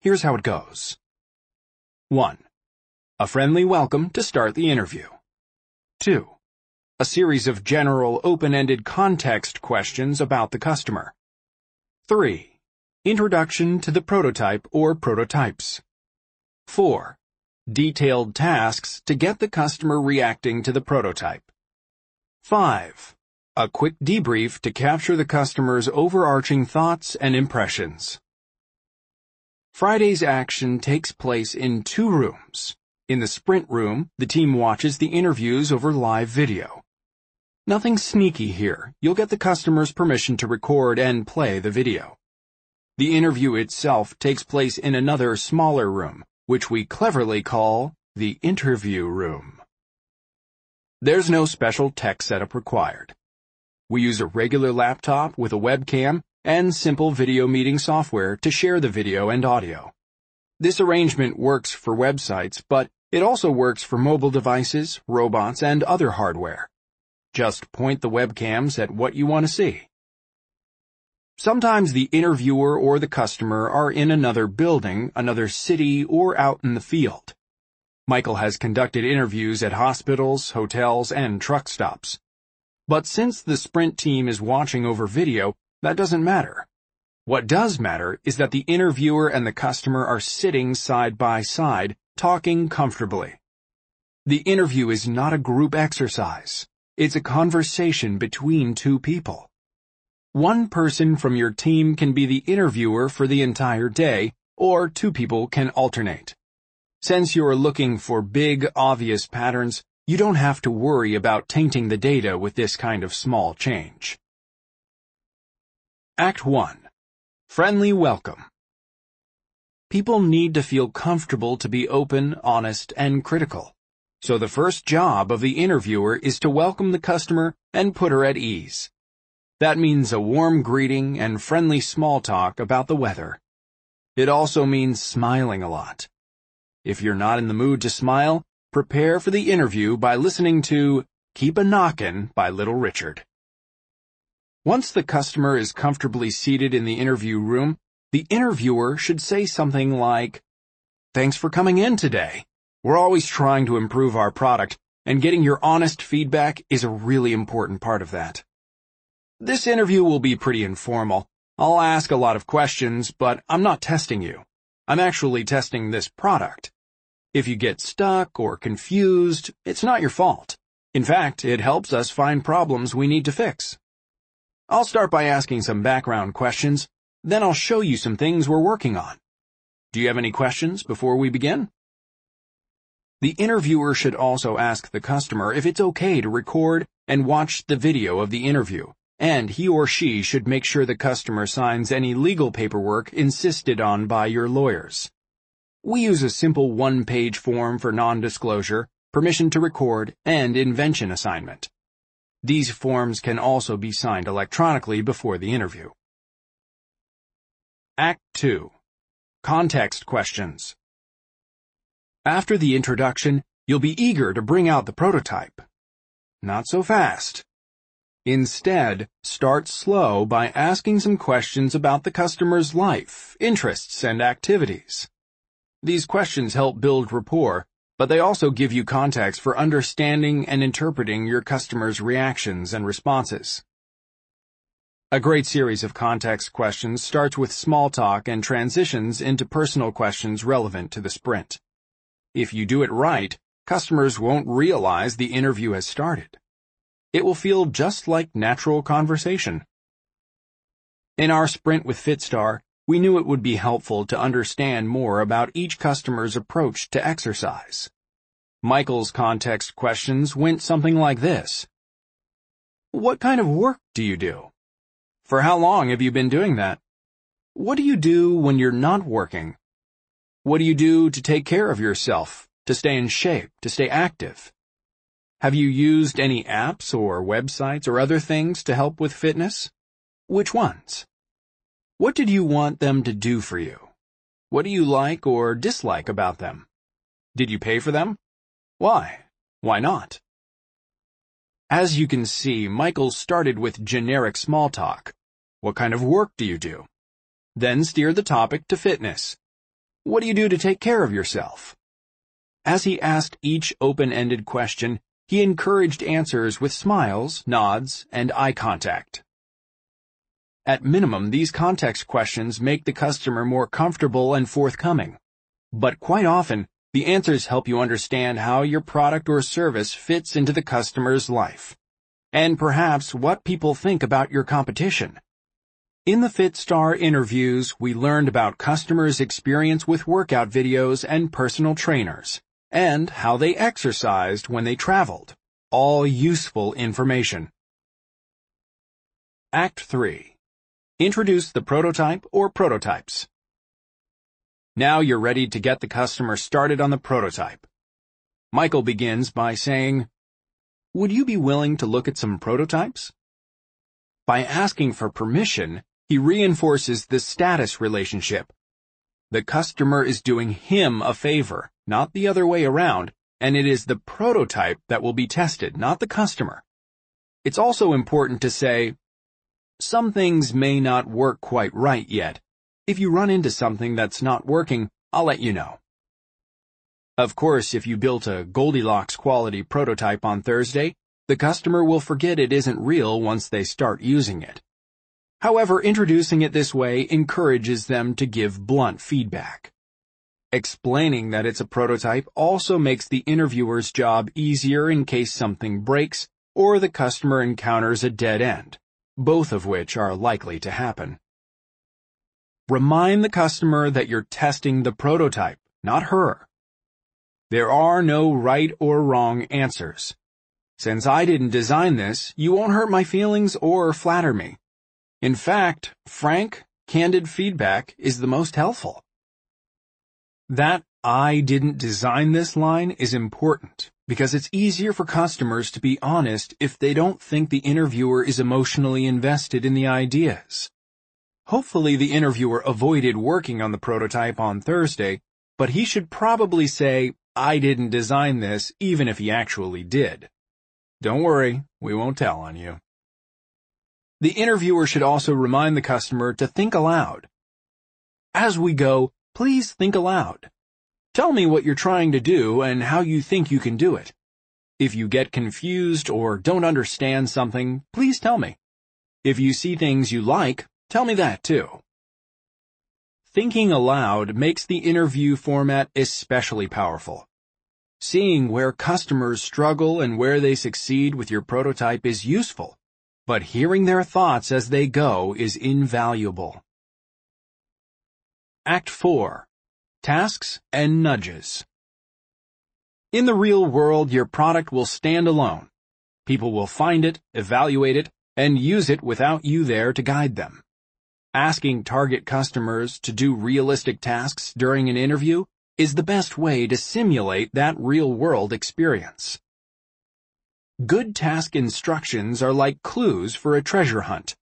Here's how it goes. 1. A friendly welcome to start the interview. 2 a series of general open-ended context questions about the customer. 3. Introduction to the prototype or prototypes. 4. Detailed tasks to get the customer reacting to the prototype. 5. A quick debrief to capture the customer's overarching thoughts and impressions. Friday's action takes place in two rooms. In the sprint room, the team watches the interviews over live video. Nothing sneaky here. You'll get the customer's permission to record and play the video. The interview itself takes place in another smaller room, which we cleverly call the interview room. There's no special tech setup required. We use a regular laptop with a webcam and simple video meeting software to share the video and audio. This arrangement works for websites, but it also works for mobile devices, robots, and other hardware. Just point the webcams at what you want to see. Sometimes the interviewer or the customer are in another building, another city, or out in the field. Michael has conducted interviews at hospitals, hotels, and truck stops. But since the sprint team is watching over video, that doesn't matter. What does matter is that the interviewer and the customer are sitting side by side, talking comfortably. The interview is not a group exercise. It's a conversation between two people. One person from your team can be the interviewer for the entire day, or two people can alternate. Since you're looking for big, obvious patterns, you don't have to worry about tainting the data with this kind of small change. Act 1. Friendly Welcome People need to feel comfortable to be open, honest, and critical. So the first job of the interviewer is to welcome the customer and put her at ease. That means a warm greeting and friendly small talk about the weather. It also means smiling a lot. If you're not in the mood to smile, prepare for the interview by listening to Keep a Knockin' by Little Richard. Once the customer is comfortably seated in the interview room, the interviewer should say something like, Thanks for coming in today. We're always trying to improve our product, and getting your honest feedback is a really important part of that. This interview will be pretty informal. I'll ask a lot of questions, but I'm not testing you. I'm actually testing this product. If you get stuck or confused, it's not your fault. In fact, it helps us find problems we need to fix. I'll start by asking some background questions, then I'll show you some things we're working on. Do you have any questions before we begin? The interviewer should also ask the customer if it's okay to record and watch the video of the interview, and he or she should make sure the customer signs any legal paperwork insisted on by your lawyers. We use a simple one-page form for non-disclosure, permission to record, and invention assignment. These forms can also be signed electronically before the interview. Act 2. Context Questions after the introduction, you'll be eager to bring out the prototype. Not so fast. Instead, start slow by asking some questions about the customer's life, interests, and activities. These questions help build rapport, but they also give you context for understanding and interpreting your customer's reactions and responses. A great series of context questions starts with small talk and transitions into personal questions relevant to the sprint. If you do it right, customers won't realize the interview has started. It will feel just like natural conversation. In our sprint with FitStar, we knew it would be helpful to understand more about each customer's approach to exercise. Michael's context questions went something like this. What kind of work do you do? For how long have you been doing that? What do you do when you're not working? What do you do to take care of yourself, to stay in shape, to stay active? Have you used any apps or websites or other things to help with fitness? Which ones? What did you want them to do for you? What do you like or dislike about them? Did you pay for them? Why? Why not? As you can see, Michael started with generic small talk. What kind of work do you do? Then steered the topic to fitness. What do you do to take care of yourself? As he asked each open-ended question, he encouraged answers with smiles, nods, and eye contact. At minimum, these context questions make the customer more comfortable and forthcoming. But quite often, the answers help you understand how your product or service fits into the customer's life. And perhaps what people think about your competition. In the FitStar interviews, we learned about customers' experience with workout videos and personal trainers, and how they exercised when they traveled. All useful information. Act 3. Introduce the prototype or prototypes. Now you're ready to get the customer started on the prototype. Michael begins by saying, Would you be willing to look at some prototypes? By asking for permission, he reinforces the status relationship. The customer is doing him a favor, not the other way around, and it is the prototype that will be tested, not the customer. It's also important to say, some things may not work quite right yet. If you run into something that's not working, I'll let you know. Of course, if you built a Goldilocks quality prototype on Thursday, the customer will forget it isn't real once they start using it. However, introducing it this way encourages them to give blunt feedback. Explaining that it's a prototype also makes the interviewer's job easier in case something breaks or the customer encounters a dead end, both of which are likely to happen. Remind the customer that you're testing the prototype, not her. There are no right or wrong answers. Since I didn't design this, you won't hurt my feelings or flatter me. In fact, frank, candid feedback is the most helpful. That I didn't design this line is important because it's easier for customers to be honest if they don't think the interviewer is emotionally invested in the ideas. Hopefully the interviewer avoided working on the prototype on Thursday, but he should probably say, I didn't design this even if he actually did. Don't worry, we won't tell on you. The interviewer should also remind the customer to think aloud. As we go, please think aloud. Tell me what you're trying to do and how you think you can do it. If you get confused or don't understand something, please tell me. If you see things you like, tell me that too. Thinking aloud makes the interview format especially powerful. Seeing where customers struggle and where they succeed with your prototype is useful but hearing their thoughts as they go is invaluable. Act 4. Tasks and Nudges In the real world, your product will stand alone. People will find it, evaluate it, and use it without you there to guide them. Asking target customers to do realistic tasks during an interview is the best way to simulate that real-world experience. Good task instructions are like clues for a treasure hunt.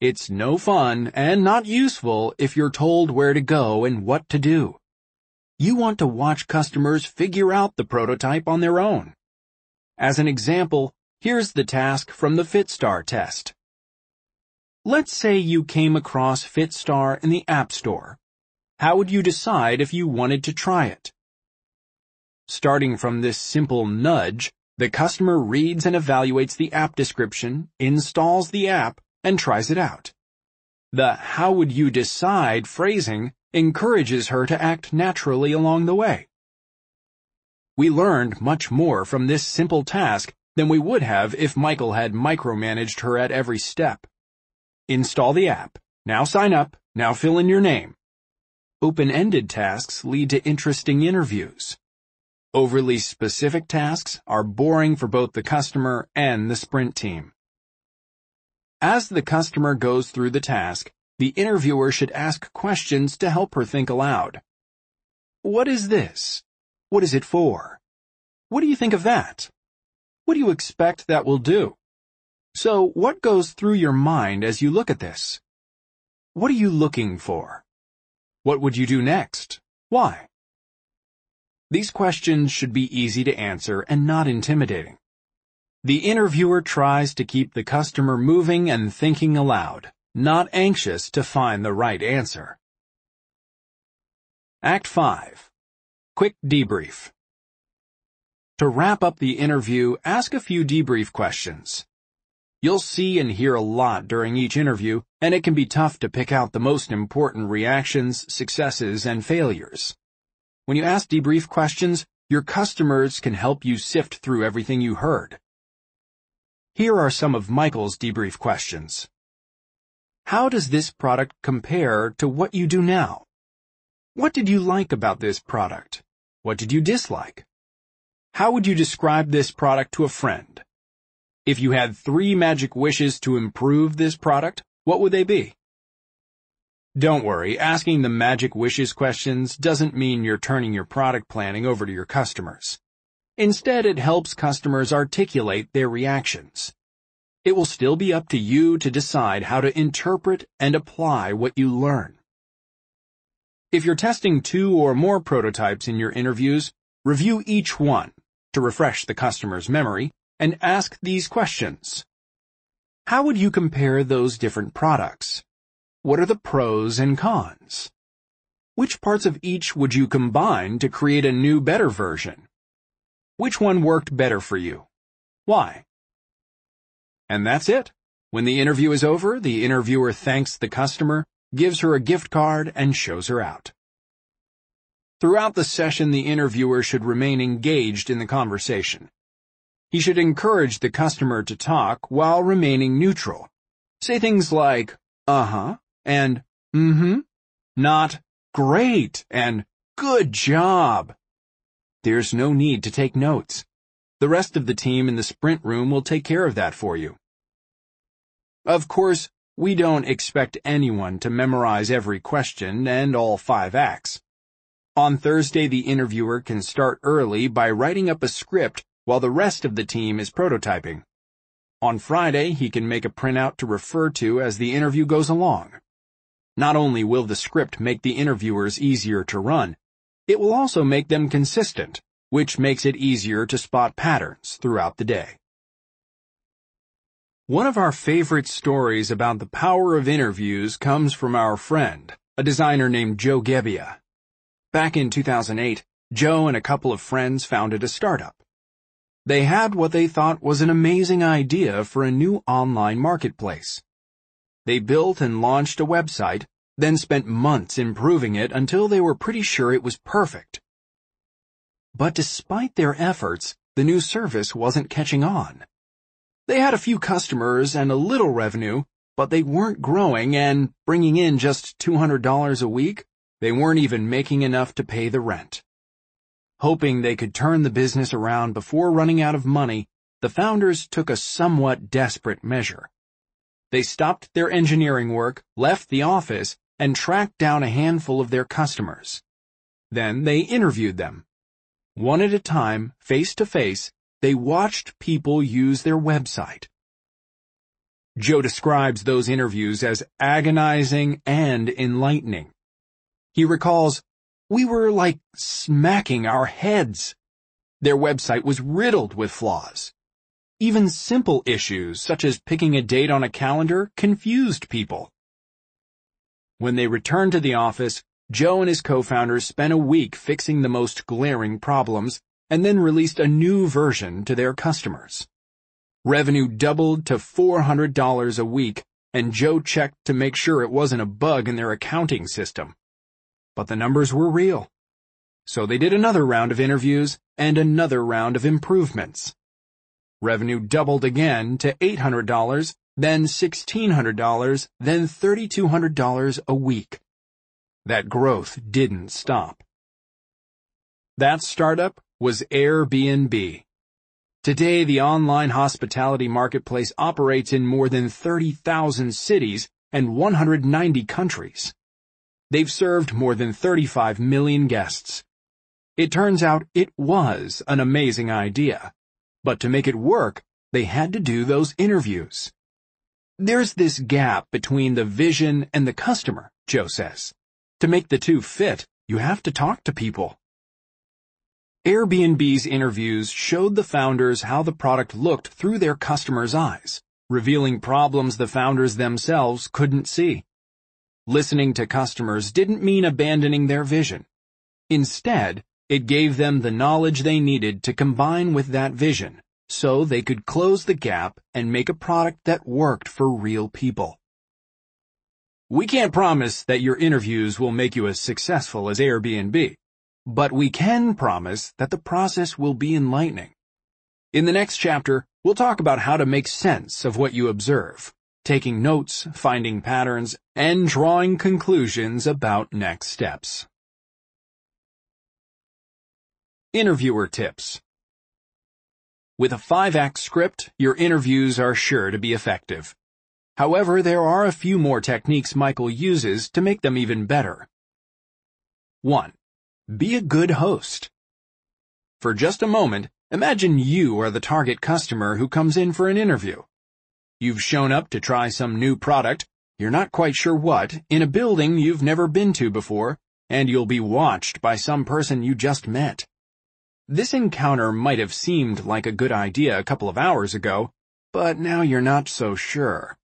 It's no fun and not useful if you're told where to go and what to do. You want to watch customers figure out the prototype on their own. As an example, here's the task from the FitStar test. Let's say you came across FitStar in the App Store. How would you decide if you wanted to try it? Starting from this simple nudge, the customer reads and evaluates the app description, installs the app, and tries it out. The how would you decide phrasing encourages her to act naturally along the way. We learned much more from this simple task than we would have if Michael had micromanaged her at every step. Install the app. Now sign up. Now fill in your name. Open-ended tasks lead to interesting interviews. Overly specific tasks are boring for both the customer and the sprint team. As the customer goes through the task, the interviewer should ask questions to help her think aloud. What is this? What is it for? What do you think of that? What do you expect that will do? So what goes through your mind as you look at this? What are you looking for? What would you do next? Why? These questions should be easy to answer and not intimidating. The interviewer tries to keep the customer moving and thinking aloud, not anxious to find the right answer. Act 5. Quick Debrief To wrap up the interview, ask a few debrief questions. You'll see and hear a lot during each interview, and it can be tough to pick out the most important reactions, successes, and failures. When you ask debrief questions, your customers can help you sift through everything you heard. Here are some of Michael's debrief questions. How does this product compare to what you do now? What did you like about this product? What did you dislike? How would you describe this product to a friend? If you had three magic wishes to improve this product, what would they be? Don't worry, asking the magic wishes questions doesn't mean you're turning your product planning over to your customers. Instead, it helps customers articulate their reactions. It will still be up to you to decide how to interpret and apply what you learn. If you're testing two or more prototypes in your interviews, review each one to refresh the customer's memory and ask these questions. How would you compare those different products? What are the pros and cons? Which parts of each would you combine to create a new better version? Which one worked better for you? Why? And that's it. When the interview is over, the interviewer thanks the customer, gives her a gift card, and shows her out. Throughout the session, the interviewer should remain engaged in the conversation. He should encourage the customer to talk while remaining neutral. Say things like, uh-huh, and mm-hmm, not great and good job. There's no need to take notes. The rest of the team in the sprint room will take care of that for you. Of course, we don't expect anyone to memorize every question and all five acts. On Thursday, the interviewer can start early by writing up a script while the rest of the team is prototyping. On Friday, he can make a printout to refer to as the interview goes along. Not only will the script make the interviewers easier to run, it will also make them consistent, which makes it easier to spot patterns throughout the day. One of our favorite stories about the power of interviews comes from our friend, a designer named Joe Gebbia. Back in 2008, Joe and a couple of friends founded a startup. They had what they thought was an amazing idea for a new online marketplace. They built and launched a website, then spent months improving it until they were pretty sure it was perfect. But despite their efforts, the new service wasn't catching on. They had a few customers and a little revenue, but they weren't growing and bringing in just $200 a week. They weren't even making enough to pay the rent. Hoping they could turn the business around before running out of money, the founders took a somewhat desperate measure. They stopped their engineering work, left the office, and tracked down a handful of their customers. Then they interviewed them. One at a time, face to face, they watched people use their website. Joe describes those interviews as agonizing and enlightening. He recalls, we were like smacking our heads. Their website was riddled with flaws. Even simple issues, such as picking a date on a calendar, confused people. When they returned to the office, Joe and his co-founders spent a week fixing the most glaring problems and then released a new version to their customers. Revenue doubled to $400 a week, and Joe checked to make sure it wasn't a bug in their accounting system. But the numbers were real. So they did another round of interviews and another round of improvements. Revenue doubled again to $800, then $1,600, then $3,200 a week. That growth didn't stop. That startup was Airbnb. Today, the online hospitality marketplace operates in more than 30,000 cities and 190 countries. They've served more than 35 million guests. It turns out it was an amazing idea. But to make it work, they had to do those interviews. There's this gap between the vision and the customer, Joe says. To make the two fit, you have to talk to people. Airbnb's interviews showed the founders how the product looked through their customers' eyes, revealing problems the founders themselves couldn't see. Listening to customers didn't mean abandoning their vision. Instead, it gave them the knowledge they needed to combine with that vision, so they could close the gap and make a product that worked for real people. We can't promise that your interviews will make you as successful as Airbnb. But we can promise that the process will be enlightening. In the next chapter, we'll talk about how to make sense of what you observe, taking notes, finding patterns, and drawing conclusions about next steps. Interviewer Tips With a 5-act script, your interviews are sure to be effective. However, there are a few more techniques Michael uses to make them even better. 1. Be a good host. For just a moment, imagine you are the target customer who comes in for an interview. You've shown up to try some new product, you're not quite sure what, in a building you've never been to before, and you'll be watched by some person you just met. This encounter might have seemed like a good idea a couple of hours ago, but now you're not so sure.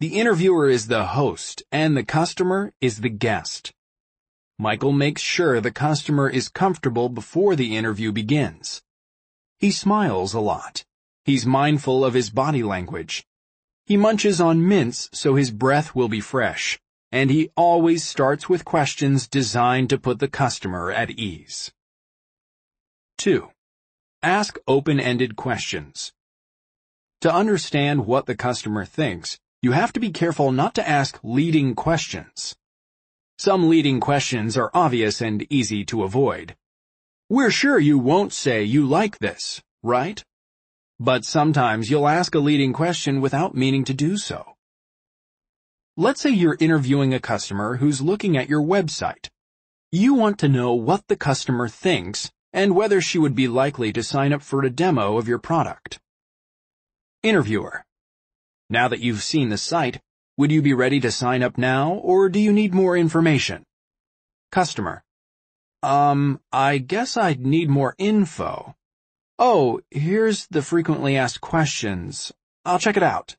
The interviewer is the host, and the customer is the guest. Michael makes sure the customer is comfortable before the interview begins. He smiles a lot. He's mindful of his body language. He munches on mints so his breath will be fresh, and he always starts with questions designed to put the customer at ease. 2. Ask open-ended questions. To understand what the customer thinks, you have to be careful not to ask leading questions. Some leading questions are obvious and easy to avoid. We're sure you won't say you like this, right? But sometimes you'll ask a leading question without meaning to do so. Let's say you're interviewing a customer who's looking at your website. You want to know what the customer thinks and whether she would be likely to sign up for a demo of your product. Interviewer. Now that you've seen the site, would you be ready to sign up now, or do you need more information? Customer. Um, I guess I'd need more info. Oh, here's the frequently asked questions. I'll check it out.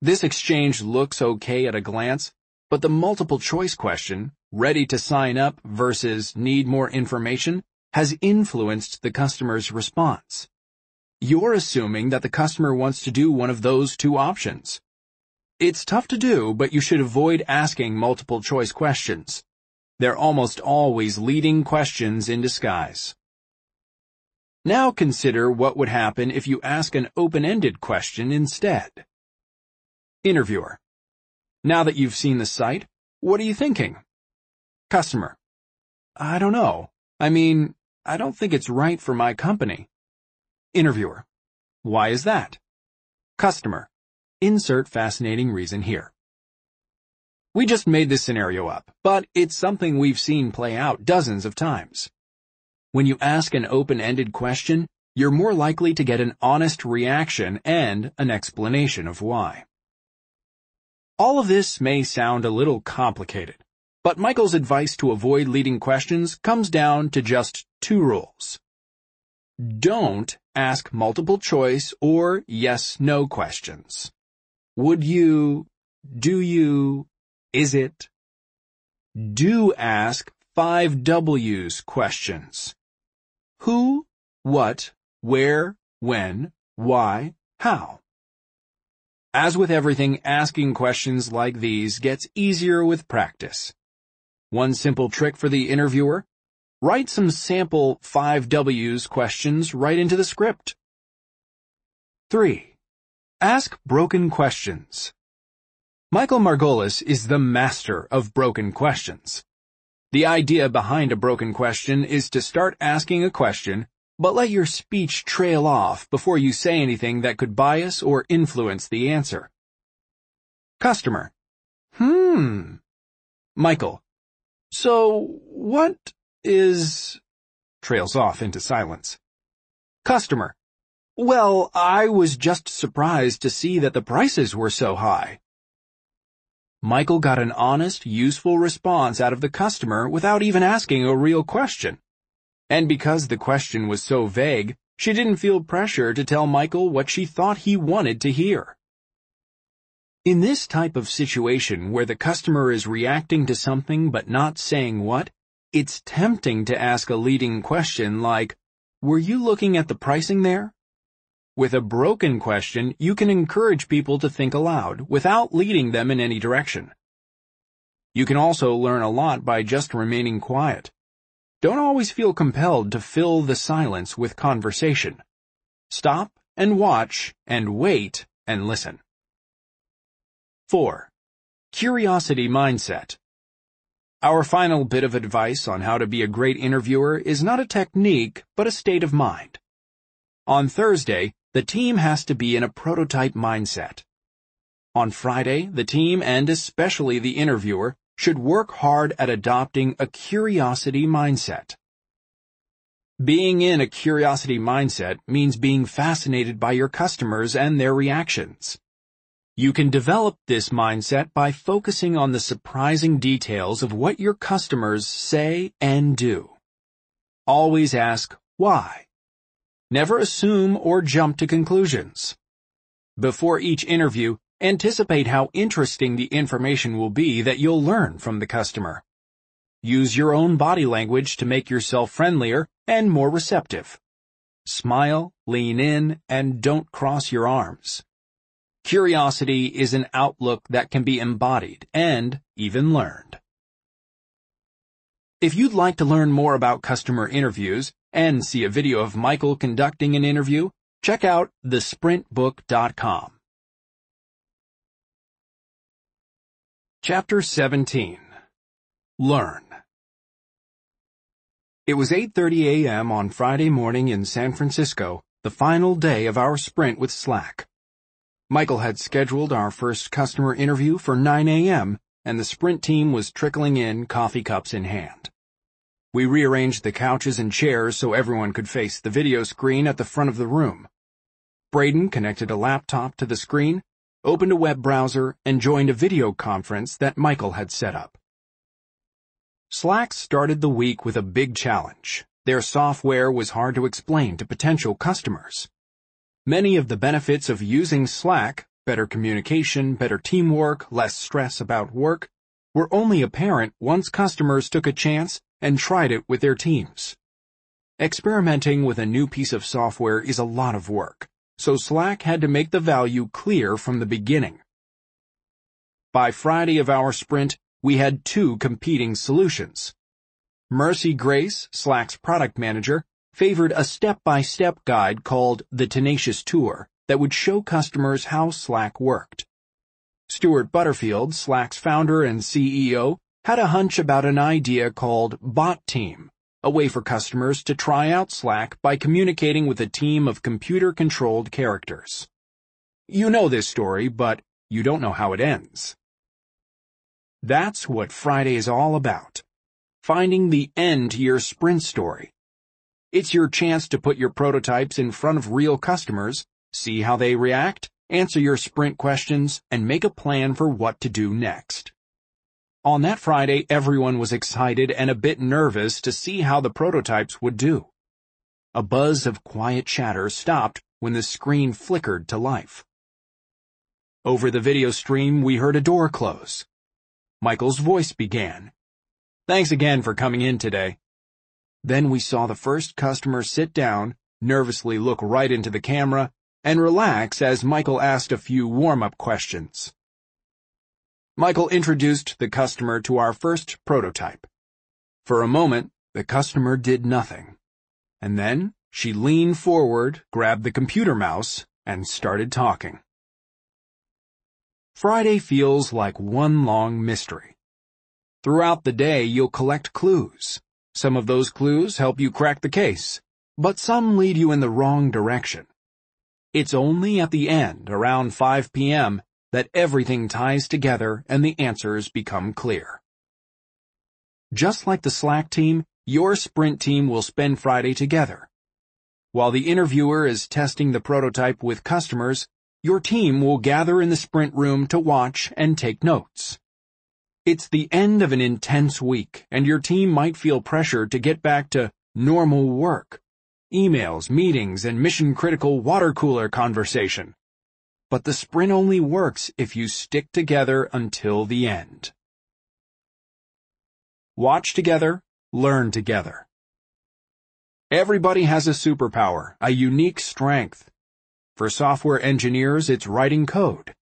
This exchange looks okay at a glance, but the multiple choice question, ready to sign up versus need more information, has influenced the customer's response. You're assuming that the customer wants to do one of those two options. It's tough to do, but you should avoid asking multiple choice questions. They're almost always leading questions in disguise. Now consider what would happen if you ask an open-ended question instead. Interviewer. Now that you've seen the site, what are you thinking? Customer. I don't know. I mean, I don't think it's right for my company. Interviewer. Why is that? Customer. Insert fascinating reason here. We just made this scenario up, but it's something we've seen play out dozens of times. When you ask an open-ended question, you're more likely to get an honest reaction and an explanation of why. All of this may sound a little complicated, but Michael's advice to avoid leading questions comes down to just two rules. Don't ask multiple choice or yes-no questions. Would you, do you, is it? Do ask five W's questions. Who, what, where, when, why, how. As with everything, asking questions like these gets easier with practice. One simple trick for the interviewer, write some sample 5Ws questions right into the script. 3. Ask broken questions. Michael Margolis is the master of broken questions. The idea behind a broken question is to start asking a question, but let your speech trail off before you say anything that could bias or influence the answer. Customer. Hmm. Michael. So, what is... Trails off into silence. Customer. Well, I was just surprised to see that the prices were so high. Michael got an honest, useful response out of the customer without even asking a real question. And because the question was so vague, she didn't feel pressure to tell Michael what she thought he wanted to hear. In this type of situation where the customer is reacting to something but not saying what, it's tempting to ask a leading question like, were you looking at the pricing there? With a broken question, you can encourage people to think aloud without leading them in any direction. You can also learn a lot by just remaining quiet. Don't always feel compelled to fill the silence with conversation. Stop and watch and wait and listen. 4. Curiosity Mindset Our final bit of advice on how to be a great interviewer is not a technique, but a state of mind. On Thursday, the team has to be in a prototype mindset. On Friday, the team and especially the interviewer should work hard at adopting a curiosity mindset. Being in a curiosity mindset means being fascinated by your customers and their reactions. You can develop this mindset by focusing on the surprising details of what your customers say and do. Always ask why. Never assume or jump to conclusions. Before each interview, anticipate how interesting the information will be that you'll learn from the customer. Use your own body language to make yourself friendlier and more receptive. Smile, lean in, and don't cross your arms. Curiosity is an outlook that can be embodied and even learned. If you'd like to learn more about customer interviews, and see a video of Michael conducting an interview, check out thesprintbook.com. Chapter 17 Learn It was 8.30 a.m. on Friday morning in San Francisco, the final day of our sprint with Slack. Michael had scheduled our first customer interview for 9 a.m., and the sprint team was trickling in coffee cups in hand. We rearranged the couches and chairs so everyone could face the video screen at the front of the room. Braden connected a laptop to the screen, opened a web browser, and joined a video conference that Michael had set up. Slack started the week with a big challenge. Their software was hard to explain to potential customers. Many of the benefits of using Slack, better communication, better teamwork, less stress about work, were only apparent once customers took a chance and tried it with their teams. Experimenting with a new piece of software is a lot of work, so Slack had to make the value clear from the beginning. By Friday of our sprint, we had two competing solutions. Merci Grace, Slack's product manager, favored a step-by-step -step guide called The Tenacious Tour that would show customers how Slack worked. Stewart Butterfield, Slack's founder and CEO, had a hunch about an idea called Bot Team, a way for customers to try out Slack by communicating with a team of computer-controlled characters. You know this story, but you don't know how it ends. That's what Friday is all about. Finding the end to your sprint story. It's your chance to put your prototypes in front of real customers, see how they react, answer your sprint questions, and make a plan for what to do next. On that Friday, everyone was excited and a bit nervous to see how the prototypes would do. A buzz of quiet chatter stopped when the screen flickered to life. Over the video stream, we heard a door close. Michael's voice began. Thanks again for coming in today. Then we saw the first customer sit down, nervously look right into the camera, and relax as Michael asked a few warm-up questions. Michael introduced the customer to our first prototype. For a moment, the customer did nothing. And then, she leaned forward, grabbed the computer mouse, and started talking. Friday feels like one long mystery. Throughout the day, you'll collect clues. Some of those clues help you crack the case, but some lead you in the wrong direction. It's only at the end, around 5 p.m., that everything ties together and the answers become clear. Just like the Slack team, your sprint team will spend Friday together. While the interviewer is testing the prototype with customers, your team will gather in the sprint room to watch and take notes. It's the end of an intense week, and your team might feel pressure to get back to normal work. Emails, meetings, and mission-critical water cooler conversation but the sprint only works if you stick together until the end. Watch together, learn together. Everybody has a superpower, a unique strength. For software engineers, it's writing code.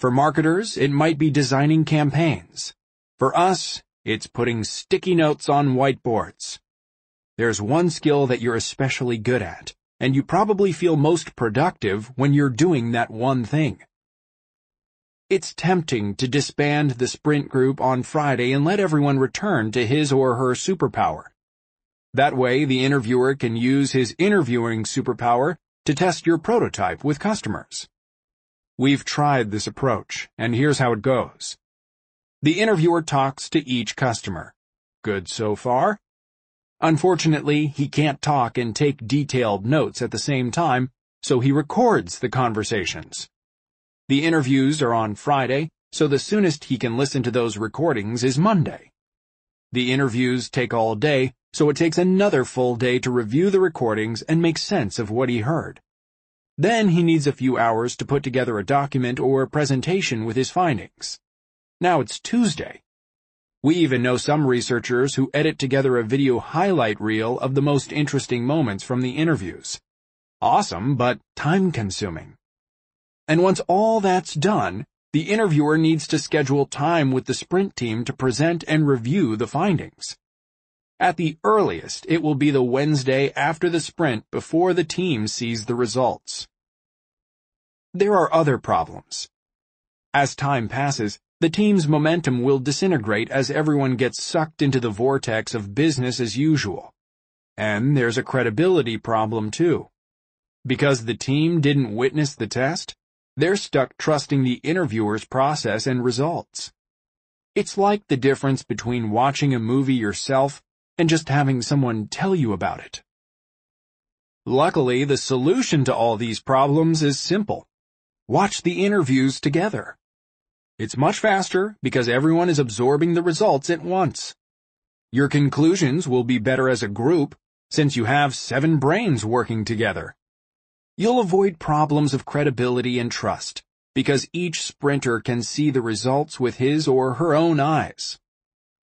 For marketers, it might be designing campaigns. For us, it's putting sticky notes on whiteboards. There's one skill that you're especially good at and you probably feel most productive when you're doing that one thing. It's tempting to disband the sprint group on Friday and let everyone return to his or her superpower. That way, the interviewer can use his interviewing superpower to test your prototype with customers. We've tried this approach, and here's how it goes. The interviewer talks to each customer. Good so far? Unfortunately, he can't talk and take detailed notes at the same time, so he records the conversations. The interviews are on Friday, so the soonest he can listen to those recordings is Monday. The interviews take all day, so it takes another full day to review the recordings and make sense of what he heard. Then he needs a few hours to put together a document or presentation with his findings. Now it's Tuesday, we even know some researchers who edit together a video highlight reel of the most interesting moments from the interviews. Awesome, but time-consuming. And once all that's done, the interviewer needs to schedule time with the sprint team to present and review the findings. At the earliest, it will be the Wednesday after the sprint before the team sees the results. There are other problems. As time passes, the team's momentum will disintegrate as everyone gets sucked into the vortex of business as usual. And there's a credibility problem too. Because the team didn't witness the test, they're stuck trusting the interviewer's process and results. It's like the difference between watching a movie yourself and just having someone tell you about it. Luckily, the solution to all these problems is simple. Watch the interviews together. It's much faster because everyone is absorbing the results at once. Your conclusions will be better as a group since you have seven brains working together. You'll avoid problems of credibility and trust because each sprinter can see the results with his or her own eyes.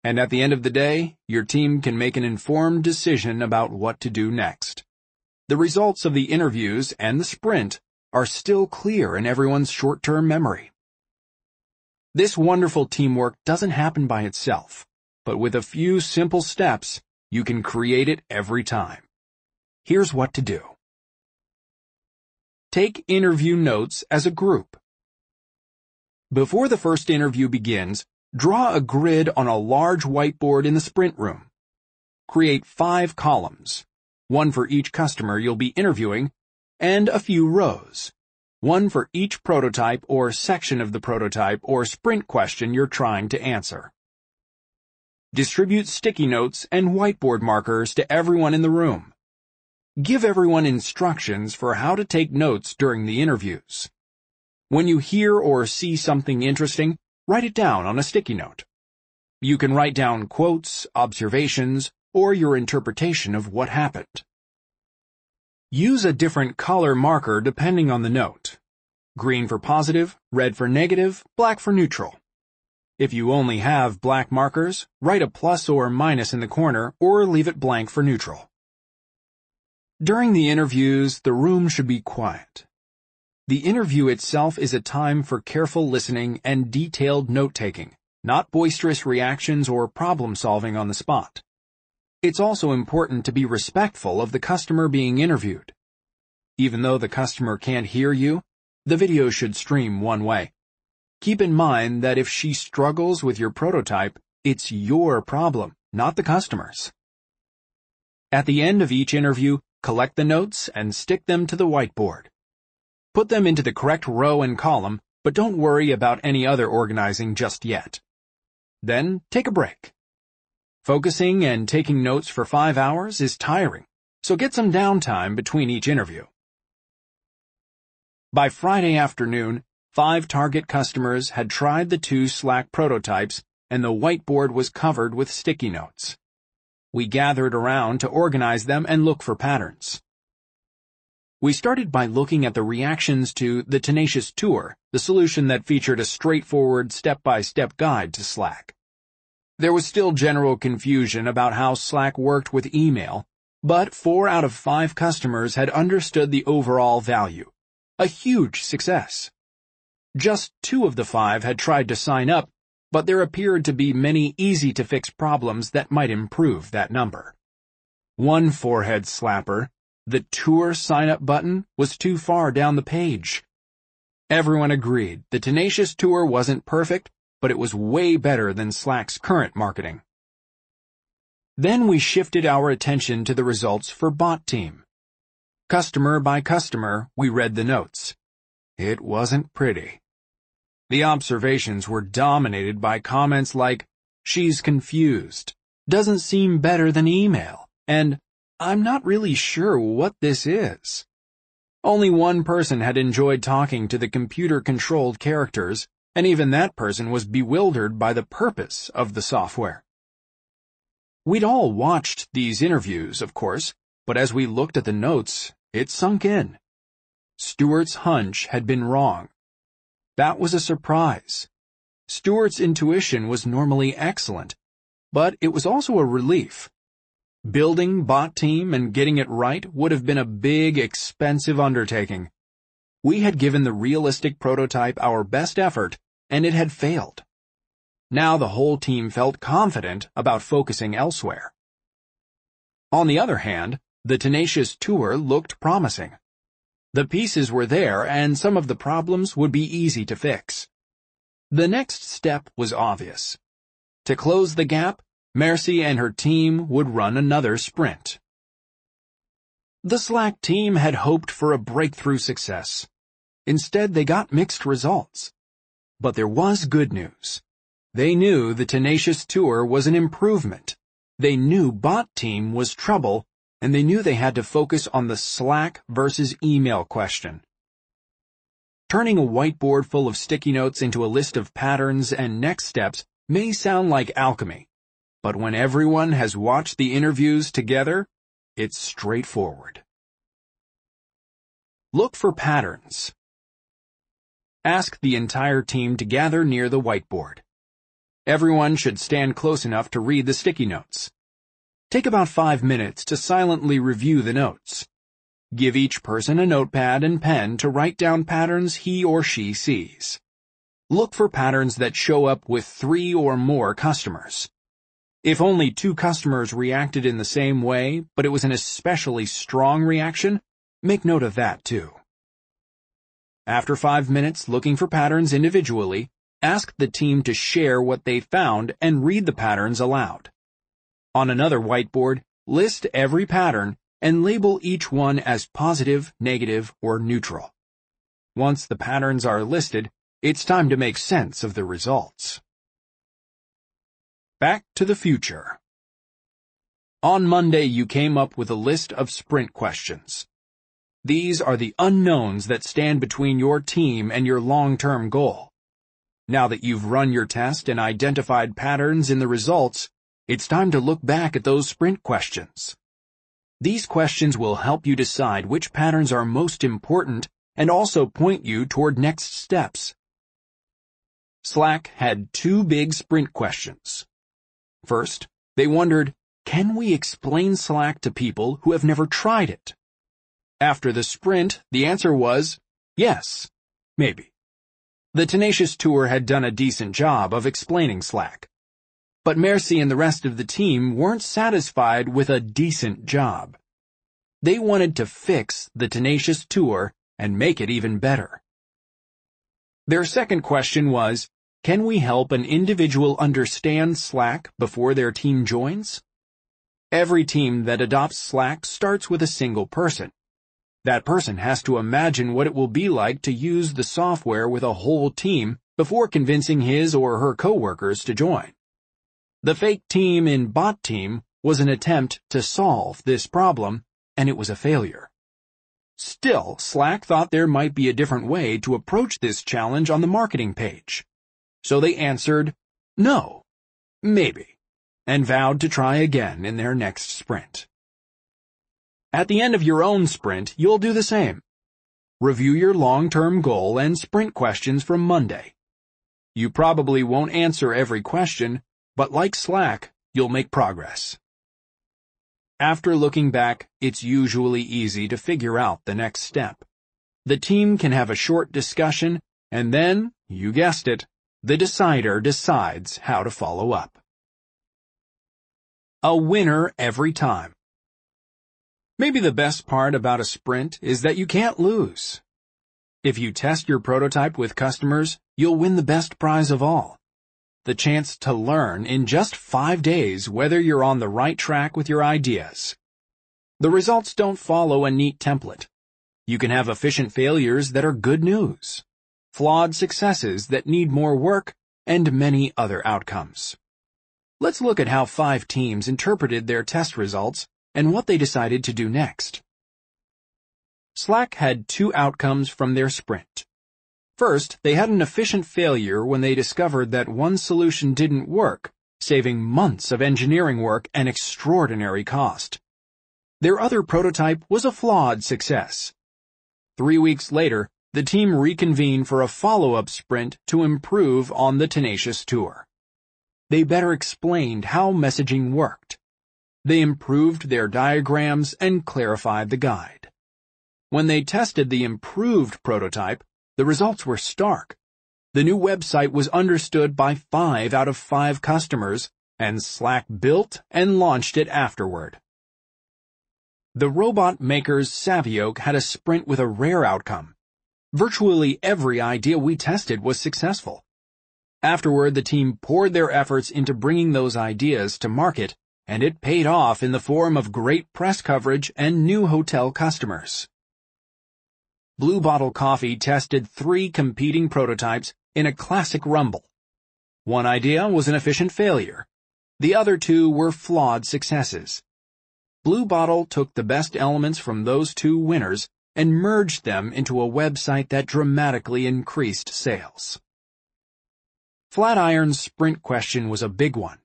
And at the end of the day, your team can make an informed decision about what to do next. The results of the interviews and the sprint are still clear in everyone's short-term memory. This wonderful teamwork doesn't happen by itself, but with a few simple steps, you can create it every time. Here's what to do. Take interview notes as a group. Before the first interview begins, draw a grid on a large whiteboard in the sprint room. create five columns, one for each customer you'll be interviewing, and a few rows, one for each prototype or section of the prototype or sprint question you're trying to answer. Distribute sticky notes and whiteboard markers to everyone in the room. Give everyone instructions for how to take notes during the interviews. When you hear or see something interesting, write it down on a sticky note. You can write down quotes, observations, or your interpretation of what happened. Use a different color marker depending on the note. Green for positive, red for negative, black for neutral. If you only have black markers, write a plus or minus in the corner or leave it blank for neutral. During the interviews, the room should be quiet. The interview itself is a time for careful listening and detailed note-taking, not boisterous reactions or problem-solving on the spot. It's also important to be respectful of the customer being interviewed. Even though the customer can't hear you, the video should stream one way. Keep in mind that if she struggles with your prototype, it's your problem, not the customer's. At the end of each interview, collect the notes and stick them to the whiteboard. Put them into the correct row and column, but don't worry about any other organizing just yet. Then take a break. Focusing and taking notes for five hours is tiring, so get some downtime between each interview. By Friday afternoon, five target customers had tried the two Slack prototypes and the whiteboard was covered with sticky notes. We gathered around to organize them and look for patterns. We started by looking at the reactions to the Tenacious Tour, the solution that featured a straightforward step-by-step guide to Slack. There was still general confusion about how Slack worked with email, but four out of five customers had understood the overall value. A huge success. Just two of the five had tried to sign up, but there appeared to be many easy-to-fix problems that might improve that number. One forehead slapper the tour sign-up button was too far down the page. Everyone agreed the Tenacious Tour wasn't perfect, but it was way better than Slack's current marketing. Then we shifted our attention to the results for Bot Team. Customer by customer, we read the notes. It wasn't pretty. The observations were dominated by comments like, she's confused, doesn't seem better than email, and I'm not really sure what this is. Only one person had enjoyed talking to the computer-controlled characters, and even that person was bewildered by the purpose of the software. We'd all watched these interviews, of course, but as we looked at the notes, it sunk in. Stewart's hunch had been wrong. That was a surprise. Stewart's intuition was normally excellent, but it was also a relief. Building bot team and getting it right would have been a big, expensive undertaking. We had given the realistic prototype our best effort, and it had failed. Now the whole team felt confident about focusing elsewhere. On the other hand, the Tenacious Tour looked promising. The pieces were there and some of the problems would be easy to fix. The next step was obvious. To close the gap, Merci and her team would run another sprint. The Slack team had hoped for a breakthrough success. Instead, they got mixed results. But there was good news. They knew the Tenacious Tour was an improvement. They knew Bot Team was trouble, and they knew they had to focus on the Slack versus email question. Turning a whiteboard full of sticky notes into a list of patterns and next steps may sound like alchemy. But when everyone has watched the interviews together, it's straightforward. Look for patterns. Ask the entire team to gather near the whiteboard. Everyone should stand close enough to read the sticky notes. Take about five minutes to silently review the notes. Give each person a notepad and pen to write down patterns he or she sees. Look for patterns that show up with three or more customers. If only two customers reacted in the same way, but it was an especially strong reaction, make note of that too. After five minutes looking for patterns individually, ask the team to share what they found and read the patterns aloud. On another whiteboard, list every pattern and label each one as positive, negative, or neutral. Once the patterns are listed, it's time to make sense of the results. Back to the future. On Monday you came up with a list of sprint questions. These are the unknowns that stand between your team and your long-term goal. Now that you've run your test and identified patterns in the results, it's time to look back at those sprint questions. These questions will help you decide which patterns are most important and also point you toward next steps. Slack had two big sprint questions. First, they wondered, can we explain Slack to people who have never tried it? After the sprint, the answer was, yes, maybe. The Tenacious Tour had done a decent job of explaining Slack. But Merci and the rest of the team weren't satisfied with a decent job. They wanted to fix the Tenacious Tour and make it even better. Their second question was, can we help an individual understand Slack before their team joins? Every team that adopts Slack starts with a single person. That person has to imagine what it will be like to use the software with a whole team before convincing his or her coworkers to join. The fake team in Bot Team was an attempt to solve this problem, and it was a failure. Still, Slack thought there might be a different way to approach this challenge on the marketing page. So they answered, no, maybe, and vowed to try again in their next sprint. At the end of your own sprint, you'll do the same. Review your long-term goal and sprint questions from Monday. You probably won't answer every question, but like Slack, you'll make progress. After looking back, it's usually easy to figure out the next step. The team can have a short discussion, and then, you guessed it, the decider decides how to follow up. A winner every time. Maybe the best part about a sprint is that you can't lose. If you test your prototype with customers, you'll win the best prize of all. The chance to learn in just five days whether you're on the right track with your ideas. The results don't follow a neat template. You can have efficient failures that are good news, flawed successes that need more work, and many other outcomes. Let's look at how five teams interpreted their test results and what they decided to do next. Slack had two outcomes from their sprint. First, they had an efficient failure when they discovered that one solution didn't work, saving months of engineering work and extraordinary cost. Their other prototype was a flawed success. Three weeks later, the team reconvened for a follow-up sprint to improve on the Tenacious Tour. They better explained how messaging worked. They improved their diagrams and clarified the guide. When they tested the improved prototype, the results were stark. The new website was understood by five out of five customers, and Slack built and launched it afterward. The robot makers Savioke had a sprint with a rare outcome. Virtually every idea we tested was successful. Afterward, the team poured their efforts into bringing those ideas to market and it paid off in the form of great press coverage and new hotel customers. Blue Bottle Coffee tested three competing prototypes in a classic rumble. One idea was an efficient failure. The other two were flawed successes. Blue Bottle took the best elements from those two winners and merged them into a website that dramatically increased sales. Flatiron's sprint question was a big one.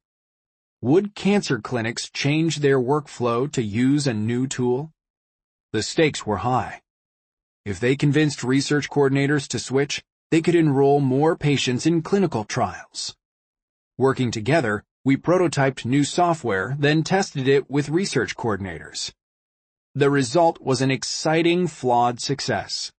Would cancer clinics change their workflow to use a new tool? The stakes were high. If they convinced research coordinators to switch, they could enroll more patients in clinical trials. Working together, we prototyped new software, then tested it with research coordinators. The result was an exciting flawed success.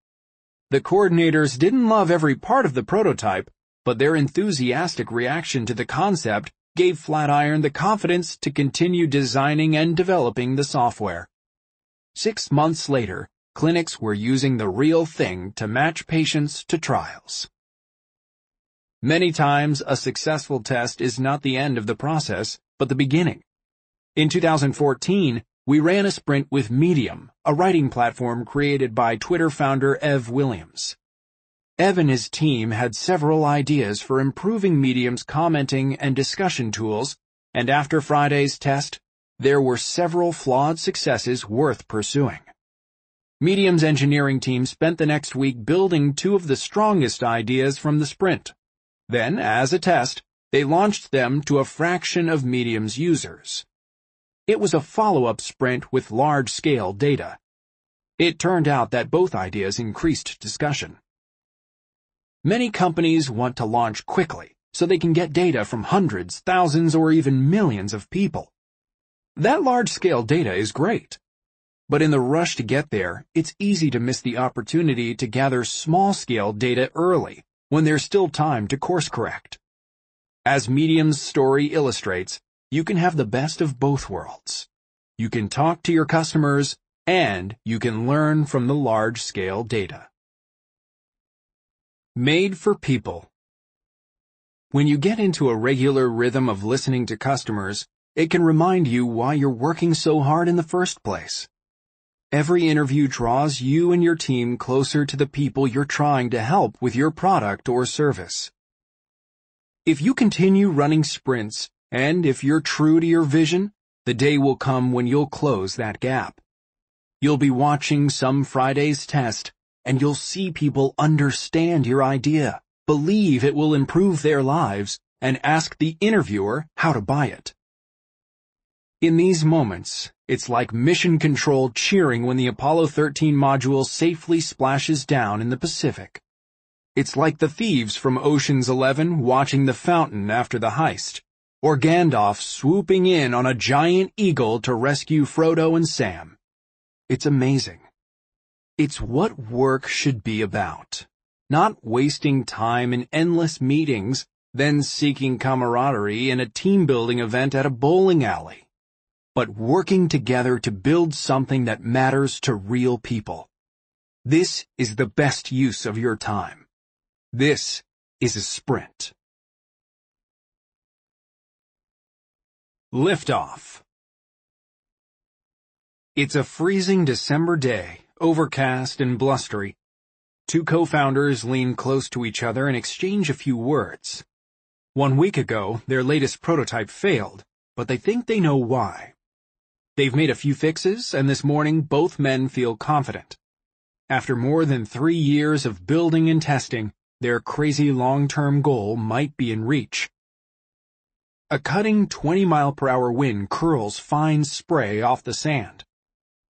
The coordinators didn't love every part of the prototype, but their enthusiastic reaction to the concept gave Flatiron the confidence to continue designing and developing the software. Six months later, clinics were using the real thing to match patients to trials. Many times, a successful test is not the end of the process, but the beginning. In 2014, we ran a sprint with Medium, a writing platform created by Twitter founder Ev Williams. Ev and his team had several ideas for improving Medium's commenting and discussion tools, and after Friday's test, there were several flawed successes worth pursuing. Medium's engineering team spent the next week building two of the strongest ideas from the sprint. Then, as a test, they launched them to a fraction of Medium's users. It was a follow-up sprint with large-scale data. It turned out that both ideas increased discussion. Many companies want to launch quickly so they can get data from hundreds, thousands, or even millions of people. That large-scale data is great. But in the rush to get there, it's easy to miss the opportunity to gather small-scale data early, when there's still time to course correct. As Medium's story illustrates, you can have the best of both worlds. You can talk to your customers, and you can learn from the large-scale data. Made for People When you get into a regular rhythm of listening to customers, it can remind you why you're working so hard in the first place. Every interview draws you and your team closer to the people you're trying to help with your product or service. If you continue running sprints, and if you're true to your vision, the day will come when you'll close that gap. You'll be watching some Friday's test, and you'll see people understand your idea, believe it will improve their lives, and ask the interviewer how to buy it. In these moments, it's like mission control cheering when the Apollo 13 module safely splashes down in the Pacific. It's like the thieves from Ocean's Eleven watching the fountain after the heist or Gandalf swooping in on a giant eagle to rescue Frodo and Sam. It's amazing. It's what work should be about. Not wasting time in endless meetings, then seeking camaraderie in a team-building event at a bowling alley. But working together to build something that matters to real people. This is the best use of your time. This is a sprint. Liftoff. It's a freezing December day, overcast and blustery. Two co-founders lean close to each other and exchange a few words. One week ago, their latest prototype failed, but they think they know why. They've made a few fixes, and this morning both men feel confident. After more than three years of building and testing, their crazy long-term goal might be in reach. A cutting 20 mile per hour wind curls fine spray off the sand.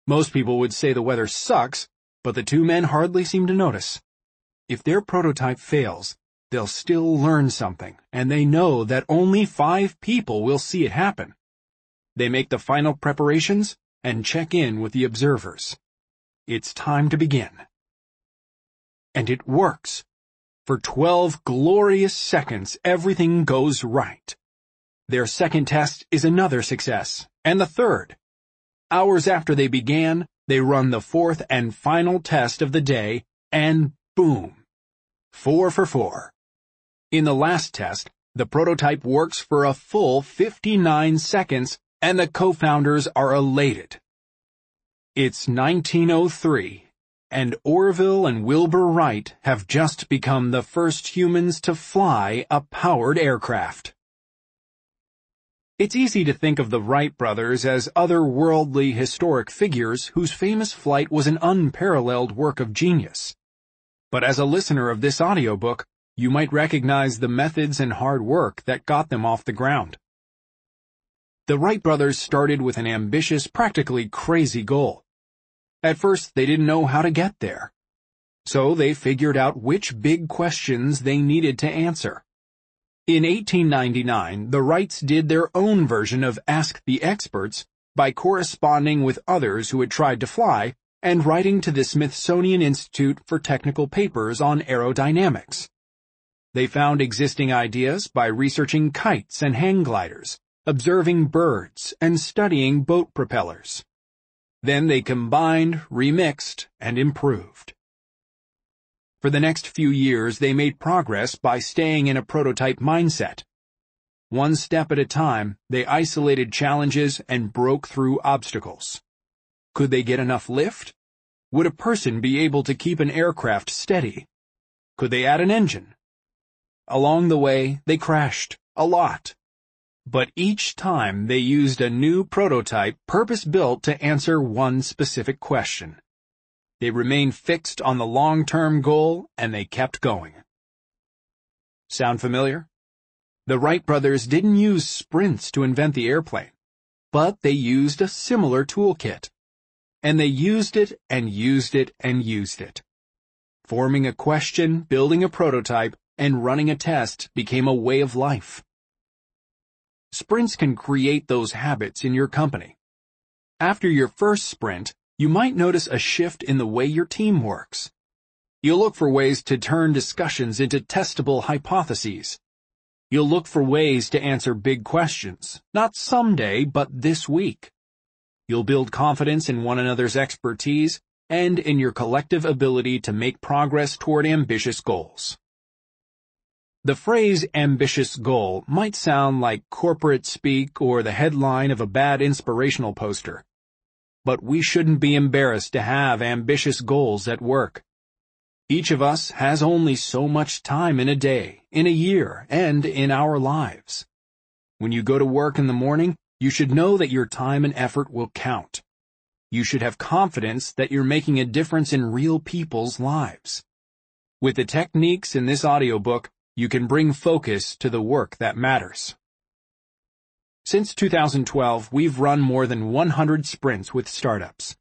Most people would say the weather sucks, but the two men hardly seem to notice. If their prototype fails, they'll still learn something, and they know that only five people will see it happen. They make the final preparations and check in with the observers. It's time to begin. And it works. For 12 glorious seconds, everything goes right. Their second test is another success, and the third. Hours after they began, they run the fourth and final test of the day, and boom. Four for four. In the last test, the prototype works for a full 59 seconds, and the co-founders are elated. It's 1903, and Orville and Wilbur Wright have just become the first humans to fly a powered aircraft. It's easy to think of the Wright brothers as otherworldly historic figures whose famous flight was an unparalleled work of genius. But as a listener of this audiobook, you might recognize the methods and hard work that got them off the ground. The Wright brothers started with an ambitious, practically crazy goal. At first, they didn't know how to get there. So they figured out which big questions they needed to answer. In 1899, the Wrights did their own version of Ask the Experts by corresponding with others who had tried to fly and writing to the Smithsonian Institute for technical papers on aerodynamics. They found existing ideas by researching kites and hang gliders, observing birds, and studying boat propellers. Then they combined, remixed, and improved. For the next few years, they made progress by staying in a prototype mindset. One step at a time, they isolated challenges and broke through obstacles. Could they get enough lift? Would a person be able to keep an aircraft steady? Could they add an engine? Along the way, they crashed, a lot. But each time they used a new prototype purpose-built to answer one specific question. They remained fixed on the long-term goal and they kept going. Sound familiar? The Wright brothers didn't use sprints to invent the airplane, but they used a similar toolkit. And they used it and used it and used it. Forming a question, building a prototype, and running a test became a way of life. Sprints can create those habits in your company. After your first sprint, you might notice a shift in the way your team works. You'll look for ways to turn discussions into testable hypotheses. You'll look for ways to answer big questions, not someday, but this week. You'll build confidence in one another's expertise and in your collective ability to make progress toward ambitious goals. The phrase ambitious goal might sound like corporate speak or the headline of a bad inspirational poster. But we shouldn't be embarrassed to have ambitious goals at work. Each of us has only so much time in a day, in a year, and in our lives. When you go to work in the morning, you should know that your time and effort will count. You should have confidence that you're making a difference in real people's lives. With the techniques in this audiobook, you can bring focus to the work that matters. Since 2012, we've run more than 100 sprints with startups.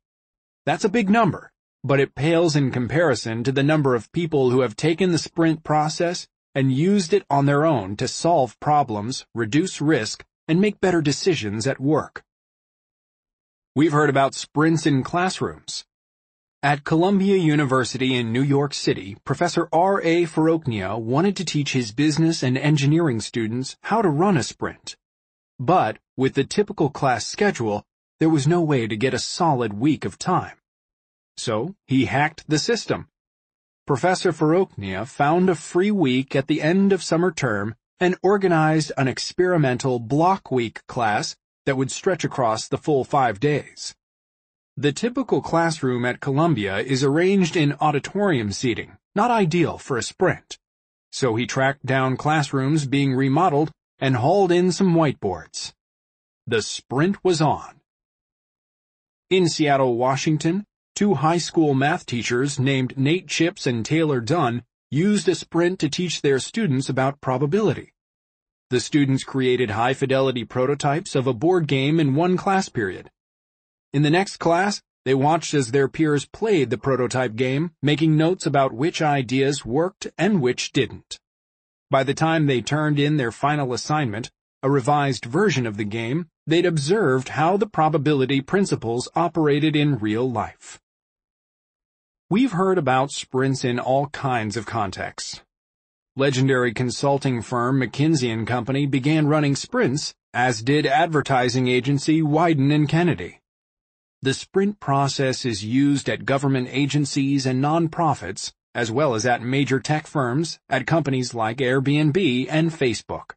That's a big number, but it pales in comparison to the number of people who have taken the sprint process and used it on their own to solve problems, reduce risk, and make better decisions at work. We've heard about sprints in classrooms. At Columbia University in New York City, Professor R.A. Farrokhnia wanted to teach his business and engineering students how to run a sprint. But, with the typical class schedule, there was no way to get a solid week of time. So, he hacked the system. Professor Farrokhnia found a free week at the end of summer term and organized an experimental block week class that would stretch across the full five days. The typical classroom at Columbia is arranged in auditorium seating, not ideal for a sprint. So he tracked down classrooms being remodeled and hauled in some whiteboards. The sprint was on. In Seattle, Washington, two high school math teachers named Nate Chips and Taylor Dunn used a sprint to teach their students about probability. The students created high-fidelity prototypes of a board game in one class period. In the next class, they watched as their peers played the prototype game, making notes about which ideas worked and which didn't. By the time they turned in their final assignment, a revised version of the game, they'd observed how the probability principles operated in real life. We've heard about sprints in all kinds of contexts. Legendary consulting firm McKinsey & Company began running sprints, as did advertising agency Wieden & Kennedy. The sprint process is used at government agencies and nonprofits, as well as at major tech firms, at companies like Airbnb and Facebook.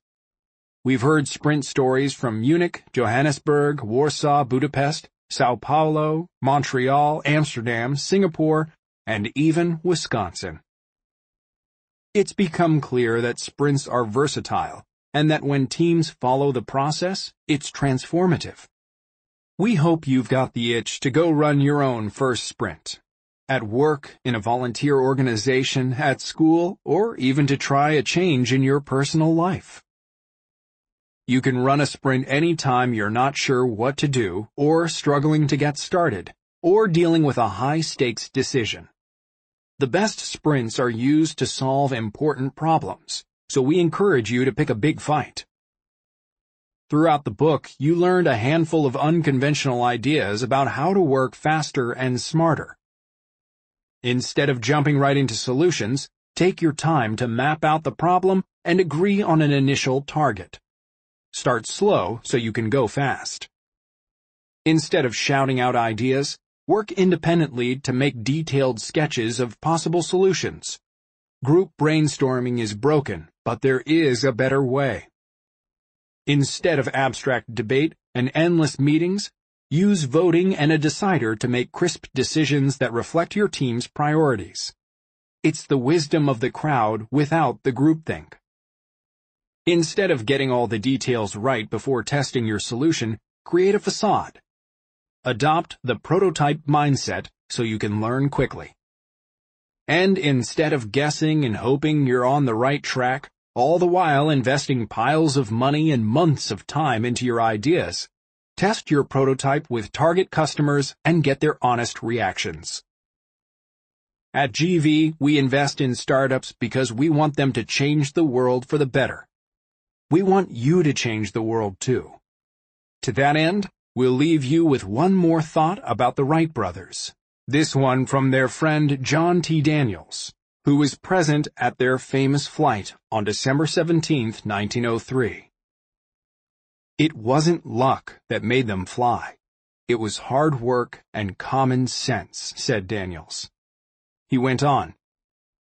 We've heard sprint stories from Munich, Johannesburg, Warsaw, Budapest, Sao Paulo, Montreal, Amsterdam, Singapore, and even Wisconsin. It's become clear that sprints are versatile, and that when teams follow the process, it's transformative. We hope you've got the itch to go run your own first sprint. At work, in a volunteer organization, at school, or even to try a change in your personal life. You can run a sprint anytime you're not sure what to do, or struggling to get started, or dealing with a high-stakes decision. The best sprints are used to solve important problems, so we encourage you to pick a big fight. Throughout the book, you learned a handful of unconventional ideas about how to work faster and smarter. Instead of jumping right into solutions, take your time to map out the problem and agree on an initial target. Start slow so you can go fast. Instead of shouting out ideas, Work independently to make detailed sketches of possible solutions. Group brainstorming is broken, but there is a better way. Instead of abstract debate and endless meetings, use voting and a decider to make crisp decisions that reflect your team's priorities. It's the wisdom of the crowd without the groupthink. Instead of getting all the details right before testing your solution, create a facade. Adopt the prototype mindset so you can learn quickly. And instead of guessing and hoping you're on the right track, all the while investing piles of money and months of time into your ideas, test your prototype with target customers and get their honest reactions. At GV, we invest in startups because we want them to change the world for the better. We want you to change the world too. To that end, we'll leave you with one more thought about the Wright brothers. This one from their friend John T. Daniels, who was present at their famous flight on December 17, 1903. It wasn't luck that made them fly. It was hard work and common sense, said Daniels. He went on,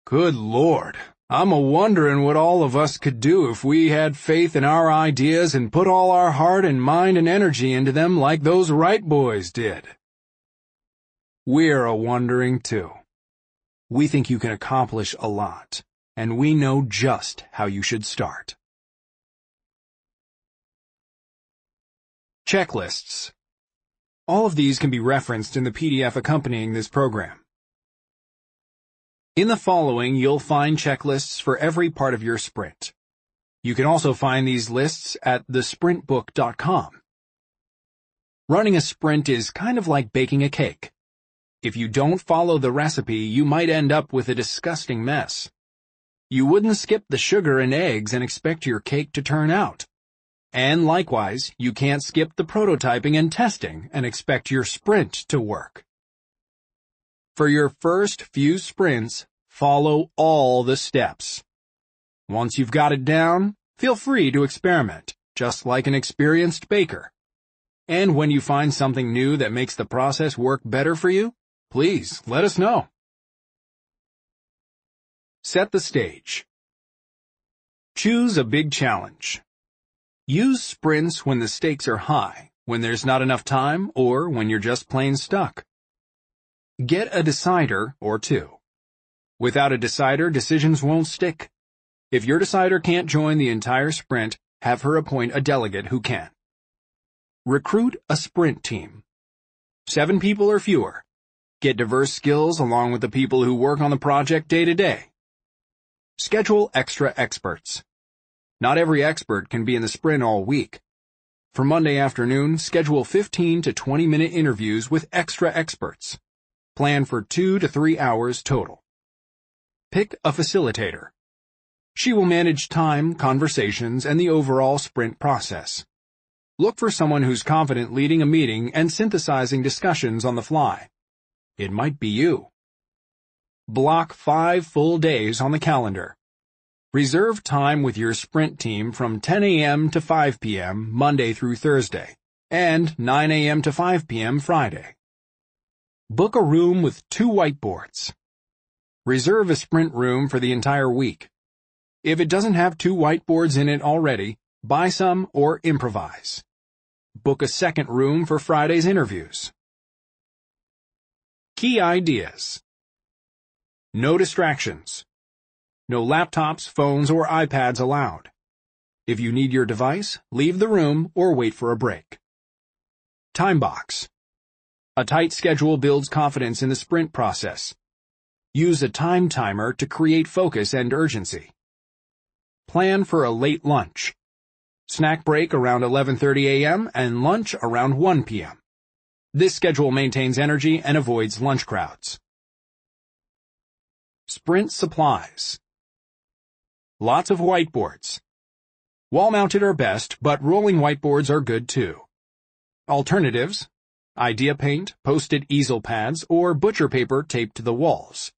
Good Lord, I'm a wondering what all of us could do if we had faith in our ideas and put all our heart and mind and energy into them like those Wright boys did. We're a wondering too. We think you can accomplish a lot, and we know just how you should start. Checklists. All of these can be referenced in the PDF accompanying this program. In the following, you'll find checklists for every part of your sprint. You can also find these lists at thesprintbook.com. Running a sprint is kind of like baking a cake. If you don't follow the recipe, you might end up with a disgusting mess. You wouldn't skip the sugar and eggs and expect your cake to turn out. And likewise, you can't skip the prototyping and testing and expect your sprint to work. For your first few sprints, follow all the steps. Once you've got it down, feel free to experiment, just like an experienced baker. And when you find something new that makes the process work better for you, Please, let us know. Set the stage. Choose a big challenge. Use sprints when the stakes are high, when there's not enough time, or when you're just plain stuck. Get a decider or two. Without a decider, decisions won't stick. If your decider can't join the entire sprint, have her appoint a delegate who can. Recruit a sprint team. Seven people or fewer. Get diverse skills along with the people who work on the project day to day. Schedule extra experts. Not every expert can be in the sprint all week. For Monday afternoon, schedule 15 to 20 minute interviews with extra experts. Plan for two to three hours total. Pick a facilitator. She will manage time, conversations, and the overall sprint process. Look for someone who's confident leading a meeting and synthesizing discussions on the fly. It might be you. Block five full days on the calendar. Reserve time with your sprint team from 10 a.m. to 5 p.m. Monday through Thursday, and 9 a.m. to 5 p.m. Friday. Book a room with two whiteboards. Reserve a sprint room for the entire week. If it doesn't have two whiteboards in it already, buy some or improvise. Book a second room for Friday's interviews. Key ideas. No distractions. No laptops, phones, or iPads allowed. If you need your device, leave the room or wait for a break. Time box. A tight schedule builds confidence in the sprint process. Use a time timer to create focus and urgency. Plan for a late lunch. Snack break around 11.30 a.m. and lunch around 1 p.m. This schedule maintains energy and avoids lunch crowds. Sprint supplies. Lots of whiteboards. Wall-mounted are best, but rolling whiteboards are good too. Alternatives, IdeaPaint, post-it easel pads, or butcher paper taped to the walls.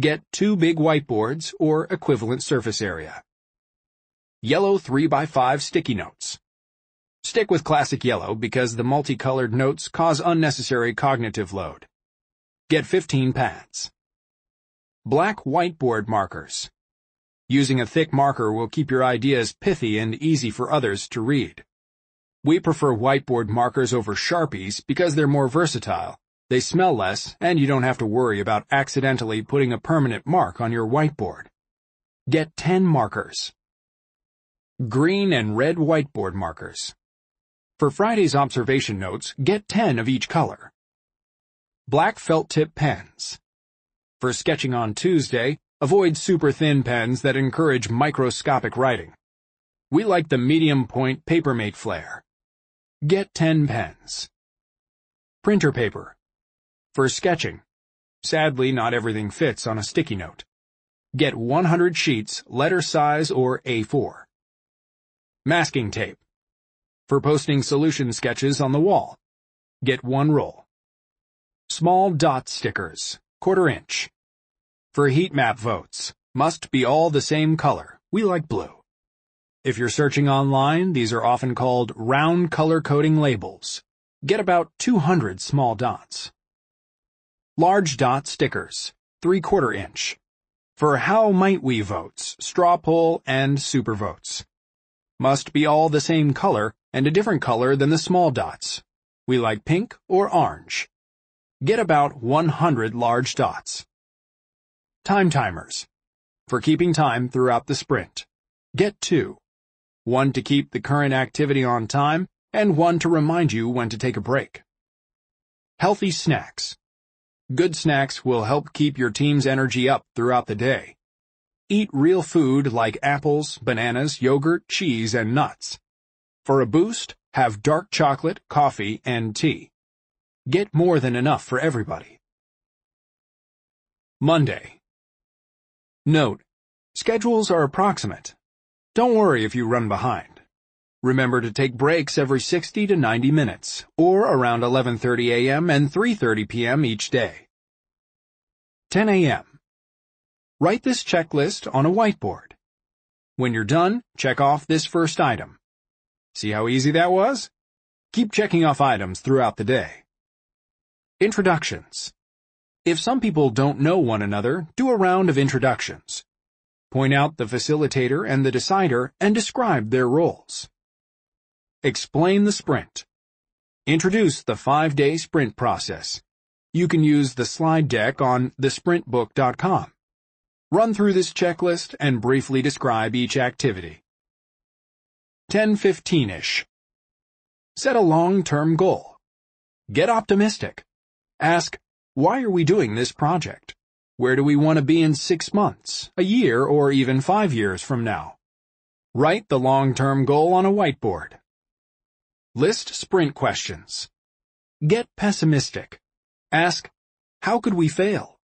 Get two big whiteboards or equivalent surface area. Yellow 3x5 sticky notes. Stick with classic yellow because the multicolored notes cause unnecessary cognitive load. Get 15 pads. Black whiteboard markers. Using a thick marker will keep your ideas pithy and easy for others to read. We prefer whiteboard markers over Sharpies because they're more versatile, they smell less, and you don't have to worry about accidentally putting a permanent mark on your whiteboard. Get 10 markers. Green and red whiteboard markers. For Friday's observation notes, get 10 of each color. Black felt tip pens. For sketching on Tuesday, avoid super thin pens that encourage microscopic writing. We like the medium point Paper Mate Flair. Get 10 pens. Printer paper. For sketching. Sadly, not everything fits on a sticky note. Get 100 sheets, letter size or A4. Masking tape. For posting solution sketches on the wall. Get one roll. Small dot stickers, quarter inch. For heat map votes, must be all the same color. We like blue. If you're searching online, these are often called round color coding labels. Get about 200 small dots. Large dot stickers, 3 quarter inch. For how might we votes, straw poll, and super votes must be all the same color and a different color than the small dots. We like pink or orange. Get about 100 large dots. Time timers. For keeping time throughout the sprint. Get two. One to keep the current activity on time, and one to remind you when to take a break. Healthy snacks. Good snacks will help keep your team's energy up throughout the day. Eat real food like apples, bananas, yogurt, cheese, and nuts. For a boost, have dark chocolate, coffee, and tea. Get more than enough for everybody. Monday. Note, schedules are approximate. Don't worry if you run behind. Remember to take breaks every 60 to 90 minutes, or around 11.30 a.m. and 3.30 p.m. each day. 10 a.m. Write this checklist on a whiteboard. When you're done, check off this first item. See how easy that was? Keep checking off items throughout the day. Introductions. If some people don't know one another, do a round of introductions. Point out the facilitator and the decider and describe their roles. Explain the sprint. Introduce the five-day sprint process. You can use the slide deck on thesprintbook.com. Run through this checklist and briefly describe each activity. 1015-ish. Set a long-term goal. Get optimistic. Ask, why are we doing this project? Where do we want to be in six months, a year, or even five years from now? Write the long-term goal on a whiteboard. List sprint questions. Get pessimistic. Ask, how could we fail?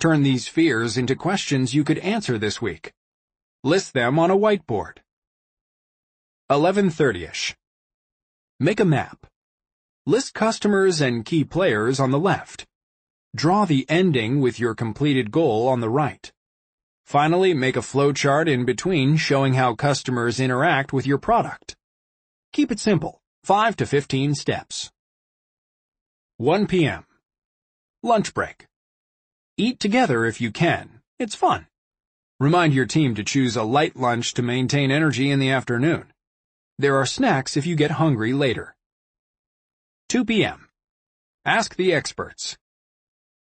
Turn these fears into questions you could answer this week. List them on a whiteboard. 1130ish. Make a map. List customers and key players on the left. Draw the ending with your completed goal on the right. Finally, make a flowchart in between showing how customers interact with your product. Keep it simple, 5 to 15 steps. 1 p.m. Lunch break. Eat together if you can. It's fun. Remind your team to choose a light lunch to maintain energy in the afternoon. There are snacks if you get hungry later. 2 p.m. Ask the experts.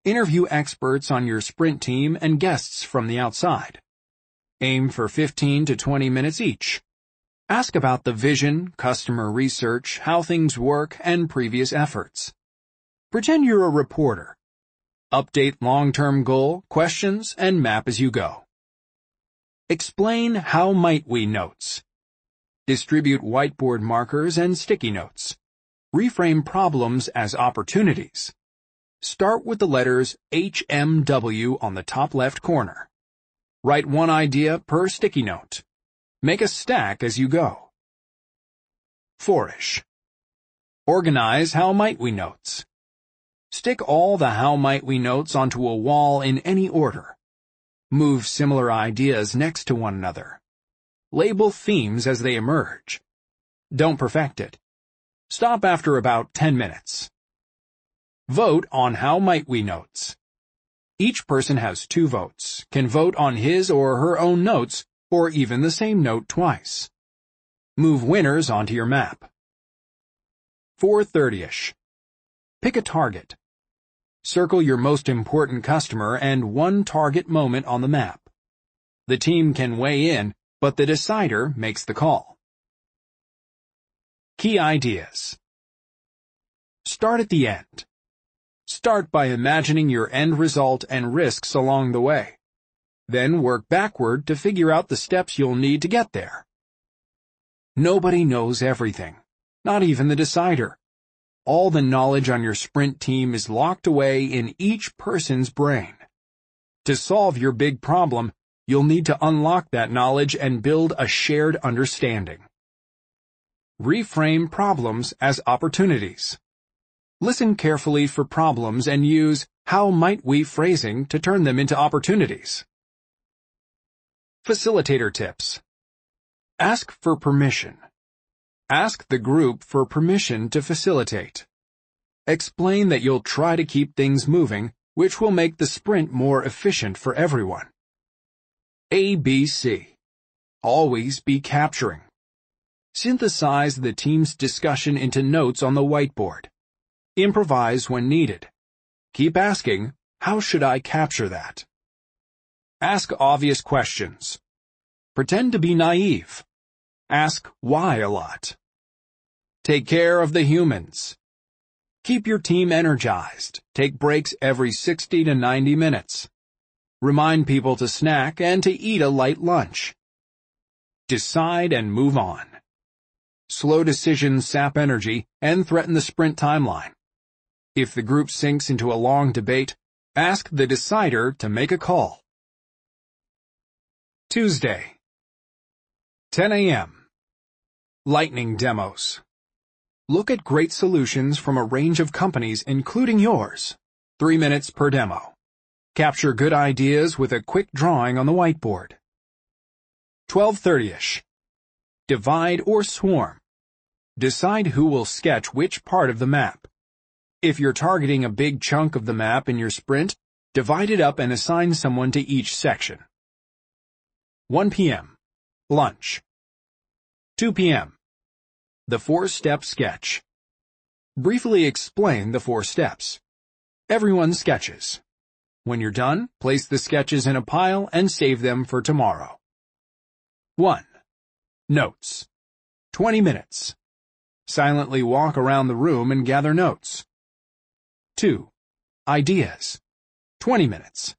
Interview experts on your sprint team and guests from the outside. Aim for 15 to 20 minutes each. Ask about the vision, customer research, how things work, and previous efforts. Pretend you're a reporter Update long-term goal, questions, and map as you go. Explain how might we notes. Distribute whiteboard markers and sticky notes. Reframe problems as opportunities. Start with the letters HMW on the top left corner. Write one idea per sticky note. Make a stack as you go. Fourish. Organize how might we notes. Stick all the how might we notes onto a wall in any order. Move similar ideas next to one another. Label themes as they emerge. Don't perfect it. Stop after about 10 minutes. Vote on how might we notes. Each person has two votes, can vote on his or her own notes, or even the same note twice. Move winners onto your map. 4.30ish. Pick a target. Circle your most important customer and one target moment on the map. The team can weigh in, but the decider makes the call. Key ideas. Start at the end. Start by imagining your end result and risks along the way. Then work backward to figure out the steps you'll need to get there. Nobody knows everything, not even the decider. All the knowledge on your sprint team is locked away in each person's brain. To solve your big problem, you'll need to unlock that knowledge and build a shared understanding. Reframe problems as opportunities. Listen carefully for problems and use how might we phrasing to turn them into opportunities. Facilitator tips. Ask for permission. Ask the group for permission to facilitate. Explain that you'll try to keep things moving, which will make the sprint more efficient for everyone. ABC. Always be capturing. Synthesize the team's discussion into notes on the whiteboard. Improvise when needed. Keep asking, how should I capture that? Ask obvious questions. Pretend to be naive. Ask why a lot. Take care of the humans. Keep your team energized. Take breaks every 60 to 90 minutes. Remind people to snack and to eat a light lunch. Decide and move on. Slow decisions sap energy and threaten the sprint timeline. If the group sinks into a long debate, ask the decider to make a call. Tuesday. 10 a.m. Lightning demos. Look at great solutions from a range of companies including yours. Three minutes per demo. Capture good ideas with a quick drawing on the whiteboard. 12.30ish. Divide or swarm. Decide who will sketch which part of the map. If you're targeting a big chunk of the map in your sprint, divide it up and assign someone to each section. 1 p.m. Lunch. 2 p.m. The four-step sketch. Briefly explain the four steps. Everyone sketches. When you're done, place the sketches in a pile and save them for tomorrow. 1. Notes. 20 minutes. Silently walk around the room and gather notes. 2. Ideas. 20 minutes.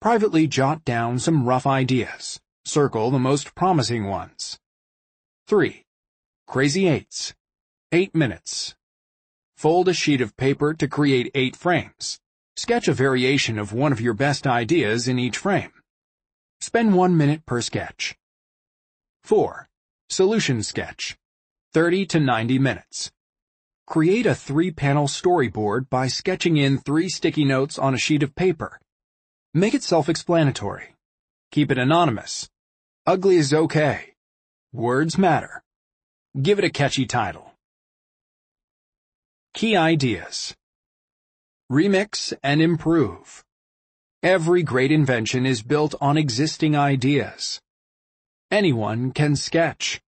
Privately jot down some rough ideas. Circle the most promising ones. 3. Crazy Eights. 8 minutes. Fold a sheet of paper to create 8 frames. Sketch a variation of one of your best ideas in each frame. Spend 1 minute per sketch. 4. Solution Sketch. 30 to 90 minutes. Create a three-panel storyboard by sketching in three sticky notes on a sheet of paper. Make it self-explanatory. Keep it anonymous. Ugly is okay. Words matter. Give it a catchy title. Key ideas. Remix and improve. Every great invention is built on existing ideas. Anyone can sketch.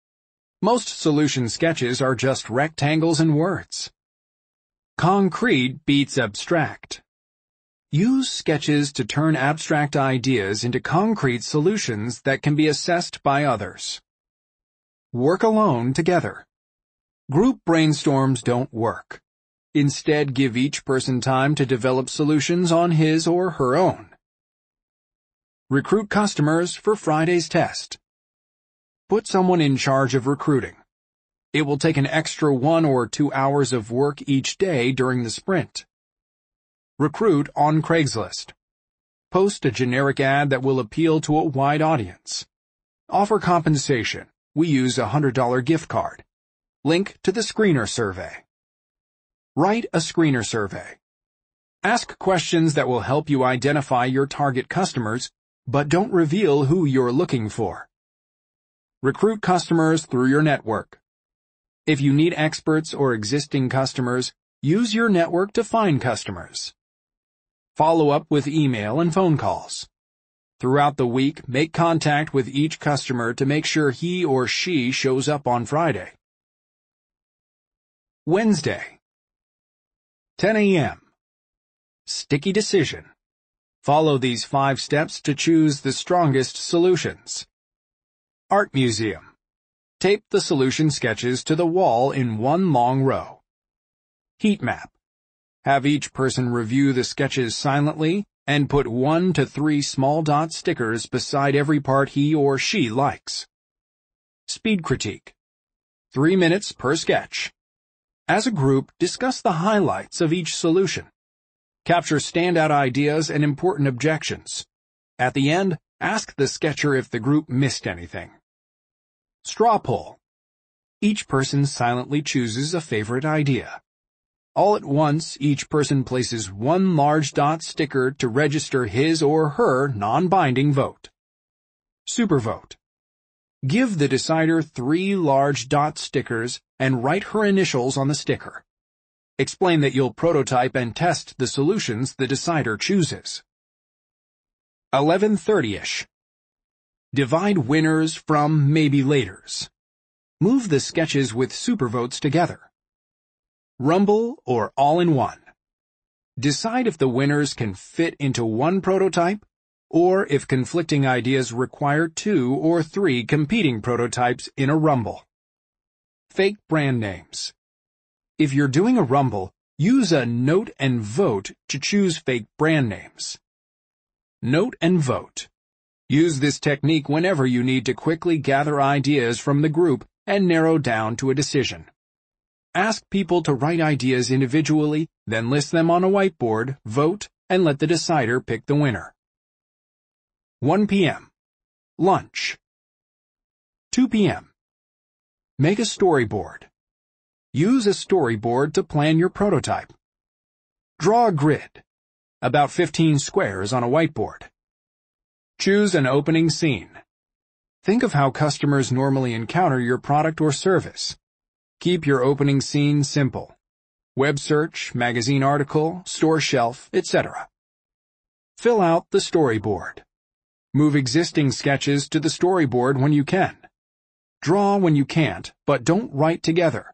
Most solution sketches are just rectangles and words. Concrete beats abstract. Use sketches to turn abstract ideas into concrete solutions that can be assessed by others. Work alone together. Group brainstorms don't work. Instead, give each person time to develop solutions on his or her own. Recruit customers for Friday's test. Put someone in charge of recruiting. It will take an extra one or two hours of work each day during the sprint. Recruit on Craigslist. Post a generic ad that will appeal to a wide audience. Offer compensation. We use a $100 gift card. Link to the screener survey. Write a screener survey. Ask questions that will help you identify your target customers, but don't reveal who you're looking for. Recruit customers through your network. If you need experts or existing customers, use your network to find customers. Follow up with email and phone calls. Throughout the week, make contact with each customer to make sure he or she shows up on Friday. Wednesday. 10 a.m. Sticky decision. Follow these five steps to choose the strongest solutions. Art Museum. Tape the solution sketches to the wall in one long row. Heat map. Have each person review the sketches silently and put one to three small dot stickers beside every part he or she likes. Speed critique. Three minutes per sketch. As a group, discuss the highlights of each solution. Capture standout ideas and important objections. At the end, ask the sketcher if the group missed anything. Straw poll. Each person silently chooses a favorite idea. All at once, each person places one large dot sticker to register his or her non-binding vote. Supervote. Give the decider three large dot stickers and write her initials on the sticker. Explain that you'll prototype and test the solutions the decider chooses. 11.30ish. Divide winners from maybe laters. Move the sketches with supervotes together. Rumble or all-in-one. Decide if the winners can fit into one prototype or if conflicting ideas require two or three competing prototypes in a rumble. Fake brand names. If you're doing a rumble, use a note and vote to choose fake brand names. Note and vote. Use this technique whenever you need to quickly gather ideas from the group and narrow down to a decision. Ask people to write ideas individually, then list them on a whiteboard, vote, and let the decider pick the winner. 1 p.m. Lunch. 2 p.m. Make a storyboard. Use a storyboard to plan your prototype. Draw a grid, about 15 squares on a whiteboard. Choose an opening scene. Think of how customers normally encounter your product or service. Keep your opening scene simple. Web search, magazine article, store shelf, etc. Fill out the storyboard. Move existing sketches to the storyboard when you can. Draw when you can't, but don't write together.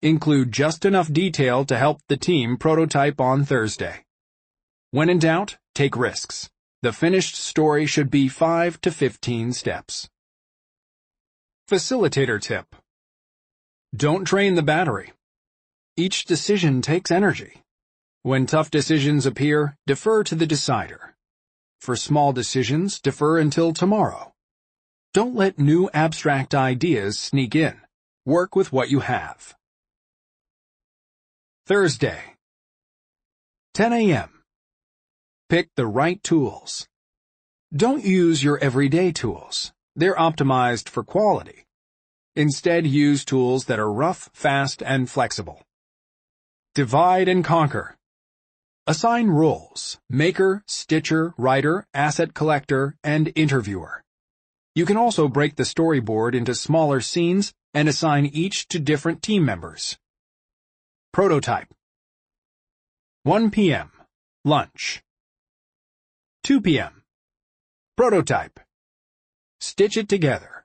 Include just enough detail to help the team prototype on Thursday. When in doubt, take risks. The finished story should be 5 to 15 steps. Facilitator tip. Don't drain the battery. Each decision takes energy. When tough decisions appear, defer to the decider. For small decisions, defer until tomorrow. Don't let new abstract ideas sneak in. Work with what you have. Thursday. 10 a.m. Pick the right tools. Don't use your everyday tools. They're optimized for quality. Instead use tools that are rough, fast, and flexible. Divide and conquer. Assign roles, maker, stitcher, writer, asset collector, and interviewer. You can also break the storyboard into smaller scenes and assign each to different team members. Prototype 1 p.m. Lunch 2 p.m. Prototype Stitch it together.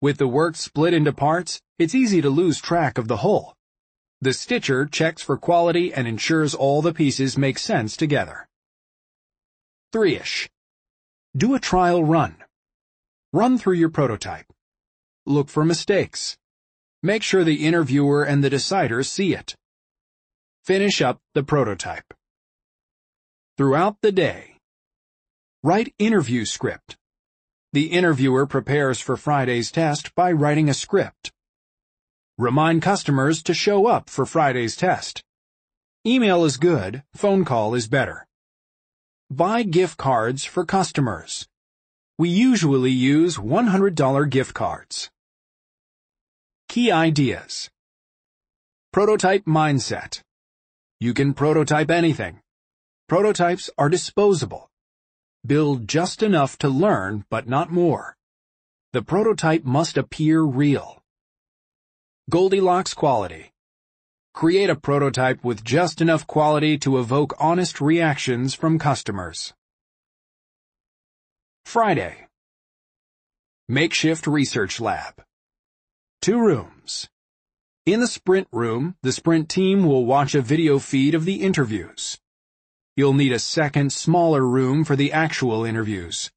With the work split into parts, it's easy to lose track of the whole. The stitcher checks for quality and ensures all the pieces make sense together. 3ish. Do a trial run. Run through your prototype. Look for mistakes. Make sure the interviewer and the decider see it. Finish up the prototype. Throughout the day, write interview script. The interviewer prepares for Friday's test by writing a script. Remind customers to show up for Friday's test. Email is good, phone call is better. Buy gift cards for customers. We usually use $100 gift cards. Key ideas. Prototype mindset. You can prototype anything. Prototypes are disposable. Build just enough to learn, but not more. The prototype must appear real. Goldilocks quality. Create a prototype with just enough quality to evoke honest reactions from customers. Friday. Makeshift Research Lab. Two rooms. In the sprint room, the sprint team will watch a video feed of the interviews. You'll need a second, smaller room for the actual interviews.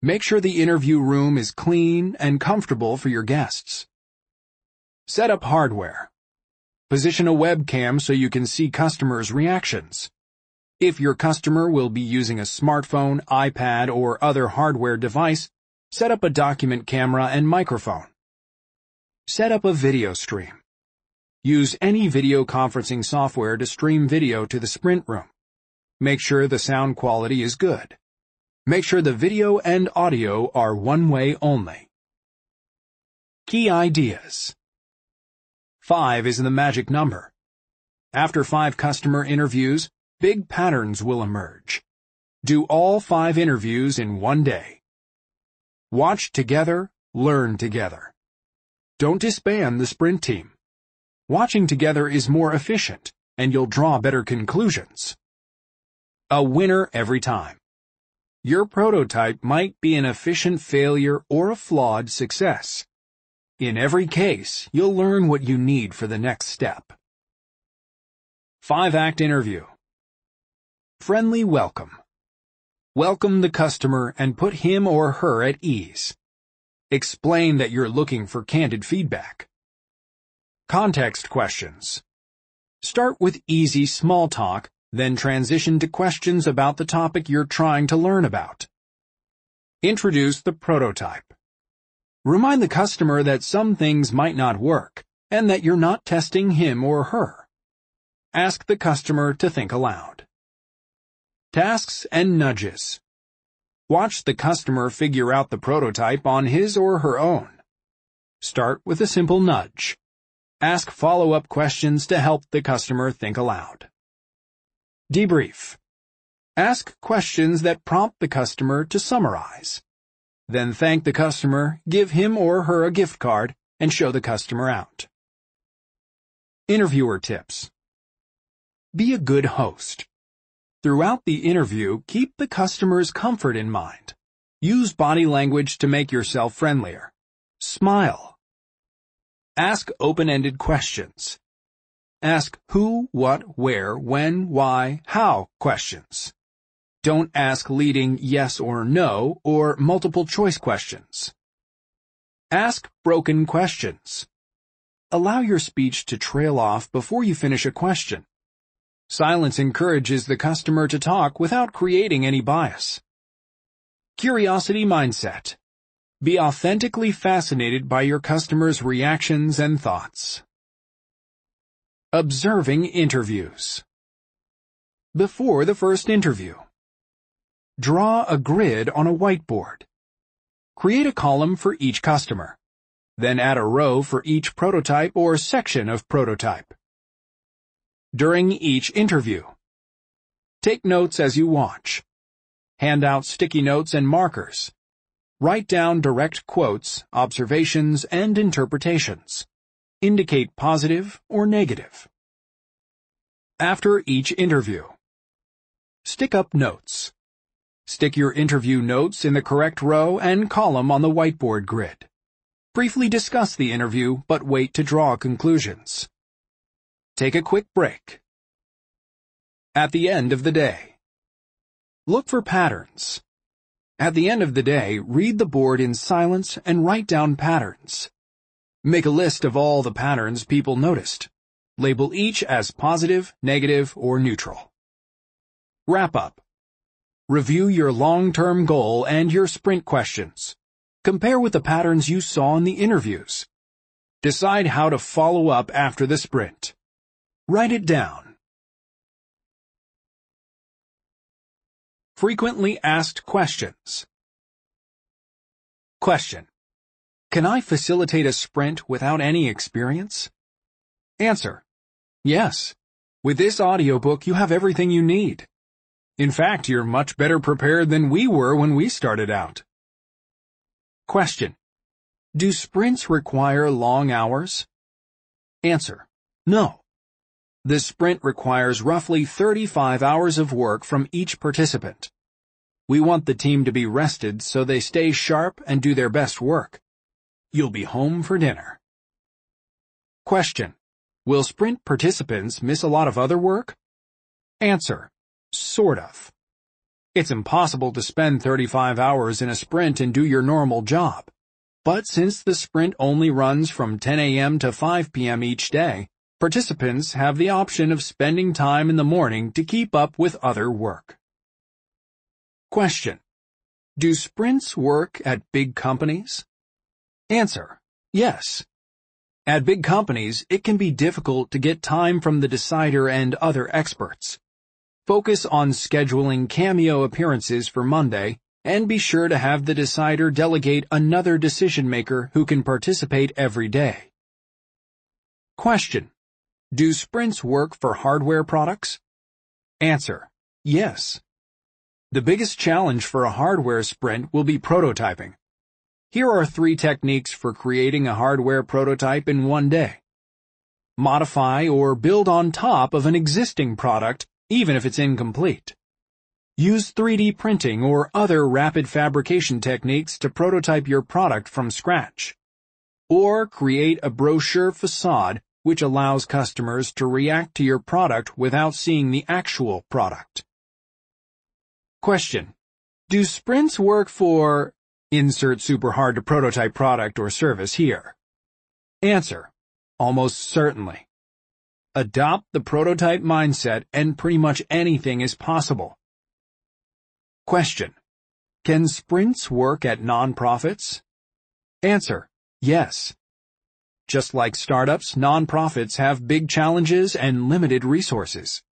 Make sure the interview room is clean and comfortable for your guests. Set up hardware. Position a webcam so you can see customers' reactions. If your customer will be using a smartphone, iPad, or other hardware device, set up a document camera and microphone. Set up a video stream. Use any video conferencing software to stream video to the sprint room. Make sure the sound quality is good. Make sure the video and audio are one-way only. Key ideas. 5 is the magic number. After five customer interviews, big patterns will emerge. Do all five interviews in one day. Watch together, learn together. Don't disband the sprint team. Watching together is more efficient, and you'll draw better conclusions. A winner every time. Your prototype might be an efficient failure or a flawed success. In every case, you'll learn what you need for the next step. 5-Act Interview Friendly Welcome Welcome the customer and put him or her at ease. Explain that you're looking for candid feedback. Context questions. Start with easy small talk then transition to questions about the topic you're trying to learn about. Introduce the prototype. Remind the customer that some things might not work, and that you're not testing him or her. Ask the customer to think aloud. Tasks and nudges. Watch the customer figure out the prototype on his or her own. Start with a simple nudge. Ask follow-up questions to help the customer think aloud. Debrief. Ask questions that prompt the customer to summarize. Then thank the customer, give him or her a gift card, and show the customer out. Interviewer tips. Be a good host. Throughout the interview, keep the customer's comfort in mind. Use body language to make yourself friendlier. Smile. Ask open-ended questions. Ask who, what, where, when, why, how questions. Don't ask leading yes or no or multiple choice questions. Ask broken questions. Allow your speech to trail off before you finish a question. Silence encourages the customer to talk without creating any bias. Curiosity mindset. Be authentically fascinated by your customer's reactions and thoughts. Observing interviews. Before the first interview. Draw a grid on a whiteboard. Create a column for each customer. Then add a row for each prototype or section of prototype. During each interview. Take notes as you watch. Hand out sticky notes and markers. Write down direct quotes, observations, and interpretations. Indicate positive or negative. After each interview. Stick up notes. Stick your interview notes in the correct row and column on the whiteboard grid. Briefly discuss the interview, but wait to draw conclusions. Take a quick break. At the end of the day. Look for patterns. At the end of the day, read the board in silence and write down patterns. Make a list of all the patterns people noticed. Label each as positive, negative, or neutral. Wrap up. Review your long-term goal and your sprint questions. Compare with the patterns you saw in the interviews. Decide how to follow up after the sprint. Write it down. Frequently asked questions. Question. Can I facilitate a sprint without any experience? Answer. Yes. With this audiobook, you have everything you need. In fact, you're much better prepared than we were when we started out. Question. Do sprints require long hours? Answer. No. The sprint requires roughly 35 hours of work from each participant. We want the team to be rested so they stay sharp and do their best work. You'll be home for dinner. Question. Will sprint participants miss a lot of other work? Answer. Sort of. It's impossible to spend 35 hours in a sprint and do your normal job. But since the sprint only runs from 10 a.m. to 5 p.m. each day, participants have the option of spending time in the morning to keep up with other work. Question. Do sprints work at big companies? Answer. Yes. At big companies, it can be difficult to get time from the decider and other experts. Focus on scheduling cameo appearances for Monday, and be sure to have the decider delegate another decision maker who can participate every day. Question. Do sprints work for hardware products? Answer. Yes. The biggest challenge for a hardware sprint will be prototyping. Here are three techniques for creating a hardware prototype in one day. Modify or build on top of an existing product, even if it's incomplete. Use 3D printing or other rapid fabrication techniques to prototype your product from scratch. Or create a brochure facade which allows customers to react to your product without seeing the actual product. Question. Do sprints work for insert super hard to prototype product or service here? Answer. Almost certainly. Adopt the prototype mindset and pretty much anything is possible. Question. Can sprints work at nonprofits? Answer. Yes. Just like startups, nonprofits have big challenges and limited resources.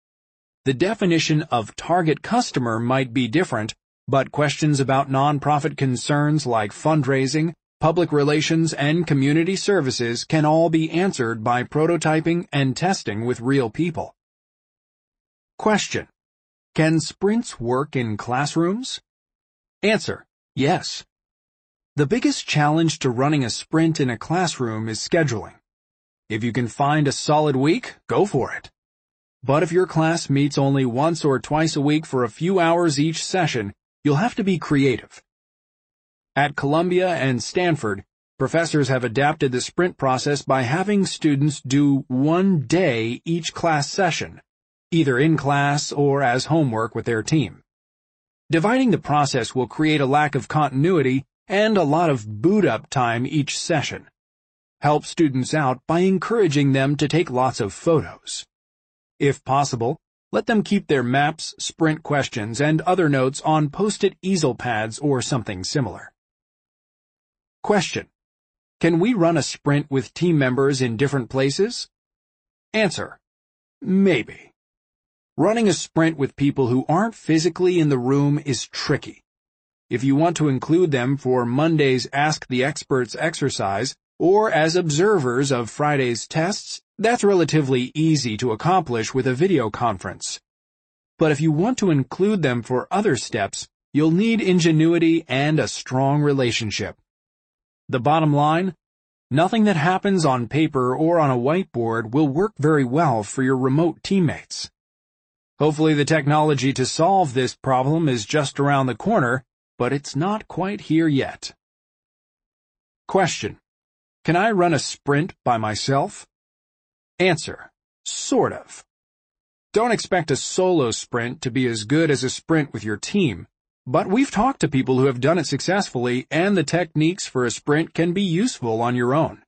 The definition of target customer might be different, but questions about nonprofit concerns like fundraising, public relations, and community services can all be answered by prototyping and testing with real people. Question. Can sprints work in classrooms? Answer. Yes. The biggest challenge to running a sprint in a classroom is scheduling. If you can find a solid week, go for it. But if your class meets only once or twice a week for a few hours each session, you'll have to be creative. At Columbia and Stanford, professors have adapted the sprint process by having students do one day each class session, either in class or as homework with their team. Dividing the process will create a lack of continuity and a lot of boot up time each session. Help students out by encouraging them to take lots of photos. If possible, let them keep their maps, sprint questions, and other notes on post-it easel pads or something similar. Question. Can we run a sprint with team members in different places? Answer. Maybe. Running a sprint with people who aren't physically in the room is tricky. If you want to include them for Monday's Ask the Experts exercise, or as observers of Friday's tests, that's relatively easy to accomplish with a video conference. But if you want to include them for other steps, you'll need ingenuity and a strong relationship. The bottom line? Nothing that happens on paper or on a whiteboard will work very well for your remote teammates. Hopefully the technology to solve this problem is just around the corner, but it's not quite here yet. Question. Can I run a sprint by myself? Answer. Sort of. Don't expect a solo sprint to be as good as a sprint with your team, but we've talked to people who have done it successfully and the techniques for a sprint can be useful on your own.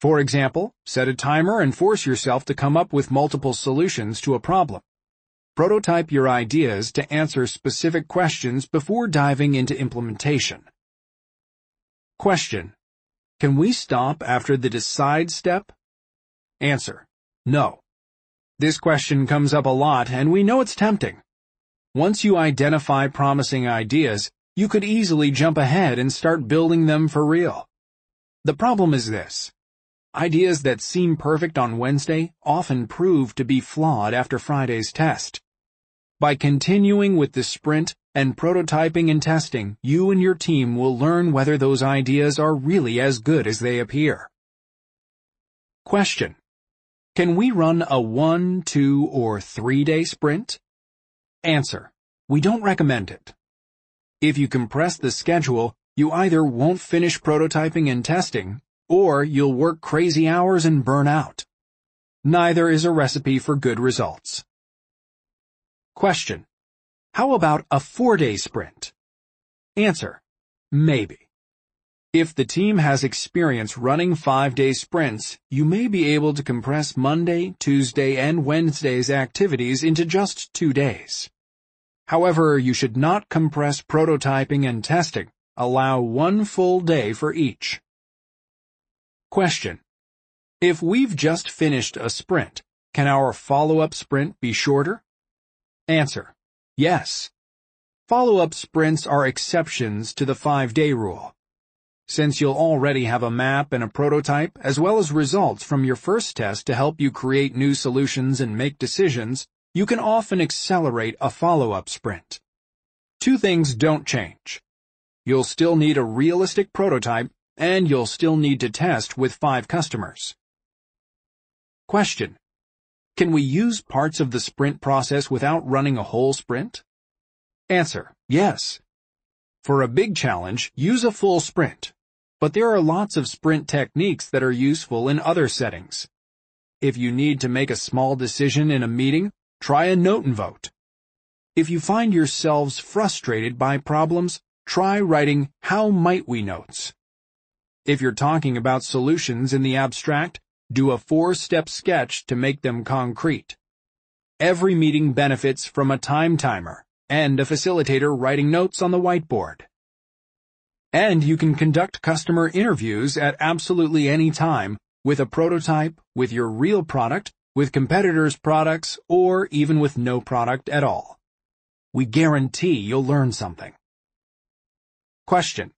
For example, set a timer and force yourself to come up with multiple solutions to a problem. Prototype your ideas to answer specific questions before diving into implementation. Question. Can we stop after the decide step? Answer. No. This question comes up a lot and we know it's tempting. Once you identify promising ideas, you could easily jump ahead and start building them for real. The problem is this. Ideas that seem perfect on Wednesday often prove to be flawed after Friday's test. By continuing with the sprint and prototyping and testing, you and your team will learn whether those ideas are really as good as they appear. Question. Can we run a one, two, or three-day sprint? Answer. We don't recommend it. If you compress the schedule, you either won't finish prototyping and testing, or you'll work crazy hours and burn out. Neither is a recipe for good results. Question. How about a four-day sprint? Answer. Maybe. If the team has experience running five-day sprints, you may be able to compress Monday, Tuesday, and Wednesday's activities into just two days. However, you should not compress prototyping and testing. Allow one full day for each. Question. If we've just finished a sprint, can our follow-up sprint be shorter? Answer. Yes. Follow-up sprints are exceptions to the five-day rule. Since you'll already have a map and a prototype, as well as results from your first test to help you create new solutions and make decisions, you can often accelerate a follow-up sprint. Two things don't change. You'll still need a realistic prototype, and you'll still need to test with five customers. Question. Can we use parts of the sprint process without running a whole sprint? Answer. Yes. For a big challenge, use a full sprint. But there are lots of sprint techniques that are useful in other settings. If you need to make a small decision in a meeting, Try a note and vote. If you find yourselves frustrated by problems, try writing how might we notes. If you're talking about solutions in the abstract, do a four-step sketch to make them concrete. Every meeting benefits from a time timer and a facilitator writing notes on the whiteboard. And you can conduct customer interviews at absolutely any time with a prototype, with your real product, with competitors' products, or even with no product at all. We guarantee you'll learn something. Question.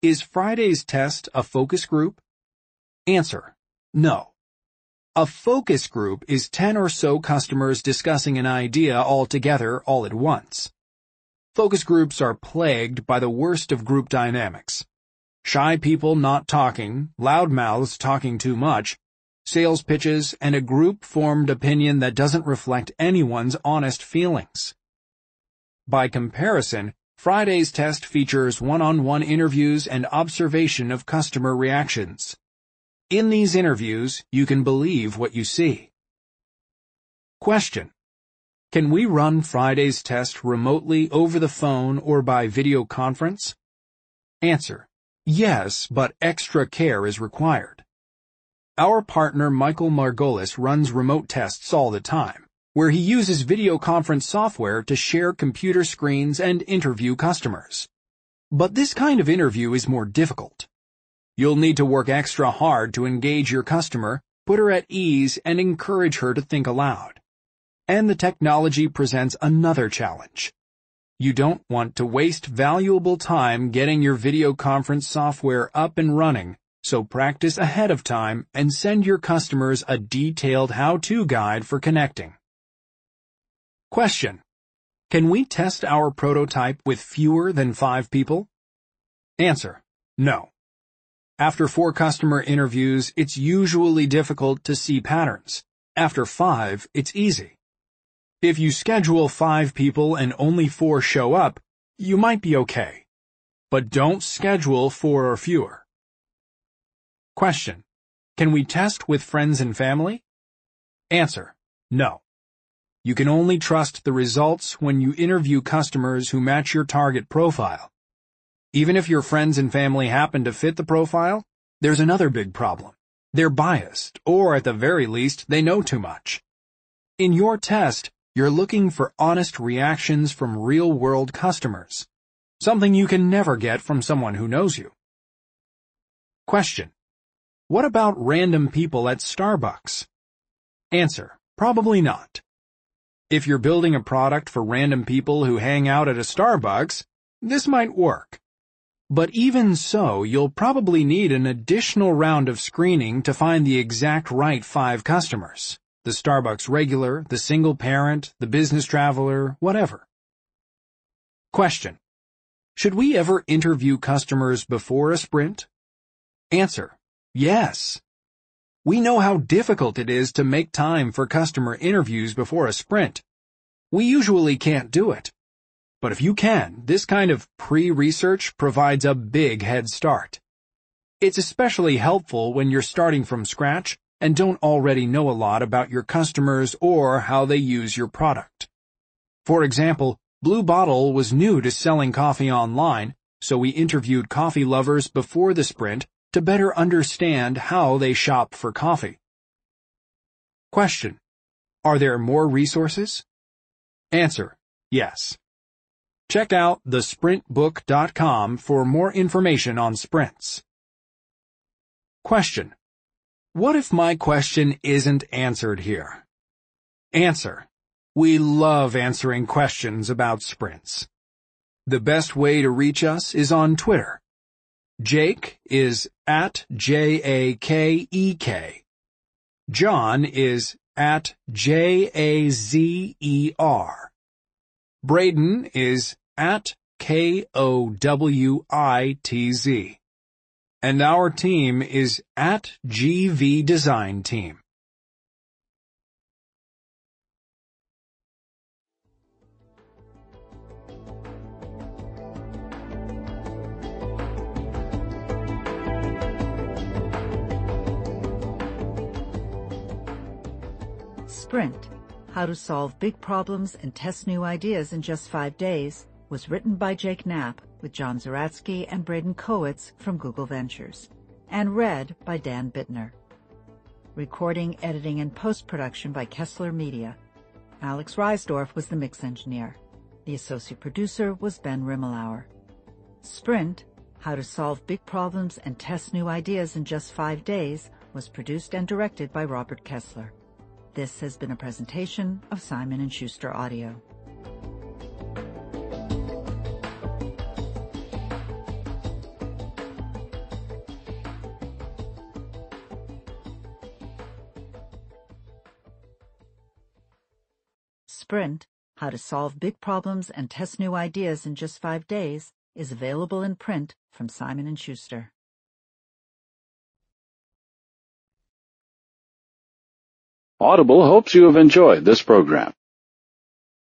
Is Friday's test a focus group? Answer. No. A focus group is 10 or so customers discussing an idea all together all at once. Focus groups are plagued by the worst of group dynamics. Shy people not talking, loud mouths talking too much, sales pitches, and a group-formed opinion that doesn't reflect anyone's honest feelings. By comparison, Friday's test features one-on-one interviews and observation of customer reactions. In these interviews, you can believe what you see. Question. Can we run Friday's test remotely over the phone or by video conference? Answer. Yes, but extra care is required. Our partner Michael Margolis runs remote tests all the time, where he uses video conference software to share computer screens and interview customers. But this kind of interview is more difficult. You'll need to work extra hard to engage your customer, put her at ease, and encourage her to think aloud. And the technology presents another challenge. You don't want to waste valuable time getting your video conference software up and running so practice ahead of time and send your customers a detailed how-to guide for connecting. Question. Can we test our prototype with fewer than five people? Answer. No. After four customer interviews, it's usually difficult to see patterns. After five, it's easy. If you schedule five people and only four show up, you might be okay. But don't schedule four or fewer. Question. Can we test with friends and family? Answer. No. You can only trust the results when you interview customers who match your target profile. Even if your friends and family happen to fit the profile, there's another big problem. They're biased, or at the very least, they know too much. In your test, you're looking for honest reactions from real-world customers, something you can never get from someone who knows you. Question. What about random people at Starbucks? Answer. Probably not. If you're building a product for random people who hang out at a Starbucks, this might work. But even so, you'll probably need an additional round of screening to find the exact right five customers. The Starbucks regular, the single parent, the business traveler, whatever. Question. Should we ever interview customers before a sprint? Answer. Yes. We know how difficult it is to make time for customer interviews before a sprint. We usually can't do it. But if you can, this kind of pre-research provides a big head start. It's especially helpful when you're starting from scratch and don't already know a lot about your customers or how they use your product. For example, Blue Bottle was new to selling coffee online, so we interviewed coffee lovers before the sprint to better understand how they shop for coffee. Question. Are there more resources? Answer. Yes. Check out thesprintbook.com for more information on sprints. Question. What if my question isn't answered here? Answer. We love answering questions about sprints. The best way to reach us is on Twitter. Jake is at J-A-K-E-K. John is at J-A-Z-E-R. Braden is at K-O-W-I-T-Z and our team is at GV Design Team. Sprint, How to Solve Big Problems and Test New Ideas in Just Five Days, was written by Jake Knapp with John Zeratsky and Braden Kowitz from Google Ventures, and read by Dan Bittner. Recording, editing, and post-production by Kessler Media. Alex Reisdorf was the mix engineer. The associate producer was Ben Rimmelauer. Sprint, How to Solve Big Problems and Test New Ideas in Just Five Days, was produced and directed by Robert Kessler. This has been a presentation of Simon & Schuster Audio. Sprint, How to Solve Big Problems and Test New Ideas in Just Five Days, is available in print from Simon & Schuster. Audible hopes you have enjoyed this program.